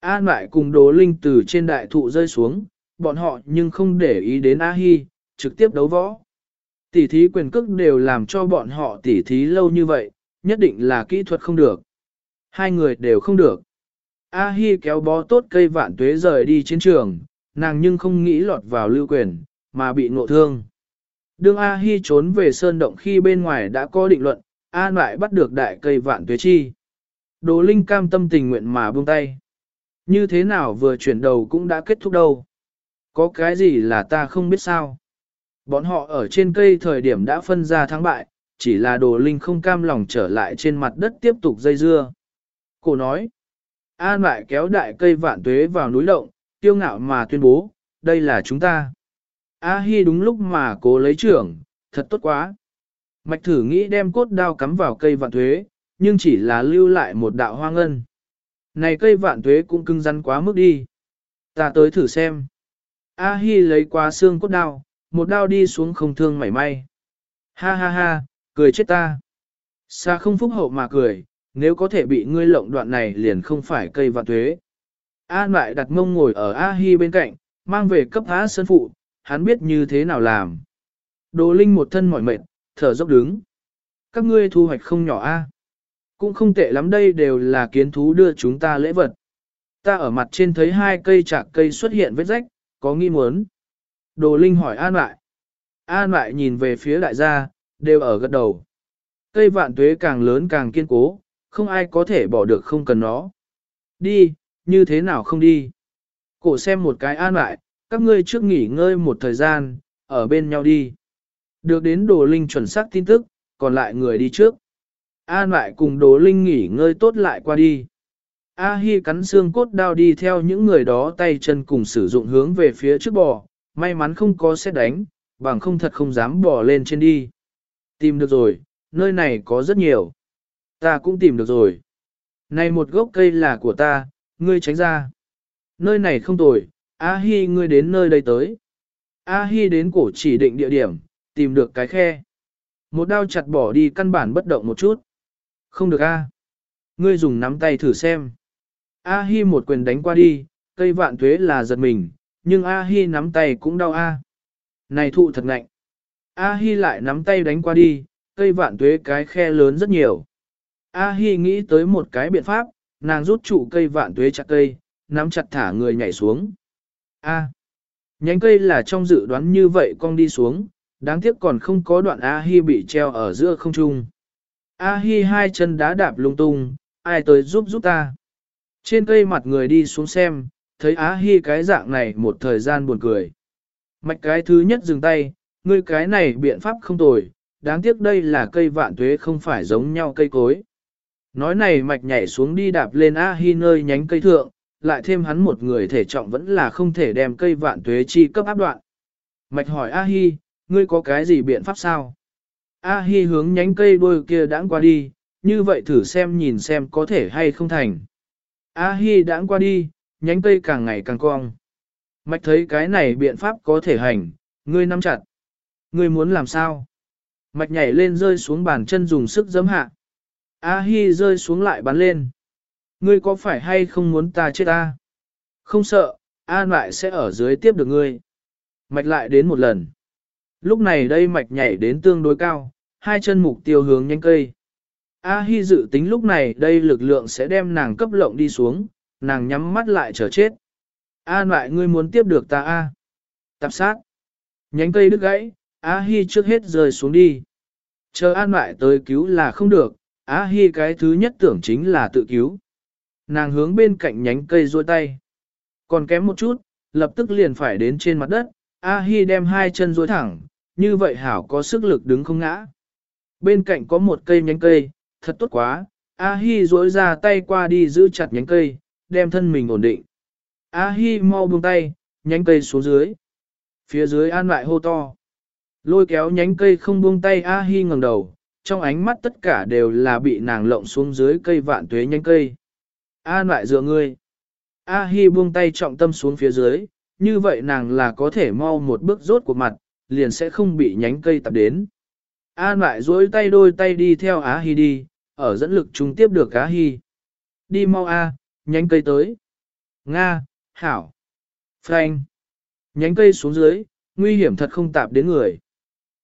A lại cùng đồ linh từ trên đại thụ rơi xuống, bọn họ nhưng không để ý đến A Hi, trực tiếp đấu võ. Tỷ thí quyền cước đều làm cho bọn họ tỷ thí lâu như vậy, nhất định là kỹ thuật không được. Hai người đều không được. A Hi kéo bó tốt cây vạn tuế rời đi chiến trường, nàng nhưng không nghĩ lọt vào lưu quyền, mà bị ngộ thương. Đương A Hi trốn về sơn động khi bên ngoài đã có định luận, A lại bắt được đại cây vạn tuế chi. Đồ Linh cam tâm tình nguyện mà buông tay. Như thế nào vừa chuyển đầu cũng đã kết thúc đâu. Có cái gì là ta không biết sao. Bọn họ ở trên cây thời điểm đã phân ra thắng bại, chỉ là đồ linh không cam lòng trở lại trên mặt đất tiếp tục dây dưa. Cô nói, An lại kéo đại cây vạn tuế vào núi động, tiêu ngạo mà tuyên bố, đây là chúng ta. A Hi đúng lúc mà cố lấy trưởng, thật tốt quá. Mạch thử nghĩ đem cốt đao cắm vào cây vạn tuế, nhưng chỉ là lưu lại một đạo hoa ngân. Này cây vạn tuế cũng cưng rắn quá mức đi. Ta tới thử xem. A Hi lấy qua xương cốt đao, một đao đi xuống không thương mảy may. Ha ha ha, cười chết ta. Xa không phúc hậu mà cười, nếu có thể bị ngươi lộng đoạn này liền không phải cây vạn tuế. An lại đặt mông ngồi ở A Hi bên cạnh, mang về cấp á sơn phụ, hắn biết như thế nào làm. Đồ Linh một thân mỏi mệt, thở dốc đứng. Các ngươi thu hoạch không nhỏ a. Cũng không tệ lắm đây đều là kiến thú đưa chúng ta lễ vật. Ta ở mặt trên thấy hai cây chạc cây xuất hiện vết rách, có nghi muốn. Đồ Linh hỏi An lại. An lại nhìn về phía đại gia, đều ở gật đầu. Cây vạn tuế càng lớn càng kiên cố, không ai có thể bỏ được không cần nó. Đi, như thế nào không đi? Cổ xem một cái an lại, các ngươi trước nghỉ ngơi một thời gian, ở bên nhau đi. Được đến đồ linh chuẩn xác tin tức, còn lại người đi trước. An lại cùng đồ linh nghỉ ngơi tốt lại qua đi. A Hi cắn xương cốt đao đi theo những người đó tay chân cùng sử dụng hướng về phía trước bò, may mắn không có xét đánh, bằng không thật không dám bò lên trên đi. Tìm được rồi, nơi này có rất nhiều. Ta cũng tìm được rồi. Này một gốc cây là của ta, ngươi tránh ra. Nơi này không tồi, A Hi ngươi đến nơi đây tới. A Hi đến cổ chỉ định địa điểm, tìm được cái khe. Một đao chặt bỏ đi căn bản bất động một chút. Không được A. Ngươi dùng nắm tay thử xem. A Hi một quyền đánh qua đi, cây vạn tuế là giật mình, nhưng A Hi nắm tay cũng đau A. Này thụ thật ngạnh. A Hi lại nắm tay đánh qua đi, cây vạn tuế cái khe lớn rất nhiều. A Hi nghĩ tới một cái biện pháp, nàng rút trụ cây vạn tuế chặt cây, nắm chặt thả người nhảy xuống. A. Nhánh cây là trong dự đoán như vậy con đi xuống, đáng tiếc còn không có đoạn A Hi bị treo ở giữa không trung. A Hi hai chân đá đạp lung tung, ai tới giúp giúp ta. Trên cây mặt người đi xuống xem, thấy á Hi cái dạng này một thời gian buồn cười. Mạch cái thứ nhất dừng tay, ngươi cái này biện pháp không tồi, đáng tiếc đây là cây vạn tuế không phải giống nhau cây cối. Nói này mạch nhảy xuống đi đạp lên A Hi nơi nhánh cây thượng, lại thêm hắn một người thể trọng vẫn là không thể đem cây vạn tuế chi cấp áp đoạn. Mạch hỏi A-hi, ngươi có cái gì biện pháp sao? A-hi hướng nhánh cây đôi kia đãng qua đi, như vậy thử xem nhìn xem có thể hay không thành. A-hi đãng qua đi, nhánh cây càng ngày càng cong. Mạch thấy cái này biện pháp có thể hành, ngươi nắm chặt. Ngươi muốn làm sao? Mạch nhảy lên rơi xuống bàn chân dùng sức giấm hạ. A-hi rơi xuống lại bắn lên. Ngươi có phải hay không muốn ta chết ta? Không sợ, an lại sẽ ở dưới tiếp được ngươi. Mạch lại đến một lần. Lúc này đây mạch nhảy đến tương đối cao, hai chân mục tiêu hướng nhanh cây. A Hi dự tính lúc này đây lực lượng sẽ đem nàng cấp lộng đi xuống, nàng nhắm mắt lại chờ chết. A lại ngươi muốn tiếp được ta A. Tạp sát. Nhánh cây đứt gãy, A Hi trước hết rơi xuống đi. Chờ An lại tới cứu là không được, A Hi cái thứ nhất tưởng chính là tự cứu. Nàng hướng bên cạnh nhánh cây duỗi tay. Còn kém một chút, lập tức liền phải đến trên mặt đất, A Hi đem hai chân duỗi thẳng, như vậy hảo có sức lực đứng không ngã. Bên cạnh có một cây nhánh cây, thật tốt quá, A Hi duỗi ra tay qua đi giữ chặt nhánh cây, đem thân mình ổn định. A Hi mau buông tay, nhánh cây xuống dưới. Phía dưới an lại hô to. Lôi kéo nhánh cây không buông tay A Hi ngẩng đầu, trong ánh mắt tất cả đều là bị nàng lộng xuống dưới cây vạn tuế nhánh cây. An lại dựa ngươi. A Hi buông tay trọng tâm xuống phía dưới, như vậy nàng là có thể mau một bước rốt của mặt, liền sẽ không bị nhánh cây tập đến. An lại duỗi tay đôi tay đi theo A-hi đi, ở dẫn lực chúng tiếp được cá hy. Đi mau A, nhánh cây tới. Nga, Hảo. Frank. Nhánh cây xuống dưới, nguy hiểm thật không tạp đến người.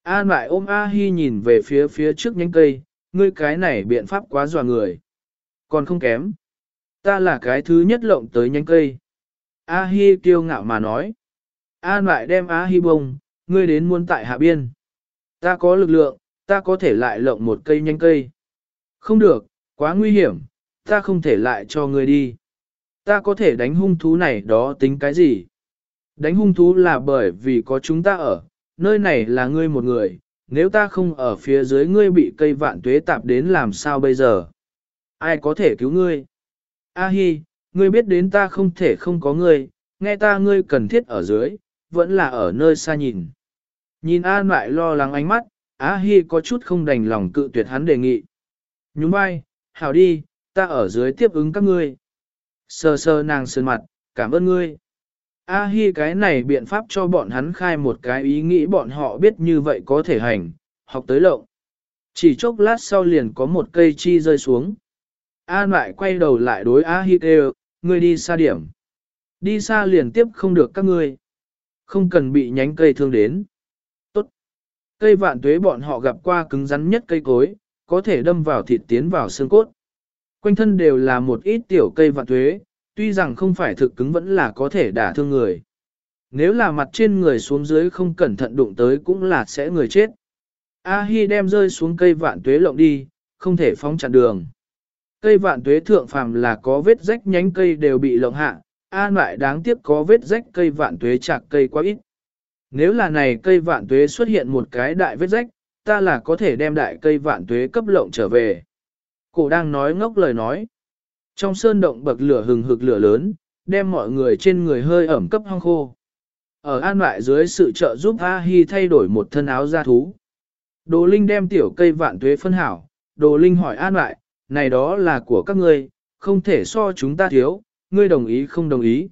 An lại ôm A Hi nhìn về phía phía trước nhánh cây, ngươi cái này biện pháp quá dọa người. Còn không kém. Ta là cái thứ nhất lộng tới nhánh cây. A Hi kiêu ngạo mà nói. An lại đem A Hi bông, ngươi đến muôn tại hạ biên. Ta có lực lượng, ta có thể lại lộng một cây nhánh cây. Không được, quá nguy hiểm, ta không thể lại cho ngươi đi. Ta có thể đánh hung thú này đó tính cái gì? Đánh hung thú là bởi vì có chúng ta ở, nơi này là ngươi một người, nếu ta không ở phía dưới ngươi bị cây vạn tuế tạp đến làm sao bây giờ? Ai có thể cứu ngươi? A hi, ngươi biết đến ta không thể không có ngươi, nghe ta ngươi cần thiết ở dưới, vẫn là ở nơi xa nhìn. Nhìn A lại lo lắng ánh mắt, A hi có chút không đành lòng cự tuyệt hắn đề nghị. Nhún vai, hảo đi, ta ở dưới tiếp ứng các ngươi. Sờ sờ nàng sơn mặt, cảm ơn ngươi. A hi cái này biện pháp cho bọn hắn khai một cái ý nghĩ bọn họ biết như vậy có thể hành, học tới lộng. Chỉ chốc lát sau liền có một cây chi rơi xuống. An lại quay đầu lại đối A hi kêu, ngươi đi xa điểm. Đi xa liền tiếp không được các ngươi. Không cần bị nhánh cây thương đến. Tốt. Cây vạn tuế bọn họ gặp qua cứng rắn nhất cây cối, có thể đâm vào thịt tiến vào xương cốt. Quanh thân đều là một ít tiểu cây vạn thuế, tuy rằng không phải thực cứng vẫn là có thể đả thương người. Nếu là mặt trên người xuống dưới không cẩn thận đụng tới cũng là sẽ người chết. A-hi đem rơi xuống cây vạn tuế lộng đi, không thể phóng chặn đường. Cây vạn tuế thượng phàm là có vết rách nhánh cây đều bị lộng hạ, an lại đáng tiếc có vết rách cây vạn tuế chạc cây quá ít. Nếu là này cây vạn tuế xuất hiện một cái đại vết rách, ta là có thể đem đại cây vạn tuế cấp lộng trở về. Cổ đang nói ngốc lời nói. Trong sơn động bậc lửa hừng hực lửa lớn, đem mọi người trên người hơi ẩm cấp hong khô. Ở an lại dưới sự trợ giúp A-hi thay đổi một thân áo da thú. Đồ Linh đem tiểu cây vạn tuế phân hảo, Đồ Linh hỏi an lại, này đó là của các ngươi, không thể so chúng ta thiếu, ngươi đồng ý không đồng ý.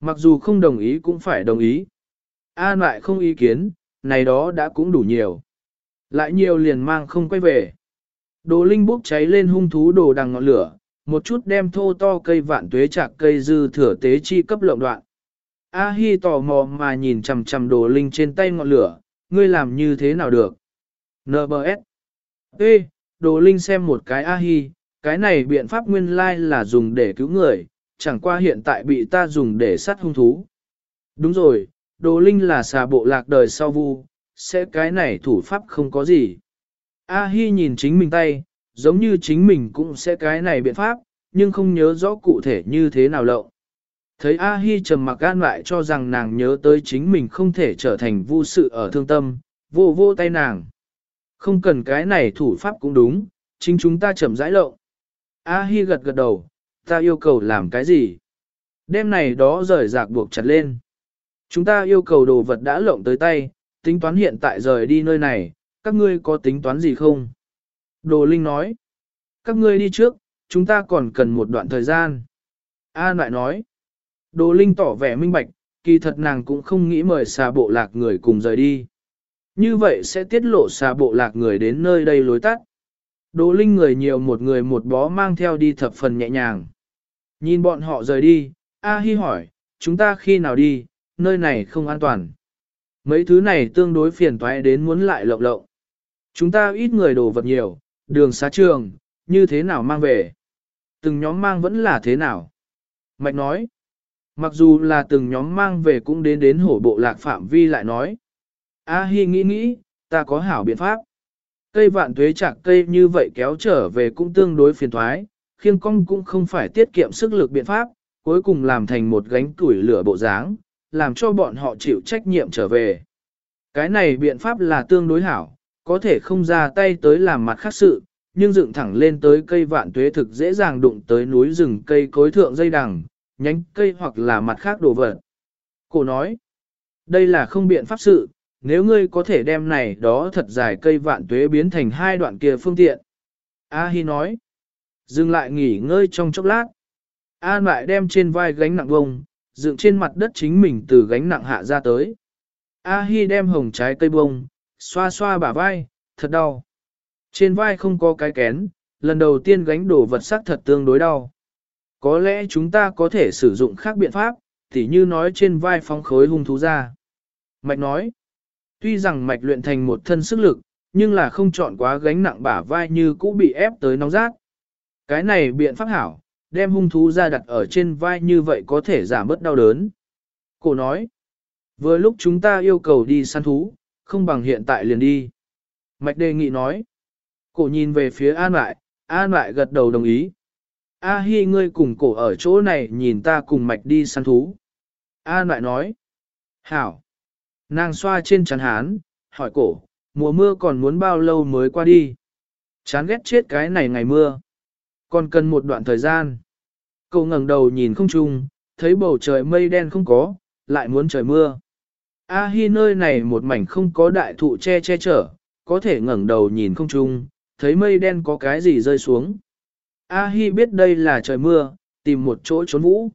Mặc dù không đồng ý cũng phải đồng ý. An lại không ý kiến, này đó đã cũng đủ nhiều. Lại nhiều liền mang không quay về. Đồ Linh bốc cháy lên hung thú đồ đằng ngọn lửa, một chút đem thô to cây vạn tuế chạc cây dư thừa tế chi cấp lộng đoạn. A Hi tò mò mà nhìn chằm chằm đồ linh trên tay ngọn lửa, ngươi làm như thế nào được? NBS. Ê, đồ linh xem một cái A Hi, cái này biện pháp nguyên lai là dùng để cứu người, chẳng qua hiện tại bị ta dùng để sát hung thú. Đúng rồi, đồ linh là xà bộ lạc đời sau vu, sẽ cái này thủ pháp không có gì. A Hi nhìn chính mình tay, giống như chính mình cũng sẽ cái này biện pháp, nhưng không nhớ rõ cụ thể như thế nào lậu. Thấy A Hi trầm mặc gan lại cho rằng nàng nhớ tới chính mình không thể trở thành vu sự ở thương tâm, vô vô tay nàng. Không cần cái này thủ pháp cũng đúng, chính chúng ta chậm rãi lậu. A Hi gật gật đầu, ta yêu cầu làm cái gì? Đêm này đó rời rạc buộc chặt lên. Chúng ta yêu cầu đồ vật đã lộng tới tay, tính toán hiện tại rời đi nơi này, các ngươi có tính toán gì không? Đồ Linh nói, các ngươi đi trước, chúng ta còn cần một đoạn thời gian. A lại nói, Đồ Linh tỏ vẻ minh bạch, kỳ thật nàng cũng không nghĩ mời xà bộ lạc người cùng rời đi. Như vậy sẽ tiết lộ xà bộ lạc người đến nơi đây lối tắt. Đồ Linh người nhiều một người một bó mang theo đi thập phần nhẹ nhàng. Nhìn bọn họ rời đi, A Hi hỏi, chúng ta khi nào đi, nơi này không an toàn. Mấy thứ này tương đối phiền toái đến muốn lại lộng lộng. Chúng ta ít người đồ vật nhiều, đường xá trường, như thế nào mang về? Từng nhóm mang vẫn là thế nào? Mạch nói, mặc dù là từng nhóm mang về cũng đến đến hổ bộ lạc phạm vi lại nói. A Hi nghĩ nghĩ, ta có hảo biện pháp. Cây vạn tuế chạc cây như vậy kéo trở về cũng tương đối phiền thoái, khiêng cong cũng không phải tiết kiệm sức lực biện pháp, cuối cùng làm thành một gánh tuổi lửa bộ dáng, làm cho bọn họ chịu trách nhiệm trở về. Cái này biện pháp là tương đối hảo, có thể không ra tay tới làm mặt khác sự, nhưng dựng thẳng lên tới cây vạn tuế thực dễ dàng đụng tới núi rừng cây cối thượng dây đằng, nhánh cây hoặc là mặt khác đồ vật. Cô nói, đây là không biện pháp sự, nếu ngươi có thể đem này đó thật dài cây vạn tuế biến thành hai đoạn kia phương tiện. A Hi nói, dừng lại nghỉ ngơi trong chốc lát. An lại đem trên vai gánh nặng bông, dựng trên mặt đất chính mình từ gánh nặng hạ ra tới. A Hi đem hồng trái cây bông, xoa xoa bả vai, thật đau. Trên vai không có cái kén, lần đầu tiên gánh đổ vật sắc thật tương đối đau. Có lẽ chúng ta có thể sử dụng khác biện pháp, tỉ như nói trên vai phóng khối hung thú ra. Mạch nói, tuy rằng mạch luyện thành một thân sức lực, nhưng là không chọn quá gánh nặng bả vai như cũ bị ép tới nóng rát. Cái này biện pháp hảo, đem hung thú ra đặt ở trên vai như vậy có thể giảm bớt đau đớn. Cổ nói, vừa lúc chúng ta yêu cầu đi săn thú, không bằng hiện tại liền đi. Mạch đề nghị nói, cổ nhìn về phía An lại, An lại gật đầu đồng ý. A Hi ngươi cùng cổ ở chỗ này nhìn ta cùng mạch đi săn thú. An lại nói, hảo. Nàng xoa trên chắn hán, hỏi cổ, mùa mưa còn muốn bao lâu mới qua đi. Chán ghét chết cái này ngày mưa. Còn cần một đoạn thời gian. Cậu ngẩng đầu nhìn không trung, thấy bầu trời mây đen không có, lại muốn trời mưa. A Hi nơi này một mảnh không có đại thụ che che chở, có thể ngẩng đầu nhìn không trung, thấy mây đen có cái gì rơi xuống. A Hi biết đây là trời mưa, tìm một chỗ trốn vũ.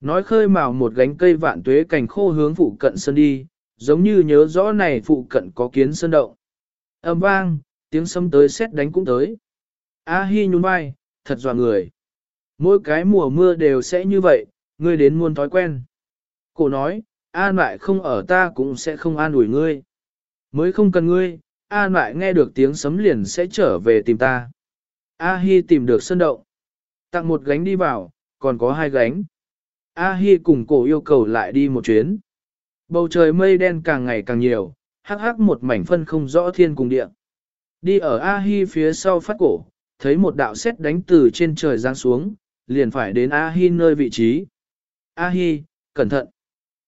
Nói khơi mào một gánh cây vạn tuế cành khô hướng phụ cận sân đi, giống như nhớ rõ này phụ cận có kiến sơn động. Âm vang, tiếng sấm tới xét đánh cũng tới. A Hi nhún vai, thật dọa người. Mỗi cái mùa mưa đều sẽ như vậy, ngươi đến muôn thói quen. Cổ nói, an lại không ở ta cũng sẽ không an ủi ngươi. Mới không cần ngươi, an lại nghe được tiếng sấm liền sẽ trở về tìm ta. A Hi tìm được sân động. Tặng một gánh đi vào, còn có hai gánh. A Hi cùng cổ yêu cầu lại đi một chuyến. Bầu trời mây đen càng ngày càng nhiều, hắc hắc một mảnh phân không rõ thiên cùng địa. Đi ở A Hi phía sau phát cổ, thấy một đạo sét đánh từ trên trời giáng xuống, liền phải đến A Hi nơi vị trí. A Hi, cẩn thận.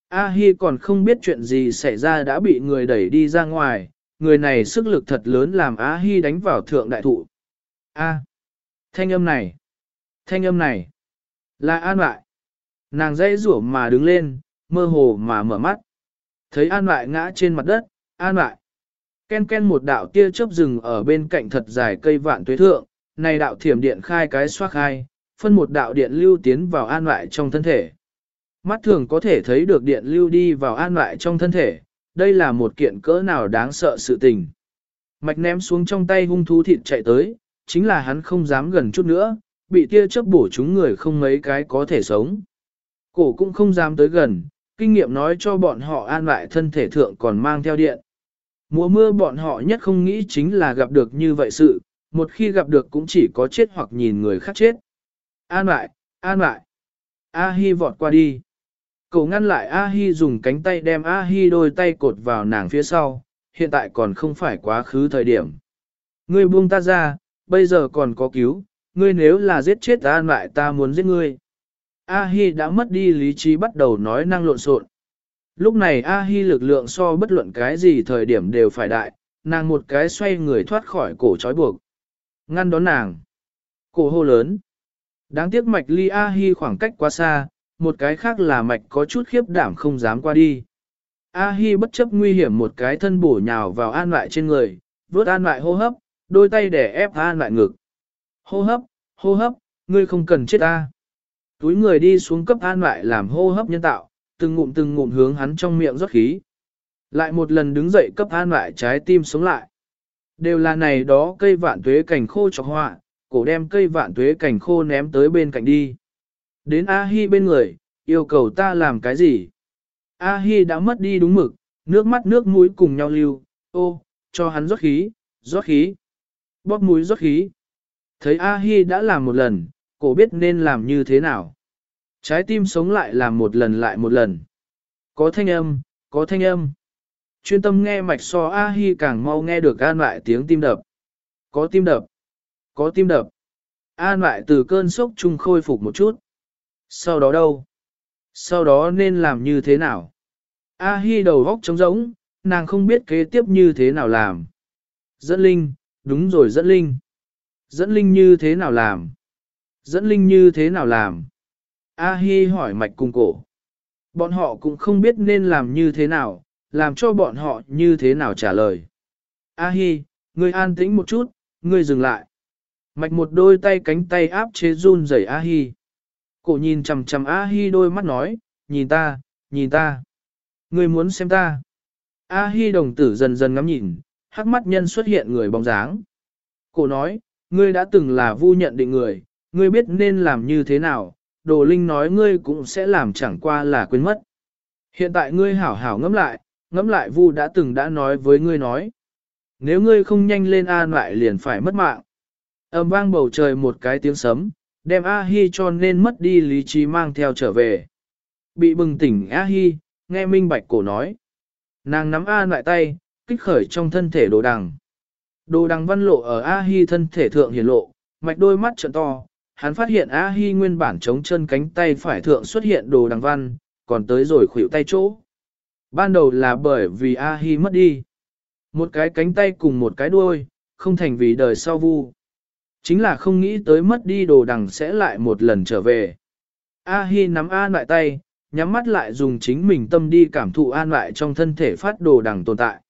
A Hi còn không biết chuyện gì xảy ra đã bị người đẩy đi ra ngoài, người này sức lực thật lớn làm A Hi đánh vào thượng đại thụ. A. Thanh âm này. Thanh âm này. Là an lại. Nàng dây rủa mà đứng lên, mơ hồ mà mở mắt. Thấy an lại ngã trên mặt đất, an lại. Ken ken một đạo tia chớp rừng ở bên cạnh thật dài cây vạn tuế thượng, này đạo thiểm điện khai cái xoát khai, phân một đạo điện lưu tiến vào an lại trong thân thể. Mắt thường có thể thấy được điện lưu đi vào an lại trong thân thể, đây là một kiện cỡ nào đáng sợ sự tình. Mạch ném xuống trong tay hung thú thịt chạy tới, chính là hắn không dám gần chút nữa, bị tia chớp bổ chúng người không mấy cái có thể sống. Cổ cũng không dám tới gần, kinh nghiệm nói cho bọn họ an lại thân thể thượng còn mang theo điện. Mùa mưa bọn họ nhất không nghĩ chính là gặp được như vậy sự, một khi gặp được cũng chỉ có chết hoặc nhìn người khác chết. An lại, an lại. A Hi vọt qua đi. Cậu ngăn lại A Hi dùng cánh tay đem A Hi đôi tay cột vào nàng phía sau, hiện tại còn không phải quá khứ thời điểm. Ngươi buông ta ra, bây giờ còn có cứu, ngươi nếu là giết chết ta an lại ta muốn giết ngươi. A Hi đã mất đi lý trí bắt đầu nói năng lộn xộn. Lúc này A Hi lực lượng so bất luận cái gì thời điểm đều phải đại, nàng một cái xoay người thoát khỏi cổ trói buộc. Ngăn đón nàng. Cổ hô lớn. Đáng tiếc mạch ly A Hi khoảng cách quá xa, một cái khác là mạch có chút khiếp đảm không dám qua đi. A-hi bất chấp nguy hiểm một cái thân bổ nhào vào an lại trên người, vớt an lại hô hấp, đôi tay để ép an lại ngực. Hô hấp, hô hấp, ngươi không cần chết ta. Túi người đi xuống cấp an lại làm hô hấp nhân tạo, từng ngụm từng ngụm hướng hắn trong miệng rót khí. Lại một lần đứng dậy cấp an lại trái tim sống lại. Đều là này đó cây vạn tuế cành khô chọc họa, cổ đem cây vạn tuế cành khô ném tới bên cạnh đi. Đến A-hi bên người, yêu cầu ta làm cái gì? A-hi đã mất đi đúng mực, nước mắt nước mũi cùng nhau lưu, ô, cho hắn rót khí, rót khí, bóp mũi rót khí. Thấy A-hi đã làm một lần, cổ biết nên làm như thế nào. Trái tim sống lại làm một lần lại một lần. Có thanh âm, có thanh âm. Chuyên tâm nghe mạch so A-hi càng mau nghe được an lại tiếng tim đập. Có tim đập, có tim đập. An lại từ cơn sốc chung khôi phục một chút. Sau đó đâu? Sau đó nên làm như thế nào? A-hi đầu góc trống rỗng, nàng không biết kế tiếp như thế nào làm. Dẫn linh, đúng rồi dẫn linh. Dẫn linh như thế nào làm? Dẫn linh như thế nào làm? A-hi hỏi mạch cung cổ. Bọn họ cũng không biết nên làm như thế nào, làm cho bọn họ như thế nào trả lời. A-hi, ngươi an tĩnh một chút, ngươi dừng lại. Mạch một đôi tay cánh tay áp chế run rẩy A-hi. Cổ nhìn chằm chằm A-hi đôi mắt nói, nhìn ta, nhìn ta. người muốn xem ta. A-hi đồng tử dần dần ngắm nhìn, hắc mắt nhân xuất hiện người bóng dáng. Cổ nói, ngươi đã từng là vu nhận định người, ngươi biết nên làm như thế nào, đồ linh nói ngươi cũng sẽ làm chẳng qua là quên mất. Hiện tại ngươi hảo hảo ngẫm lại, ngẫm lại vu đã từng đã nói với ngươi nói. Nếu ngươi không nhanh lên an lại liền phải mất mạng. Âm vang bầu trời một cái tiếng sấm, đem A-hi cho nên mất đi lý trí mang theo trở về. Bị bừng tỉnh A-hi, nghe minh bạch cổ nói. Nàng nắm A lại tay, kích khởi trong thân thể đồ đằng. Đồ đằng văn lộ ở A-hi thân thể thượng hiển lộ, mạch đôi mắt trợn to, hắn phát hiện A-hi nguyên bản chống chân cánh tay phải thượng xuất hiện đồ đằng văn, còn tới rồi khuỷu tay chỗ. Ban đầu là bởi vì A-hi mất đi. Một cái cánh tay cùng một cái đuôi, không thành vì đời sau vu. Chính là không nghĩ tới mất đi đồ đằng sẽ lại một lần trở về. A-hi nắm A lại tay, nhắm mắt lại dùng chính mình tâm đi cảm thụ an lại trong thân thể phát đồ đằng tồn tại.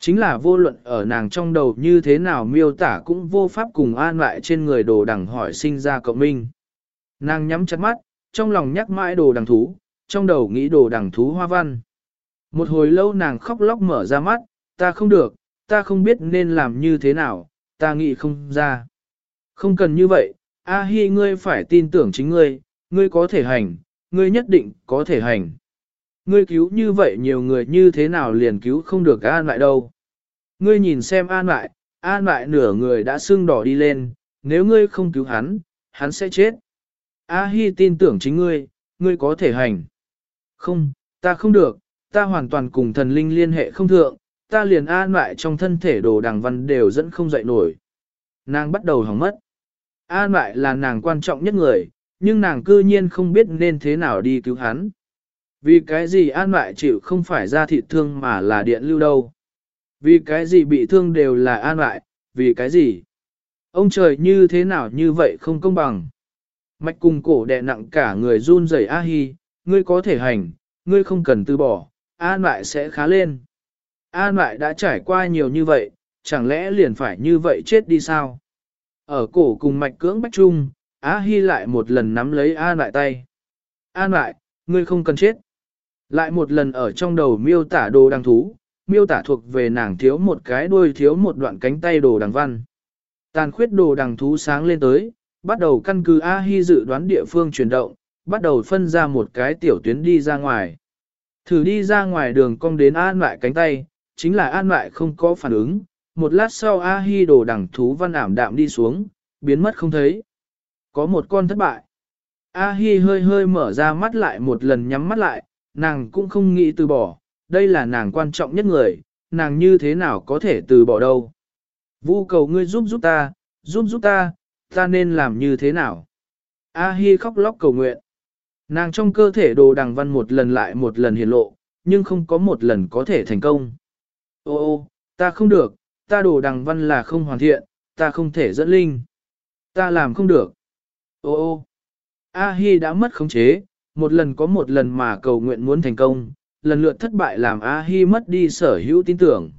Chính là vô luận ở nàng trong đầu như thế nào miêu tả cũng vô pháp cùng an lại trên người đồ đằng hỏi sinh ra cộng minh. Nàng nhắm chặt mắt, trong lòng nhắc mãi đồ đằng thú, trong đầu nghĩ đồ đằng thú hoa văn. Một hồi lâu nàng khóc lóc mở ra mắt, ta không được, ta không biết nên làm như thế nào, ta nghĩ không ra. Không cần như vậy, A Hi ngươi phải tin tưởng chính ngươi, ngươi có thể hành, ngươi nhất định có thể hành. Ngươi cứu như vậy nhiều người như thế nào liền cứu không được an lại đâu. Ngươi nhìn xem an lại, an lại nửa người đã sưng đỏ đi lên, nếu ngươi không cứu hắn, hắn sẽ chết. A Hi tin tưởng chính ngươi, ngươi có thể hành. Không, ta không được, ta hoàn toàn cùng thần linh liên hệ không thượng, ta liền an lại trong thân thể đồ đằng văn đều dẫn không dậy nổi. Nàng bắt đầu hỏng mất. An lại là nàng quan trọng nhất người, nhưng nàng cư nhiên không biết nên thế nào đi cứu hắn. Vì cái gì an lại chịu không phải ra thịt thương mà là điện lưu đâu. Vì cái gì bị thương đều là an lại, vì cái gì? Ông trời như thế nào như vậy không công bằng. Mạch cùng cổ đè nặng cả người run rẩy A Hi, ngươi có thể hành, ngươi không cần từ bỏ, an lại sẽ khá lên. An lại đã trải qua nhiều như vậy, chẳng lẽ liền phải như vậy chết đi sao? Ở cổ cùng mạch cưỡng bách trung Á Hi lại một lần nắm lấy An lại tay. An lại, ngươi không cần chết. Lại một lần ở trong đầu miêu tả đồ đằng thú, miêu tả thuộc về nàng thiếu một cái đuôi thiếu một đoạn cánh tay đồ đằng văn. Tàn khuyết đồ đằng thú sáng lên tới, bắt đầu căn cứ A Hi dự đoán địa phương chuyển động, bắt đầu phân ra một cái tiểu tuyến đi ra ngoài. Thử đi ra ngoài đường cong đến an lại cánh tay, chính là an lại không có phản ứng. Một lát sau A Hi đồ đẳng thú văn ảm đạm đi xuống, biến mất không thấy. Có một con thất bại. A Hi hơi hơi mở ra mắt lại một lần nhắm mắt lại, nàng cũng không nghĩ từ bỏ, đây là nàng quan trọng nhất người, nàng như thế nào có thể từ bỏ đâu. Vu cầu ngươi giúp giúp ta, giúp giúp ta, ta nên làm như thế nào? A Hi khóc lóc cầu nguyện. Nàng trong cơ thể đồ đằng văn một lần lại một lần hiển lộ, nhưng không có một lần có thể thành công. Ô ô, ta không được, ta đồ đằng văn là không hoàn thiện, ta không thể dẫn linh. Ta làm không được. Ô ô, A Hi đã mất khống chế, một lần có một lần mà cầu nguyện muốn thành công, lần lượt thất bại làm A-hi mất đi sở hữu tin tưởng.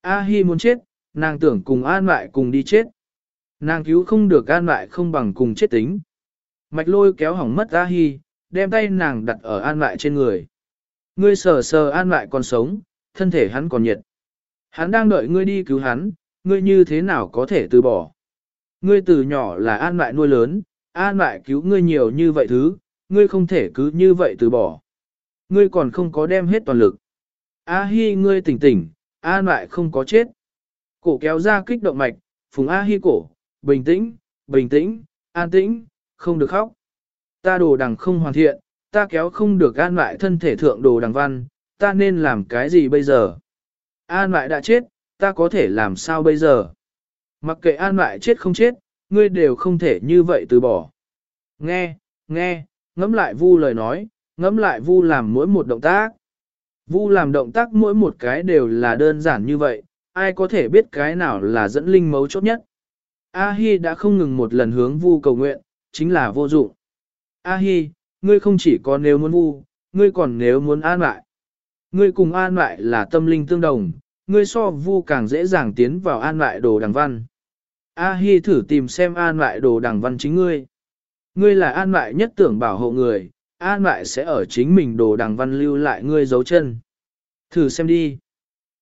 A-hi muốn chết, nàng tưởng cùng an lại cùng đi chết. Nàng cứu không được an lại không bằng cùng chết tính. Mạch lôi kéo hỏng mất A-hi, đem tay nàng đặt ở an lại trên người. Ngươi sờ sờ an lại còn sống, thân thể hắn còn nhiệt. Hắn đang đợi ngươi đi cứu hắn, ngươi như thế nào có thể từ bỏ. Ngươi từ nhỏ là an lại nuôi lớn, an lại cứu ngươi nhiều như vậy thứ, ngươi không thể cứ như vậy từ bỏ. Ngươi còn không có đem hết toàn lực. A Hi ngươi tỉnh tỉnh, an lại không có chết. Cổ kéo ra kích động mạch, phùng A Hi cổ, bình tĩnh, bình tĩnh, an tĩnh, không được khóc. Ta đồ đằng không hoàn thiện, ta kéo không được an lại thân thể thượng đồ đằng văn, ta nên làm cái gì bây giờ? An lại đã chết, ta có thể làm sao bây giờ? Mặc kệ an lại chết không chết, ngươi đều không thể như vậy từ bỏ. Nghe, nghe, ngẫm lại vu lời nói, ngẫm lại vu làm mỗi một động tác. Vu làm động tác mỗi một cái đều là đơn giản như vậy, ai có thể biết cái nào là dẫn linh mấu chốt nhất. A-hi đã không ngừng một lần hướng vu cầu nguyện, chính là vô dụng. A-hi, ngươi không chỉ có nếu muốn vu, ngươi còn nếu muốn an lại. Ngươi cùng an lại là tâm linh tương đồng, ngươi so vu càng dễ dàng tiến vào an lại đồ đằng văn. A-hi thử tìm xem an lại đồ đằng văn chính ngươi. Ngươi là an lại nhất tưởng bảo hộ người, an lại sẽ ở chính mình đồ đằng văn lưu lại ngươi dấu chân. Thử xem đi.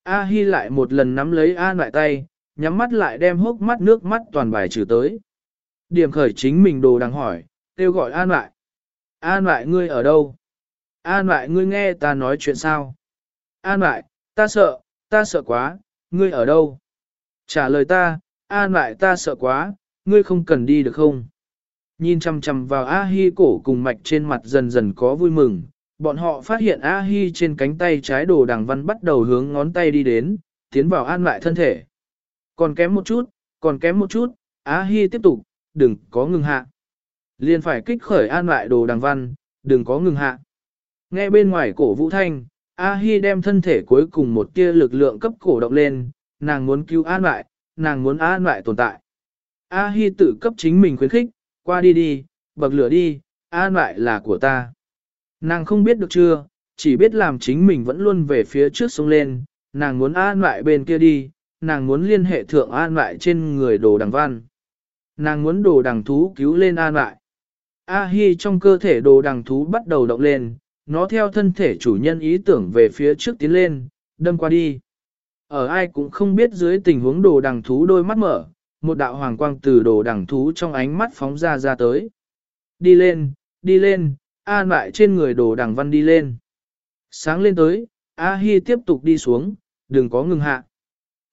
A-hi lại một lần nắm lấy an lại tay, nhắm mắt lại đem hốc mắt nước mắt toàn bài trừ tới. Điểm khởi chính mình đồ đằng hỏi, kêu gọi an lại. An lại ngươi ở đâu? An lại ngươi nghe ta nói chuyện sao? An lại, ta sợ, ta sợ quá, ngươi ở đâu? Trả lời ta, an lại ta sợ quá, ngươi không cần đi được không? Nhìn chăm chăm vào A-hi cổ cùng mạch trên mặt dần dần có vui mừng, bọn họ phát hiện A-hi trên cánh tay trái đồ đằng văn bắt đầu hướng ngón tay đi đến, tiến vào an lại thân thể. Còn kém một chút, còn kém một chút, A-hi tiếp tục, đừng có ngừng hạ. Liền phải kích khởi an lại đồ đằng văn, đừng có ngừng hạ. Nghe bên ngoài cổ vũ thanh, A-hi đem thân thể cuối cùng một tia lực lượng cấp cổ động lên, nàng muốn cứu an lại, nàng muốn an lại tồn tại. A-hi tự cấp chính mình khuyến khích, qua đi đi, bậc lửa đi, an lại là của ta. Nàng không biết được chưa, chỉ biết làm chính mình vẫn luôn về phía trước sông lên, nàng muốn an lại bên kia đi, nàng muốn liên hệ thượng an lại trên người đồ đằng văn. Nàng muốn đồ đằng thú cứu lên an lại. A-hi trong cơ thể đồ đằng thú bắt đầu động lên, nó theo thân thể chủ nhân ý tưởng về phía trước tiến lên, đâm qua đi. Ở ai cũng không biết dưới tình huống đồ đằng thú đôi mắt mở, một đạo hoàng quang từ đồ đằng thú trong ánh mắt phóng ra ra tới. Đi lên, đi lên, an lại trên người đồ đằng văn đi lên. Sáng lên tới, A Hi tiếp tục đi xuống, đừng có ngừng hạ.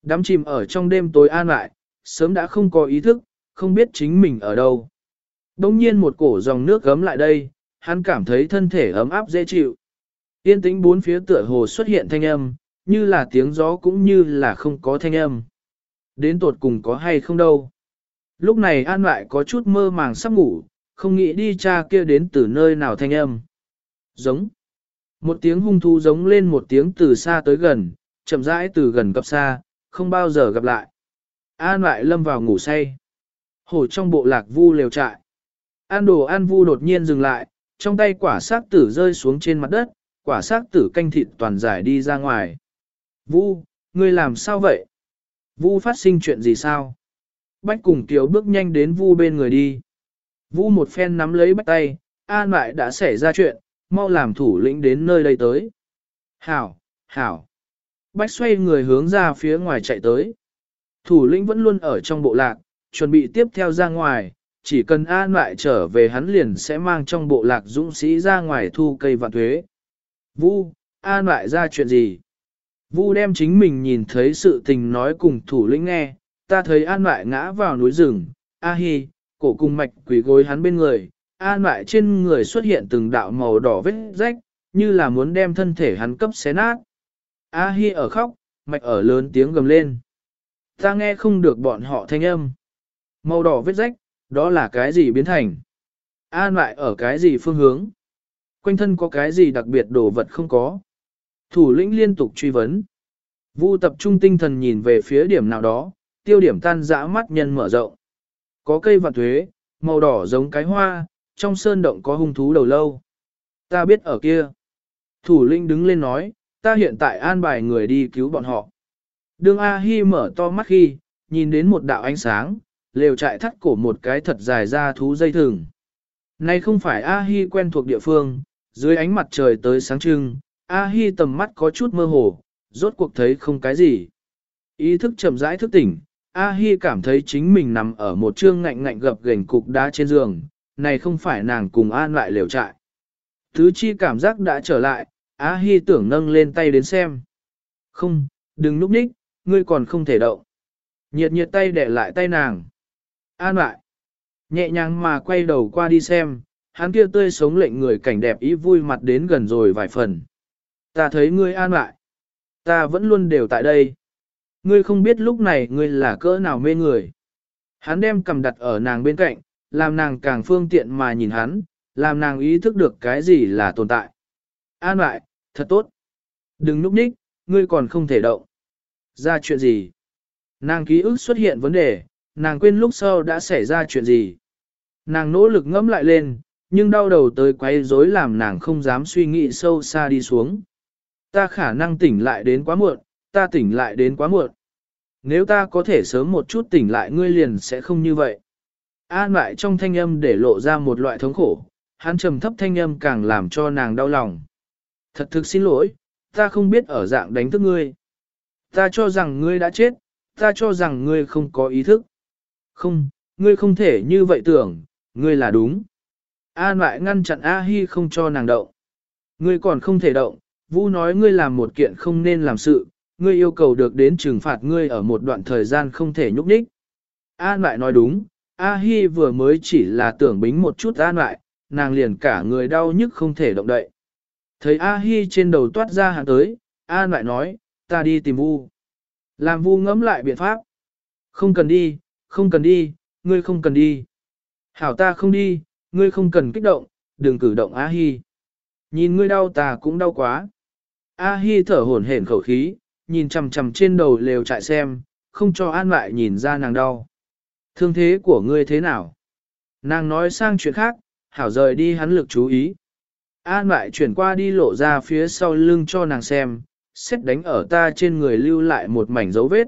Đắm chìm ở trong đêm tối an lại, sớm đã không có ý thức, không biết chính mình ở đâu. Đông nhiên một cổ dòng nước gấm lại đây, hắn cảm thấy thân thể ấm áp dễ chịu. Yên tĩnh bốn phía tựa hồ xuất hiện thanh âm, như là tiếng gió cũng như là không có thanh âm. Đến tột cùng có hay không đâu. Lúc này An lại có chút mơ màng sắp ngủ, không nghĩ đi cha kia đến từ nơi nào thanh âm. Giống. Một tiếng hung thu giống lên một tiếng từ xa tới gần, chậm rãi từ gần cập xa, không bao giờ gặp lại. An lại lâm vào ngủ say. Hổ trong bộ lạc vu lều trại. An đồ an vu đột nhiên dừng lại, trong tay quả xác tử rơi xuống trên mặt đất, quả xác tử canh thịt toàn giải đi ra ngoài. Vu, ngươi làm sao vậy? Vu phát sinh chuyện gì sao? Bách cùng Kiều bước nhanh đến Vu bên người đi. Vu một phen nắm lấy bách tay, an lại đã xảy ra chuyện, mau làm thủ lĩnh đến nơi đây tới. Hảo, hảo. Bách xoay người hướng ra phía ngoài chạy tới. Thủ lĩnh vẫn luôn ở trong bộ lạc, chuẩn bị tiếp theo ra ngoài, chỉ cần an lại trở về hắn liền sẽ mang trong bộ lạc dũng sĩ ra ngoài thu cây vạn thuế. Vu, an lại ra chuyện gì? Vu đem chính mình nhìn thấy sự tình nói cùng thủ lĩnh nghe, ta thấy an lại ngã vào núi rừng, a hi, cổ cùng mạch quỷ gối hắn bên người, an lại trên người xuất hiện từng đạo màu đỏ vết rách, như là muốn đem thân thể hắn cấp xé nát. A hi ở khóc, mạch ở lớn tiếng gầm lên. Ta nghe không được bọn họ thanh âm. Màu đỏ vết rách, đó là cái gì biến thành? An lại ở cái gì phương hướng? Quanh thân có cái gì đặc biệt đồ vật không có? Thủ lĩnh liên tục truy vấn. Vu tập trung tinh thần nhìn về phía điểm nào đó, tiêu điểm tan dã mắt nhân mở rộng. Có cây vạn thuế, màu đỏ giống cái hoa, trong sơn động có hung thú đầu lâu. Ta biết ở kia. Thủ lĩnh đứng lên nói, ta hiện tại an bài người đi cứu bọn họ. Đường A-hi mở to mắt khi, nhìn đến một đạo ánh sáng, lều trại thắt cổ một cái thật dài ra thú dây thừng. Này không phải A-hi quen thuộc địa phương, dưới ánh mặt trời tới sáng trưng, A-hi tầm mắt có chút mơ hồ, rốt cuộc thấy không cái gì. Ý thức chậm rãi thức tỉnh, A-hi cảm thấy chính mình nằm ở một trương ngạnh ngạnh gập gềnh cục đá trên giường, này không phải nàng cùng an lại lều trại. Thứ chi cảm giác đã trở lại, A-hi tưởng nâng lên tay đến xem. Không, đừng núp ních, ngươi còn không thể động. Nhiệt nhiệt tay để lại tay nàng. An lại. Nhẹ nhàng mà quay đầu qua đi xem, hắn kia tươi sống lệnh người cảnh đẹp ý vui mặt đến gần rồi vài phần. Ta thấy ngươi an lại. Ta vẫn luôn đều tại đây. Ngươi không biết lúc này ngươi là cỡ nào mê người. Hắn đem cầm đặt ở nàng bên cạnh, làm nàng càng phương tiện mà nhìn hắn, làm nàng ý thức được cái gì là tồn tại. An lại, thật tốt. Đừng núp ních, ngươi còn không thể động. Ra chuyện gì? Nàng ký ức xuất hiện vấn đề, nàng quên lúc sau đã xảy ra chuyện gì. Nàng nỗ lực ngẫm lại lên, nhưng đau đầu tới quấy rối làm nàng không dám suy nghĩ sâu xa đi xuống. Ta khả năng tỉnh lại đến quá muộn, ta tỉnh lại đến quá muộn. Nếu ta có thể sớm một chút tỉnh lại ngươi liền sẽ không như vậy. An lại trong thanh âm để lộ ra một loại thống khổ, hắn trầm thấp thanh âm càng làm cho nàng đau lòng. Thật thực xin lỗi, ta không biết ở dạng đánh thức ngươi. Ta cho rằng ngươi đã chết, ta cho rằng ngươi không có ý thức. Không, ngươi không thể như vậy tưởng, ngươi là đúng. An lại ngăn chặn A-hi không cho nàng động. Ngươi còn không thể động, Vu nói ngươi làm một kiện không nên làm sự, ngươi yêu cầu được đến trừng phạt ngươi ở một đoạn thời gian không thể nhúc nhích. An lại nói đúng, A-hi vừa mới chỉ là tưởng bính một chút an lại, nàng liền cả người đau nhức không thể động đậy. Thấy A-hi trên đầu toát ra hàng tới, An lại nói, ta đi tìm Vu. Làm Vu ngẫm lại biện pháp. Không cần đi, không cần đi, ngươi không cần đi. Hảo ta không đi, ngươi không cần kích động, đừng cử động A-hi. Nhìn ngươi đau ta cũng đau quá. A-hi thở hổn hển khẩu khí, nhìn chằm chằm trên đầu lều trại xem, không cho an lại nhìn ra nàng đau. Thương thế của ngươi thế nào? Nàng nói sang chuyện khác, hảo rời đi hắn lực chú ý. An lại chuyển qua đi lộ ra phía sau lưng cho nàng xem, xét đánh ở ta trên người lưu lại một mảnh dấu vết.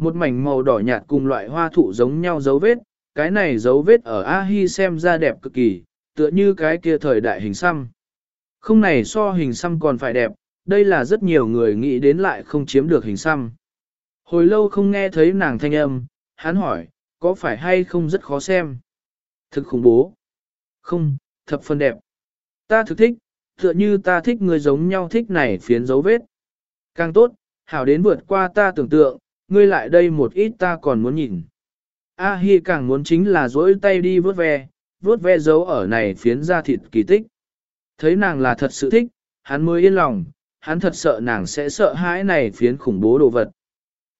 Một mảnh màu đỏ nhạt cùng loại hoa thụ giống nhau dấu vết, cái này dấu vết ở A-hi xem ra đẹp cực kỳ, tựa như cái kia thời đại hình xăm. Không này so hình xăm còn phải đẹp, đây là rất nhiều người nghĩ đến lại không chiếm được hình xăm. Hồi lâu không nghe thấy nàng thanh âm, hắn hỏi, có phải hay không rất khó xem? Thực khủng bố. Không, thập phần đẹp. Ta thực thích, tựa như ta thích người giống nhau thích này phiến dấu vết. Càng tốt, hảo đến vượt qua ta tưởng tượng, ngươi lại đây một ít ta còn muốn nhìn. A Hi càng muốn chính là dỗi tay đi vớt ve, vớt ve dấu ở này phiến da thịt kỳ tích. Thấy nàng là thật sự thích, hắn mới yên lòng, hắn thật sợ nàng sẽ sợ hãi này phiến khủng bố đồ vật.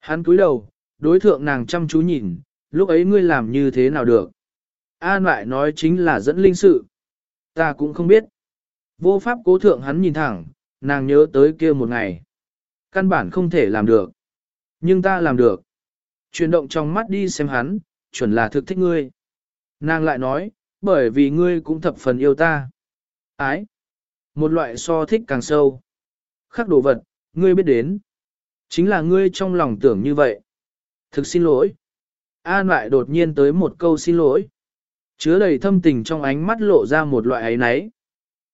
Hắn cúi đầu, đối thượng nàng chăm chú nhìn, lúc ấy ngươi làm như thế nào được. An lại nói chính là dẫn linh sự. Ta cũng không biết. Vô pháp cố thượng hắn nhìn thẳng, nàng nhớ tới kia một ngày. Căn bản không thể làm được. Nhưng ta làm được. Chuyển động trong mắt đi xem hắn, chuẩn là thực thích ngươi. Nàng lại nói, bởi vì ngươi cũng thập phần yêu ta. Ái. Một loại so thích càng sâu. Khắc đồ vật, ngươi biết đến. Chính là ngươi trong lòng tưởng như vậy. Thực xin lỗi. An lại đột nhiên tới một câu xin lỗi. Chứa đầy thâm tình trong ánh mắt lộ ra một loại ấy náy.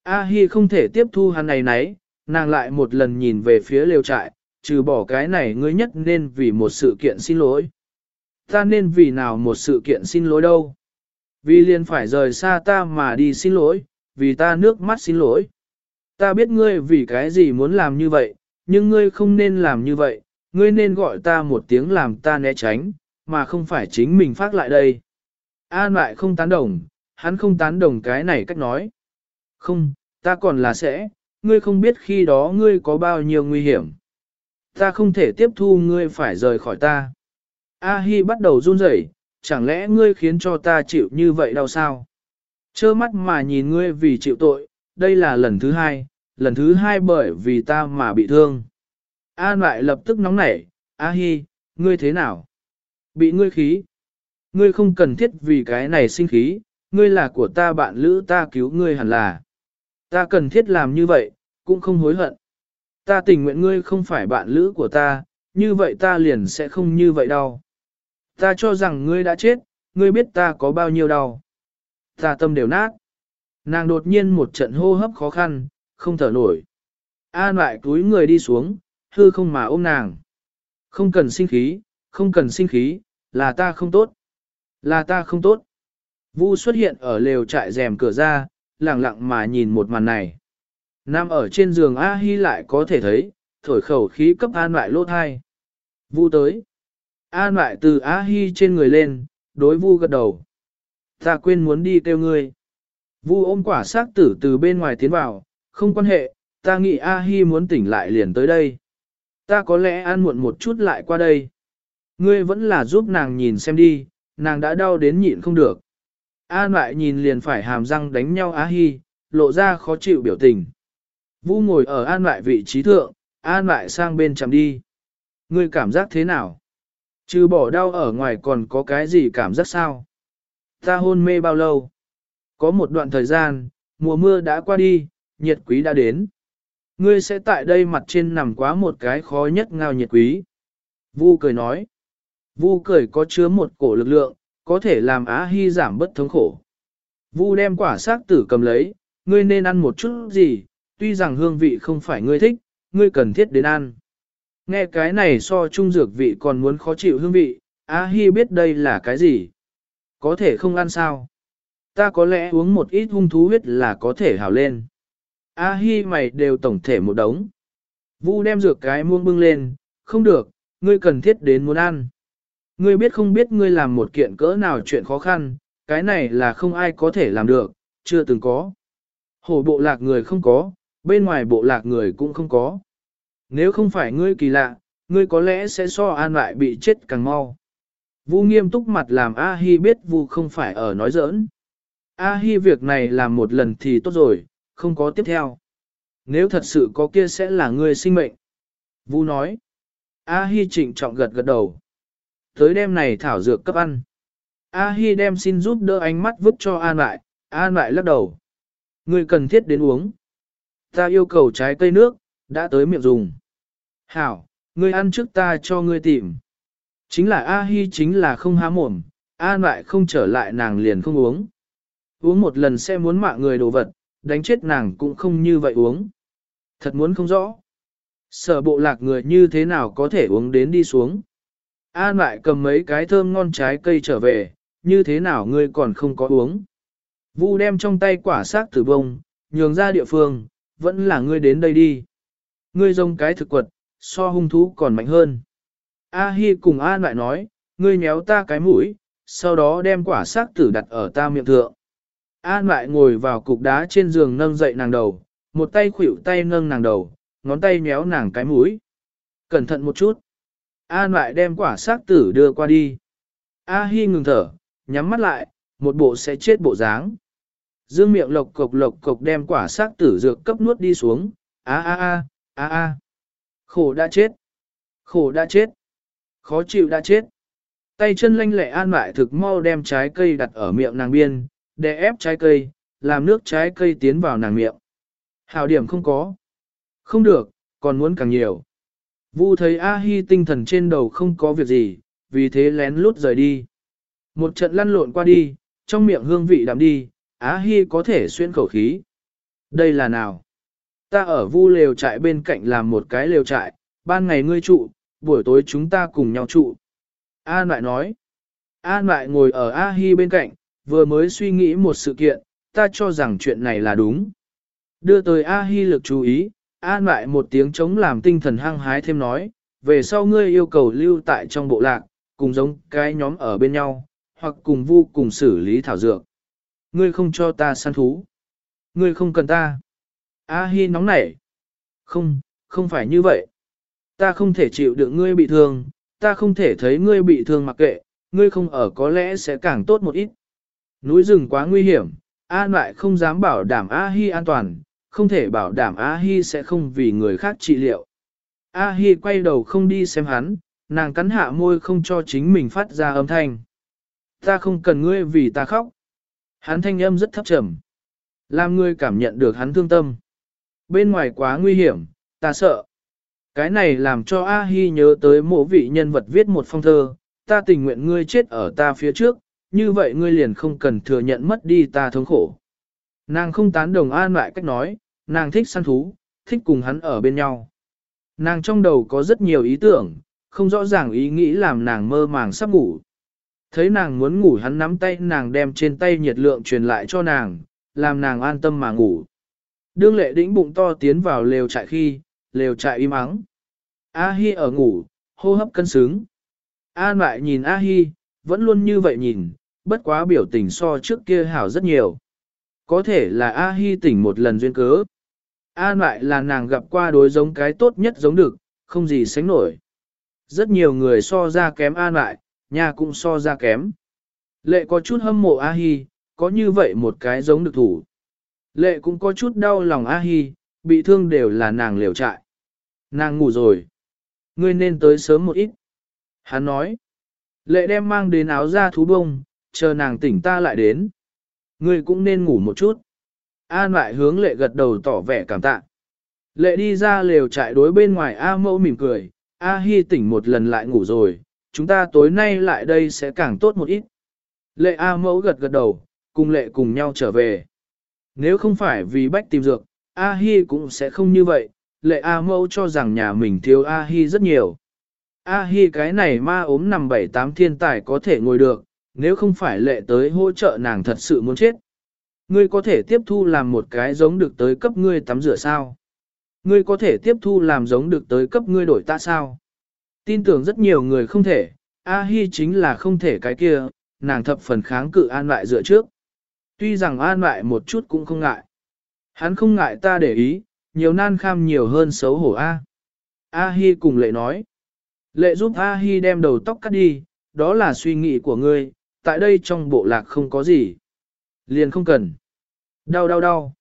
A Hi không thể tiếp thu hắn này náy, nàng lại một lần nhìn về phía lều trại, trừ bỏ cái này ngươi nhất nên vì một sự kiện xin lỗi. Ta nên vì nào một sự kiện xin lỗi đâu? Vì liền phải rời xa ta mà đi xin lỗi, vì ta nước mắt xin lỗi. Ta biết ngươi vì cái gì muốn làm như vậy, nhưng ngươi không nên làm như vậy, ngươi nên gọi ta một tiếng làm ta né tránh, mà không phải chính mình phát lại đây. An lại không tán đồng, hắn không tán đồng cái này cách nói. Không, ta còn là sẽ, ngươi không biết khi đó ngươi có bao nhiêu nguy hiểm. Ta không thể tiếp thu ngươi phải rời khỏi ta. A Hi bắt đầu run rẩy, chẳng lẽ ngươi khiến cho ta chịu như vậy đâu sao? Chơ mắt mà nhìn ngươi vì chịu tội, đây là lần thứ hai, lần thứ hai bởi vì ta mà bị thương. An lại lập tức nóng nảy, A Hi, ngươi thế nào? Bị ngươi khí. Ngươi không cần thiết vì cái này sinh khí, ngươi là của ta bạn lữ ta cứu ngươi hẳn là. Ta cần thiết làm như vậy, cũng không hối hận. Ta tình nguyện ngươi không phải bạn lữ của ta, như vậy ta liền sẽ không như vậy đâu. Ta cho rằng ngươi đã chết, ngươi biết ta có bao nhiêu đau. Ta tâm đều nát. Nàng đột nhiên một trận hô hấp khó khăn, không thở nổi. An lại túi người đi xuống, hư không mà ôm nàng. Không cần sinh khí, không cần sinh khí, là ta không tốt. Là ta không tốt. Vu xuất hiện ở lều trại rèm cửa ra, lặng lặng mà nhìn một màn này. Nam ở trên giường A Hi lại có thể thấy, thổi khẩu khí cấp an lại lỗ thai. Vu tới. An lại từ A Hi trên người lên, đối Vu gật đầu. Ta quên muốn đi kêu ngươi. Vu ôm quả xác tử từ bên ngoài tiến vào, không quan hệ, ta nghĩ A Hi muốn tỉnh lại liền tới đây. Ta có lẽ ăn muộn một chút lại qua đây. Ngươi vẫn là giúp nàng nhìn xem đi, nàng đã đau đến nhịn không được. An lại nhìn liền phải hàm răng đánh nhau A Hi, lộ ra khó chịu biểu tình. Vu ngồi ở an lại vị trí thượng, an lại sang bên chằm đi. Ngươi cảm giác thế nào? Trừ bỏ đau ở ngoài còn có cái gì cảm giác sao? Ta hôn mê bao lâu? Có một đoạn thời gian, mùa mưa đã qua đi, nhiệt quý đã đến. Ngươi sẽ tại đây mặt trên nằm quá một cái khó nhất ngao nhiệt quý. Vu cười nói. Vu cười có chứa một cổ lực lượng, có thể làm Á Hy giảm bất thống khổ. Vu đem quả xác tử cầm lấy, ngươi nên ăn một chút gì, tuy rằng hương vị không phải ngươi thích, ngươi cần thiết đến ăn. Nghe cái này so trung dược vị còn muốn khó chịu hương vị, Á Hi biết đây là cái gì. Có thể không ăn sao? Ta có lẽ uống một ít hung thú huyết là có thể hào lên. A Hi mày đều tổng thể một đống. Vu đem dược cái muông bưng lên, không được, ngươi cần thiết đến muốn ăn. Ngươi biết không biết ngươi làm một kiện cỡ nào chuyện khó khăn, cái này là không ai có thể làm được, chưa từng có. Hổ bộ lạc người không có, bên ngoài bộ lạc người cũng không có. Nếu không phải ngươi kỳ lạ, ngươi có lẽ sẽ so an lại bị chết càng mau. Vu nghiêm túc mặt làm A Hi biết Vu không phải ở nói giỡn. A Hi việc này làm một lần thì tốt rồi, không có tiếp theo. Nếu thật sự có kia sẽ là ngươi sinh mệnh. Vu nói. A Hi trịnh trọng gật gật đầu. Tới đêm này thảo dược cấp ăn. A Hi đem xin giúp đỡ ánh mắt vứt cho An lại, An lại lắc đầu. Ngươi cần thiết đến uống. Ta yêu cầu trái cây nước, đã tới miệng dùng. Hảo, ngươi ăn trước ta cho ngươi tìm. Chính là A Hi chính là không há mồm, An lại không trở lại nàng liền không uống. Uống một lần sẽ muốn mạng người đồ vật, đánh chết nàng cũng không như vậy uống. Thật muốn không rõ. Sở bộ lạc người như thế nào có thể uống đến đi xuống. An lại cầm mấy cái thơm ngon trái cây trở về, như thế nào ngươi còn không có uống. Vu đem trong tay quả xác tử bông, nhường ra địa phương, vẫn là ngươi đến đây đi. Ngươi giống cái thực quật, so hung thú còn mạnh hơn. A Hi cùng An lại nói, ngươi nhéo ta cái mũi, sau đó đem quả xác tử đặt ở ta miệng thượng. An lại ngồi vào cục đá trên giường nâng dậy nàng đầu, một tay khuỷu tay nâng nàng đầu, ngón tay nhéo nàng cái mũi. Cẩn thận một chút. An lại đem quả xác tử đưa qua đi. A Hi ngừng thở, nhắm mắt lại, một bộ sẽ chết bộ dáng. Dương miệng lộc cộc lộc cộc đem quả xác tử dược cấp nuốt đi xuống. A a a, a a. Khổ đã chết. Khổ đã chết. Khó chịu đã chết. Tay chân lanh lẹ an lại thực mau đem trái cây đặt ở miệng nàng biên, để ép trái cây, làm nước trái cây tiến vào nàng miệng. Hảo điểm không có. Không được, còn muốn càng nhiều. Vu thấy A-hi tinh thần trên đầu không có việc gì, vì thế lén lút rời đi. Một trận lăn lộn qua đi, trong miệng hương vị đạm đi, Á Hi có thể xuyên khẩu khí. Đây là nào? Ta ở vu lều trại bên cạnh làm một cái lều trại, ban ngày ngươi trụ, buổi tối chúng ta cùng nhau trụ. An lại nói. An lại ngồi ở A-hi bên cạnh, vừa mới suy nghĩ một sự kiện, ta cho rằng chuyện này là đúng. Đưa tới A-hi lực chú ý, an lại một tiếng chống làm tinh thần hăng hái thêm nói, về sau ngươi yêu cầu lưu tại trong bộ lạc, cùng giống cái nhóm ở bên nhau, hoặc cùng vu cùng xử lý thảo dược. Ngươi không cho ta săn thú. Ngươi không cần ta. A-hi nóng nảy. Không, không phải như vậy. Ta không thể chịu được ngươi bị thương, ta không thể thấy ngươi bị thương mặc kệ, ngươi không ở có lẽ sẽ càng tốt một ít. Núi rừng quá nguy hiểm, An lại không dám bảo đảm A-hi an toàn, không thể bảo đảm A-hi sẽ không vì người khác trị liệu. A-hi quay đầu không đi xem hắn, nàng cắn hạ môi không cho chính mình phát ra âm thanh. Ta không cần ngươi vì ta khóc. Hắn thanh âm rất thấp trầm. Làm ngươi cảm nhận được hắn thương tâm. Bên ngoài quá nguy hiểm, ta sợ. Cái này làm cho A-hi nhớ tới mộ vị nhân vật viết một phong thơ, ta tình nguyện ngươi chết ở ta phía trước, như vậy ngươi liền không cần thừa nhận mất đi ta thống khổ. Nàng không tán đồng an lại cách nói, nàng thích săn thú, thích cùng hắn ở bên nhau. Nàng trong đầu có rất nhiều ý tưởng, không rõ ràng ý nghĩ làm nàng mơ màng sắp ngủ. Thấy nàng muốn ngủ hắn nắm tay nàng đem trên tay nhiệt lượng truyền lại cho nàng, làm nàng an tâm mà ngủ. Đương lệ đĩnh bụng to tiến vào lều trại khi, lều trại im ắng. A-hi ở ngủ, hô hấp cân xứng. An lại nhìn A-hi, vẫn luôn như vậy nhìn, bất quá biểu tình so trước kia hảo rất nhiều. Có thể là A-hi tỉnh một lần duyên cớ. An lại là nàng gặp qua đối giống cái tốt nhất giống được, không gì sánh nổi. Rất nhiều người so ra kém an lại, nhà cũng so ra kém. Lệ có chút hâm mộ A-hi, có như vậy một cái giống được thủ. Lệ cũng có chút đau lòng A-hi, bị thương đều là nàng liều trại. Nàng ngủ rồi. Ngươi nên tới sớm một ít. Hắn nói. Lệ đem mang đến áo ra thú bông, chờ nàng tỉnh ta lại đến. Ngươi cũng nên ngủ một chút. An lại hướng lệ gật đầu tỏ vẻ cảm tạ. Lệ đi ra lều trại đối bên ngoài A mẫu mỉm cười, A hy tỉnh một lần lại ngủ rồi, chúng ta tối nay lại đây sẽ càng tốt một ít. Lệ A mẫu gật gật đầu, cùng lệ cùng nhau trở về. Nếu không phải vì bách tìm dược, A Hi cũng sẽ không như vậy, lệ A mẫu cho rằng nhà mình thiếu A Hi rất nhiều. A Hi cái này ma ốm nằm bảy tám thiên tài có thể ngồi được, nếu không phải lệ tới hỗ trợ nàng thật sự muốn chết. Ngươi có thể tiếp thu làm một cái giống được tới cấp ngươi tắm rửa sao? Ngươi có thể tiếp thu làm giống được tới cấp ngươi đổi ta sao? Tin tưởng rất nhiều người không thể, A Hi chính là không thể cái kia, nàng thập phần kháng cự an lại dựa trước. Tuy rằng an lại một chút cũng không ngại. Hắn không ngại ta để ý, nhiều nan kham nhiều hơn xấu hổ A. A Hi cùng lệ nói. Lệ giúp A Hi đem đầu tóc cắt đi, đó là suy nghĩ của ngươi, tại đây trong bộ lạc không có gì. Liền không cần. Đau đau đau.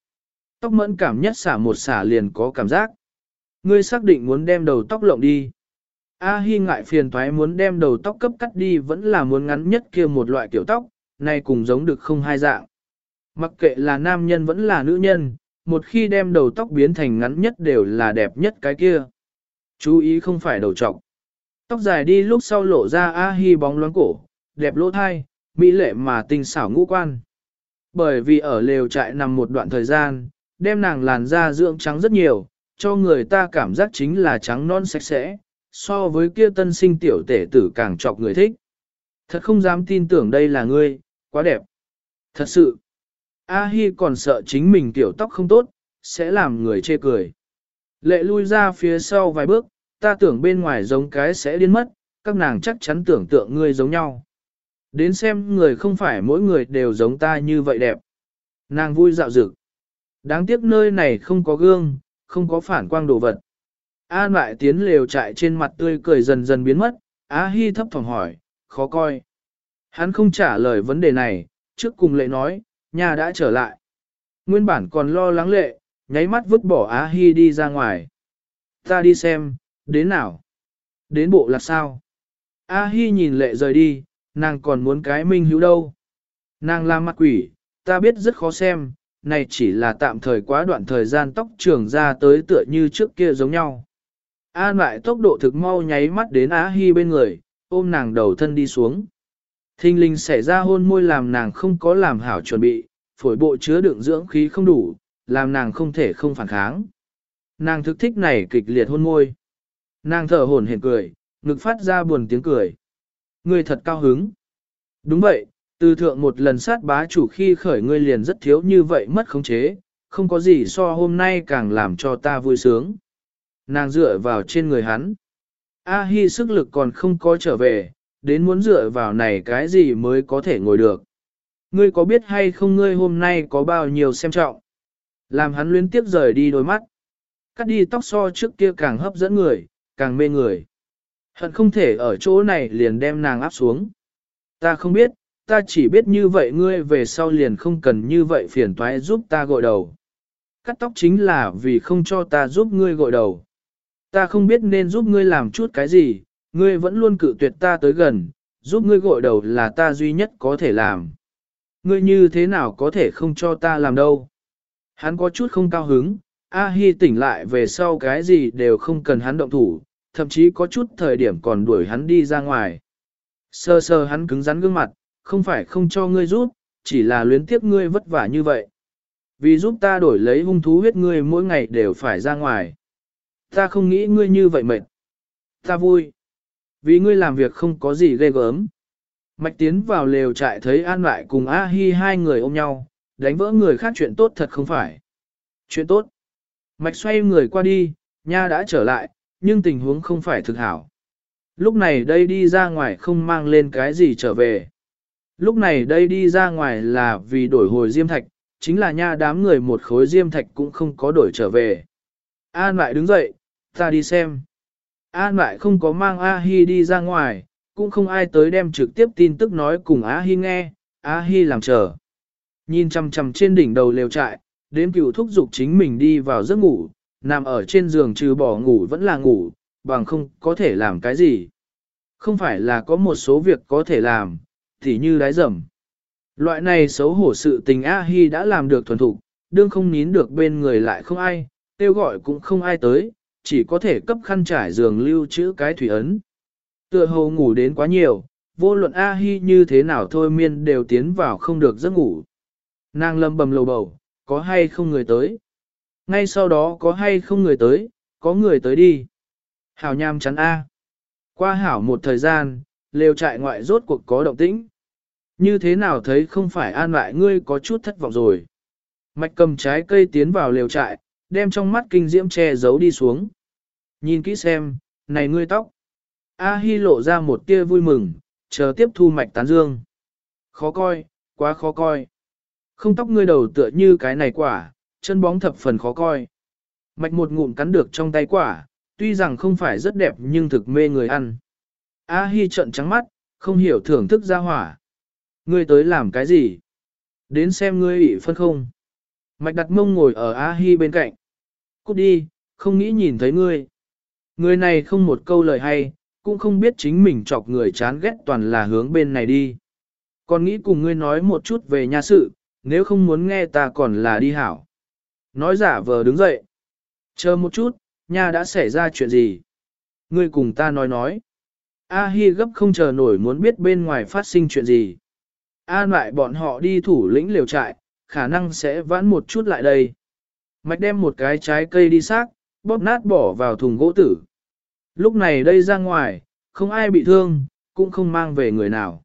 Tóc mẫn cảm nhất xả một xả liền có cảm giác. Ngươi xác định muốn đem đầu tóc lộng đi. A Hi ngại phiền toái muốn đem đầu tóc cấp cắt đi vẫn là muốn ngắn nhất kia một loại kiểu tóc, này cùng giống được không hai dạng. Mặc kệ là nam nhân vẫn là nữ nhân, một khi đem đầu tóc biến thành ngắn nhất đều là đẹp nhất cái kia. Chú ý không phải đầu trọc. Tóc dài đi lúc sau lộ ra A Hi bóng loáng cổ, đẹp lỗ thai, mỹ lệ mà tinh xảo ngũ quan. Bởi vì ở lều trại nằm một đoạn thời gian, đem nàng làn da dưỡng trắng rất nhiều, cho người ta cảm giác chính là trắng non sạch sẽ, so với kia tân sinh tiểu tể tử càng chọc người thích. Thật không dám tin tưởng đây là ngươi, quá đẹp. Thật sự, A Hi còn sợ chính mình tiểu tóc không tốt, sẽ làm người chê cười. Lệ lui ra phía sau vài bước, ta tưởng bên ngoài giống cái sẽ điên mất, các nàng chắc chắn tưởng tượng ngươi giống nhau. Đến xem người không phải mỗi người đều giống ta như vậy đẹp. Nàng vui dạo dực. Đáng tiếc nơi này không có gương, không có phản quang đồ vật. An lại tiến lều trại trên mặt tươi cười dần dần biến mất, Á Hi thấp thỏm hỏi, khó coi. Hắn không trả lời vấn đề này, trước cùng lệ nói, nhà đã trở lại. Nguyên bản còn lo lắng lệ, nháy mắt vứt bỏ Á Hi đi ra ngoài. Ta đi xem, đến nào? Đến bộ là sao? A Hi nhìn lệ rời đi, nàng còn muốn cái minh hữu đâu. Nàng là mặt quỷ, ta biết rất khó xem, này chỉ là tạm thời quá đoạn thời gian tóc trưởng ra tới tựa như trước kia giống nhau. An lại tốc độ thực mau nháy mắt đến Á Hi bên người, ôm nàng đầu thân đi xuống. Thinh linh xảy ra hôn môi làm nàng không có làm hảo chuẩn bị, phổi bộ chứa đựng dưỡng khí không đủ, làm nàng không thể không phản kháng. Nàng thực thích này kịch liệt hôn môi. Nàng thở hổn hển cười, ngực phát ra buồn tiếng cười. Ngươi thật cao hứng. Đúng vậy, từ thượng một lần sát bá chủ khi khởi ngươi liền rất thiếu như vậy mất khống chế, không có gì so hôm nay càng làm cho ta vui sướng. Nàng dựa vào trên người hắn. A Hi sức lực còn không có trở về, đến muốn dựa vào này cái gì mới có thể ngồi được. Ngươi có biết hay không ngươi hôm nay có bao nhiêu xem trọng? Làm hắn luyến tiếp rời đi đôi mắt. Cắt đi tóc so trước kia càng hấp dẫn người, càng mê người. Hận không thể ở chỗ này liền đem nàng áp xuống. Ta không biết, ta chỉ biết như vậy ngươi về sau liền không cần như vậy phiền toái giúp ta gội đầu. Cắt tóc chính là vì không cho ta giúp ngươi gội đầu. Ta không biết nên giúp ngươi làm chút cái gì, ngươi vẫn luôn cự tuyệt ta tới gần, giúp ngươi gội đầu là ta duy nhất có thể làm. Ngươi như thế nào có thể không cho ta làm đâu. Hắn có chút không cao hứng, A-hi tỉnh lại về sau cái gì đều không cần hắn động thủ, thậm chí có chút thời điểm còn đuổi hắn đi ra ngoài. Sơ sơ hắn cứng rắn gương mặt, không phải không cho ngươi giúp, chỉ là luyến tiếc ngươi vất vả như vậy. Vì giúp ta đổi lấy hung thú huyết ngươi mỗi ngày đều phải ra ngoài. Ta không nghĩ ngươi như vậy mệt. Ta vui. Vì ngươi làm việc không có gì ghê gớm. Mạch tiến vào lều trại thấy An lại cùng A Hi hai người ôm nhau, đánh vỡ người khác chuyện tốt thật không phải. Chuyện tốt. Mạch xoay người qua đi, nha đã trở lại, nhưng tình huống không phải thực hảo. Lúc này đây đi ra ngoài không mang lên cái gì trở về. Lúc này đây đi ra ngoài là vì đổi hồi diêm thạch, chính là nha đám người một khối diêm thạch cũng không có đổi trở về. An lại đứng dậy, ta đi xem. An lại không có mang A-hi đi ra ngoài, cũng không ai tới đem trực tiếp tin tức nói cùng A-hi nghe, A-hi làm chờ. Nhìn chằm chằm trên đỉnh đầu lều trại, đếm cửu thúc giục chính mình đi vào giấc ngủ, nằm ở trên giường trừ bỏ ngủ vẫn là ngủ, bằng không có thể làm cái gì. Không phải là có một số việc có thể làm, thì như đái dầm. Loại này xấu hổ sự tình A-hi đã làm được thuần thục, đương không nín được bên người lại không ai, kêu gọi cũng không ai tới, chỉ có thể cấp khăn trải giường lưu trữ cái thủy ấn. Tựa hồ ngủ đến quá nhiều, vô luận A-hi như thế nào thôi miên đều tiến vào không được giấc ngủ. Nàng lâm bầm lầu bầu, có hay không người tới? Ngay sau đó có hay không người tới, có người tới đi. Hảo nham chắn A. Qua hảo một thời gian, lều trại ngoại rốt cuộc có động tĩnh. Như thế nào thấy không phải an lại ngươi có chút thất vọng rồi. Mạch cầm trái cây tiến vào lều trại, đem trong mắt kinh diễm che giấu đi xuống. Nhìn kỹ xem, này ngươi tóc. A Hi lộ ra một tia vui mừng, chờ tiếp thu mạch tán dương. Khó coi, quá khó coi. Không tóc ngươi đầu tựa như cái này quả, chân bóng thập phần khó coi. Mạch một ngụm cắn được trong tay quả, tuy rằng không phải rất đẹp nhưng thực mê người ăn. A Hi trợn trắng mắt, không hiểu thưởng thức ra hỏa. Ngươi tới làm cái gì? Đến xem ngươi bị phân không. Mạch đặt mông ngồi ở A Hi bên cạnh. Cút đi, không nghĩ nhìn thấy ngươi. Người này không một câu lời hay, cũng không biết chính mình chọc người chán ghét toàn là hướng bên này đi. Còn nghĩ cùng ngươi nói một chút về nhà sự, nếu không muốn nghe ta còn là đi hảo. Nói giả vờ đứng dậy. Chờ một chút, nhà đã xảy ra chuyện gì? Ngươi cùng ta nói nói. A Hi gấp không chờ nổi muốn biết bên ngoài phát sinh chuyện gì. A lại bọn họ đi thủ lĩnh liều trại, khả năng sẽ vãn một chút lại đây. Mạch đem một cái trái cây đi xác, bóp nát bỏ vào thùng gỗ tử. Lúc này đây ra ngoài, không ai bị thương, cũng không mang về người nào.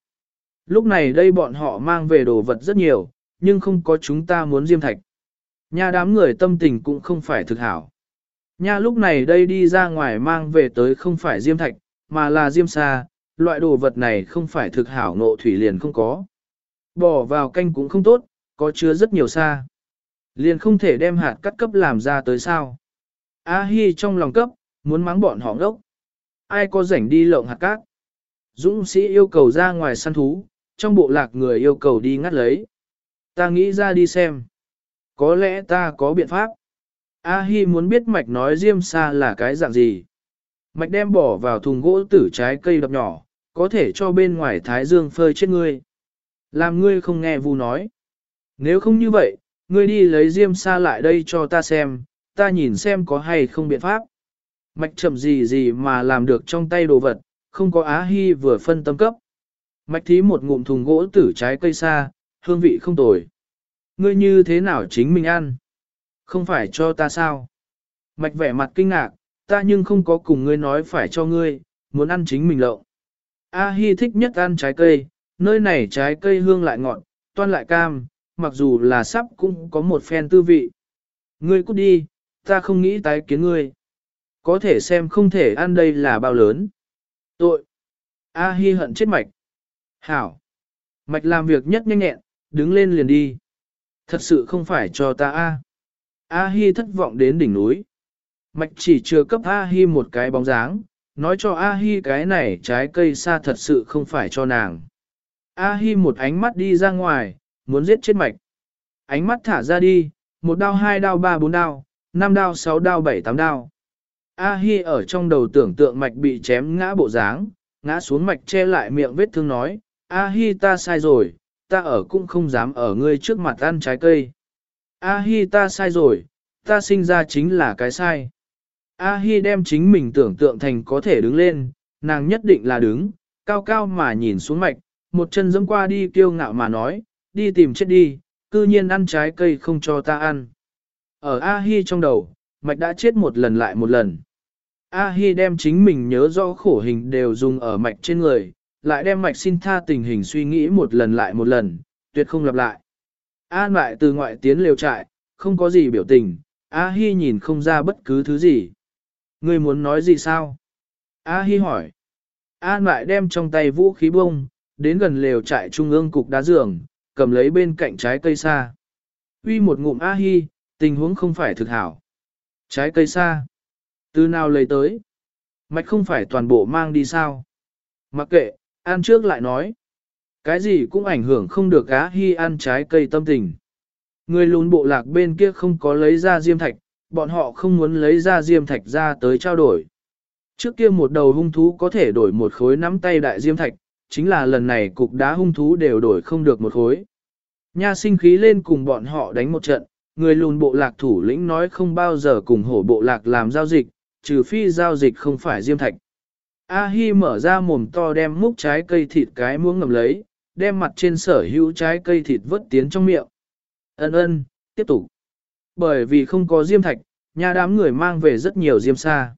Lúc này đây bọn họ mang về đồ vật rất nhiều, nhưng không có chúng ta muốn diêm thạch. Nha đám người tâm tình cũng không phải thực hảo. Nha lúc này đây đi ra ngoài mang về tới không phải diêm thạch, mà là diêm sa, loại đồ vật này không phải thực hảo nộ thủy liền không có. Bỏ vào canh cũng không tốt, có chứa rất nhiều sa. Liền không thể đem hạt cắt cấp làm ra tới sao. A Hi trong lòng cấp, muốn mắng bọn họ ngốc. Ai có rảnh đi lộng hạt cát. Dũng sĩ yêu cầu ra ngoài săn thú, trong bộ lạc người yêu cầu đi ngắt lấy. Ta nghĩ ra đi xem. Có lẽ ta có biện pháp. A Hi muốn biết mạch nói diêm sa là cái dạng gì. Mạch đem bỏ vào thùng gỗ tử trái cây đập nhỏ, có thể cho bên ngoài thái dương phơi chết ngươi. Làm ngươi không nghe vu nói. Nếu không như vậy, ngươi đi lấy diêm sa lại đây cho ta xem, ta nhìn xem có hay không biện pháp. Mạch chậm gì gì mà làm được trong tay đồ vật, không có á hy vừa phân tâm cấp. Mạch thí một ngụm thùng gỗ tử trái cây xa, hương vị không tồi. Ngươi như thế nào chính mình ăn? Không phải cho ta sao? Mạch vẻ mặt kinh ngạc, ta nhưng không có cùng ngươi nói phải cho ngươi, muốn ăn chính mình lậu. A Hi thích nhất ăn trái cây, nơi này trái cây hương lại ngọt, toan lại cam, mặc dù là sắp cũng có một phen tư vị. Ngươi cút đi, ta không nghĩ tái kiến ngươi. Có thể xem không thể ăn đây là bao lớn. Tội. A Hi hận chết mạch. Hảo. Mạch làm việc nhất nhanh nhẹn, đứng lên liền đi. Thật sự không phải cho ta A. A Hi thất vọng đến đỉnh núi. Mạch chỉ chưa cấp A Hi một cái bóng dáng, nói cho A Hi cái này trái cây xa thật sự không phải cho nàng. A Hi một ánh mắt đi ra ngoài, muốn giết chết mạch. Ánh mắt thả ra đi, một đao hai đao ba bốn đao, năm đao sáu đao bảy tám đao. A Hi ở trong đầu tưởng tượng mạch bị chém ngã bộ dáng, ngã xuống mạch che lại miệng vết thương nói, A Hi ta sai rồi, ta ở cũng không dám ở ngươi trước mặt ăn trái cây. A-hi ta sai rồi, ta sinh ra chính là cái sai. A-hi đem chính mình tưởng tượng thành có thể đứng lên, nàng nhất định là đứng, cao cao mà nhìn xuống mạch, một chân dẫm qua đi kiêu ngạo mà nói, đi tìm chết đi, cư nhiên ăn trái cây không cho ta ăn. Ở A-hi trong đầu, mạch đã chết một lần lại một lần. A-hi đem chính mình nhớ rõ khổ hình đều dùng ở mạch trên người, lại đem mạch xin tha tình hình suy nghĩ một lần lại một lần, tuyệt không lặp lại. An lại từ ngoại tiến liều trại, không có gì biểu tình, A-hi nhìn không ra bất cứ thứ gì. Ngươi muốn nói gì sao? A-hi hỏi. An lại đem trong tay vũ khí bông, đến gần lều trại trung ương cục đá giường, cầm lấy bên cạnh trái cây xa. Uy một ngụm A-hi, tình huống không phải thực hảo. Trái cây xa. Từ nào lấy tới? Mạch không phải toàn bộ mang đi sao? Mặc kệ, ăn trước lại nói. Cái gì cũng ảnh hưởng không được á hi ăn trái cây tâm tình. Người lùn bộ lạc bên kia không có lấy ra diêm thạch, bọn họ không muốn lấy ra diêm thạch ra tới trao đổi. Trước kia một đầu hung thú có thể đổi một khối nắm tay đại diêm thạch, chính là lần này cục đá hung thú đều đổi không được một khối. Nha sinh khí lên cùng bọn họ đánh một trận, người lùn bộ lạc thủ lĩnh nói không bao giờ cùng hổ bộ lạc làm giao dịch, trừ phi giao dịch không phải diêm thạch. A-hi mở ra mồm to đem múc trái cây thịt cái muỗng ngầm lấy, đem mặt trên sở hữu trái cây thịt vớt tiến trong miệng. Ân ân, tiếp tục. Bởi vì không có diêm thạch, nhà đám người mang về rất nhiều diêm sa.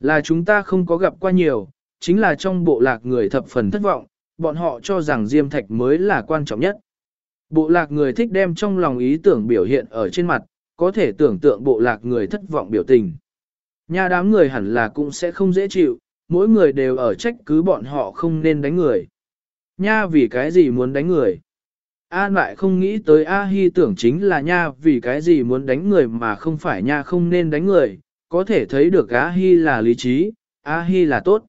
Là chúng ta không có gặp qua nhiều, chính là trong bộ lạc người thập phần thất vọng, bọn họ cho rằng diêm thạch mới là quan trọng nhất. Bộ lạc người thích đem trong lòng ý tưởng biểu hiện ở trên mặt, có thể tưởng tượng bộ lạc người thất vọng biểu tình. Nhà đám người hẳn là cũng sẽ không dễ chịu, mỗi người đều ở trách cứ bọn họ không nên đánh người. Nha vì cái gì muốn đánh người? An lại không nghĩ tới A Hi tưởng chính là nha vì cái gì muốn đánh người mà không phải nha không nên đánh người, có thể thấy được A Hi là lý trí, A Hi là tốt.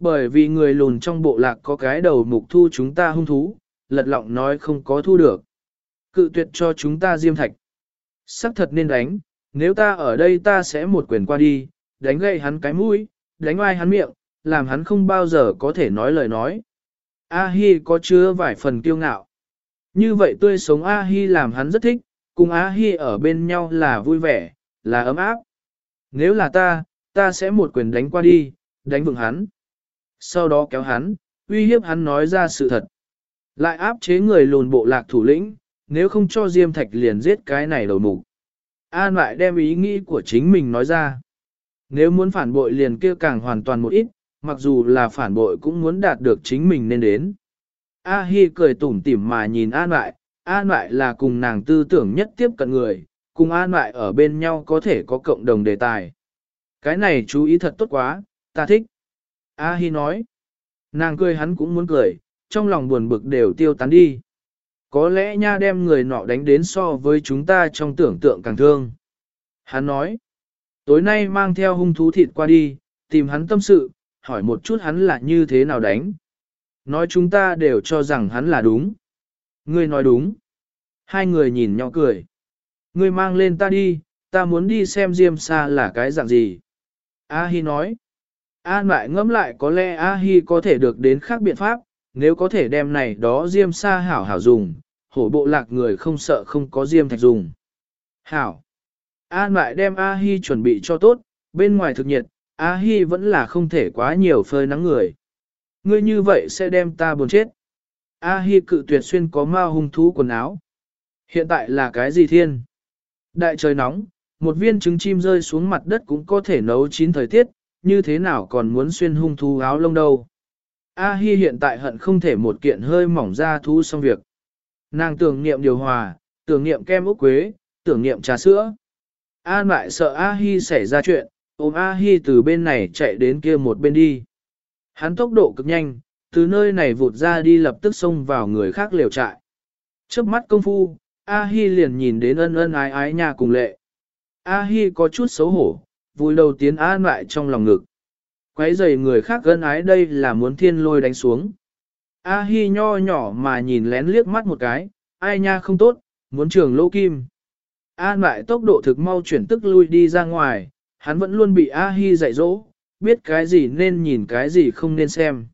Bởi vì người lùn trong bộ lạc có cái đầu mục thu chúng ta hung thú, lật lọng nói không có thu được. Cự tuyệt cho chúng ta diêm thạch. Sắc thật nên đánh, nếu ta ở đây ta sẽ một quyền qua đi, đánh gậy hắn cái mũi, đánh oai hắn miệng, làm hắn không bao giờ có thể nói lời nói. A-hi có chứa vài phần kiêu ngạo. Như vậy tươi sống A-hi làm hắn rất thích, cùng A-hi ở bên nhau là vui vẻ, là ấm áp. Nếu là ta, ta sẽ một quyền đánh qua đi, đánh vững hắn. Sau đó kéo hắn, uy hiếp hắn nói ra sự thật. Lại áp chế người lùn bộ lạc thủ lĩnh, nếu không cho Diêm Thạch liền giết cái này đầu mục. An lại đem ý nghĩ của chính mình nói ra. Nếu muốn phản bội liền kia càng hoàn toàn một ít, mặc dù là phản bội cũng muốn đạt được chính mình nên đến. A Hi cười tủm tỉm mà nhìn An lại, An lại là cùng nàng tư tưởng nhất tiếp cận người, cùng An lại ở bên nhau có thể có cộng đồng đề tài. Cái này chú ý thật tốt quá, ta thích. A Hi nói. Nàng cười hắn cũng muốn cười, trong lòng buồn bực đều tiêu tán đi. Có lẽ nha đem người nọ đánh đến so với chúng ta trong tưởng tượng càng thương. Hắn nói, tối nay mang theo hung thú thịt qua đi, tìm hắn tâm sự, hỏi một chút hắn là như thế nào đánh. Nói chúng ta đều cho rằng hắn là đúng. Ngươi nói đúng. Hai người nhìn nhau cười. Ngươi mang lên ta đi, ta muốn đi xem Diêm Sa là cái dạng gì. A Hi nói. An lại ngẫm lại có lẽ A Hi có thể được đến khác biện pháp, nếu có thể đem này đó Diêm Sa hảo hảo dùng, hổ bộ lạc người không sợ không có Diêm thạch dùng. Hảo. An lại đem A Hi chuẩn bị cho tốt, bên ngoài thực nhiệt, A Hi vẫn là không thể quá nhiều phơi nắng người. Ngươi như vậy sẽ đem ta buồn chết. A Hi cự tuyệt xuyên có ma hung thú quần áo. Hiện tại là cái gì thiên? Đại trời nóng, một viên trứng chim rơi xuống mặt đất cũng có thể nấu chín thời tiết, như thế nào còn muốn xuyên hung thú áo lông đâu. A Hi hiện tại hận không thể một kiện hơi mỏng ra thú xong việc. Nàng tưởng niệm điều hòa, tưởng niệm kem ốc quế, tưởng niệm trà sữa. An lại sợ A Hi xảy ra chuyện, ôm A Hi từ bên này chạy đến kia một bên đi. Hắn tốc độ cực nhanh, từ nơi này vụt ra đi lập tức xông vào người khác liều trại. Trước mắt công phu, A Hi liền nhìn đến ân ân ái ái nhà cùng lệ. A Hi có chút xấu hổ, vui đầu tiến an lại trong lòng ngực. Quấy giày người khác gân ái đây là muốn thiên lôi đánh xuống. A Hi nho nhỏ mà nhìn lén liếc mắt một cái, ai nha không tốt, muốn trường lỗ kim. An lại tốc độ thực mau chuyển tức lui đi ra ngoài, hắn vẫn luôn bị A Hi dạy dỗ, biết cái gì nên nhìn cái gì không nên xem.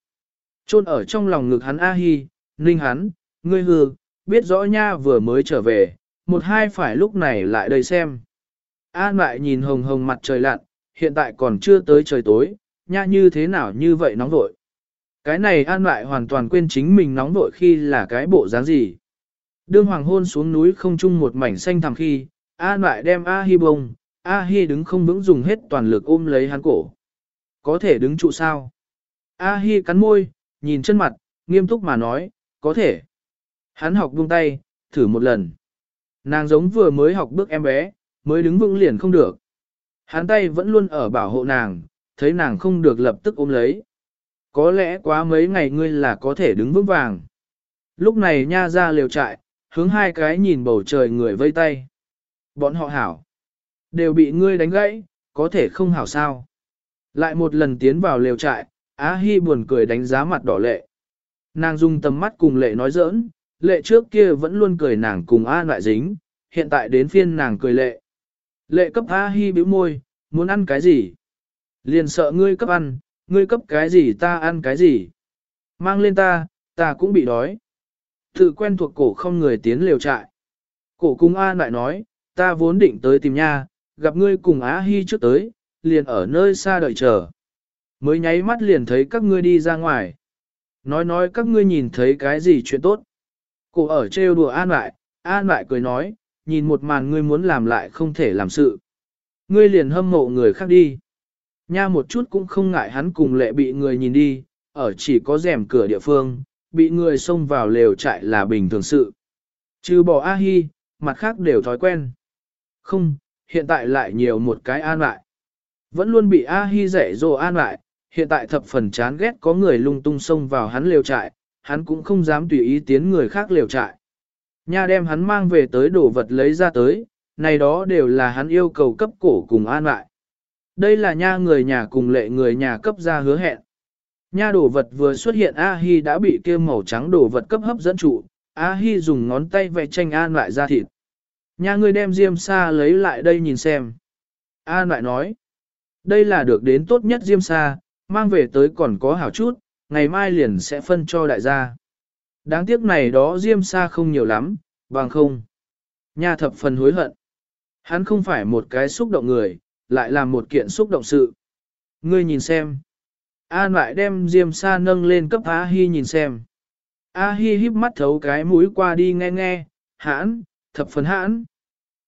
Trôn ở trong lòng ngực hắn A Hi, ninh hắn, ngươi hư, biết rõ nha vừa mới trở về, một hai phải lúc này lại đây xem. An lại nhìn hồng hồng mặt trời lặn, hiện tại còn chưa tới trời tối, nha như thế nào như vậy nóng vội. Cái này an lại hoàn toàn quên chính mình nóng vội khi là cái bộ dáng gì. Đương hoàng hôn xuống núi không chung một mảnh xanh thẳm khi, an lại đem A-hi bông, A-hi đứng không vững dùng hết toàn lực ôm lấy hắn cổ. Có thể đứng trụ sao? A-hi cắn môi, nhìn chân mặt, nghiêm túc mà nói, có thể. Hắn học buông tay, thử một lần. Nàng giống vừa mới học bước em bé, mới đứng vững liền không được. Hắn tay vẫn luôn ở bảo hộ nàng, thấy nàng không được lập tức ôm lấy. Có lẽ quá mấy ngày ngươi là có thể đứng vững vàng. Lúc này nha ra liều trại, hướng hai cái nhìn bầu trời người vây tay. Bọn họ hảo. Đều bị ngươi đánh gãy, có thể không hảo sao. Lại một lần tiến vào liều trại, Á Hi buồn cười đánh giá mặt đỏ lệ. Nàng dùng tầm mắt cùng lệ nói giỡn, lệ trước kia vẫn luôn cười nàng cùng A lại dính, hiện tại đến phiên nàng cười lệ. Lệ cấp A Hi bĩu môi, muốn ăn cái gì? Liền sợ ngươi cấp ăn, ngươi cấp cái gì ta ăn cái gì? Mang lên ta, ta cũng bị đói. Tự quen thuộc cổ không người tiến liều trại. Cổ cung A lại nói, ta vốn định tới tìm nha, gặp ngươi cùng Á Hi trước tới, liền ở nơi xa đợi chờ. Mới nháy mắt liền thấy các ngươi đi ra ngoài. Nói nói các ngươi nhìn thấy cái gì chuyện tốt. Cổ ở trêu đùa an lại, an lại cười nói, nhìn một màn ngươi muốn làm lại không thể làm sự. Ngươi liền hâm mộ người khác đi. Nha một chút cũng không ngại hắn cùng lệ bị người nhìn đi, ở chỉ có rèm cửa địa phương, bị người xông vào lều trại là bình thường sự. Trừ bỏ A-hi, mặt khác đều thói quen. Không, hiện tại lại nhiều một cái an lại. Vẫn luôn bị A-hi dạy dỗ an lại, hiện tại thập phần chán ghét có người lung tung xông vào hắn lều trại, hắn cũng không dám tùy ý tiến người khác lều trại. Nha đem hắn mang về tới đồ vật lấy ra tới, này đó đều là hắn yêu cầu cấp cổ cùng an lại. Đây là nha người nhà cùng lệ người nhà cấp ra hứa hẹn. Nha đồ vật vừa xuất hiện A-hi đã bị kia màu trắng đồ vật cấp hấp dẫn trụ, A-hi dùng ngón tay vẽ tranh an lại ra thịt. Nha người đem diêm sa lấy lại đây nhìn xem. An lại nói, đây là được đến tốt nhất diêm sa, mang về tới còn có hảo chút, ngày mai liền sẽ phân cho đại gia. Đáng tiếc này đó diêm sa không nhiều lắm, bằng không. Nha thập phần hối hận. Hắn không phải một cái xúc động người, lại là một kiện xúc động sự. Ngươi nhìn xem. An lại đem diêm sa nâng lên cấp A-hi nhìn xem. A-hi híp mắt thấu cái mũi qua đi nghe nghe, hãn, thập phần hãn.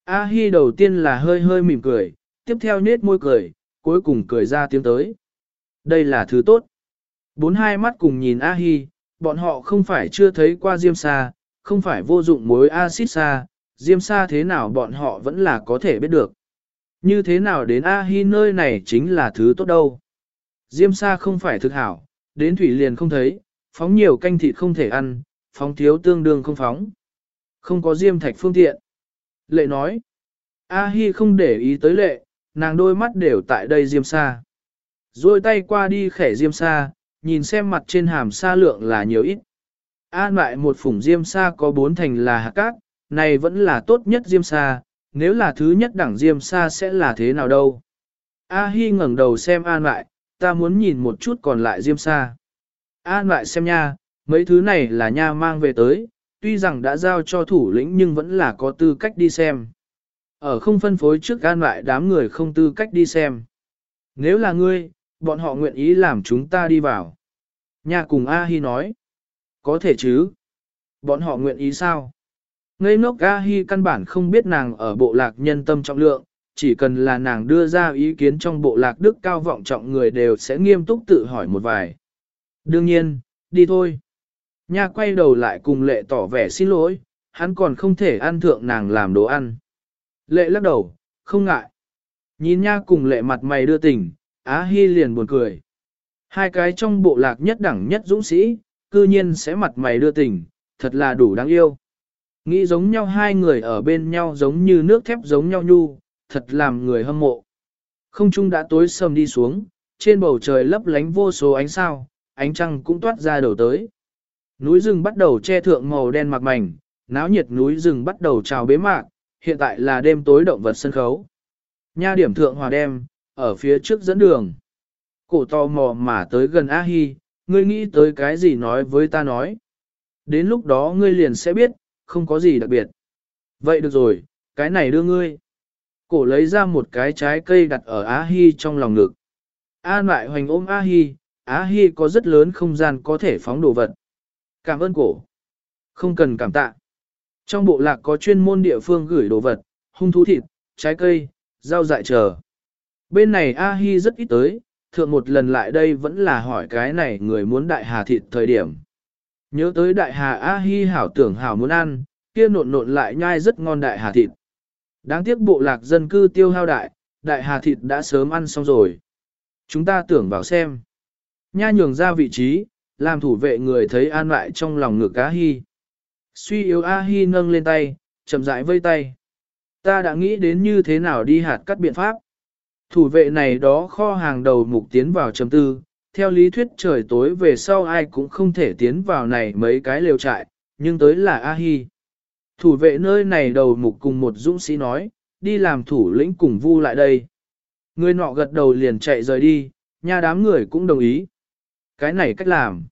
A-hi đầu tiên là hơi hơi mỉm cười, tiếp theo nết môi cười, cuối cùng cười ra tiếng tới. Đây là thứ tốt. Bốn hai mắt cùng nhìn A-hi, bọn họ không phải chưa thấy qua diêm sa, không phải vô dụng mối axit sa, diêm sa thế nào bọn họ vẫn là có thể biết được. Như thế nào đến A-hi nơi này chính là thứ tốt đâu. Diêm sa không phải thực hảo, đến thủy liền không thấy, phóng nhiều canh thịt không thể ăn, phóng thiếu tương đương không phóng. Không có diêm thạch phương tiện. Lệ nói, A-hi không để ý tới lệ, nàng đôi mắt đều tại đây diêm sa. Rồi tay qua đi khẻ diêm sa, nhìn xem mặt trên hàm sa lượng là nhiều ít. An lại một phủng diêm sa có bốn thành là hạt cát, này vẫn là tốt nhất diêm sa, nếu là thứ nhất đẳng diêm sa sẽ là thế nào đâu. A Hi ngẩng đầu xem An lại, ta muốn nhìn một chút còn lại diêm sa. An lại xem nha, mấy thứ này là nha mang về tới, tuy rằng đã giao cho thủ lĩnh nhưng vẫn là có tư cách đi xem. Ở không phân phối trước An lại đám người không tư cách đi xem. Nếu là ngươi, bọn họ nguyện ý làm chúng ta đi vào. Nha cùng A Hi nói. Có thể chứ. Bọn họ nguyện ý sao? Ngây ngốc A Hi căn bản không biết nàng ở bộ lạc nhân tâm trọng lượng, chỉ cần là nàng đưa ra ý kiến trong bộ lạc đức cao vọng trọng người đều sẽ nghiêm túc tự hỏi một vài. Đương nhiên, đi thôi. Nha quay đầu lại cùng lệ tỏ vẻ xin lỗi, hắn còn không thể ăn thượng nàng làm đồ ăn. Lệ lắc đầu, không ngại. Nhìn nha cùng lệ mặt mày đưa tình, Á Hi liền buồn cười. Hai cái trong bộ lạc nhất đẳng nhất dũng sĩ, cư nhiên sẽ mặt mày đưa tình, thật là đủ đáng yêu. Nghĩ giống nhau hai người ở bên nhau giống như nước thép giống nhau nhu, thật làm người hâm mộ. Không trung đã tối sầm đi xuống, trên bầu trời lấp lánh vô số ánh sao, ánh trăng cũng toát ra đầu tới. Núi rừng bắt đầu che thượng màu đen mạc mảnh, náo nhiệt núi rừng bắt đầu trào bế mạc, hiện tại là đêm tối động vật sân khấu. Nha điểm thượng hòa đêm ở phía trước dẫn đường. Cổ tò mò mà tới gần A-hi, ngươi nghĩ tới cái gì nói với ta nói. Đến lúc đó ngươi liền sẽ biết, không có gì đặc biệt. Vậy được rồi, cái này đưa ngươi. Cổ lấy ra một cái trái cây đặt ở A-hi trong lòng ngực. An lại hoành ôm A-hi, A-hi có rất lớn không gian có thể phóng đồ vật. Cảm ơn cổ. Không cần cảm tạ. Trong bộ lạc có chuyên môn địa phương gửi đồ vật, hung thú thịt, trái cây, rau dại chờ. Bên này A Hi rất ít tới, thượng một lần lại đây vẫn là hỏi cái này người muốn đại hà thịt thời điểm. Nhớ tới đại hà A Hi hảo tưởng hảo muốn ăn, kia nộn nộn lại nhai rất ngon đại hà thịt. Đáng tiếc bộ lạc dân cư tiêu hao đại, đại hà thịt đã sớm ăn xong rồi. Chúng ta tưởng vào xem. Nha nhường ra vị trí, làm thủ vệ người thấy an lại trong lòng ngực A Hi. Suy yếu A Hi nâng lên tay, chậm rãi vây tay. Ta đã nghĩ đến như thế nào đi hạt cắt biện pháp. Thủ vệ này đó kho hàng đầu mục tiến vào chấm tư, theo lý thuyết trời tối về sau ai cũng không thể tiến vào này mấy cái lều trại, nhưng tới là A-hi. Thủ vệ nơi này đầu mục cùng một dũng sĩ nói, đi làm thủ lĩnh cùng vu lại đây. Người nọ gật đầu liền chạy rời đi, nhà đám người cũng đồng ý. Cái này cách làm.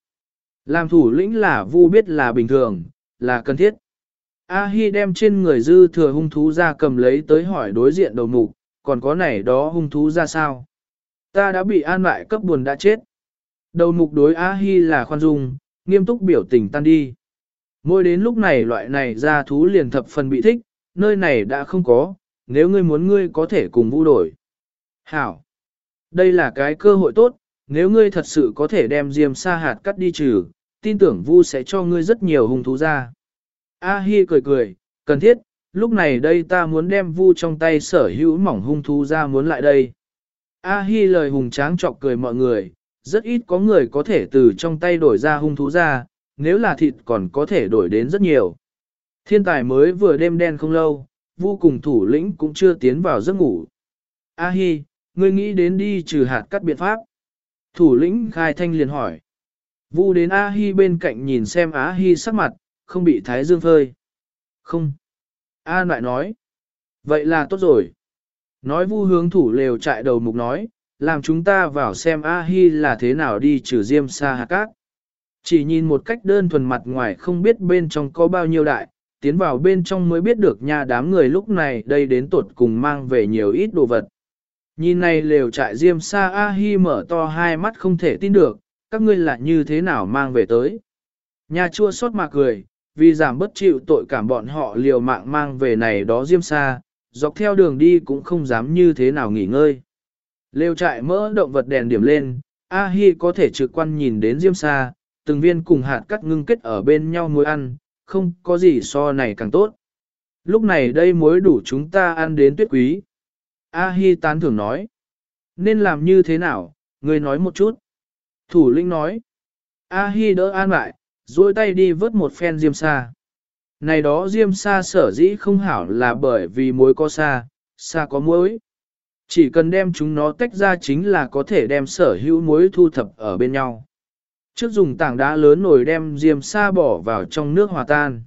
Làm thủ lĩnh là vu biết là bình thường, là cần thiết. A-hi đem trên người dư thừa hung thú ra cầm lấy tới hỏi đối diện đầu mục, còn có này đó hung thú ra sao? Ta đã bị an lại cấp buồn đã chết. Đầu mục đối A-hi là khoan dung, nghiêm túc biểu tình tan đi. Mỗi đến lúc này loại này ra thú liền thập phần bị thích, nơi này đã không có, nếu ngươi muốn ngươi có thể cùng vũ đổi. Hảo! Đây là cái cơ hội tốt, nếu ngươi thật sự có thể đem diêm sa hạt cắt đi trừ, tin tưởng vu sẽ cho ngươi rất nhiều hung thú ra. A-hi cười cười, cần thiết, lúc này đây ta muốn đem vu trong tay sở hữu mỏng hung thú ra muốn lại đây. A-hi lời hùng tráng chọc cười mọi người, rất ít có người có thể từ trong tay đổi ra hung thú ra, nếu là thịt còn có thể đổi đến rất nhiều. Thiên tài mới vừa đêm đen không lâu, vu cùng thủ lĩnh cũng chưa tiến vào giấc ngủ. A-hi, ngươi nghĩ đến đi trừ hạt cắt biện pháp. Thủ lĩnh khai thanh liền hỏi. Vu đến A-hi bên cạnh nhìn xem A-hi sắc mặt, không bị thái dương phơi. Không. A lại nói. Vậy là tốt rồi. Nói vu hướng thủ lều trại đầu mục nói, làm chúng ta vào xem A-hi là thế nào đi trừ diêm sa hạt cát. Chỉ nhìn một cách đơn thuần mặt ngoài không biết bên trong có bao nhiêu đại, tiến vào bên trong mới biết được nha đám người lúc này đây đến tột cùng mang về nhiều ít đồ vật. Nhìn này lều trại diêm sa A-hi mở to hai mắt không thể tin được, các ngươi là như thế nào mang về tới. Nhà chua xót mà cười, vì giảm bất chịu tội cảm bọn họ liều mạng mang về này đó diêm xa, dọc theo đường đi cũng không dám như thế nào nghỉ ngơi. Lêu trại mỡ động vật đèn điểm lên, A-hi có thể trực quan nhìn đến diêm xa, từng viên cùng hạt cắt ngưng kết ở bên nhau muối ăn, không có gì so này càng tốt. Lúc này đây muối đủ chúng ta ăn đến tuyết quý. A-hi tán thưởng nói. Nên làm như thế nào, người nói một chút. Thủ lĩnh nói. A-hi đỡ an lại, duỗi tay đi vớt một phen diêm sa. Này đó diêm sa sở dĩ không hảo là bởi vì muối có sa, sa có muối. Chỉ cần đem chúng nó tách ra chính là có thể đem sở hữu muối thu thập ở bên nhau. Trước dùng tảng đá lớn nổi đem diêm sa bỏ vào trong nước hòa tan.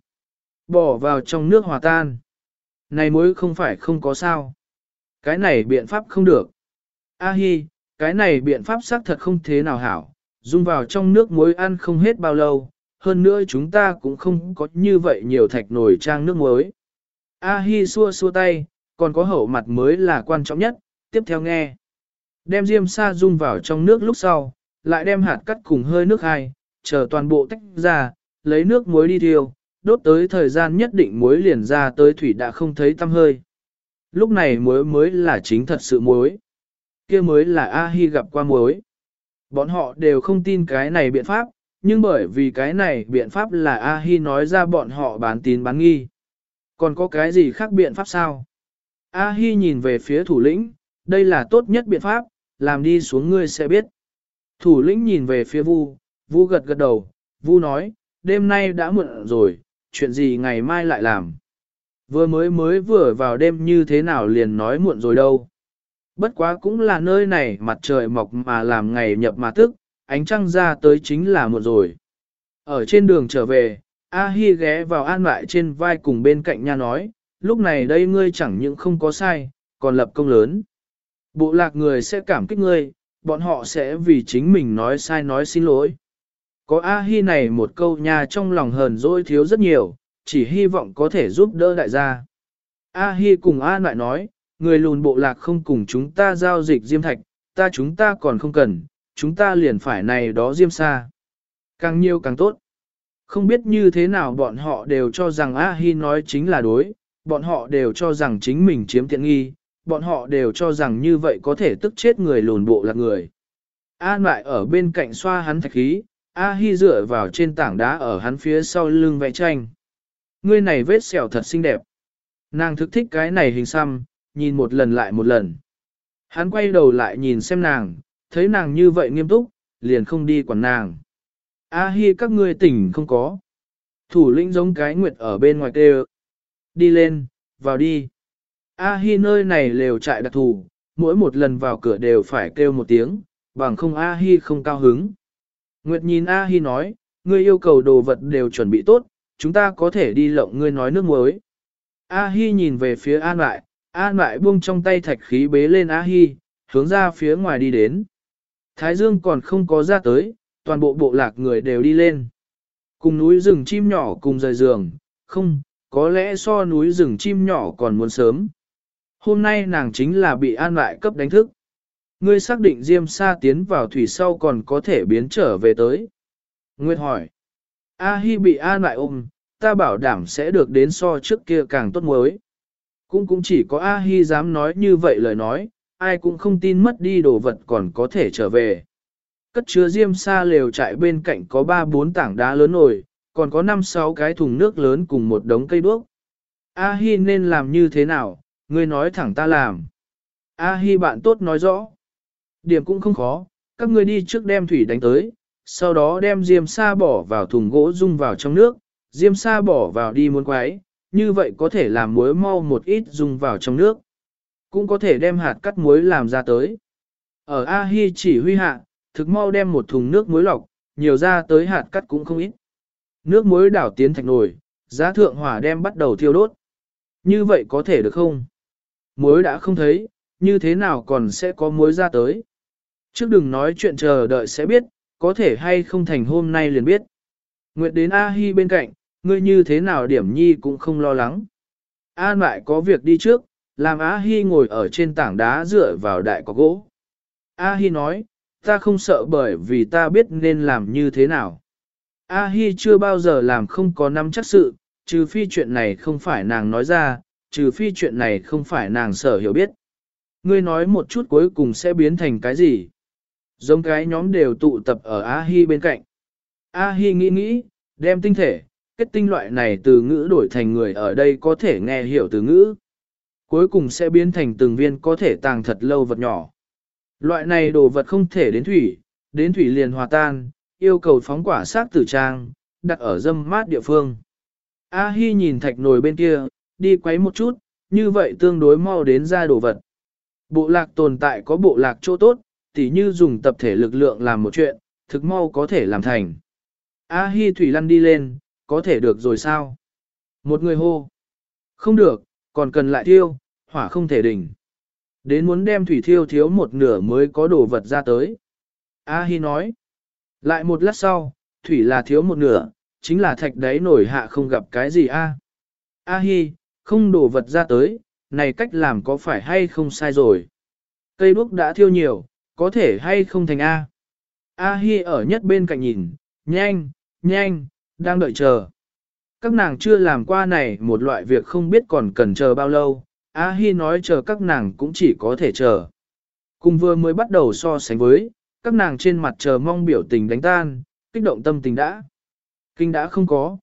Bỏ vào trong nước hòa tan. Này muối không phải không có sao. Cái này biện pháp không được. A hi, cái này biện pháp xác thật không thế nào hảo. Dung vào trong nước muối ăn không hết bao lâu, hơn nữa chúng ta cũng không có như vậy nhiều thạch nồi trang nước muối. A-hi xua xua tay, còn có hậu mặt mới là quan trọng nhất, tiếp theo nghe. Đem diêm sa dung vào trong nước lúc sau, lại đem hạt cắt cùng hơi nước hai, chờ toàn bộ tách ra, lấy nước muối đi thiêu, đốt tới thời gian nhất định muối liền ra tới thủy đã không thấy tăm hơi. Lúc này muối mới là chính thật sự muối. kia mới là A-hi gặp qua muối. Bọn họ đều không tin cái này biện pháp, nhưng bởi vì cái này biện pháp là A-hi nói ra bọn họ bán tín bán nghi. Còn có cái gì khác biện pháp sao? A-hi nhìn về phía thủ lĩnh, đây là tốt nhất biện pháp, làm đi xuống ngươi sẽ biết. Thủ lĩnh nhìn về phía Vu, Vu gật gật đầu, Vu nói, đêm nay đã muộn rồi, chuyện gì ngày mai lại làm. Vừa mới mới vừa vào đêm như thế nào liền nói muộn rồi đâu. Bất quá cũng là nơi này mặt trời mọc mà làm ngày nhập mà tức ánh trăng ra tới chính là một rồi. Ở trên đường trở về, A-hi ghé vào an lại trên vai cùng bên cạnh nha nói, lúc này đây ngươi chẳng những không có sai, còn lập công lớn. Bộ lạc người sẽ cảm kích ngươi, bọn họ sẽ vì chính mình nói sai nói xin lỗi. Có A-hi này một câu nha trong lòng hờn dỗi thiếu rất nhiều, chỉ hy vọng có thể giúp đỡ đại gia. A Hi cùng A lại nói, người lùn bộ lạc không cùng chúng ta giao dịch diêm thạch, ta chúng ta còn không cần, chúng ta liền phải này đó diêm xa. Càng nhiều càng tốt. Không biết như thế nào bọn họ đều cho rằng A Hi nói chính là đối, bọn họ đều cho rằng chính mình chiếm tiện nghi, bọn họ đều cho rằng như vậy có thể tức chết người lùn bộ lạc người. An lại ở bên cạnh xoa hắn thạch khí, A Hi dựa vào trên tảng đá ở hắn phía sau lưng vẽ tranh. Ngươi này vết sẹo thật xinh đẹp. Nàng thức thích cái này hình xăm, nhìn một lần lại một lần. Hắn quay đầu lại nhìn xem nàng, thấy nàng như vậy nghiêm túc, liền không đi quản nàng. A Hi các ngươi tỉnh không có. Thủ lĩnh giống cái nguyệt ở bên ngoài kêu. Đi lên, vào đi. A Hi nơi này lều trại đặc thù, mỗi một lần vào cửa đều phải kêu một tiếng, bằng không A Hi không cao hứng. Nguyệt nhìn A Hi nói, ngươi yêu cầu đồ vật đều chuẩn bị tốt, chúng ta có thể đi lộng ngươi nói nước muối. A Hi nhìn về phía An lại, An lại buông trong tay thạch khí bế lên A Hi, hướng ra phía ngoài đi đến. Thái Dương còn không có ra tới, toàn bộ bộ lạc người đều đi lên. Cùng núi rừng chim nhỏ cùng rời giường, không, có lẽ so núi rừng chim nhỏ còn muốn sớm. Hôm nay nàng chính là bị an lại cấp đánh thức. Ngươi xác định Diêm Sa tiến vào thủy sau còn có thể biến trở về tới. Nguyệt hỏi. A Hi bị an lại ôm, ta bảo đảm sẽ được đến so trước kia càng tốt mới. Cũng cũng chỉ có A Hi dám nói như vậy lời nói, ai cũng không tin mất đi đồ vật còn có thể trở về. Cất chứa diêm sa lều trại bên cạnh có 3-4 tảng đá lớn nổi, còn có 5-6 cái thùng nước lớn cùng một đống cây đuốc. A Hi nên làm như thế nào, ngươi nói thẳng ta làm. A Hi bạn tốt nói rõ. Điểm cũng không khó, các ngươi đi trước đem thủy đánh tới, sau đó đem diêm sa bỏ vào thùng gỗ dung vào trong nước, diêm sa bỏ vào đi muốn quái, như vậy có thể làm muối mau một ít dung vào trong nước. Cũng có thể đem hạt cắt muối làm ra tới. Ở A Hi chỉ huy hạ, thực mau đem một thùng nước muối lọc, nhiều ra tới hạt cắt cũng không ít. Nước muối đảo tiến thạch nồi, giá thượng hỏa đem bắt đầu thiêu đốt. Như vậy có thể được không? Muối đã không thấy, như thế nào còn sẽ có muối ra tới? Trước đừng nói chuyện chờ đợi sẽ biết, có thể hay không thành hôm nay liền biết. Nguyệt đến A-hi bên cạnh, ngươi như thế nào điểm nhi cũng không lo lắng. An lại có việc đi trước, làm A-hi ngồi ở trên tảng đá dựa vào đại có gỗ. A-hi nói, ta không sợ bởi vì ta biết nên làm như thế nào. A-hi chưa bao giờ làm không có nắm chắc sự, trừ phi chuyện này không phải nàng nói ra, trừ phi chuyện này không phải nàng sở hiểu biết. Ngươi nói một chút cuối cùng sẽ biến thành cái gì? Giống cái nhóm đều tụ tập ở A-hi bên cạnh. A-hi nghĩ nghĩ, đem tinh thể, kết tinh loại này từ ngữ đổi thành người ở đây có thể nghe hiểu từ ngữ. Cuối cùng sẽ biến thành từng viên có thể tàng thật lâu vật nhỏ. Loại này đồ vật không thể đến thủy, đến thủy liền hòa tan, yêu cầu phóng quả xác tử trang, đặt ở dâm mát địa phương. A Hi nhìn thạch nồi bên kia, đi quấy một chút, như vậy tương đối mau đến ra đồ vật. Bộ lạc tồn tại có bộ lạc chỗ tốt, tỉ như dùng tập thể lực lượng làm một chuyện, thực mau có thể làm thành. A Hi thủy lăn đi lên, có thể được rồi sao? Một người hô. Không được, còn cần lại thiêu, hỏa không thể đỉnh. Đến muốn đem thủy thiêu thiếu một nửa mới có đồ vật ra tới. A Hi nói. Lại một lát sau, thủy là thiếu một nửa, chính là thạch đáy nổi hạ không gặp cái gì a. A Hi, không đồ vật ra tới, này cách làm có phải hay không sai rồi. Cây đuốc đã thiêu nhiều, có thể hay không thành A. A Hi ở nhất bên cạnh nhìn, nhanh, nhanh, đang đợi chờ. Các nàng chưa làm qua này một loại việc không biết còn cần chờ bao lâu, A Hi nói chờ các nàng cũng chỉ có thể chờ. Cùng vừa mới bắt đầu so sánh với, các nàng trên mặt chờ mong biểu tình đánh tan, kích động tâm tình đã. Kinh đã không có.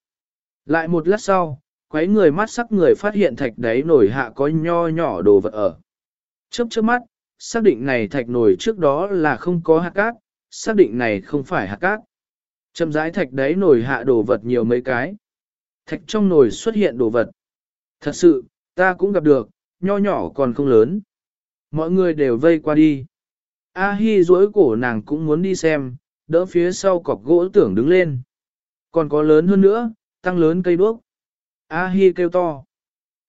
Lại một lát sau, quấy người mắt sắc người phát hiện thạch đáy nổi hạ có nho nhỏ đồ vật ở. Chớp chớp mắt, xác định này thạch nổi trước đó là không có hạt cát, xác định này không phải hạt cát. Chậm rãi thạch đáy nổi hạ đồ vật nhiều mấy cái. Thạch trong nồi xuất hiện đồ vật. Thật sự, ta cũng gặp được, nho nhỏ còn không lớn. Mọi người đều vây qua đi. A Hi duỗi cổ nàng cũng muốn đi xem, đỡ phía sau cọc gỗ tưởng đứng lên. Còn có lớn hơn nữa, tăng lớn cây đuốc. A Hi kêu to.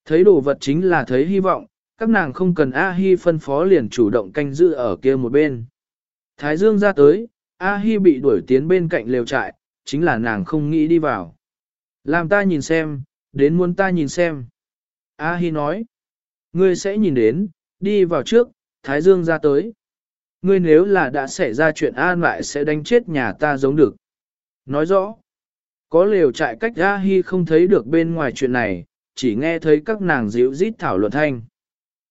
Thấy đồ vật chính là thấy hy vọng, các nàng không cần A Hi phân phó liền chủ động canh giữ ở kia một bên. Thái Dương ra tới, A Hi bị đuổi tiến bên cạnh lều trại, chính là nàng không nghĩ đi vào. Làm ta nhìn xem, đến muốn ta nhìn xem. A Hi nói, ngươi sẽ nhìn đến, đi vào trước, Thái Dương ra tới. Ngươi nếu là đã xảy ra chuyện an lại sẽ đánh chết nhà ta giống được. Nói rõ, có lều trại cách A Hi không thấy được bên ngoài chuyện này, chỉ nghe thấy các nàng dịu rít thảo luận thanh.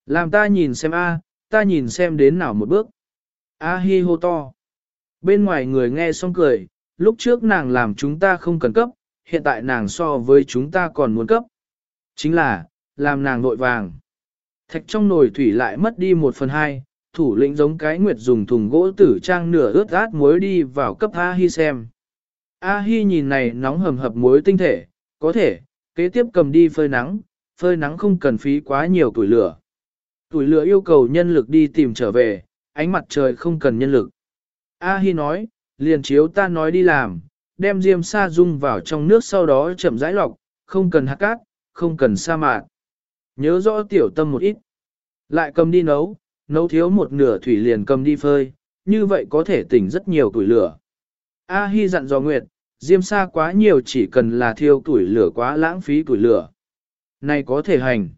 Làm ta nhìn xem A, ta nhìn xem đến nào một bước. A Hi hô to. Bên ngoài người nghe xong cười, lúc trước nàng làm chúng ta không cần cấp, hiện tại nàng so với chúng ta còn muốn cấp. Chính là, làm nàng nội vàng. Thạch trong nồi thủy lại mất đi một phần hai, thủ lĩnh giống cái nguyệt dùng thùng gỗ tử trang nửa ướt át muối đi vào cấp A Hi xem. A Hi nhìn này nóng hầm hập muối tinh thể, có thể, kế tiếp cầm đi phơi nắng, phơi nắng không cần phí quá nhiều tuổi lửa. Tuổi lửa yêu cầu nhân lực đi tìm trở về, ánh mặt trời không cần nhân lực. A Hi nói, liền chiếu ta nói đi làm, đem diêm sa dung vào trong nước sau đó chậm rãi lọc, không cần hạt cát, không cần sa mạc. Nhớ rõ tiểu tâm một ít. Lại cầm đi nấu, nấu thiếu một nửa thủy liền cầm đi phơi, như vậy có thể tỉnh rất nhiều tuổi lửa. A Hi dặn dò Nguyệt, diêm sa quá nhiều chỉ cần là thiêu tuổi lửa quá lãng phí tuổi lửa. Này có thể hành.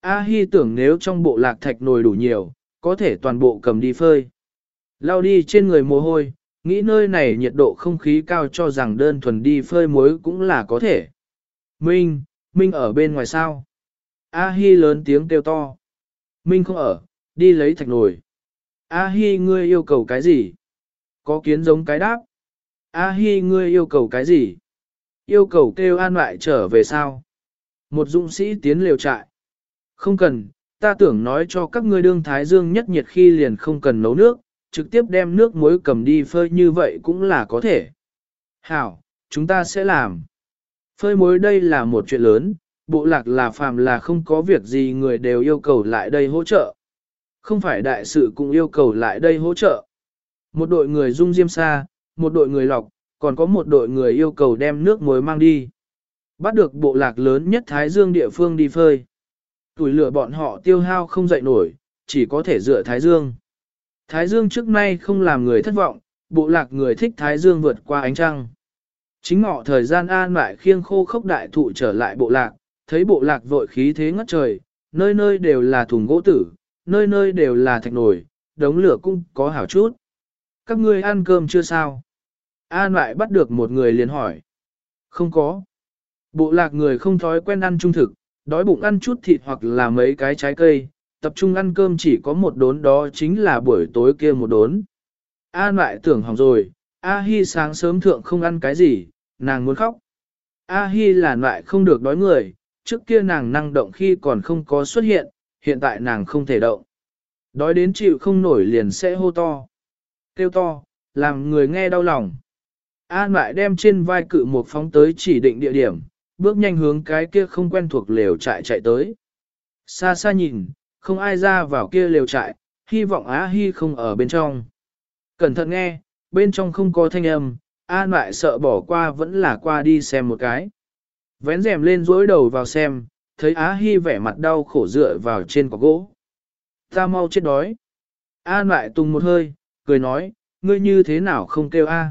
A Hi tưởng nếu trong bộ lạc thạch nồi đủ nhiều, có thể toàn bộ cầm đi phơi. Lao đi trên người mồ hôi, nghĩ nơi này nhiệt độ không khí cao cho rằng đơn thuần đi phơi muối cũng là có thể. Minh, Minh ở bên ngoài sao? A Hi lớn tiếng kêu to. Minh không ở, đi lấy thạch nồi. A Hi ngươi yêu cầu cái gì? Có kiến giống cái đáp. A Hi ngươi yêu cầu cái gì? Yêu cầu kêu an lại trở về sao? Một dũng sĩ tiến liều trại. Không cần, ta tưởng nói cho các ngươi đương Thái Dương nhất nhiệt khi liền không cần nấu nước, trực tiếp đem nước muối cầm đi phơi như vậy cũng là có thể. Hảo, chúng ta sẽ làm. Phơi muối đây là một chuyện lớn, bộ lạc là phàm là không có việc gì người đều yêu cầu lại đây hỗ trợ. Không phải đại sự cũng yêu cầu lại đây hỗ trợ. Một đội người dung diêm xa, một đội người lọc, còn có một đội người yêu cầu đem nước muối mang đi. Bắt được bộ lạc lớn nhất Thái Dương địa phương đi phơi. Tuổi lửa bọn họ tiêu hao không dậy nổi, chỉ có thể dựa Thái Dương. Thái Dương trước nay không làm người thất vọng, bộ lạc người thích Thái Dương vượt qua ánh trăng. Chính ngọ thời gian an lại khiêng khô khốc đại thụ trở lại bộ lạc, thấy bộ lạc vội khí thế ngất trời, nơi nơi đều là thùng gỗ tử, nơi nơi đều là thạch nổi, đống lửa cũng có hảo chút. Các ngươi ăn cơm chưa sao? An lại bắt được một người liền hỏi. Không có. Bộ lạc người không thói quen ăn trung thực, đói bụng ăn chút thịt hoặc là mấy cái trái cây, tập trung ăn cơm chỉ có một đốn đó chính là buổi tối kia một đốn. An lại tưởng hỏng rồi, A Hi sáng sớm thượng không ăn cái gì, nàng muốn khóc. A Hi là loại không được đói người, trước kia nàng năng động khi còn không có xuất hiện, hiện tại nàng không thể động. Đói đến chịu không nổi liền sẽ hô to. Kêu to, làm người nghe đau lòng. An lại đem trên vai cự một phóng tới chỉ định địa điểm, bước nhanh hướng cái kia không quen thuộc lều trại chạy tới. Xa xa nhìn, không ai ra vào kia lều trại, hy vọng Á Hi không ở bên trong. Cẩn thận nghe, bên trong không có thanh âm, An lại sợ bỏ qua vẫn là qua đi xem một cái. Vén rèm lên dối đầu vào xem, thấy Á Hi vẻ mặt đau khổ dựa vào trên quả gỗ. Ta mau chết đói. An lại tung một hơi, cười nói, ngươi như thế nào không kêu A.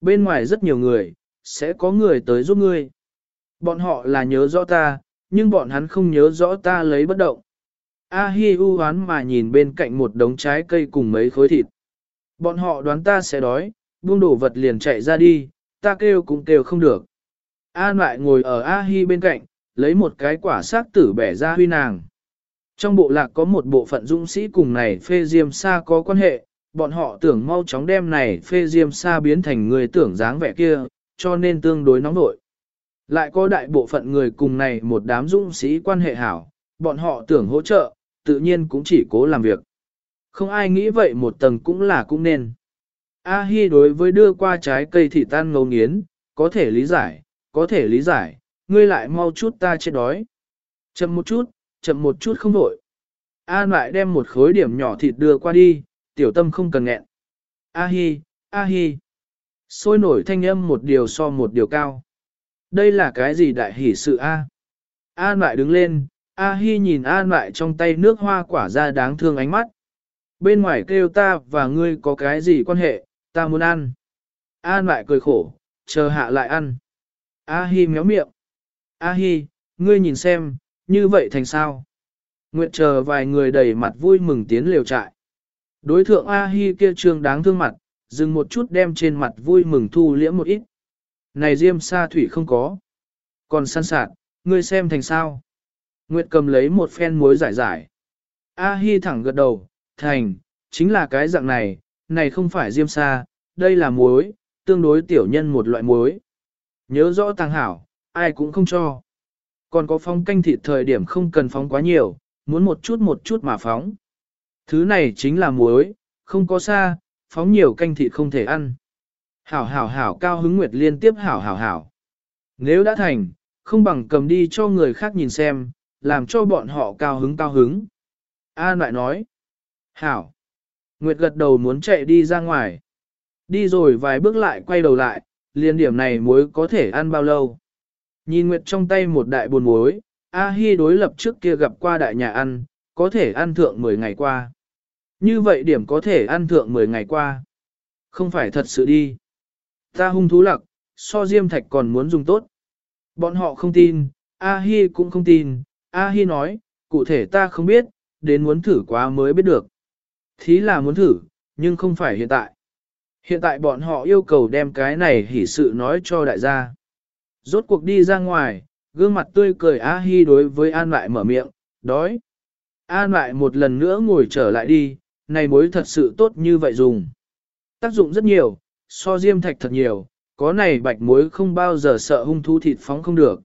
Bên ngoài rất nhiều người, sẽ có người tới giúp ngươi. Bọn họ là nhớ rõ ta, nhưng bọn hắn không nhớ rõ ta lấy bất động. A Hi u hoán mà nhìn bên cạnh một đống trái cây cùng mấy khối thịt. Bọn họ đoán ta sẽ đói, buông đổ vật liền chạy ra đi, ta kêu cũng kêu không được. An lại ngồi ở A Hi bên cạnh, lấy một cái quả xác tử bẻ ra huy nàng. Trong bộ lạc có một bộ phận dũng sĩ cùng này phê diêm sa có quan hệ, bọn họ tưởng mau chóng đem này phê diêm sa biến thành người tưởng dáng vẻ kia, cho nên tương đối nóng nội. Lại có đại bộ phận người cùng này một đám dũng sĩ quan hệ hảo, bọn họ tưởng hỗ trợ, tự nhiên cũng chỉ cố làm việc. Không ai nghĩ vậy một tầng cũng là cũng nên. A Hi đối với đưa qua trái cây thị tan ngấu nghiến, có thể lý giải, có thể lý giải, ngươi lại mau chút ta chết đói. Chậm một chút, chậm một chút không đổi. An lại đem một khối điểm nhỏ thịt đưa qua đi, tiểu tâm không cần nghẹn. A Hi, A Hi. Sôi nổi thanh âm một điều so một điều cao. Đây là cái gì đại hỷ sự A? An lại đứng lên, A Hi nhìn An lại trong tay nước hoa quả ra đáng thương ánh mắt. Bên ngoài kêu ta và ngươi có cái gì quan hệ, ta muốn ăn. An lại cười khổ, chờ hạ lại ăn. A Hi méo miệng. A Hi, ngươi nhìn xem, như vậy thành sao? Nguyệt chờ vài người đầy mặt vui mừng tiến liều trại. Đối thượng A-hi kia trương đáng thương mặt, dừng một chút đem trên mặt vui mừng thu liễm một ít. Này diêm sa thủy không có. Còn săn sạt, ngươi xem thành sao? Nguyệt cầm lấy một phen muối giải giải. A-hi thẳng gật đầu, thành, chính là cái dạng này, này không phải diêm sa, đây là muối, tương đối tiểu nhân một loại muối. Nhớ rõ tàng hảo, ai cũng không cho. Còn có phóng canh thịt thời điểm không cần phóng quá nhiều, muốn một chút một chút mà phóng. Thứ này chính là muối, không có xa, phóng nhiều canh thịt không thể ăn. Hảo hảo hảo cao hứng nguyệt liên tiếp hảo hảo hảo. Nếu đã thành, không bằng cầm đi cho người khác nhìn xem, làm cho bọn họ cao hứng cao hứng. An lại nói. Hảo. Nguyệt gật đầu muốn chạy đi ra ngoài. Đi rồi vài bước lại quay đầu lại, Liên điểm này muối có thể ăn bao lâu. Nhìn Nguyệt trong tay một đại buồn muối, A-hi đối lập trước kia gặp qua đại nhà ăn, có thể ăn thượng 10 ngày qua. Như vậy điểm có thể ăn thượng 10 ngày qua. Không phải thật sự đi. Ta hung thú lặc, so diêm thạch còn muốn dùng tốt. Bọn họ không tin, A-hi cũng không tin. A-hi nói, cụ thể ta không biết, đến muốn thử quá mới biết được. Thí là muốn thử, nhưng không phải hiện tại. Hiện tại bọn họ yêu cầu đem cái này hỉ sự nói cho đại gia. Rốt cuộc đi ra ngoài, gương mặt tươi cười A Hi đối với An lại mở miệng, đói. An lại một lần nữa ngồi trở lại đi, này mối thật sự tốt như vậy dùng. Tác dụng rất nhiều, so diêm thạch thật nhiều, có này bạch muối không bao giờ sợ hung thú thịt phóng không được.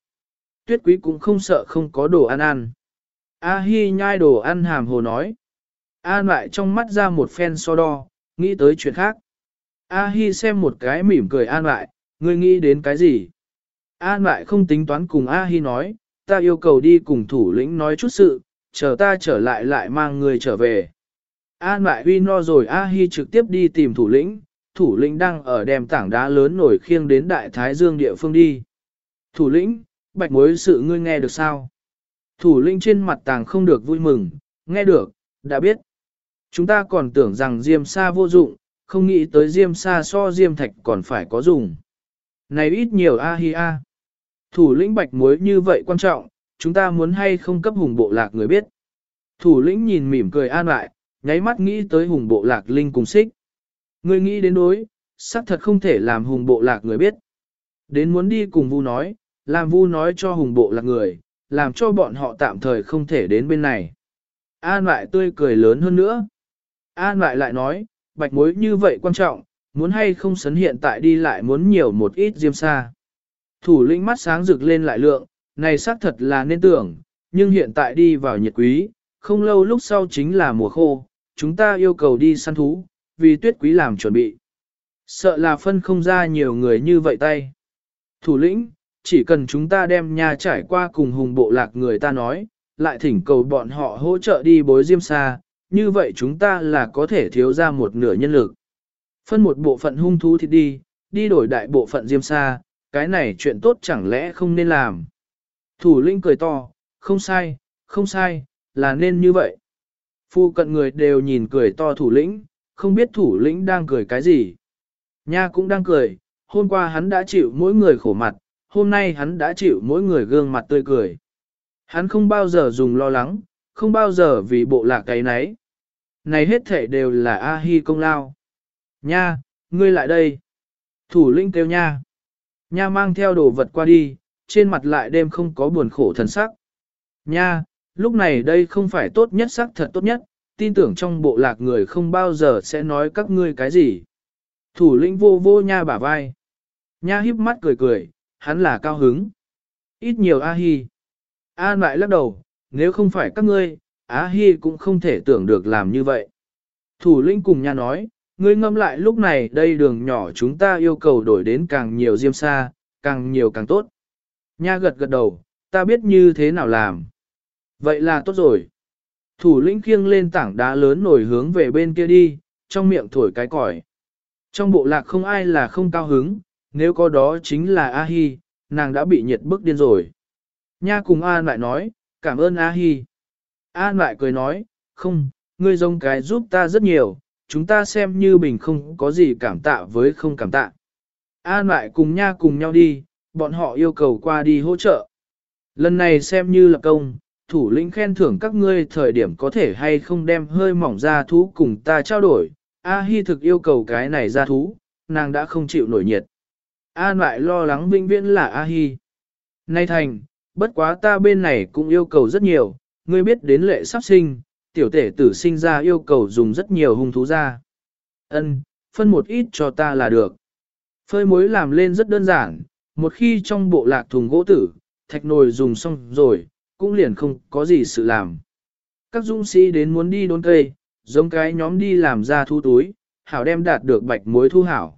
Tuyết quý cũng không sợ không có đồ ăn ăn. A Hi nhai đồ ăn hàm hồ nói. An lại trong mắt ra một phen so đo, nghĩ tới chuyện khác. A Hi xem một cái mỉm cười an lại, ngươi nghĩ đến cái gì? An lại không tính toán cùng A Hi nói, ta yêu cầu đi cùng thủ lĩnh nói chút sự, chờ ta trở lại lại mang người trở về. An lại huy no rồi A Hi trực tiếp đi tìm thủ lĩnh, thủ lĩnh đang ở đem tảng đá lớn nổi khiêng đến đại thái dương địa phương đi. Thủ lĩnh, bạch mối sự ngươi nghe được sao? Thủ lĩnh trên mặt tàng không được vui mừng, nghe được, đã biết. Chúng ta còn tưởng rằng diêm sa vô dụng, không nghĩ tới diêm sa so diêm thạch còn phải có dùng. Này ít nhiều a hi a. Thủ lĩnh bạch muối như vậy quan trọng, chúng ta muốn hay không cấp hùng bộ lạc người biết. Thủ lĩnh nhìn mỉm cười an lại, nháy mắt nghĩ tới hùng bộ lạc linh cùng xích. Người nghĩ đến đối, xác thật không thể làm hùng bộ lạc người biết. Đến muốn đi cùng vu nói, làm vu nói cho hùng bộ là người, làm cho bọn họ tạm thời không thể đến bên này. An lại tươi cười lớn hơn nữa. An lại lại nói, bạch mối như vậy quan trọng, muốn hay không sấn hiện tại đi lại muốn nhiều một ít diêm xa. Thủ lĩnh mắt sáng rực lên lại lượng, này xác thật là nên tưởng, nhưng hiện tại đi vào nhiệt quý, không lâu lúc sau chính là mùa khô, chúng ta yêu cầu đi săn thú, vì tuyết quý làm chuẩn bị. Sợ là phân không ra nhiều người như vậy tay. Thủ lĩnh, chỉ cần chúng ta đem nhà trải qua cùng hùng bộ lạc người ta nói, lại thỉnh cầu bọn họ hỗ trợ đi bối diêm xa, như vậy chúng ta là có thể thiếu ra một nửa nhân lực. Phân một bộ phận hung thú thịt đi, đi đổi đại bộ phận diêm xa, cái này chuyện tốt chẳng lẽ không nên làm. Thủ lĩnh cười to, không sai, không sai, là nên như vậy. Phu cận người đều nhìn cười to thủ lĩnh, không biết thủ lĩnh đang cười cái gì. Nha cũng đang cười, hôm qua hắn đã chịu mỗi người khổ mặt, hôm nay hắn đã chịu mỗi người gương mặt tươi cười. Hắn không bao giờ dùng lo lắng, không bao giờ vì bộ lạc cái nấy. Này hết thể đều là A-hi công lao. Nha, ngươi lại đây. Thủ lĩnh kêu nha. Nha mang theo đồ vật qua đi, trên mặt lại đêm không có buồn khổ thần sắc. Nha, lúc này đây không phải tốt nhất sắc thật tốt nhất, tin tưởng trong bộ lạc người không bao giờ sẽ nói các ngươi cái gì. Thủ lĩnh vô vô nha bả vai. Nha híp mắt cười cười, hắn là cao hứng. Ít nhiều A-hi. An lại lắc đầu, nếu không phải các ngươi, A-hi cũng không thể tưởng được làm như vậy. Thủ lĩnh cùng nha nói, ngươi ngâm lại lúc này đây đường nhỏ chúng ta yêu cầu đổi đến càng nhiều diêm sa, càng nhiều càng tốt. Nha gật gật đầu, ta biết như thế nào làm. Vậy là tốt rồi. Thủ lĩnh khiêng lên tảng đá lớn nổi hướng về bên kia đi, trong miệng thổi cái còi. Trong bộ lạc không ai là không cao hứng, nếu có đó chính là A-hi, nàng đã bị nhiệt bức điên rồi. Nha cùng An lại nói, cảm ơn A-hi. An lại cười nói, không, ngươi giống cái giúp ta rất nhiều, chúng ta xem như bình không có gì cảm tạ với không cảm tạ. An lại cùng nha cùng nhau đi, bọn họ yêu cầu qua đi hỗ trợ. Lần này xem như là công, thủ lĩnh khen thưởng các ngươi thời điểm có thể hay không đem hơi mỏng ra thú cùng ta trao đổi, A Hi thực yêu cầu cái này ra thú, nàng đã không chịu nổi nhiệt. An lại lo lắng vinh viễn là A Hi. Nay thành, bất quá ta bên này cũng yêu cầu rất nhiều, ngươi biết đến lệ sắp sinh, tiểu tể tử sinh ra yêu cầu dùng rất nhiều hung thú ra. Ân, phân một ít cho ta là được. Phơi muối làm lên rất đơn giản, một khi trong bộ lạc thùng gỗ tử, thạch nồi dùng xong rồi, cũng liền không có gì sự làm. Các dũng sĩ đến muốn đi đốn cây, giống cái nhóm đi làm ra thu túi, hảo đem đạt được bạch muối thu hảo.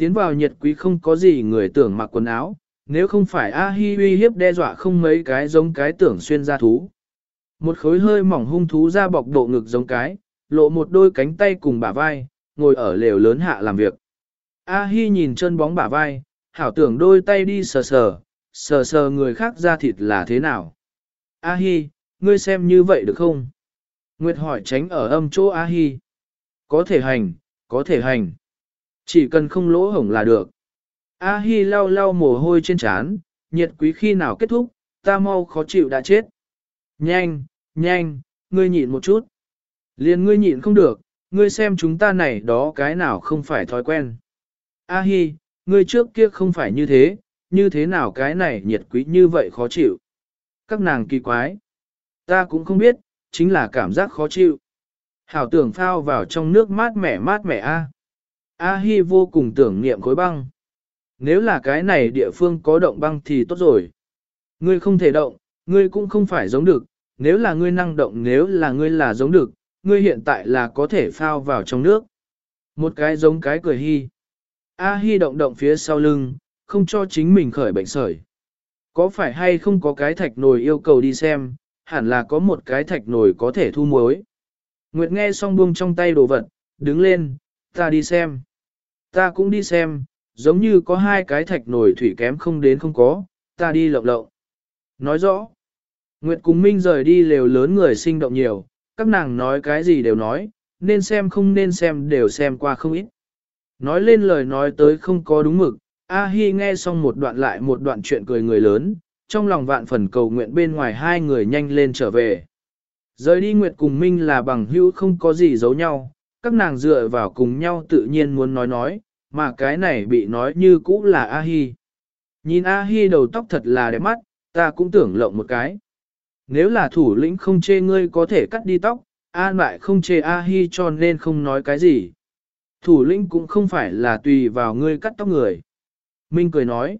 Tiến vào nhiệt quý không có gì người tưởng mặc quần áo, nếu không phải A-hi uy hiếp đe dọa không mấy cái giống cái tưởng xuyên ra thú. Một khối hơi mỏng hung thú ra bọc độ ngực giống cái, lộ một đôi cánh tay cùng bả vai, ngồi ở lều lớn hạ làm việc. A-hi nhìn chân bóng bả vai, hảo tưởng đôi tay đi sờ sờ, sờ sờ người khác ra thịt là thế nào. A-hi, ngươi xem như vậy được không? Nguyệt hỏi tránh ở âm chỗ A-hi. Có thể hành, có thể hành. Chỉ cần không lỗ hổng là được. A-hi lau lau mồ hôi trên trán, nhiệt quý khi nào kết thúc, ta mau khó chịu đã chết. Nhanh, nhanh, ngươi nhịn một chút. Liền ngươi nhịn không được, ngươi xem chúng ta này đó cái nào không phải thói quen. A hi, ngươi trước kia không phải như thế, như thế nào cái này nhiệt quý như vậy khó chịu. Các nàng kỳ quái. Ta cũng không biết, chính là cảm giác khó chịu. Hảo tưởng phao vào trong nước mát mẻ mát mẻ A. A hi vô cùng tưởng niệm khối băng. Nếu là cái này địa phương có động băng thì tốt rồi. Ngươi không thể động, ngươi cũng không phải giống được, nếu là ngươi năng động nếu là ngươi là giống được, ngươi hiện tại là có thể phao vào trong nước. Một cái giống cái cười hi. A hi động động phía sau lưng, không cho chính mình khởi bệnh sởi. Có phải hay không có cái thạch nồi yêu cầu đi xem, hẳn là có một cái thạch nồi có thể thu muối. Nguyệt nghe xong buông trong tay đồ vật, đứng lên, ta đi xem. Ta cũng đi xem, giống như có hai cái thạch nổi thủy kém không đến không có, ta đi lộng lộng. Nói rõ, Nguyệt cùng Minh rời đi lều lớn người sinh động nhiều, các nàng nói cái gì đều nói, nên xem không nên xem đều xem qua không ít. Nói lên lời nói tới không có đúng mực, A Hi nghe xong một đoạn lại một đoạn chuyện cười người lớn, trong lòng vạn phần cầu nguyện bên ngoài hai người nhanh lên trở về. Rời đi Nguyệt cùng Minh là bằng hữu không có gì giấu nhau, các nàng dựa vào cùng nhau tự nhiên muốn nói nói, mà cái này bị nói như cũ là A Hi. Nhìn A Hi đầu tóc thật là đẹp mắt, ta cũng tưởng lộng một cái. Nếu là thủ lĩnh không chê ngươi có thể cắt đi tóc, An lại không chê A Hi cho nên không nói cái gì. Thủ lĩnh cũng không phải là tùy vào ngươi cắt tóc người. Minh cười nói,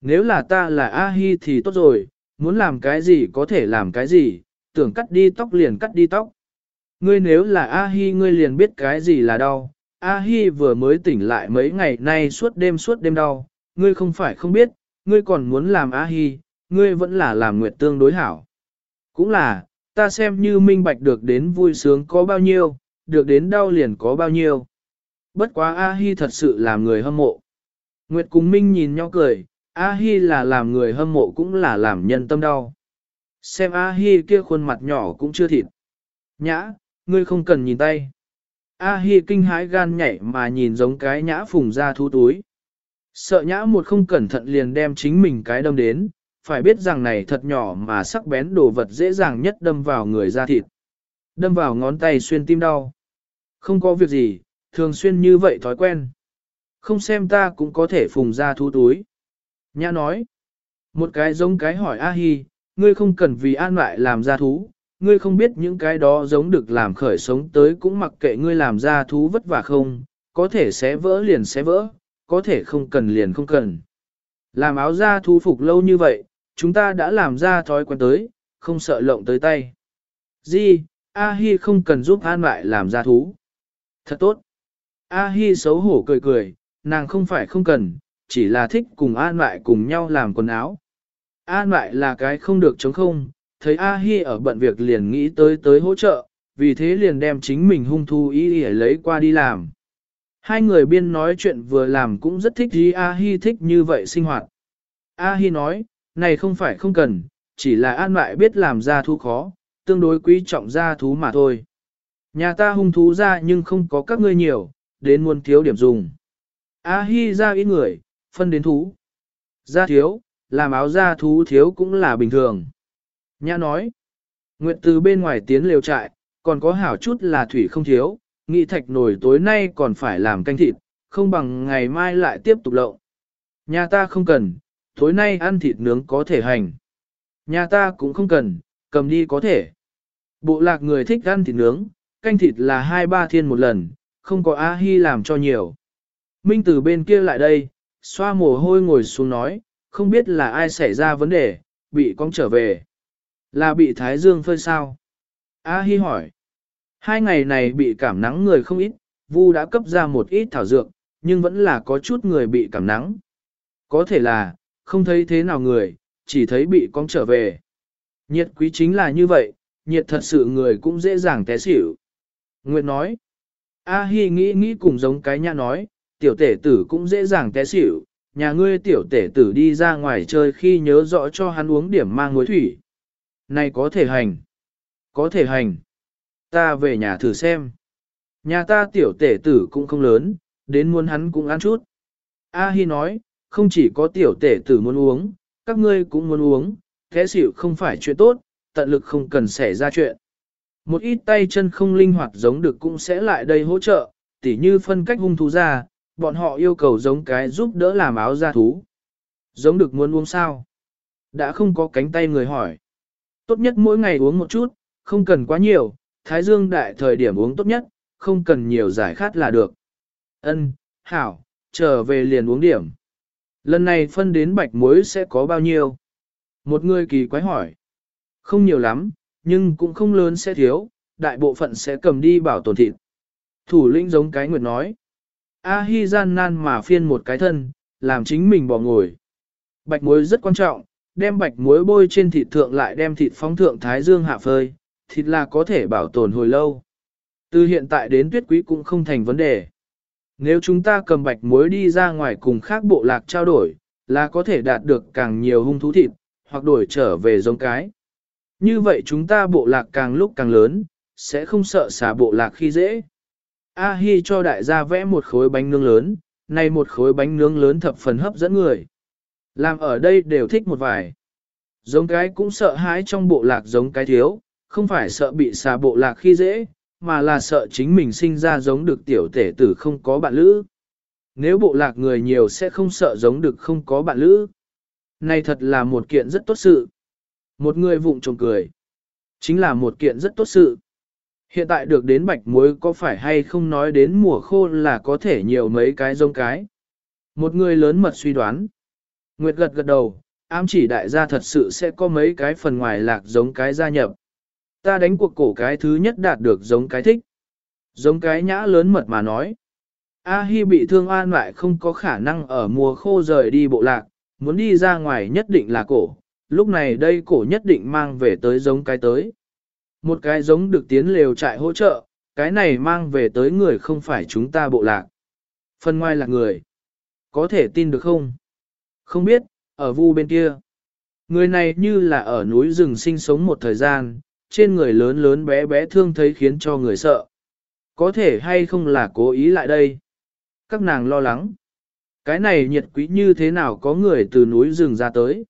nếu là ta là A Hi thì tốt rồi, muốn làm cái gì có thể làm cái gì, tưởng cắt đi tóc liền cắt đi tóc. Ngươi nếu là A Hi ngươi liền biết cái gì là đau. A Hi vừa mới tỉnh lại mấy ngày nay suốt đêm suốt đêm đau, ngươi không phải không biết, ngươi còn muốn làm A Hi, ngươi vẫn là làm nguyệt tương đối hảo. Cũng là, ta xem như minh bạch được đến vui sướng có bao nhiêu, được đến đau liền có bao nhiêu. Bất quá A-hi thật sự làm người hâm mộ. Nguyệt cùng Minh nhìn nhau cười, A-hi là làm người hâm mộ cũng là làm nhân tâm đau. Xem A-hi kia khuôn mặt nhỏ cũng chưa thịt. Nhã, ngươi không cần nhìn tay. A-hi kinh hãi gan nhảy mà nhìn giống cái nhã phùng ra thú túi. Sợ nhã một không cẩn thận liền đem chính mình cái đâm đến, phải biết rằng này thật nhỏ mà sắc bén đồ vật dễ dàng nhất đâm vào người da thịt. Đâm vào ngón tay xuyên tim đau. Không có việc gì, thường xuyên như vậy thói quen. Không xem ta cũng có thể phùng ra thú túi. Nhã nói. Một cái giống cái hỏi A Hi, ngươi không cần vì an lại làm ra thú, ngươi không biết những cái đó giống được làm khởi sống tới cũng mặc kệ ngươi làm ra thú vất vả không, có thể xé vỡ liền xé vỡ, có thể không cần liền không cần. Làm áo da thú phục lâu như vậy, chúng ta đã làm ra thói quen tới, không sợ lộng tới tay. Di, A-hi không cần giúp an lại làm ra thú. Thật tốt. A-hi xấu hổ cười cười, nàng không phải không cần, chỉ là thích cùng an lại cùng nhau làm quần áo. An lại là cái không được chống không, thấy A-hi ở bận việc liền nghĩ tới tới hỗ trợ, vì thế liền đem chính mình hung thu ý để lấy qua đi làm. Hai người biên nói chuyện vừa làm cũng rất thích gì A-hi thích như vậy sinh hoạt. A-hi nói, này không phải không cần, chỉ là an lại biết làm ra thú khó, tương đối quý trọng ra thú mà thôi. Nhà ta hung thú ra nhưng không có các ngươi nhiều, đến muôn thiếu điểm dùng. A hi ra ít người, phân đến thú. Ra thiếu, làm áo ra thú thiếu cũng là bình thường. Nhã nói, Nguyệt từ bên ngoài tiến lều trại, còn có hảo chút là thủy không thiếu, nghị thạch nổi tối nay còn phải làm canh thịt, không bằng ngày mai lại tiếp tục lộng. Nhà ta không cần, tối nay ăn thịt nướng có thể hành. Nhà ta cũng không cần, cầm đi có thể. Bộ lạc người thích ăn thịt nướng, canh thịt là hai ba thiên một lần, không có A-hi làm cho nhiều. Minh từ bên kia lại đây, xoa mồ hôi ngồi xuống nói, không biết là ai xảy ra vấn đề, bị con trở về. Là bị Thái Dương phơi sao? A-hi hỏi. Hai ngày này bị cảm nắng người không ít, Vu đã cấp ra một ít thảo dược, nhưng vẫn là có chút người bị cảm nắng. Có thể là, không thấy thế nào người, chỉ thấy bị con trở về. Nhiệt quý chính là như vậy, nhiệt thật sự người cũng dễ dàng té xỉu. Nguyệt nói, A Hi nghĩ nghĩ cùng giống cái nha nói, tiểu tể tử cũng dễ dàng té xỉu, nhà ngươi tiểu tể tử đi ra ngoài chơi khi nhớ rõ cho hắn uống điểm mang muối thủy. Này có thể hành. Có thể hành. Ta về nhà thử xem. Nhà ta tiểu tể tử cũng không lớn, đến muốn hắn cũng ăn chút. A Hi nói, không chỉ có tiểu tể tử muốn uống, các ngươi cũng muốn uống, thế xỉu không phải chuyện tốt, tận lực không cần xảy ra chuyện. Một ít tay chân không linh hoạt giống được cũng sẽ lại đây hỗ trợ, tỉ như phân cách hung thú ra, bọn họ yêu cầu giống cái giúp đỡ làm áo ra thú. Giống được muốn uống sao? Đã không có cánh tay người hỏi. Tốt nhất mỗi ngày uống một chút, không cần quá nhiều, thái dương đại thời điểm uống tốt nhất, không cần nhiều giải khát là được. Ân, hảo, trở về liền uống điểm. Lần này phân đến bạch muối sẽ có bao nhiêu? Một người kỳ quái hỏi. Không nhiều lắm, nhưng cũng không lớn sẽ thiếu, đại bộ phận sẽ cầm đi bảo tồn thịt. Thủ lĩnh giống cái nguyệt nói. A Hi gian nan mà phiên một cái thân, làm chính mình bỏ ngồi. Bạch muối rất quan trọng, đem bạch muối bôi trên thịt thượng lại đem thịt phóng thượng thái dương hạ phơi, thịt là có thể bảo tồn hồi lâu. Từ hiện tại đến tuyết quý cũng không thành vấn đề. Nếu chúng ta cầm bạch muối đi ra ngoài cùng khác bộ lạc trao đổi, là có thể đạt được càng nhiều hung thú thịt, hoặc đổi trở về giống cái. Như vậy chúng ta bộ lạc càng lúc càng lớn, sẽ không sợ xả bộ lạc khi dễ. A Hi cho đại gia vẽ một khối bánh nướng lớn, này một khối bánh nướng lớn thập phần hấp dẫn người. Làm ở đây đều thích một vài. Giống cái cũng sợ hãi trong bộ lạc giống cái thiếu, không phải sợ bị xà bộ lạc khi dễ, mà là sợ chính mình sinh ra giống được tiểu tể tử không có bạn lữ. Nếu bộ lạc người nhiều sẽ không sợ giống được không có bạn lữ. Này thật là một kiện rất tốt sự. Một người vụng trồng cười. Chính là một kiện rất tốt sự. Hiện tại được đến bạch muối có phải hay không nói đến mùa khô là có thể nhiều mấy cái giống cái. Một người lớn mật suy đoán. Nguyệt gật gật đầu, ám chỉ đại gia thật sự sẽ có mấy cái phần ngoài lạc giống cái gia nhập. Ta đánh cuộc cổ cái thứ nhất đạt được giống cái thích. Giống cái nhã lớn mật mà nói. A Hi bị thương an lại không có khả năng ở mùa khô rời đi bộ lạc, muốn đi ra ngoài nhất định là cổ, lúc này đây cổ nhất định mang về tới giống cái tới. Một cái giống được tiến lều trại hỗ trợ, cái này mang về tới người không phải chúng ta bộ lạc. Phần ngoài là người. Có thể tin được không? Không biết, ở vu bên kia. Người này như là ở núi rừng sinh sống một thời gian, trên người lớn lớn bé bé thương thấy khiến cho người sợ. Có thể hay không là cố ý lại đây? Các nàng lo lắng. Cái này nhiệt quý như thế nào có người từ núi rừng ra tới?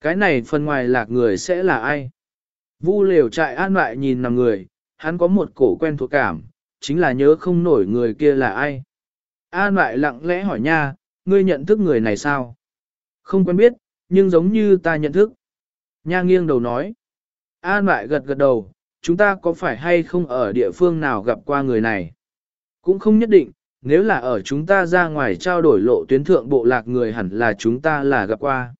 Cái này phần ngoài lạc người sẽ là ai? Vu liều trại an lại nhìn nằm người, hắn có một cổ quen thuộc cảm, chính là nhớ không nổi người kia là ai. An lại lặng lẽ hỏi nha, ngươi nhận thức người này sao? Không quen biết, nhưng giống như ta nhận thức. Nha nghiêng đầu nói. An lại gật gật đầu, chúng ta có phải hay không ở địa phương nào gặp qua người này? Cũng không nhất định, nếu là ở chúng ta ra ngoài trao đổi lộ tuyến thượng bộ lạc người hẳn là chúng ta là gặp qua.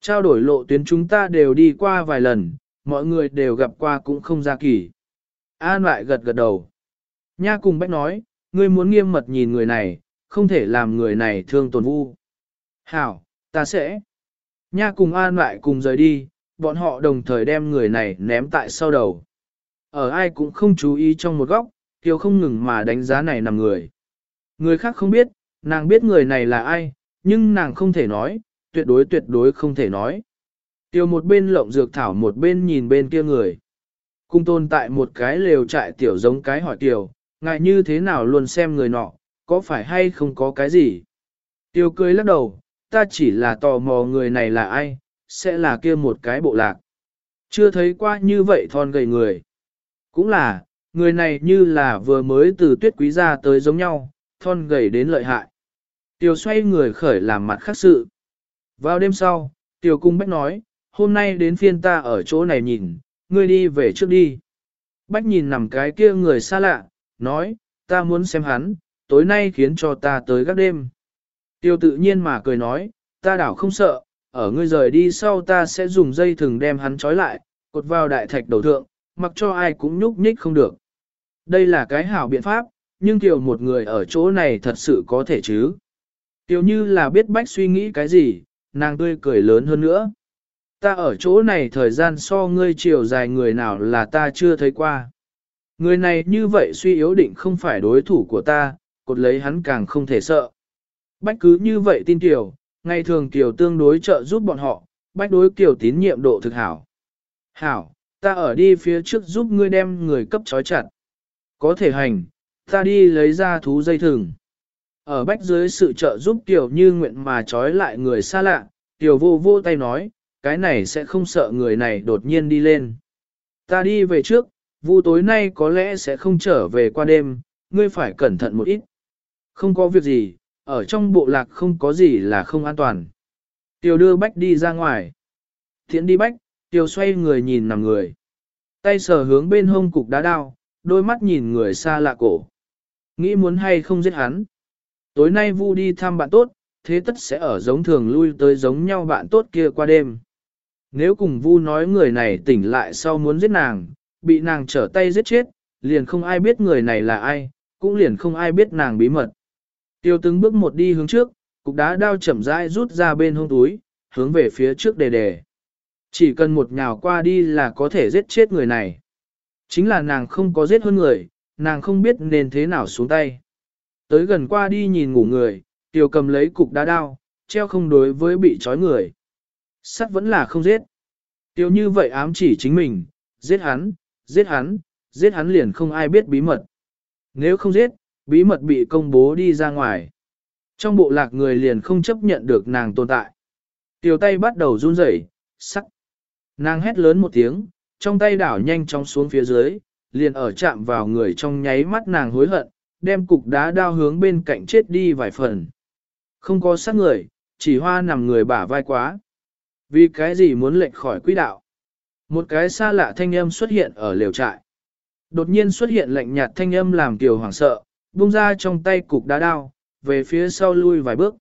Trao đổi lộ tuyến chúng ta đều đi qua vài lần, mọi người đều gặp qua cũng không ra kỳ. An lại gật gật đầu. Nha cùng bách nói, ngươi muốn nghiêm mật nhìn người này, không thể làm người này thương tổn vu. Hảo, ta sẽ. Nha cùng An lại cùng rời đi, bọn họ đồng thời đem người này ném tại sau đầu. Ở ai cũng không chú ý trong một góc, Kiều không ngừng mà đánh giá này nằm người. Người khác không biết, nàng biết người này là ai, nhưng nàng không thể nói, tuyệt đối tuyệt đối không thể nói. Tiêu một bên lộng dược thảo một bên nhìn bên kia người. Cung tồn tại một cái lều trại tiểu giống cái hỏi tiểu, ngại như thế nào luôn xem người nọ, có phải hay không có cái gì. Tiêu cười lắc đầu, ta chỉ là tò mò người này là ai, sẽ là kia một cái bộ lạc. Chưa thấy qua như vậy thon gầy người. Cũng là, người này như là vừa mới từ tuyết quý ra tới giống nhau, thon gầy đến lợi hại. Tiểu xoay người khởi làm mặt khác sự. Vào đêm sau, Tiểu cung Bách nói, hôm nay đến phiên ta ở chỗ này nhìn, ngươi đi về trước đi. Bách nhìn nằm cái kia người xa lạ, nói, ta muốn xem hắn, tối nay khiến cho ta tới gác đêm. Tiêu tự nhiên mà cười nói, ta đảo không sợ, ở ngươi rời đi sau ta sẽ dùng dây thừng đem hắn trói lại, cột vào đại thạch đầu thượng, mặc cho ai cũng nhúc nhích không được. Đây là cái hảo biện pháp, nhưng tiểu một người ở chỗ này thật sự có thể chứ. Tiểu như là biết bách suy nghĩ cái gì, nàng tươi cười lớn hơn nữa. Ta ở chỗ này thời gian so ngươi chiều dài người nào là ta chưa thấy qua. Người này như vậy suy yếu định không phải đối thủ của ta, cột lấy hắn càng không thể sợ. Bách cứ như vậy tin tiểu, ngày thường tiểu tương đối trợ giúp bọn họ, bách đối tiểu tín nhiệm độ thực hảo. Hảo, ta ở đi phía trước giúp ngươi đem người cấp trói chặt. Có thể hành, ta đi lấy ra thú dây thừng. Ở bách dưới sự trợ giúp tiểu như nguyện mà trói lại người xa lạ, tiểu vô vô tay nói, cái này sẽ không sợ người này đột nhiên đi lên. Ta đi về trước, vu tối nay có lẽ sẽ không trở về qua đêm, ngươi phải cẩn thận một ít. Không có việc gì, ở trong bộ lạc không có gì là không an toàn. Tiêu đưa bách đi ra ngoài. Thiện đi bách, tiêu xoay người nhìn nằm người. Tay sờ hướng bên hông cục đá đao, đôi mắt nhìn người xa lạ cổ. Nghĩ muốn hay không giết hắn. Tối nay vu đi thăm bạn tốt, thế tất sẽ ở giống thường lui tới giống nhau bạn tốt kia qua đêm. Nếu cùng vu nói người này tỉnh lại sau muốn giết nàng, bị nàng trở tay giết chết, liền không ai biết người này là ai, cũng liền không ai biết nàng bí mật. Tiêu từng bước một đi hướng trước, cục đá đao chậm rãi rút ra bên hông túi, hướng về phía trước đề đề. Chỉ cần một nhào qua đi là có thể giết chết người này. Chính là nàng không có giết hơn người, nàng không biết nên thế nào xuống tay. Tới gần qua đi nhìn ngủ người, tiêu cầm lấy cục đá đao, treo không đối với bị trói người. Sắt vẫn là không giết. Tiêu như vậy ám chỉ chính mình, giết hắn, giết hắn, giết hắn liền không ai biết bí mật. Nếu không giết, bí mật bị công bố đi ra ngoài. Trong bộ lạc người liền không chấp nhận được nàng tồn tại. Tiểu tay bắt đầu run rẩy, sắc. Nàng hét lớn một tiếng, trong tay đảo nhanh chóng xuống phía dưới, liền ở chạm vào người trong nháy mắt nàng hối hận, đem cục đá đao hướng bên cạnh chết đi vài phần. Không có sát người, chỉ hoa nằm người bả vai quá. Vì cái gì muốn lệch khỏi quỹ đạo? Một cái xa lạ thanh âm xuất hiện ở liều trại. Đột nhiên xuất hiện lạnh nhạt thanh âm làm Kiều hoảng sợ, buông ra trong tay cục đá đao, về phía sau lui vài bước.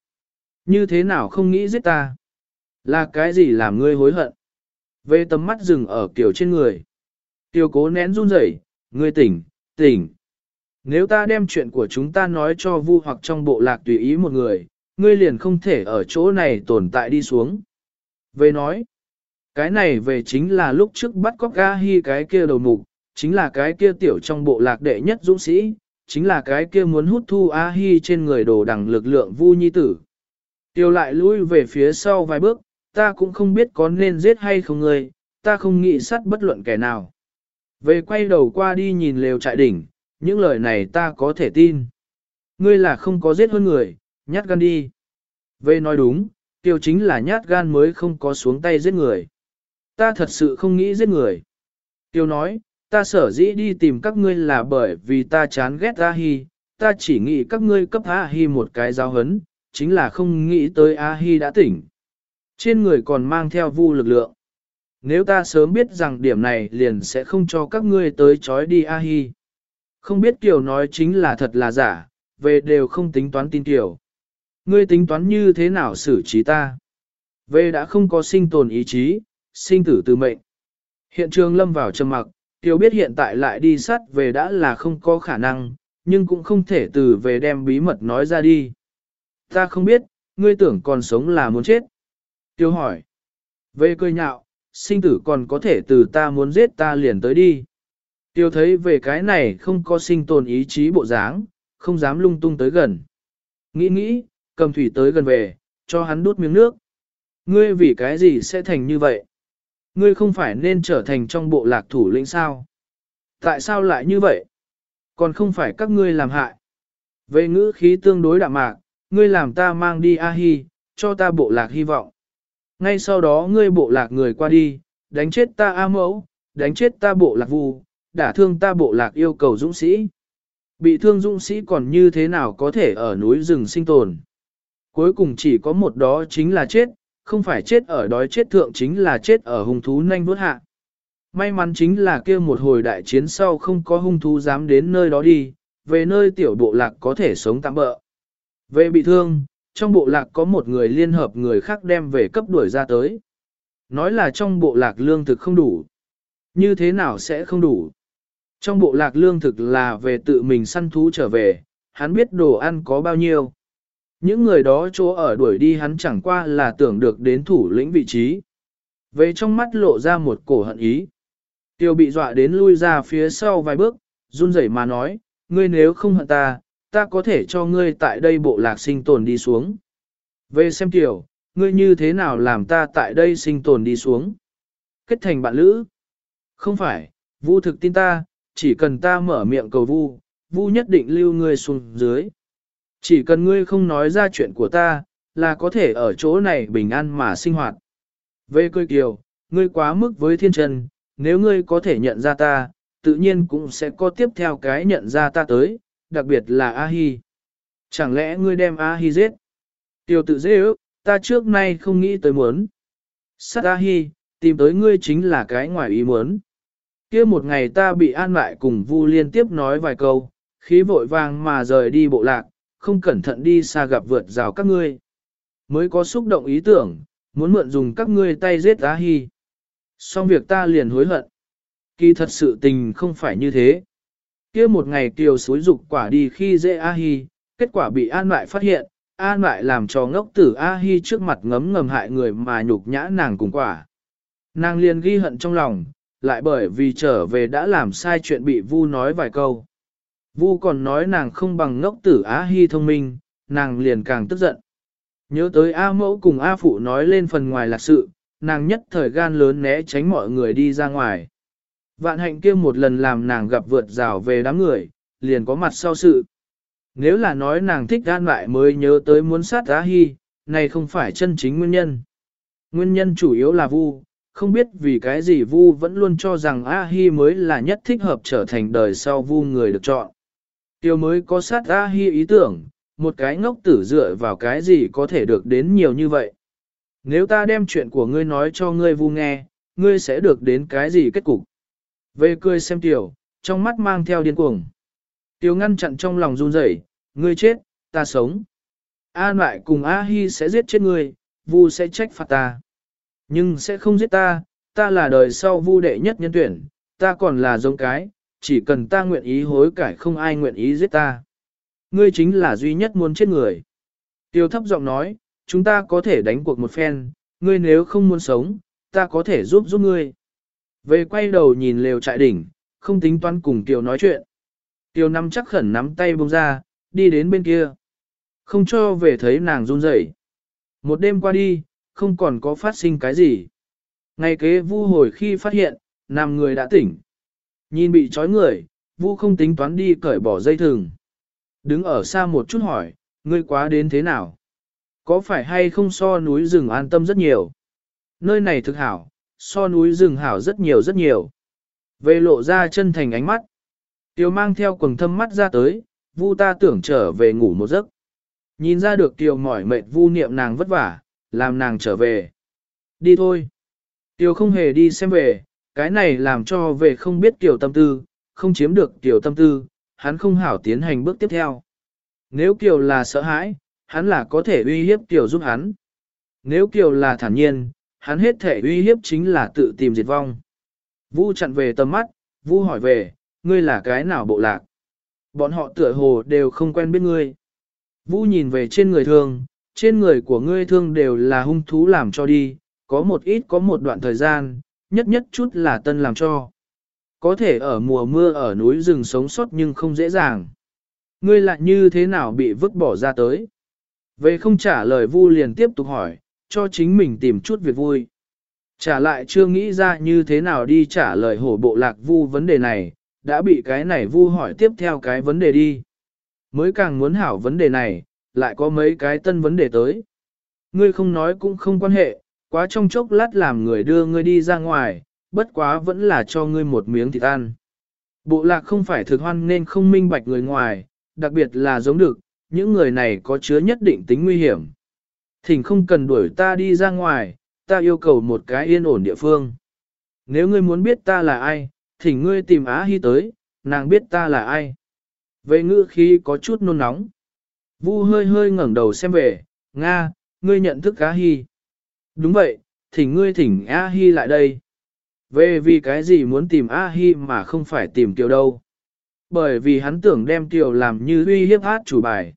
Như thế nào không nghĩ giết ta? Là cái gì làm ngươi hối hận? Về tầm mắt dừng ở kiểu trên người. Tiểu cố nén run rẩy, ngươi tỉnh, tỉnh. Nếu ta đem chuyện của chúng ta nói cho vu hoặc trong bộ lạc tùy ý một người, ngươi liền không thể ở chỗ này tồn tại đi xuống. Về nói, cái này về chính là lúc trước bắt cóc ga hi cái kia đầu mục, chính là cái kia tiểu trong bộ lạc đệ nhất dũng sĩ, chính là cái kia muốn hút thu A Hi trên người đồ đằng lực lượng vu nhi tử. Tiêu lại lui về phía sau vài bước, ta cũng không biết có nên giết hay không người, ta không nghĩ sát bất luận kẻ nào. Về quay đầu qua đi nhìn lều trại đỉnh, những lời này ta có thể tin. Ngươi là không có giết hơn người, nhát gan đi. Về nói đúng, tiêu chính là nhát gan mới không có xuống tay giết người. Ta thật sự không nghĩ giết người. Tiêu nói, ta sở dĩ đi tìm các ngươi là bởi vì ta chán ghét A-hi, ta chỉ nghĩ các ngươi cấp A-hi một cái giáo hấn, chính là không nghĩ tới A-hi đã tỉnh. Trên người còn mang theo vu lực lượng. Nếu ta sớm biết rằng điểm này liền sẽ không cho các ngươi tới chói đi A-hi. Không biết Kiều nói chính là thật là giả, về đều không tính toán tin Kiều. Ngươi tính toán như thế nào xử trí ta? Về đã không có sinh tồn ý chí, sinh tử từ mệnh. Hiện trường lâm vào trầm mặc, Tiêu biết hiện tại lại đi sát về đã là không có khả năng, nhưng cũng không thể từ về đem bí mật nói ra đi. Ta không biết, ngươi tưởng còn sống là muốn chết. Tiêu hỏi. Về cười nhạo, sinh tử còn có thể từ ta muốn giết ta liền tới đi. Tiêu thấy về cái này không có sinh tồn ý chí bộ dáng, không dám lung tung tới gần. Nghĩ nghĩ, cầm thủy tới gần về, cho hắn đút miếng nước. Ngươi vì cái gì sẽ thành như vậy? Ngươi không phải nên trở thành trong bộ lạc thủ lĩnh sao? Tại sao lại như vậy? Còn không phải các ngươi làm hại. Về ngữ khí tương đối đạm mạc, ngươi làm ta mang đi A-hi, cho ta bộ lạc hy vọng. Ngay sau đó ngươi bộ lạc người qua đi, đánh chết ta A mẫu, đánh chết ta bộ lạc vu, đả thương ta bộ lạc yêu cầu dũng sĩ. Bị thương dũng sĩ còn như thế nào có thể ở núi rừng sinh tồn. Cuối cùng chỉ có một đó chính là chết, không phải chết ở đói chết thượng chính là chết ở hung thú nhanh vuốt hạ. May mắn chính là kia một hồi đại chiến sau không có hung thú dám đến nơi đó đi, về nơi tiểu bộ lạc có thể sống tạm bỡ. Về bị thương, trong bộ lạc có một người liên hợp người khác đem về cấp đuổi ra tới. Nói là trong bộ lạc lương thực không đủ. Như thế nào sẽ không đủ? Trong bộ lạc lương thực là về tự mình săn thú trở về, hắn biết đồ ăn có bao nhiêu. Những người đó chỗ ở đuổi đi hắn chẳng qua là tưởng được đến thủ lĩnh vị trí. Về trong mắt lộ ra một cổ hận ý. Tiêu bị dọa đến lui ra phía sau vài bước, run rẩy mà nói, ngươi nếu không hận ta, ta có thể cho ngươi tại đây bộ lạc sinh tồn đi xuống. Về xem tiểu, ngươi như thế nào làm ta tại đây sinh tồn đi xuống. Kết thành bạn lữ. Không phải, vu thực tin ta, chỉ cần ta mở miệng cầu vu, vu nhất định lưu ngươi xuống dưới. Chỉ cần ngươi không nói ra chuyện của ta, là có thể ở chỗ này bình an mà sinh hoạt. Về cười kiều, ngươi quá mức với thiên trần, nếu ngươi có thể nhận ra ta, tự nhiên cũng sẽ có tiếp theo cái nhận ra ta tới, đặc biệt là A-hi. Chẳng lẽ ngươi đem A-hi giết? Tiêu tự dễ ước, ta trước nay không nghĩ tới muốn. Sát A-hi, tìm tới ngươi chính là cái ngoài ý muốn. kia một ngày ta bị an lại cùng Vu liên tiếp nói vài câu, khí vội vàng mà rời đi bộ lạc, không cẩn thận đi xa gặp vượt rào các ngươi. Mới có xúc động ý tưởng, muốn mượn dùng các ngươi tay giết A-hi. Xong việc ta liền hối hận. Kỳ thật sự tình không phải như thế. kia một ngày kiều suối dục quả đi khi dễ A-hi, kết quả bị an lại phát hiện, an lại làm cho ngốc tử A-hi trước mặt ngấm ngầm hại người mà nhục nhã nàng cùng quả. Nàng liền ghi hận trong lòng, lại bởi vì trở về đã làm sai chuyện bị Vu nói vài câu. Vu còn nói nàng không bằng ngốc tử Á Hi thông minh, nàng liền càng tức giận. Nhớ tới A mẫu cùng A phụ nói lên phần ngoài là sự, nàng nhất thời gan lớn né tránh mọi người đi ra ngoài. Vạn hạnh kia một lần làm nàng gặp vượt rào về đám người, liền có mặt sau sự. Nếu là nói nàng thích gan lại mới nhớ tới muốn sát Á Hi, này không phải chân chính nguyên nhân. Nguyên nhân chủ yếu là Vu, không biết vì cái gì Vu vẫn luôn cho rằng A Hi mới là nhất thích hợp trở thành đời sau Vu người được chọn. Tiêu mới có sát ra Hi ý tưởng, một cái ngốc tử dựa vào cái gì có thể được đến nhiều như vậy. Nếu ta đem chuyện của ngươi nói cho ngươi vu nghe, ngươi sẽ được đến cái gì kết cục. Về cười xem tiểu, trong mắt mang theo điên cuồng. Tiêu ngăn chặn trong lòng run rẩy, ngươi chết, ta sống. An lại cùng A Hi sẽ giết chết ngươi, vu sẽ trách phạt ta. Nhưng sẽ không giết ta, ta là đời sau vu đệ nhất nhân tuyển, ta còn là giống cái, chỉ cần ta nguyện ý hối cải không ai nguyện ý giết ta. Ngươi chính là duy nhất muốn chết người. Tiêu thấp giọng nói, chúng ta có thể đánh cuộc một phen, ngươi nếu không muốn sống, ta có thể giúp giúp ngươi. Về quay đầu nhìn lều trại đỉnh, không tính toán cùng Tiêu nói chuyện. Tiêu nắm chắc khẩn nắm tay buông ra, đi đến bên kia. Không cho về thấy nàng run rẩy. Một đêm qua đi, không còn có phát sinh cái gì. Ngày kế vu hồi khi phát hiện, nam người đã tỉnh. Nhìn bị trói người, Vu không tính toán đi cởi bỏ dây thừng. Đứng ở xa một chút hỏi, ngươi quá đến thế nào? Có phải hay không so núi rừng an tâm rất nhiều? Nơi này thực hảo, so núi rừng hảo rất nhiều rất nhiều. Về lộ ra chân thành ánh mắt. Tiêu mang theo quần thâm mắt ra tới, Vu ta tưởng trở về ngủ một giấc. Nhìn ra được Tiêu mỏi mệt Vu niệm nàng vất vả, làm nàng trở về. Đi thôi. Tiêu không hề đi xem về, cái này làm cho về không biết tiểu tâm tư, không chiếm được tiểu tâm tư, hắn không hảo tiến hành bước tiếp theo. Nếu Kiều là sợ hãi, hắn là có thể uy hiếp Kiều giúp hắn. Nếu Kiều là thản nhiên, hắn hết thể uy hiếp chính là tự tìm diệt vong. Vu chặn về tầm mắt, Vu hỏi về, ngươi là cái nào bộ lạc? Bọn họ tựa hồ đều không quen biết ngươi. Vu nhìn về trên người thương, trên người của ngươi thương đều là hung thú làm cho đi, có một ít có một đoạn thời gian, nhất nhất chút là tân làm cho. Có thể ở mùa mưa ở núi rừng sống sót nhưng không dễ dàng. Ngươi lại như thế nào bị vứt bỏ ra tới? Về không trả lời Vu liền tiếp tục hỏi, cho chính mình tìm chút việc vui. Trả lại chưa nghĩ ra như thế nào đi trả lời hổ bộ lạc Vu vấn đề này, đã bị cái này Vu hỏi tiếp theo cái vấn đề đi. Mới càng muốn hảo vấn đề này, lại có mấy cái tân vấn đề tới. Ngươi không nói cũng không quan hệ, quá trong chốc lát làm người đưa ngươi đi ra ngoài, bất quá vẫn là cho ngươi một miếng thịt ăn. Bộ lạc không phải thực hoan nên không minh bạch người ngoài, đặc biệt là giống được, những người này có chứa nhất định tính nguy hiểm. Thỉnh không cần đuổi ta đi ra ngoài, ta yêu cầu một cái yên ổn địa phương. Nếu ngươi muốn biết ta là ai, thỉnh ngươi tìm Á Hi tới, nàng biết ta là ai. Về ngữ khí có chút nôn nóng. Vu hơi hơi ngẩng đầu xem về, Nga, ngươi nhận thức Á Hi. Đúng vậy, thỉnh ngươi thỉnh A Hi lại đây. Về vì cái gì muốn tìm A Hi mà không phải tìm Kiều đâu. Bởi vì hắn tưởng đem Kiều làm như uy hiếp hát chủ bài.